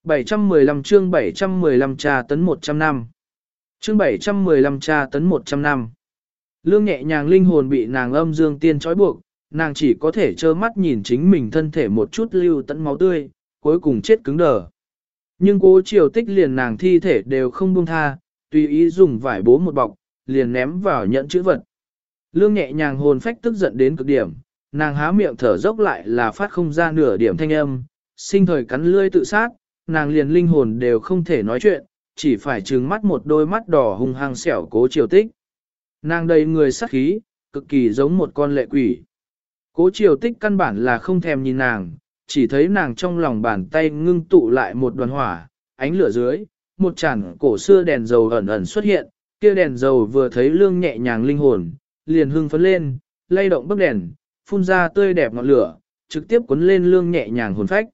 [SPEAKER 1] 715 chương 715 trà tấn 100 năm. Chương 715 trà tấn 100 năm. Lương nhẹ nhàng linh hồn bị nàng âm dương tiên trói buộc, nàng chỉ có thể trơ mắt nhìn chính mình thân thể một chút lưu tận máu tươi, cuối cùng chết cứng đờ. Nhưng cố triều tích liền nàng thi thể đều không buông tha, tùy ý dùng vải bố một bọc, liền ném vào nhận chữ vật. Lương nhẹ nhàng hồn phách tức giận đến cực điểm, nàng há miệng thở dốc lại là phát không ra nửa điểm thanh âm, sinh thời cắn lươi tự sát, nàng liền linh hồn đều không thể nói chuyện, chỉ phải trừng mắt một đôi mắt đỏ hung hăng xẻo cố triều tích. Nàng đầy người sắc khí, cực kỳ giống một con lệ quỷ. Cố triều tích căn bản là không thèm nhìn nàng, chỉ thấy nàng trong lòng bàn tay ngưng tụ lại một đoàn hỏa, ánh lửa dưới, một chản cổ xưa đèn dầu ẩn ẩn xuất hiện, kia đèn dầu vừa thấy lương nhẹ nhàng linh hồn, liền hưng phấn lên, lay động bức đèn, phun ra tươi đẹp ngọn lửa, trực tiếp cuốn lên lương nhẹ nhàng hồn phách.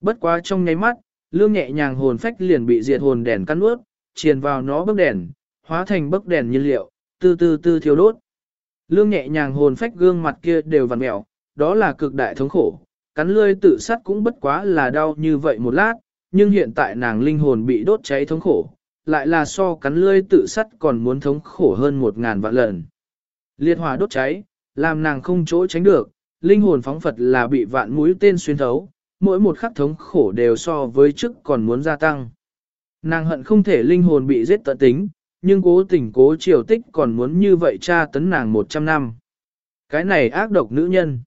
[SPEAKER 1] Bất quá trong nháy mắt, lương nhẹ nhàng hồn phách liền bị diệt hồn đèn cắn nuốt, triền vào nó bức đèn, hóa thành bức đèn nhiên liệu, từ từ từ thiêu đốt. Lương nhẹ nhàng hồn phách gương mặt kia đều vằn mẹo, đó là cực đại thống khổ, cắn lươi tự sát cũng bất quá là đau như vậy một lát, nhưng hiện tại nàng linh hồn bị đốt cháy thống khổ, lại là so cắn lươi tự sắt còn muốn thống khổ hơn một ngàn vạn lần. Liệt hỏa đốt cháy, làm nàng không chỗ tránh được, linh hồn phóng Phật là bị vạn mũi tên xuyên thấu, mỗi một khắc thống khổ đều so với trước còn muốn gia tăng. Nàng hận không thể linh hồn bị giết tận tính, nhưng cố tình cố triều tích còn muốn như vậy tra tấn nàng 100 năm. Cái này ác độc nữ nhân.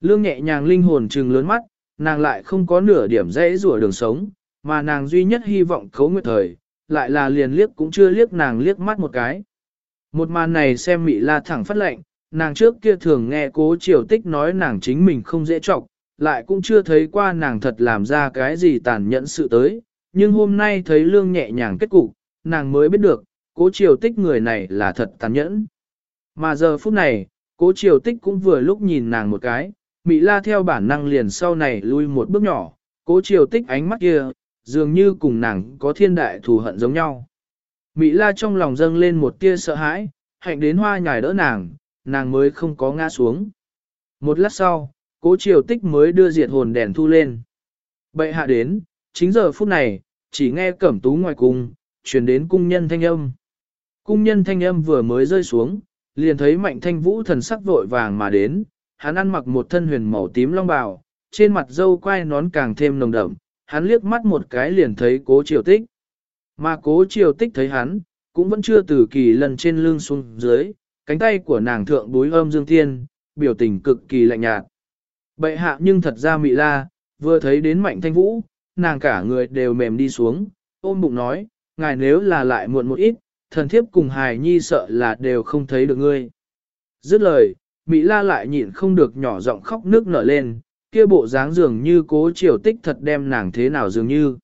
[SPEAKER 1] Lương nhẹ nhàng linh hồn trừng lớn mắt, nàng lại không có nửa điểm dễ rủa đường sống, mà nàng duy nhất hy vọng khấu nguyệt thời, lại là liền liếc cũng chưa liếc nàng liếc mắt một cái. Một màn này xem mị la thẳng phát lệnh, nàng trước kia thường nghe cố triều tích nói nàng chính mình không dễ trọng, lại cũng chưa thấy qua nàng thật làm ra cái gì tàn nhẫn sự tới, nhưng hôm nay thấy lương nhẹ nhàng kết cục, nàng mới biết được, cố triều tích người này là thật tàn nhẫn. Mà giờ phút này, cố triều tích cũng vừa lúc nhìn nàng một cái, mỹ la theo bản năng liền sau này lui một bước nhỏ, cố triều tích ánh mắt kia, dường như cùng nàng có thiên đại thù hận giống nhau. mỹ la trong lòng dâng lên một tia sợ hãi, hạnh đến hoa nhài đỡ nàng, nàng mới không có ngã xuống. Một lát sau, cố triều tích mới đưa diệt hồn đèn thu lên. Bệ hạ đến, chính giờ phút này, chỉ nghe cẩm tú ngoài cung, truyền đến cung nhân thanh âm. Cung nhân thanh âm vừa mới rơi xuống, liền thấy mạnh thanh vũ thần sắc vội vàng mà đến, hắn ăn mặc một thân huyền màu tím long bào, trên mặt dâu quai nón càng thêm nồng đậm, hắn liếc mắt một cái liền thấy cố triều tích. Mà cố triều tích thấy hắn, cũng vẫn chưa từ kỳ lần trên lưng xuống dưới, cánh tay của nàng thượng búi âm dương thiên, biểu tình cực kỳ lạnh nhạt. Bệ hạ nhưng thật ra mị la, vừa thấy đến mạnh thanh vũ, nàng cả người đều mềm đi xuống, ôm bụng nói, ngài nếu là lại muộn một ít, thần thiếp cùng hài nhi sợ là đều không thấy được ngươi. Dứt lời, Mỹ la lại nhịn không được nhỏ giọng khóc nước nở lên, kia bộ dáng dường như cố triều tích thật đem nàng thế nào dường như.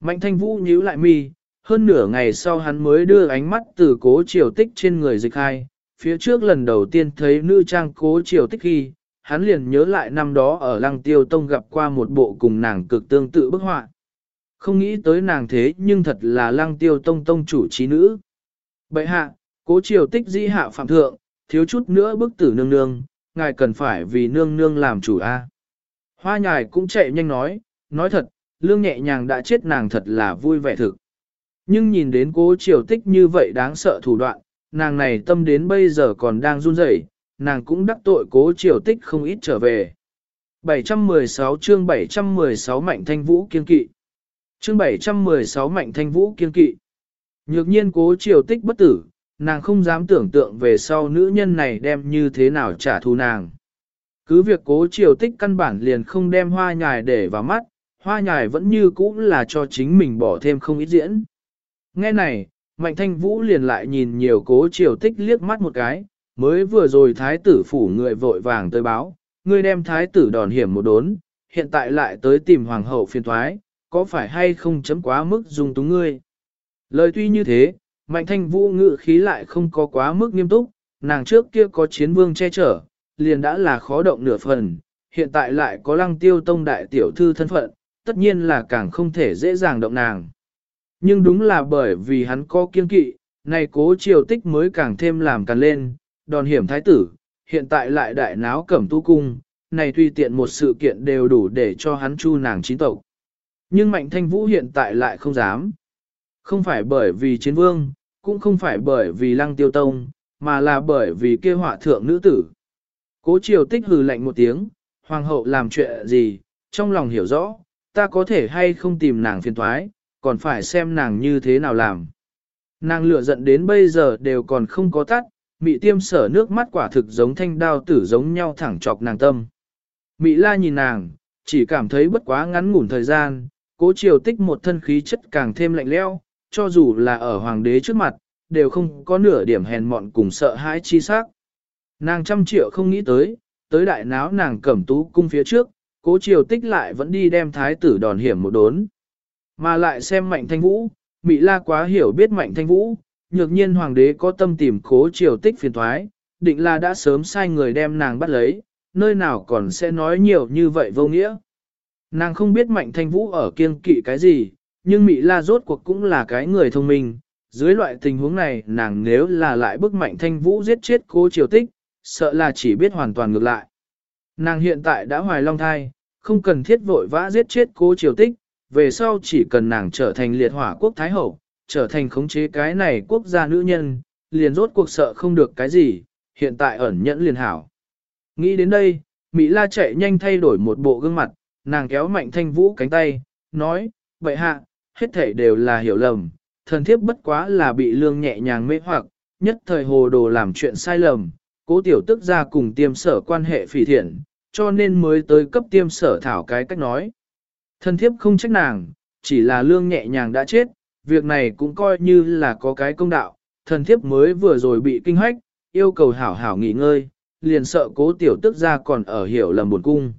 [SPEAKER 1] Mạnh thanh vũ nhíu lại mi, hơn nửa ngày sau hắn mới đưa ánh mắt từ cố triều tích trên người dịch hai, phía trước lần đầu tiên thấy nữ trang cố triều tích khi, hắn liền nhớ lại năm đó ở lăng tiêu tông gặp qua một bộ cùng nàng cực tương tự bức họa. Không nghĩ tới nàng thế nhưng thật là lăng tiêu tông tông chủ trí nữ. Bậy hạ, cố triều tích di hạ phạm thượng, thiếu chút nữa bức tử nương nương, ngài cần phải vì nương nương làm chủ a. Hoa nhài cũng chạy nhanh nói, nói thật, lương nhẹ nhàng đã chết nàng thật là vui vẻ thực. Nhưng nhìn đến cố triều tích như vậy đáng sợ thủ đoạn, nàng này tâm đến bây giờ còn đang run rẩy, nàng cũng đắc tội cố triều tích không ít trở về. 716 chương 716 Mạnh Thanh Vũ kiên kỵ. Chương 716 Mạnh Thanh Vũ kiên kỵ. Nhược nhiên cố triều tích bất tử, nàng không dám tưởng tượng về sau nữ nhân này đem như thế nào trả thù nàng. Cứ việc cố triều tích căn bản liền không đem hoa nhài để vào mắt, hoa nhài vẫn như cũ là cho chính mình bỏ thêm không ít diễn. Nghe này, Mạnh Thanh Vũ liền lại nhìn nhiều cố triều tích liếc mắt một cái, mới vừa rồi thái tử phủ người vội vàng tới báo, người đem thái tử đòn hiểm một đốn, hiện tại lại tới tìm hoàng hậu phiền thoái, có phải hay không chấm quá mức dùng túng ngươi. Lời tuy như thế, Mạnh thanh vũ ngự khí lại không có quá mức nghiêm túc, nàng trước kia có chiến vương che chở, liền đã là khó động nửa phần, hiện tại lại có lăng tiêu tông đại tiểu thư thân phận, tất nhiên là càng không thể dễ dàng động nàng. Nhưng đúng là bởi vì hắn có kiên kỵ, này cố triều tích mới càng thêm làm càng lên, đòn hiểm thái tử, hiện tại lại đại náo cẩm tu cung, này tùy tiện một sự kiện đều đủ để cho hắn chu nàng chín tộc. Nhưng mạnh thanh vũ hiện tại lại không dám. Không phải bởi vì chiến vương, cũng không phải bởi vì lăng tiêu tông, mà là bởi vì kia họa thượng nữ tử. Cố triều tích hừ lạnh một tiếng, hoàng hậu làm chuyện gì, trong lòng hiểu rõ, ta có thể hay không tìm nàng phiền thoái, còn phải xem nàng như thế nào làm. Nàng lửa giận đến bây giờ đều còn không có tắt, mị tiêm sở nước mắt quả thực giống thanh đao tử giống nhau thẳng chọc nàng tâm. Mị la nhìn nàng, chỉ cảm thấy bất quá ngắn ngủn thời gian, cố triều tích một thân khí chất càng thêm lạnh leo, cho dù là ở hoàng đế trước mặt, đều không có nửa điểm hèn mọn cùng sợ hãi chi sắc. Nàng trăm triệu không nghĩ tới, tới đại náo nàng cẩm tú cung phía trước, cố triều tích lại vẫn đi đem thái tử đòn hiểm một đốn. Mà lại xem mạnh thanh vũ, Mỹ la quá hiểu biết mạnh thanh vũ, nhược nhiên hoàng đế có tâm tìm cố triều tích phiền thoái, định là đã sớm sai người đem nàng bắt lấy, nơi nào còn sẽ nói nhiều như vậy vô nghĩa. Nàng không biết Mạnh Thanh Vũ ở kiên kỵ cái gì, nhưng Mỹ La rốt cuộc cũng là cái người thông minh. Dưới loại tình huống này nàng nếu là lại bức Mạnh Thanh Vũ giết chết cố triều tích, sợ là chỉ biết hoàn toàn ngược lại. Nàng hiện tại đã hoài long thai, không cần thiết vội vã giết chết cố triều tích, về sau chỉ cần nàng trở thành liệt hỏa quốc thái hậu, trở thành khống chế cái này quốc gia nữ nhân, liền rốt cuộc sợ không được cái gì, hiện tại ẩn nhẫn liền hảo. Nghĩ đến đây, Mỹ La chạy nhanh thay đổi một bộ gương mặt, nàng kéo mạnh thanh vũ cánh tay, nói, vậy hạ, hết thảy đều là hiểu lầm, thần thiếp bất quá là bị lương nhẹ nhàng mê hoặc, nhất thời hồ đồ làm chuyện sai lầm, cố tiểu tức ra cùng tiêm sở quan hệ phỉ thiện, cho nên mới tới cấp tiêm sở thảo cái cách nói. Thần thiếp không trách nàng, chỉ là lương nhẹ nhàng đã chết, việc này cũng coi như là có cái công đạo, thần thiếp mới vừa rồi bị kinh hách, yêu cầu hảo hảo nghỉ ngơi, liền sợ cố tiểu tức ra còn ở hiểu lầm buồn cung.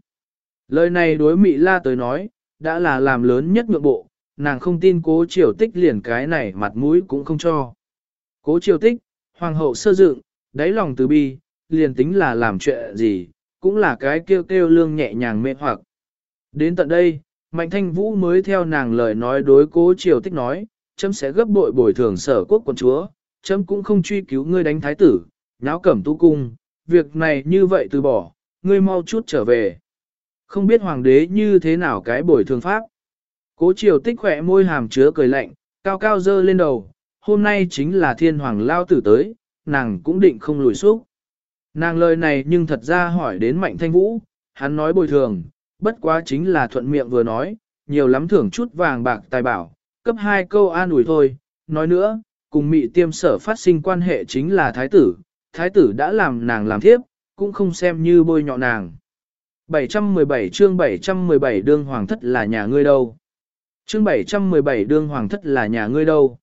[SPEAKER 1] Lời này đối mỹ La tới nói, đã là làm lớn nhất nhượng bộ, nàng không tin cố triều tích liền cái này mặt mũi cũng không cho. Cố triều tích, hoàng hậu sơ dựng, đáy lòng từ bi, liền tính là làm chuyện gì, cũng là cái kêu kêu lương nhẹ nhàng mê hoặc. Đến tận đây, Mạnh Thanh Vũ mới theo nàng lời nói đối cố triều tích nói, chấm sẽ gấp bội bồi thường sở quốc quân chúa, chấm cũng không truy cứu ngươi đánh thái tử, nháo cẩm tu cung, việc này như vậy từ bỏ, ngươi mau chút trở về. Không biết hoàng đế như thế nào cái bồi thường pháp. Cố triều tích khỏe môi hàm chứa cười lạnh, cao cao dơ lên đầu, hôm nay chính là thiên hoàng lao tử tới, nàng cũng định không lùi xúc. Nàng lời này nhưng thật ra hỏi đến mạnh thanh vũ, hắn nói bồi thường, bất quá chính là thuận miệng vừa nói, nhiều lắm thưởng chút vàng bạc tài bảo, cấp hai câu an ủi thôi, nói nữa, cùng mị tiêm sở phát sinh quan hệ chính là thái tử, thái tử đã làm nàng làm thiếp, cũng không xem như bôi nhọ nàng. 717 chương 717 đương hoàng thất là nhà ngươi đâu. Chương 717 đương hoàng thất là nhà ngươi đâu.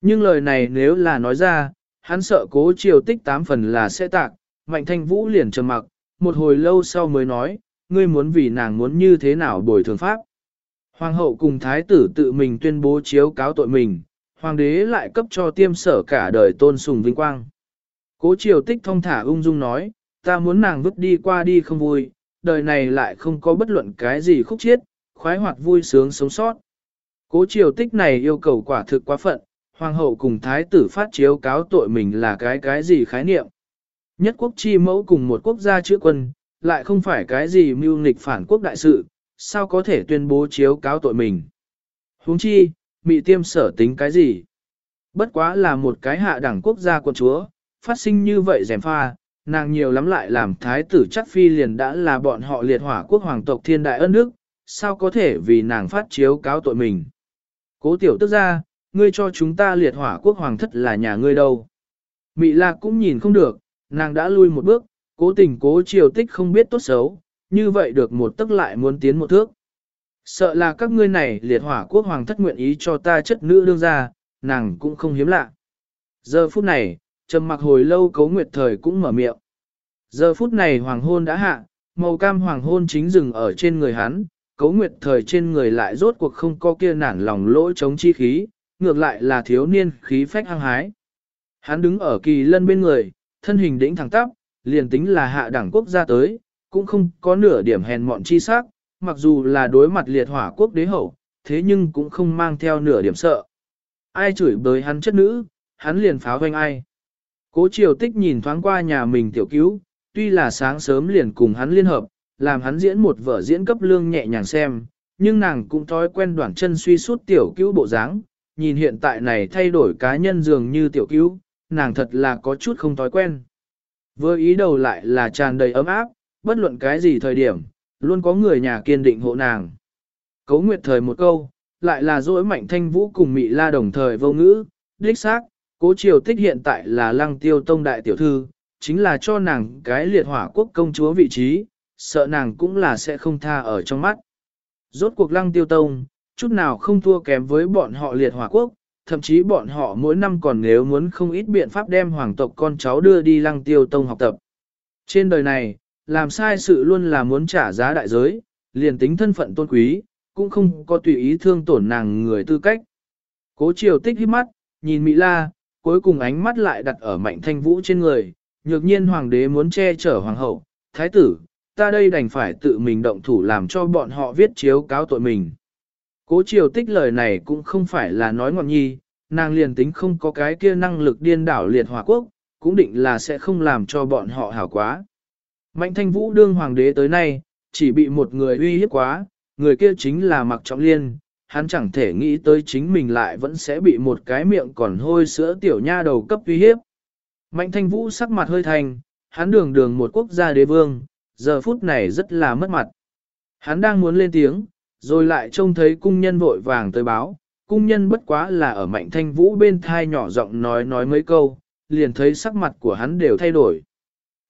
[SPEAKER 1] Nhưng lời này nếu là nói ra, hắn sợ cố triều tích tám phần là sẽ tạc, mạnh thanh vũ liền trầm mặc, một hồi lâu sau mới nói, ngươi muốn vì nàng muốn như thế nào bồi thường pháp. Hoàng hậu cùng thái tử tự mình tuyên bố chiếu cáo tội mình, hoàng đế lại cấp cho tiêm sở cả đời tôn sùng vinh quang. Cố triều tích thông thả ung dung nói, ta muốn nàng vứt đi qua đi không vui, đời này lại không có bất luận cái gì khúc chiết, khoái hoạt vui sướng sống sót. Cố triều tích này yêu cầu quả thực quá phận, hoàng hậu cùng thái tử phát chiếu cáo tội mình là cái cái gì khái niệm. Nhất quốc chi mẫu cùng một quốc gia chữa quân, lại không phải cái gì mưu nghịch phản quốc đại sự, sao có thể tuyên bố chiếu cáo tội mình. huống chi, mị tiêm sở tính cái gì? Bất quá là một cái hạ đẳng quốc gia quân chúa, phát sinh như vậy rèm pha, nàng nhiều lắm lại làm thái tử chắc phi liền đã là bọn họ liệt hỏa quốc hoàng tộc thiên đại ân đức, sao có thể vì nàng phát chiếu cáo tội mình. Cố tiểu tức ra, ngươi cho chúng ta liệt hỏa quốc hoàng thất là nhà ngươi đâu. Mị lạc cũng nhìn không được, nàng đã lui một bước, cố tình cố triều tích không biết tốt xấu, như vậy được một tức lại muốn tiến một thước. Sợ là các ngươi này liệt hỏa quốc hoàng thất nguyện ý cho ta chất nữ đương ra, nàng cũng không hiếm lạ. Giờ phút này, trầm mặc hồi lâu cấu nguyệt thời cũng mở miệng. Giờ phút này hoàng hôn đã hạ, màu cam hoàng hôn chính dừng ở trên người hắn, cấu nguyệt thời trên người lại rốt cuộc không có kia nản lòng lỗi chống chi khí, ngược lại là thiếu niên khí phách hăng hái. Hắn đứng ở kỳ lân bên người, thân hình đĩnh thẳng tắp, liền tính là hạ đẳng quốc gia tới, cũng không có nửa điểm hèn mọn chi sắc, mặc dù là đối mặt liệt hỏa quốc đế hậu, thế nhưng cũng không mang theo nửa điểm sợ. Ai chửi bới hắn chất nữ, hắn liền pháo hoanh ai. Cố triều tích nhìn thoáng qua nhà mình tiểu cứu, tuy là sáng sớm liền cùng hắn liên hợp, làm hắn diễn một vở diễn cấp lương nhẹ nhàng xem, nhưng nàng cũng thói quen đoạn chân suy suốt tiểu cứu bộ dáng, nhìn hiện tại này thay đổi cá nhân dường như tiểu cứu, nàng thật là có chút không thói quen. Vừa ý đầu lại là tràn đầy ấm áp, bất luận cái gì thời điểm, luôn có người nhà kiên định hộ nàng. Cấu nguyệt thời một câu, lại là dỗi mạnh thanh vũ cùng mị la đồng thời vô ngữ, đích xác, cố triều tích hiện tại là lăng tiêu tông đại tiểu thư, chính là cho nàng cái liệt hỏa quốc công chúa vị trí, sợ nàng cũng là sẽ không tha ở trong mắt. Rốt cuộc lăng tiêu tông, chút nào không thua kém với bọn họ liệt hỏa quốc, thậm chí bọn họ mỗi năm còn nếu muốn không ít biện pháp đem hoàng tộc con cháu đưa đi lăng tiêu tông học tập. Trên đời này, làm sai sự luôn là muốn trả giá đại giới, liền tính thân phận tôn quý, cũng không có tùy ý thương tổn nàng người tư cách. Cố triều tích hít mắt, nhìn Mỹ La, cuối cùng ánh mắt lại đặt ở mạnh thanh vũ trên người, nhược nhiên hoàng đế muốn che chở hoàng hậu, thái tử, ta đây đành phải tự mình động thủ làm cho bọn họ viết chiếu cáo tội mình. Cố triều tích lời này cũng không phải là nói ngọn nhi, nàng liền tính không có cái kia năng lực điên đảo liệt hòa quốc, cũng định là sẽ không làm cho bọn họ hảo quá. Mạnh thanh vũ đương hoàng đế tới nay, chỉ bị một người uy hiếp quá, người kia chính là mặc trọng liên, hắn chẳng thể nghĩ tới chính mình lại vẫn sẽ bị một cái miệng còn hôi sữa tiểu nha đầu cấp uy hiếp. Mạnh thanh vũ sắc mặt hơi thành, hắn đường đường một quốc gia đế vương, giờ phút này rất là mất mặt. Hắn đang muốn lên tiếng, rồi lại trông thấy cung nhân vội vàng tới báo, cung nhân bất quá là ở mạnh thanh vũ bên thai nhỏ giọng nói nói mấy câu, liền thấy sắc mặt của hắn đều thay đổi.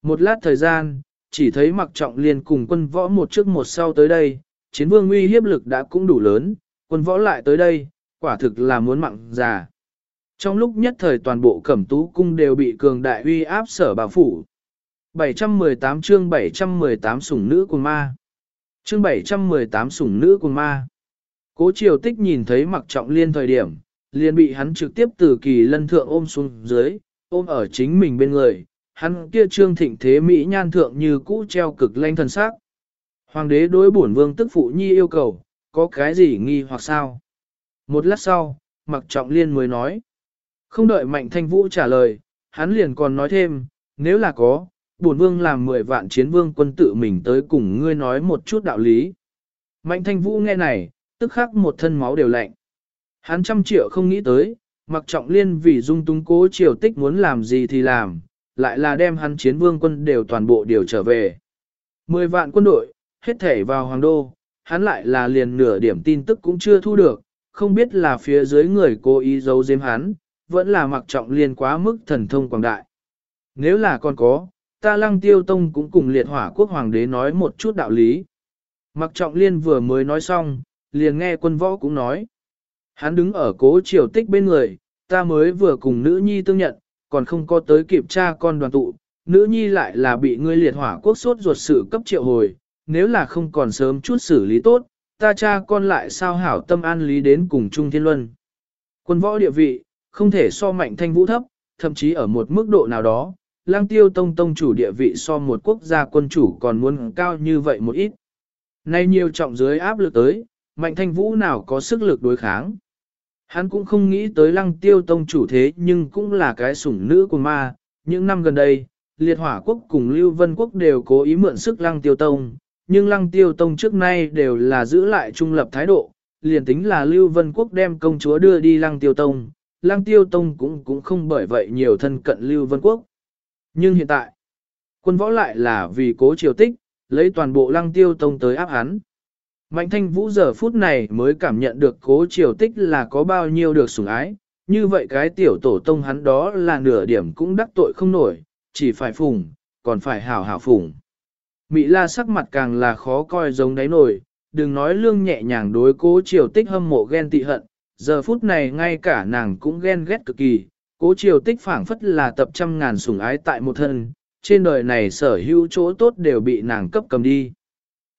[SPEAKER 1] Một lát thời gian, chỉ thấy mặc trọng liền cùng quân võ một trước một sau tới đây, chiến vương uy hiếp lực đã cũng đủ lớn, quân võ lại tới đây, quả thực là muốn mặn già. Trong lúc nhất thời toàn bộ cẩm tú cung đều bị cường đại uy áp sở bảo phủ. 718 chương 718 sủng nữ của ma. Chương 718 sủng nữ cùng ma. Cố triều tích nhìn thấy mặc trọng liên thời điểm, liền bị hắn trực tiếp từ kỳ lân thượng ôm xuống dưới, ôm ở chính mình bên người, hắn kia trương thịnh thế Mỹ nhan thượng như cũ treo cực lanh thần sắc. Hoàng đế đối bổn vương tức phụ nhi yêu cầu, có cái gì nghi hoặc sao? Một lát sau, mặc trọng liên mới nói. Không đợi mạnh thanh vũ trả lời, hắn liền còn nói thêm, nếu là có, bổn vương làm 10 vạn chiến vương quân tự mình tới cùng ngươi nói một chút đạo lý. Mạnh thanh vũ nghe này, tức khắc một thân máu đều lạnh. Hắn trăm triệu không nghĩ tới, mặc trọng liên vì dung túng cố triều tích muốn làm gì thì làm, lại là đem hắn chiến vương quân đều toàn bộ điều trở về. Mười vạn quân đội, hết thể vào hoàng đô, hắn lại là liền nửa điểm tin tức cũng chưa thu được, không biết là phía dưới người cố ý giấu giếm hắn, vẫn là mặc trọng liên quá mức thần thông quảng đại. Nếu là còn có, ta lăng tiêu tông cũng cùng liệt hỏa quốc hoàng đế nói một chút đạo lý. Mặc trọng liên vừa mới nói xong, liền nghe quân võ cũng nói. Hắn đứng ở cố triều tích bên người, ta mới vừa cùng nữ nhi tương nhận, còn không có tới kịp tra con đoàn tụ, nữ nhi lại là bị ngươi liệt hỏa quốc sốt ruột sự cấp triệu hồi, nếu là không còn sớm chút xử lý tốt, ta cha con lại sao hảo tâm an lý đến cùng Trung Thiên Luân. Quân võ địa vị, không thể so mạnh thanh vũ thấp, thậm chí ở một mức độ nào đó, lang tiêu tông tông chủ địa vị so một quốc gia quân chủ còn muốn cao như vậy một ít. Nay nhiều trọng dưới áp lực tới, mạnh thanh vũ nào có sức lực đối kháng. Hắn cũng không nghĩ tới lăng tiêu tông chủ thế nhưng cũng là cái sủng nữ của ma. Những năm gần đây, liệt hỏa quốc cùng Lưu Vân quốc đều cố ý mượn sức lăng tiêu tông, nhưng lăng tiêu tông trước nay đều là giữ lại trung lập thái độ, liền tính là Lưu Vân quốc đem công chúa đưa đi lăng tiêu tông, lăng tiêu tông cũng cũng không bởi vậy nhiều thân cận Lưu Vân quốc. Nhưng hiện tại, quân võ lại là vì cố triều tích, lấy toàn bộ lăng tiêu tông tới áp hắn. Mạnh thanh vũ giờ phút này mới cảm nhận được cố triều tích là có bao nhiêu được sủng ái, như vậy cái tiểu tổ tông hắn đó là nửa điểm cũng đắc tội không nổi, chỉ phải phùng, còn phải hảo hảo phùng. Mỹ la sắc mặt càng là khó coi giống đáy nổi, đừng nói lương nhẹ nhàng đối cố triều tích hâm mộ ghen tị hận, giờ phút này ngay cả nàng cũng ghen ghét cực kỳ, cố triều tích phảng phất là tập trăm ngàn sủng ái tại một thân, trên đời này sở hữu chỗ tốt đều bị nàng cấp cầm đi.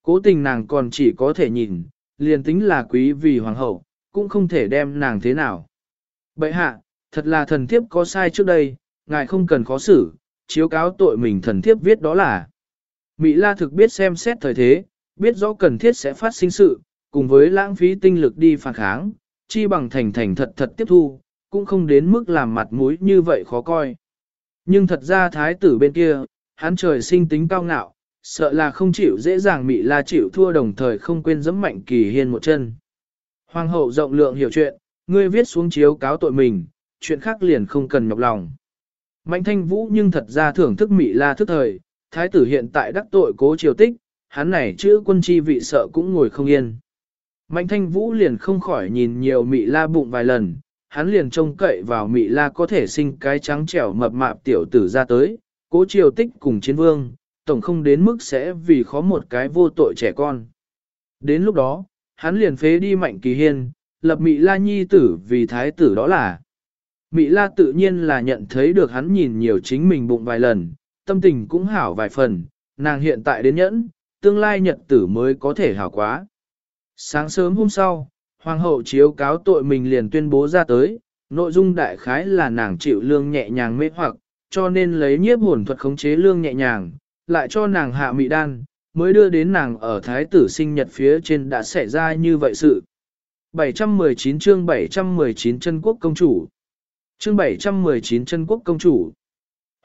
[SPEAKER 1] Cố tình nàng còn chỉ có thể nhìn, liền tính là quý vì hoàng hậu, cũng không thể đem nàng thế nào. Bậy hạ, thật là thần thiếp có sai trước đây, ngài không cần khó xử, chiếu cáo tội mình thần thiếp viết đó là. Mỹ la thực biết xem xét thời thế, biết rõ cần thiết sẽ phát sinh sự, cùng với lãng phí tinh lực đi phản kháng, chi bằng thành thành thật thật tiếp thu, cũng không đến mức làm mặt mũi như vậy khó coi. Nhưng thật ra thái tử bên kia, hắn trời sinh tính cao ngạo, sợ là không chịu dễ dàng mị la chịu thua đồng thời không quên dẫm mạnh kỳ hiên một chân. Hoàng hậu rộng lượng hiểu chuyện, ngươi viết xuống chiếu cáo tội mình, chuyện khác liền không cần nhọc lòng. Mạnh thanh vũ nhưng thật ra thưởng thức mị la thức thời, thái tử hiện tại đắc tội cố triều tích, hắn này chữ quân chi vị sợ cũng ngồi không yên. Mạnh thanh vũ liền không khỏi nhìn nhiều mị la bụng vài lần, hắn liền trông cậy vào mị la có thể sinh cái trắng trẻo mập mạp tiểu tử ra tới, cố triều tích cùng chiến vương, tổng không đến mức sẽ vì khó một cái vô tội trẻ con. Đến lúc đó, hắn liền phế đi mạnh kỳ hiên, lập Mị La Nhi tử vì thái tử đó là. Mị La tự nhiên là nhận thấy được hắn nhìn nhiều chính mình bụng vài lần, tâm tình cũng hảo vài phần, nàng hiện tại đến nhẫn, tương lai nhật tử mới có thể hảo quá. Sáng sớm hôm sau, Hoàng hậu chiếu cáo tội mình liền tuyên bố ra tới, nội dung đại khái là nàng chịu lương nhẹ nhàng mê hoặc, cho nên lấy nhiếp hồn thuật khống chế lương nhẹ nhàng, lại cho nàng hạ mị đan, mới đưa đến nàng ở thái tử sinh nhật phía trên đã xảy ra như vậy sự. 719 chương 719 chân quốc công chủ Chương 719 chân quốc công chủ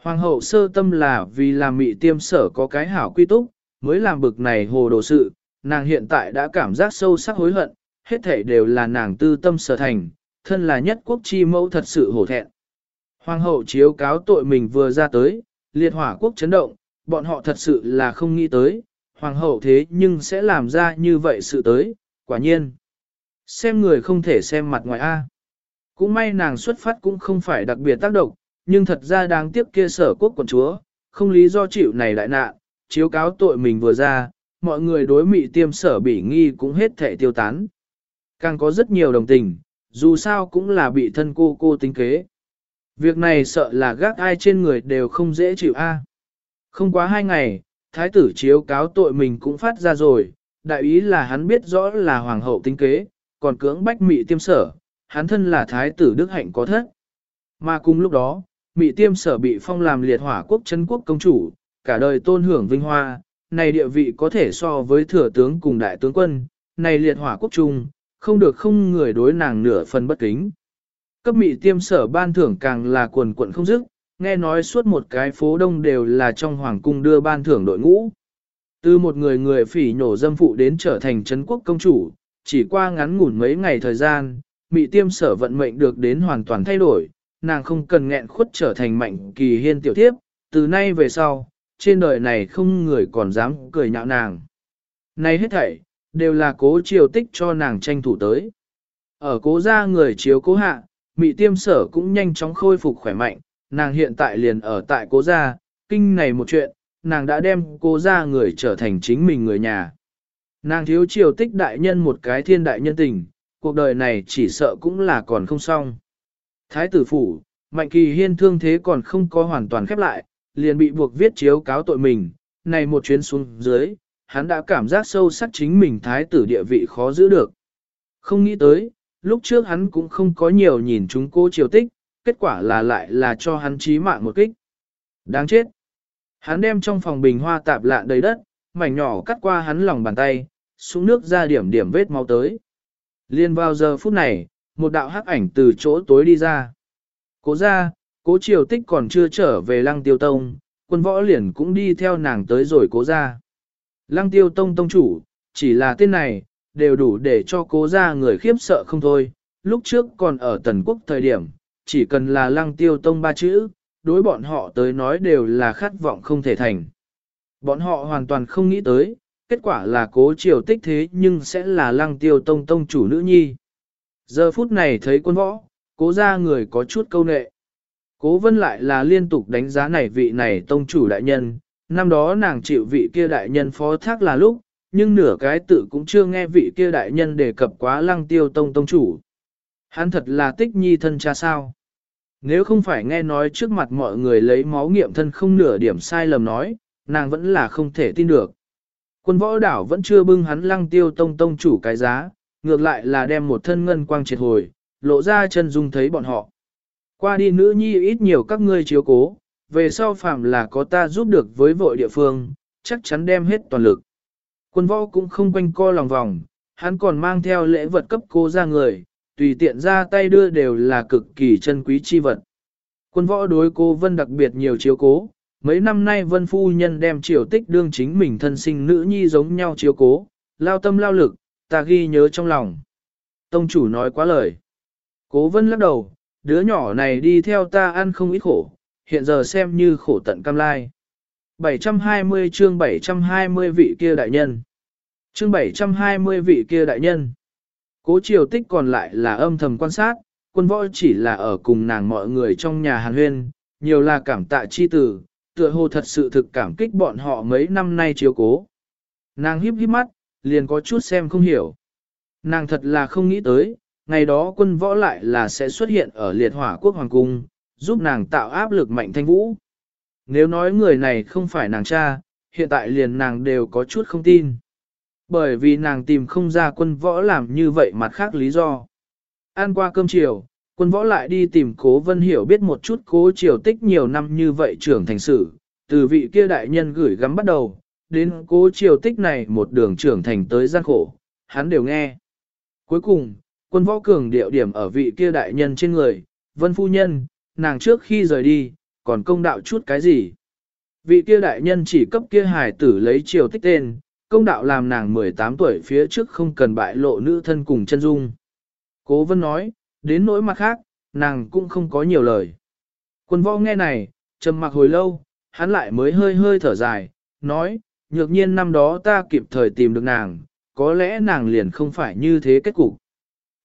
[SPEAKER 1] Hoàng hậu sơ tâm là vì làm mị tiêm sở có cái hảo quy túc, mới làm bực này hồ đồ sự, nàng hiện tại đã cảm giác sâu sắc hối hận, hết thể đều là nàng tư tâm sở thành, thân là nhất quốc chi mẫu thật sự hổ thẹn. Hoàng hậu chiếu cáo tội mình vừa ra tới, liệt hỏa quốc chấn động, bọn họ thật sự là không nghĩ tới, hoàng hậu thế nhưng sẽ làm ra như vậy sự tới, quả nhiên. Xem người không thể xem mặt ngoài A. Cũng may nàng xuất phát cũng không phải đặc biệt tác động, nhưng thật ra đáng tiếc kia sở quốc quần chúa, không lý do chịu này đại nạn, chiếu cáo tội mình vừa ra, mọi người đối mị tiêm sở bỉ nghi cũng hết thể tiêu tán. Càng có rất nhiều đồng tình, dù sao cũng là bị thân cô cô tính kế. Việc này sợ là gác ai trên người đều không dễ chịu a. Không quá hai ngày, thái tử chiếu cáo tội mình cũng phát ra rồi, đại ý là hắn biết rõ là hoàng hậu tính kế, còn cưỡng bách mị tiêm sở, hắn thân là thái tử đức hạnh có thất. Mà cùng lúc đó, mị tiêm sở bị phong làm liệt hỏa quốc chân quốc công chủ, cả đời tôn hưởng vinh hoa, này địa vị có thể so với thừa tướng cùng đại tướng quân, này liệt hỏa quốc trung, không được không người đối nàng nửa phần bất kính. Cấp mị tiêm sở ban thưởng càng là quần quận không dứt, nghe nói suốt một cái phố đông đều là trong hoàng cung đưa ban thưởng đội ngũ. Từ một người người phỉ nhổ dâm phụ đến trở thành Trấn quốc công chủ, chỉ qua ngắn ngủn mấy ngày thời gian, mị tiêm sở vận mệnh được đến hoàn toàn thay đổi, nàng không cần nghẹn khuất trở thành mạnh kỳ hiên tiểu tiếp, từ nay về sau, trên đời này không người còn dám cười nhạo nàng. Này hết thảy, đều là cố triều tích cho nàng tranh thủ tới. Ở cố gia người chiếu cố hạ, mị tiêm sở cũng nhanh chóng khôi phục khỏe mạnh, nàng hiện tại liền ở tại cố gia, kinh này một chuyện, nàng đã đem cố gia người trở thành chính mình người nhà. Nàng thiếu triều tích đại nhân một cái thiên đại nhân tình, cuộc đời này chỉ sợ cũng là còn không xong. Thái tử phủ, mạnh kỳ hiên thương thế còn không có hoàn toàn khép lại, liền bị buộc viết chiếu cáo tội mình, này một chuyến xuống dưới, hắn đã cảm giác sâu sắc chính mình thái tử địa vị khó giữ được. Không nghĩ tới, lúc trước hắn cũng không có nhiều nhìn chúng cô triều tích, kết quả là lại là cho hắn chí mạng một kích. Đáng chết. Hắn đem trong phòng bình hoa tạp lạ đầy đất, mảnh nhỏ cắt qua hắn lòng bàn tay, xuống nước ra điểm điểm vết máu tới. Liên vào giờ phút này, một đạo hắc ảnh từ chỗ tối đi ra. Cố ra, cố triều tích còn chưa trở về lăng tiêu tông, quân võ liền cũng đi theo nàng tới rồi cố ra. Lăng tiêu tông tông chủ, chỉ là tên này, đều đủ để cho cố ra người khiếp sợ không thôi. Lúc trước còn ở tần quốc thời điểm, chỉ cần là lăng tiêu tông ba chữ, đối bọn họ tới nói đều là khát vọng không thể thành. Bọn họ hoàn toàn không nghĩ tới, kết quả là cố triều tích thế nhưng sẽ là lăng tiêu tông tông chủ nữ nhi. Giờ phút này thấy quân võ, cố ra người có chút câu nệ. Cố vân lại là liên tục đánh giá này vị này tông chủ đại nhân, năm đó nàng chịu vị kia đại nhân phó thác là lúc, nhưng nửa cái tự cũng chưa nghe vị kia đại nhân đề cập quá lăng tiêu tông tông chủ. Hắn thật là tích nhi thân cha sao. Nếu không phải nghe nói trước mặt mọi người lấy máu nghiệm thân không nửa điểm sai lầm nói, nàng vẫn là không thể tin được. Quân võ đảo vẫn chưa bưng hắn lăng tiêu tông tông chủ cái giá, ngược lại là đem một thân ngân quang triệt hồi, lộ ra chân dung thấy bọn họ. Qua đi nữ nhi ít nhiều các ngươi chiếu cố, về sau phạm là có ta giúp được với vội địa phương, chắc chắn đem hết toàn lực. Quân võ cũng không quanh co lòng vòng, hắn còn mang theo lễ vật cấp cô ra người, tùy tiện ra tay đưa đều là cực kỳ chân quý chi vật. Quân võ đối cô Vân đặc biệt nhiều chiếu cố, mấy năm nay Vân Phu Nhân đem triều tích đương chính mình thân sinh nữ nhi giống nhau chiếu cố, lao tâm lao lực, ta ghi nhớ trong lòng. Tông chủ nói quá lời. Cố Vân lắc đầu, đứa nhỏ này đi theo ta ăn không ít khổ, hiện giờ xem như khổ tận cam lai. 720 chương 720 vị kia đại nhân. Chương 720 vị kia đại nhân. Cố triều tích còn lại là âm thầm quan sát, quân võ chỉ là ở cùng nàng mọi người trong nhà hàn huyên, nhiều là cảm tạ chi tử, tựa hồ thật sự thực cảm kích bọn họ mấy năm nay chiếu cố. Nàng híp híp mắt, liền có chút xem không hiểu. Nàng thật là không nghĩ tới, ngày đó quân võ lại là sẽ xuất hiện ở liệt hỏa quốc hoàng cung, giúp nàng tạo áp lực mạnh thanh vũ. Nếu nói người này không phải nàng cha, hiện tại liền nàng đều có chút không tin. Bởi vì nàng tìm không ra quân võ làm như vậy mặt khác lý do. Ăn qua cơm chiều, Quân võ lại đi tìm cố vân hiểu biết một chút cố triều tích nhiều năm như vậy trưởng thành sự, từ vị kia đại nhân gửi gắm bắt đầu, đến cố triều tích này một đường trưởng thành tới gian khổ, hắn đều nghe. Cuối cùng, quân võ cường điệu điểm ở vị kia đại nhân trên người, vân phu nhân, nàng trước khi rời đi, còn công đạo chút cái gì. Vị kia đại nhân chỉ cấp kia hài tử lấy triều tích tên, công đạo làm nàng 18 tuổi phía trước không cần bại lộ nữ thân cùng chân dung. Cố vân nói, đến nỗi mặt khác, nàng cũng không có nhiều lời. Quân võ nghe này, trầm mặc hồi lâu, hắn lại mới hơi hơi thở dài, nói, nhược nhiên năm đó ta kịp thời tìm được nàng, có lẽ nàng liền không phải như thế kết cục.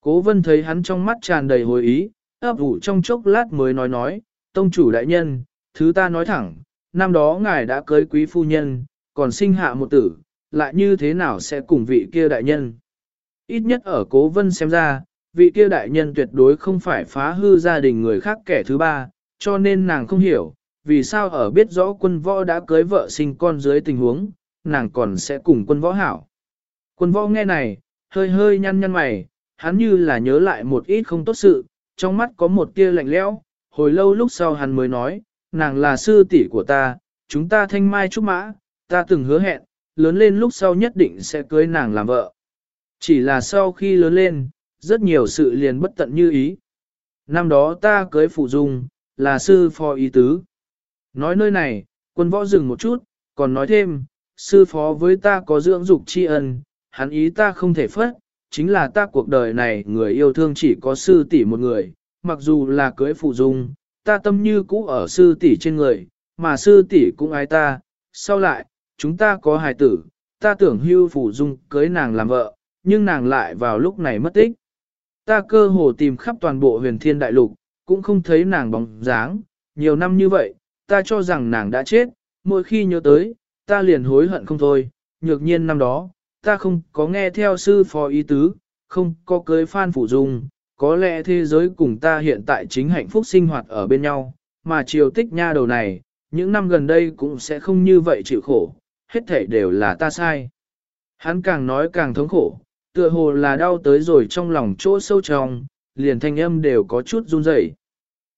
[SPEAKER 1] Cố vân thấy hắn trong mắt tràn đầy hồi ý, ấp ủ trong chốc lát mới nói nói, tông chủ đại nhân, thứ ta nói thẳng, năm đó ngài đã cưới quý phu nhân, còn sinh hạ một tử, lại như thế nào sẽ cùng vị kia đại nhân. Ít nhất ở cố vân xem ra, vị kia đại nhân tuyệt đối không phải phá hư gia đình người khác kẻ thứ ba, cho nên nàng không hiểu, vì sao ở biết rõ quân võ đã cưới vợ sinh con dưới tình huống, nàng còn sẽ cùng quân võ hảo. Quân võ nghe này, hơi hơi nhăn nhăn mày, hắn như là nhớ lại một ít không tốt sự, trong mắt có một tia lạnh lẽo, hồi lâu lúc sau hắn mới nói, nàng là sư tỷ của ta, chúng ta thanh mai trúc mã, ta từng hứa hẹn, lớn lên lúc sau nhất định sẽ cưới nàng làm vợ. Chỉ là sau khi lớn lên, rất nhiều sự liền bất tận như ý. Năm đó ta cưới phụ dung, là sư phó ý tứ. Nói nơi này, quân võ dừng một chút, còn nói thêm, sư phó với ta có dưỡng dục tri ân, hắn ý ta không thể phất, chính là ta cuộc đời này người yêu thương chỉ có sư tỷ một người, mặc dù là cưới phụ dung, ta tâm như cũ ở sư tỷ trên người, mà sư tỷ cũng ái ta, sau lại, chúng ta có hài tử, ta tưởng hưu phụ dung cưới nàng làm vợ, nhưng nàng lại vào lúc này mất tích. Ta cơ hồ tìm khắp toàn bộ huyền thiên đại lục, cũng không thấy nàng bóng dáng, nhiều năm như vậy, ta cho rằng nàng đã chết, mỗi khi nhớ tới, ta liền hối hận không thôi, nhược nhiên năm đó, ta không có nghe theo sư phó ý tứ, không có cưới phan phủ dung, có lẽ thế giới cùng ta hiện tại chính hạnh phúc sinh hoạt ở bên nhau, mà triều tích nha đầu này, những năm gần đây cũng sẽ không như vậy chịu khổ, hết thể đều là ta sai. Hắn càng nói càng thống khổ, tựa hồ là đau tới rồi trong lòng chỗ sâu trong, liền thanh âm đều có chút run rẩy.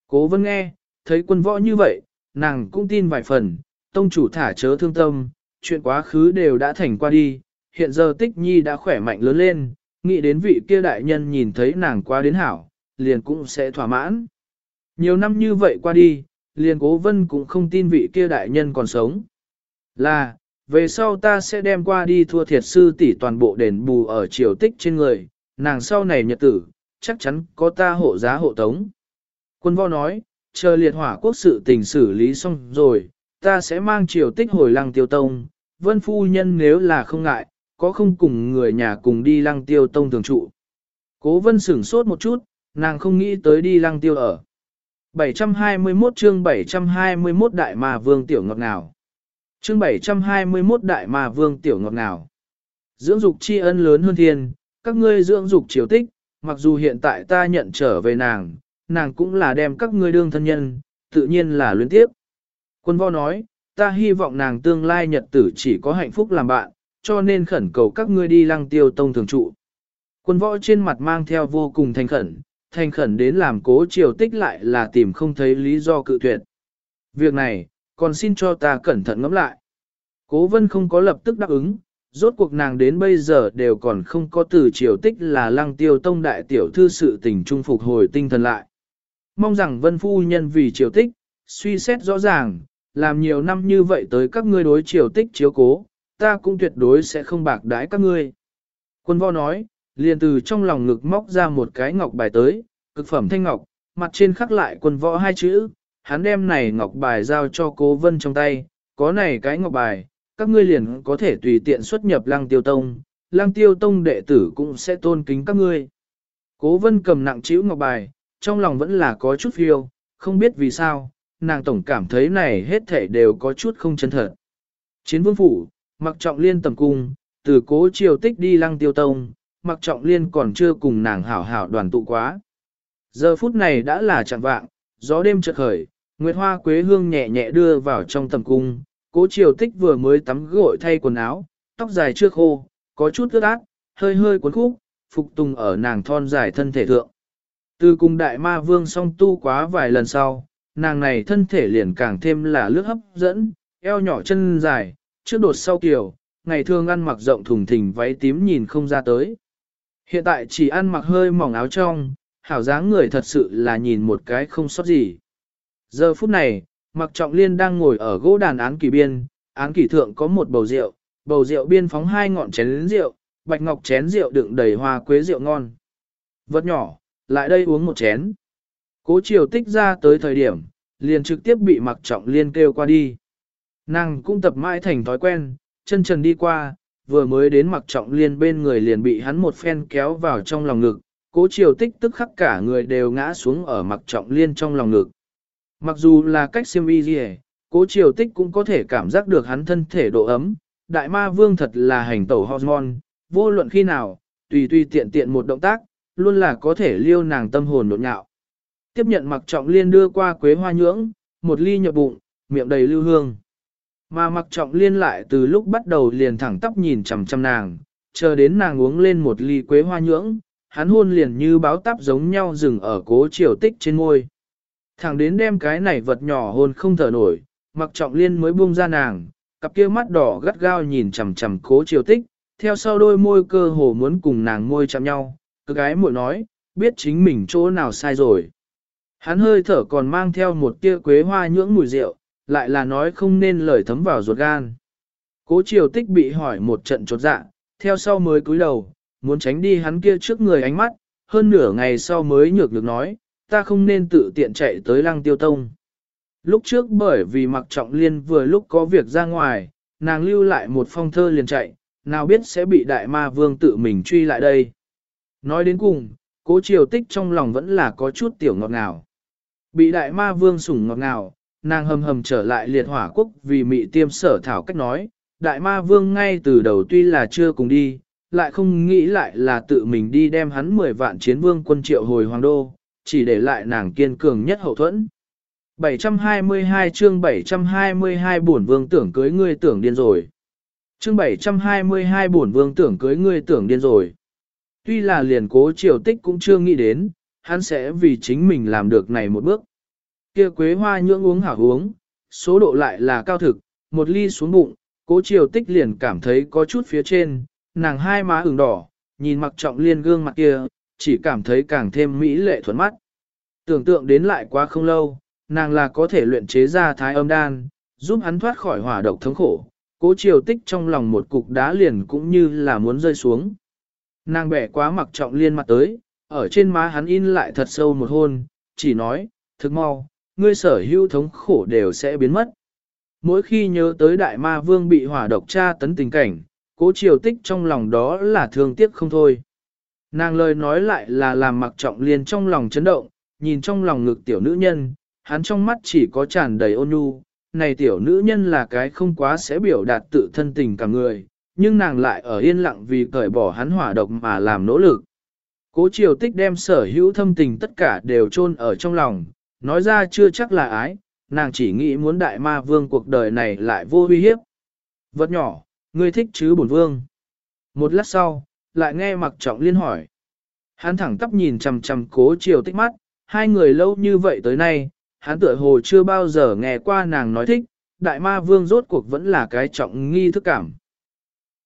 [SPEAKER 1] Cố vân nghe, thấy quân võ như vậy, nàng cũng tin vài phần, tông chủ thả chớ thương tâm, chuyện quá khứ đều đã thành qua đi, hiện giờ tích nhi đã khỏe mạnh lớn lên, nghĩ đến vị kia đại nhân nhìn thấy nàng qua đến hảo, liền cũng sẽ thỏa mãn. Nhiều năm như vậy qua đi, liền cố vân cũng không tin vị kia đại nhân còn sống. Là, về sau ta sẽ đem qua đi thua thiệt sư tỷ toàn bộ đền bù ở triều tích trên người, nàng sau này nhật tử, chắc chắn có ta hộ giá hộ tống. Quân vo nói, chờ liệt hỏa quốc sự tình xử lý xong rồi, ta sẽ mang triều tích hồi lăng tiêu tông, vân phu nhân nếu là không ngại, có không cùng người nhà cùng đi lăng tiêu tông thường trụ. Cố vân sửng sốt một chút, nàng không nghĩ tới đi lăng tiêu ở. 721 chương 721 đại mà vương tiểu ngọt ngào. Chương 721 đại mà vương tiểu ngọt ngào. Dưỡng dục tri ân lớn hơn thiên, các ngươi dưỡng dục triều tích, mặc dù hiện tại ta nhận trở về nàng, nàng cũng là đem các ngươi đương thân nhân, tự nhiên là luyến tiếp. Quân vo nói, ta hy vọng nàng tương lai nhật tử chỉ có hạnh phúc làm bạn, cho nên khẩn cầu các ngươi đi lăng tiêu tông thường trụ. Quân võ trên mặt mang theo vô cùng thành khẩn, thành khẩn đến làm cố triều tích lại là tìm không thấy lý do cự tuyệt. Việc này, còn xin cho ta cẩn thận ngẫm lại. Cố vân không có lập tức đáp ứng, rốt cuộc nàng đến bây giờ đều còn không có từ triều tích là lăng tiêu tông đại tiểu thư sự tình trung phục hồi tinh thần lại. Mong rằng vân phu nhân vì triều tích, suy xét rõ ràng, làm nhiều năm như vậy tới các ngươi đối triều tích chiếu cố, ta cũng tuyệt đối sẽ không bạc đái các ngươi. Quân võ nói, liền từ trong lòng ngực móc ra một cái ngọc bài tới, cực phẩm thanh ngọc, mặt trên khắc lại quân võ hai chữ, hắn đem này ngọc bài giao cho cố vân trong tay, có này cái ngọc bài, các ngươi liền có thể tùy tiện xuất nhập lăng tiêu tông, lăng tiêu tông đệ tử cũng sẽ tôn kính các ngươi. Cố vân cầm nặng chữ ngọc bài, trong lòng vẫn là có chút phiêu, không biết vì sao, nàng tổng cảm thấy này hết thể đều có chút không chân thật. Chiến vương phủ, mặc trọng liên tầm cung, từ cố triều tích đi lăng tiêu tông, mặc trọng liên còn chưa cùng nàng hảo hảo đoàn tụ quá. Giờ phút này đã là chẳng vạng, gió đêm chợt khởi, Nguyệt Hoa Quế Hương nhẹ nhẹ đưa vào trong tầm cung, cố triều tích vừa mới tắm gội thay quần áo, tóc dài chưa khô, có chút ướt át, hơi hơi cuốn khúc, phục tùng ở nàng thon dài thân thể thượng. Từ cùng đại ma vương song tu quá vài lần sau, nàng này thân thể liền càng thêm là lướt hấp dẫn, eo nhỏ chân dài, trước đột sau kiểu, ngày thường ăn mặc rộng thùng thình váy tím nhìn không ra tới. Hiện tại chỉ ăn mặc hơi mỏng áo trong, hảo dáng người thật sự là nhìn một cái không sót gì. Giờ phút này, mặc trọng liên đang ngồi ở gỗ đàn án kỳ biên, án kỳ thượng có một bầu rượu, bầu rượu biên phóng hai ngọn chén rượu, bạch ngọc chén rượu đựng đầy hoa quế rượu ngon. Vật nhỏ, lại đây uống một chén. Cố chiều tích ra tới thời điểm, liền trực tiếp bị mặc trọng liên kêu qua đi. Nàng cũng tập mãi thành thói quen, chân trần đi qua, vừa mới đến mặc trọng liên bên người liền bị hắn một phen kéo vào trong lòng ngực, cố chiều tích tức khắc cả người đều ngã xuống ở mặc trọng liên trong lòng ngực. Mặc dù là cách siêm y gì cố chiều tích cũng có thể cảm giác được hắn thân thể độ ấm, đại ma vương thật là hành tẩu hormone, vô luận khi nào, tùy tùy tiện tiện một động tác, luôn là có thể liêu nàng tâm hồn nộn nhạo. Tiếp nhận mặc trọng liên đưa qua quế hoa nhưỡng, một ly nhập bụng, miệng đầy lưu hương. Mà mặc trọng liên lại từ lúc bắt đầu liền thẳng tóc nhìn chằm chằm nàng, chờ đến nàng uống lên một ly quế hoa nhưỡng, hắn hôn liền như báo táp giống nhau dừng ở cố triều tích trên môi. Thẳng đến đem cái này vật nhỏ hôn không thở nổi, mặc trọng liên mới buông ra nàng, cặp kia mắt đỏ gắt gao nhìn chằm chằm cố triều tích, theo sau đôi môi cơ hồ muốn cùng nàng môi chạm nhau, cơ gái muội nói, biết chính mình chỗ nào sai rồi. Hắn hơi thở còn mang theo một tia quế hoa nhưỡng mùi rượu, lại là nói không nên lời thấm vào ruột gan. Cố triều tích bị hỏi một trận chột dạ, theo sau mới cúi đầu, muốn tránh đi hắn kia trước người ánh mắt, hơn nửa ngày sau mới nhược được nói, ta không nên tự tiện chạy tới lăng tiêu tông. Lúc trước bởi vì mặc trọng liên vừa lúc có việc ra ngoài, nàng lưu lại một phong thơ liền chạy, nào biết sẽ bị đại ma vương tự mình truy lại đây. Nói đến cùng, cố triều tích trong lòng vẫn là có chút tiểu ngọt ngào. Bị đại ma vương sủng ngọt ngào, nàng hầm hầm trở lại liệt hỏa quốc vì mị tiêm sở thảo cách nói, đại ma vương ngay từ đầu tuy là chưa cùng đi, lại không nghĩ lại là tự mình đi đem hắn 10 vạn chiến vương quân triệu hồi hoàng đô, chỉ để lại nàng kiên cường nhất hậu thuẫn. 722 chương 722 bổn vương tưởng cưới ngươi tưởng điên rồi. Chương 722 bổn vương tưởng cưới ngươi tưởng điên rồi. Tuy là liền cố triều tích cũng chưa nghĩ đến, hắn sẽ vì chính mình làm được này một bước. Kia quế hoa nhưỡng uống hảo uống, số độ lại là cao thực, một ly xuống bụng, cố triều tích liền cảm thấy có chút phía trên, nàng hai má ửng đỏ, nhìn mặc trọng liên gương mặt kia, chỉ cảm thấy càng thêm mỹ lệ thuần mắt. Tưởng tượng đến lại quá không lâu, nàng là có thể luyện chế ra thái âm đan, giúp hắn thoát khỏi hỏa độc thống khổ. Cố triều tích trong lòng một cục đá liền cũng như là muốn rơi xuống. Nàng bẻ quá mặc trọng liên mặt tới, ở trên má hắn in lại thật sâu một hôn, chỉ nói, thức mau, ngươi sở hữu thống khổ đều sẽ biến mất. Mỗi khi nhớ tới đại ma vương bị hỏa độc tra tấn tình cảnh, cố triều tích trong lòng đó là thương tiếc không thôi. Nàng lời nói lại là làm mặc trọng liền trong lòng chấn động, nhìn trong lòng ngực tiểu nữ nhân, hắn trong mắt chỉ có tràn đầy ôn nhu. Này tiểu nữ nhân là cái không quá sẽ biểu đạt tự thân tình cả người, nhưng nàng lại ở yên lặng vì cởi bỏ hắn hỏa độc mà làm nỗ lực. Cố triều tích đem sở hữu thâm tình tất cả đều chôn ở trong lòng, nói ra chưa chắc là ái, nàng chỉ nghĩ muốn đại ma vương cuộc đời này lại vô uy hiếp. Vật nhỏ, ngươi thích chứ bổn vương. Một lát sau, lại nghe mặc trọng liên hỏi. Hắn thẳng tắp nhìn chằm chằm cố chiều tích mắt, hai người lâu như vậy tới nay, hắn tựa hồ chưa bao giờ nghe qua nàng nói thích, đại ma vương rốt cuộc vẫn là cái trọng nghi thức cảm.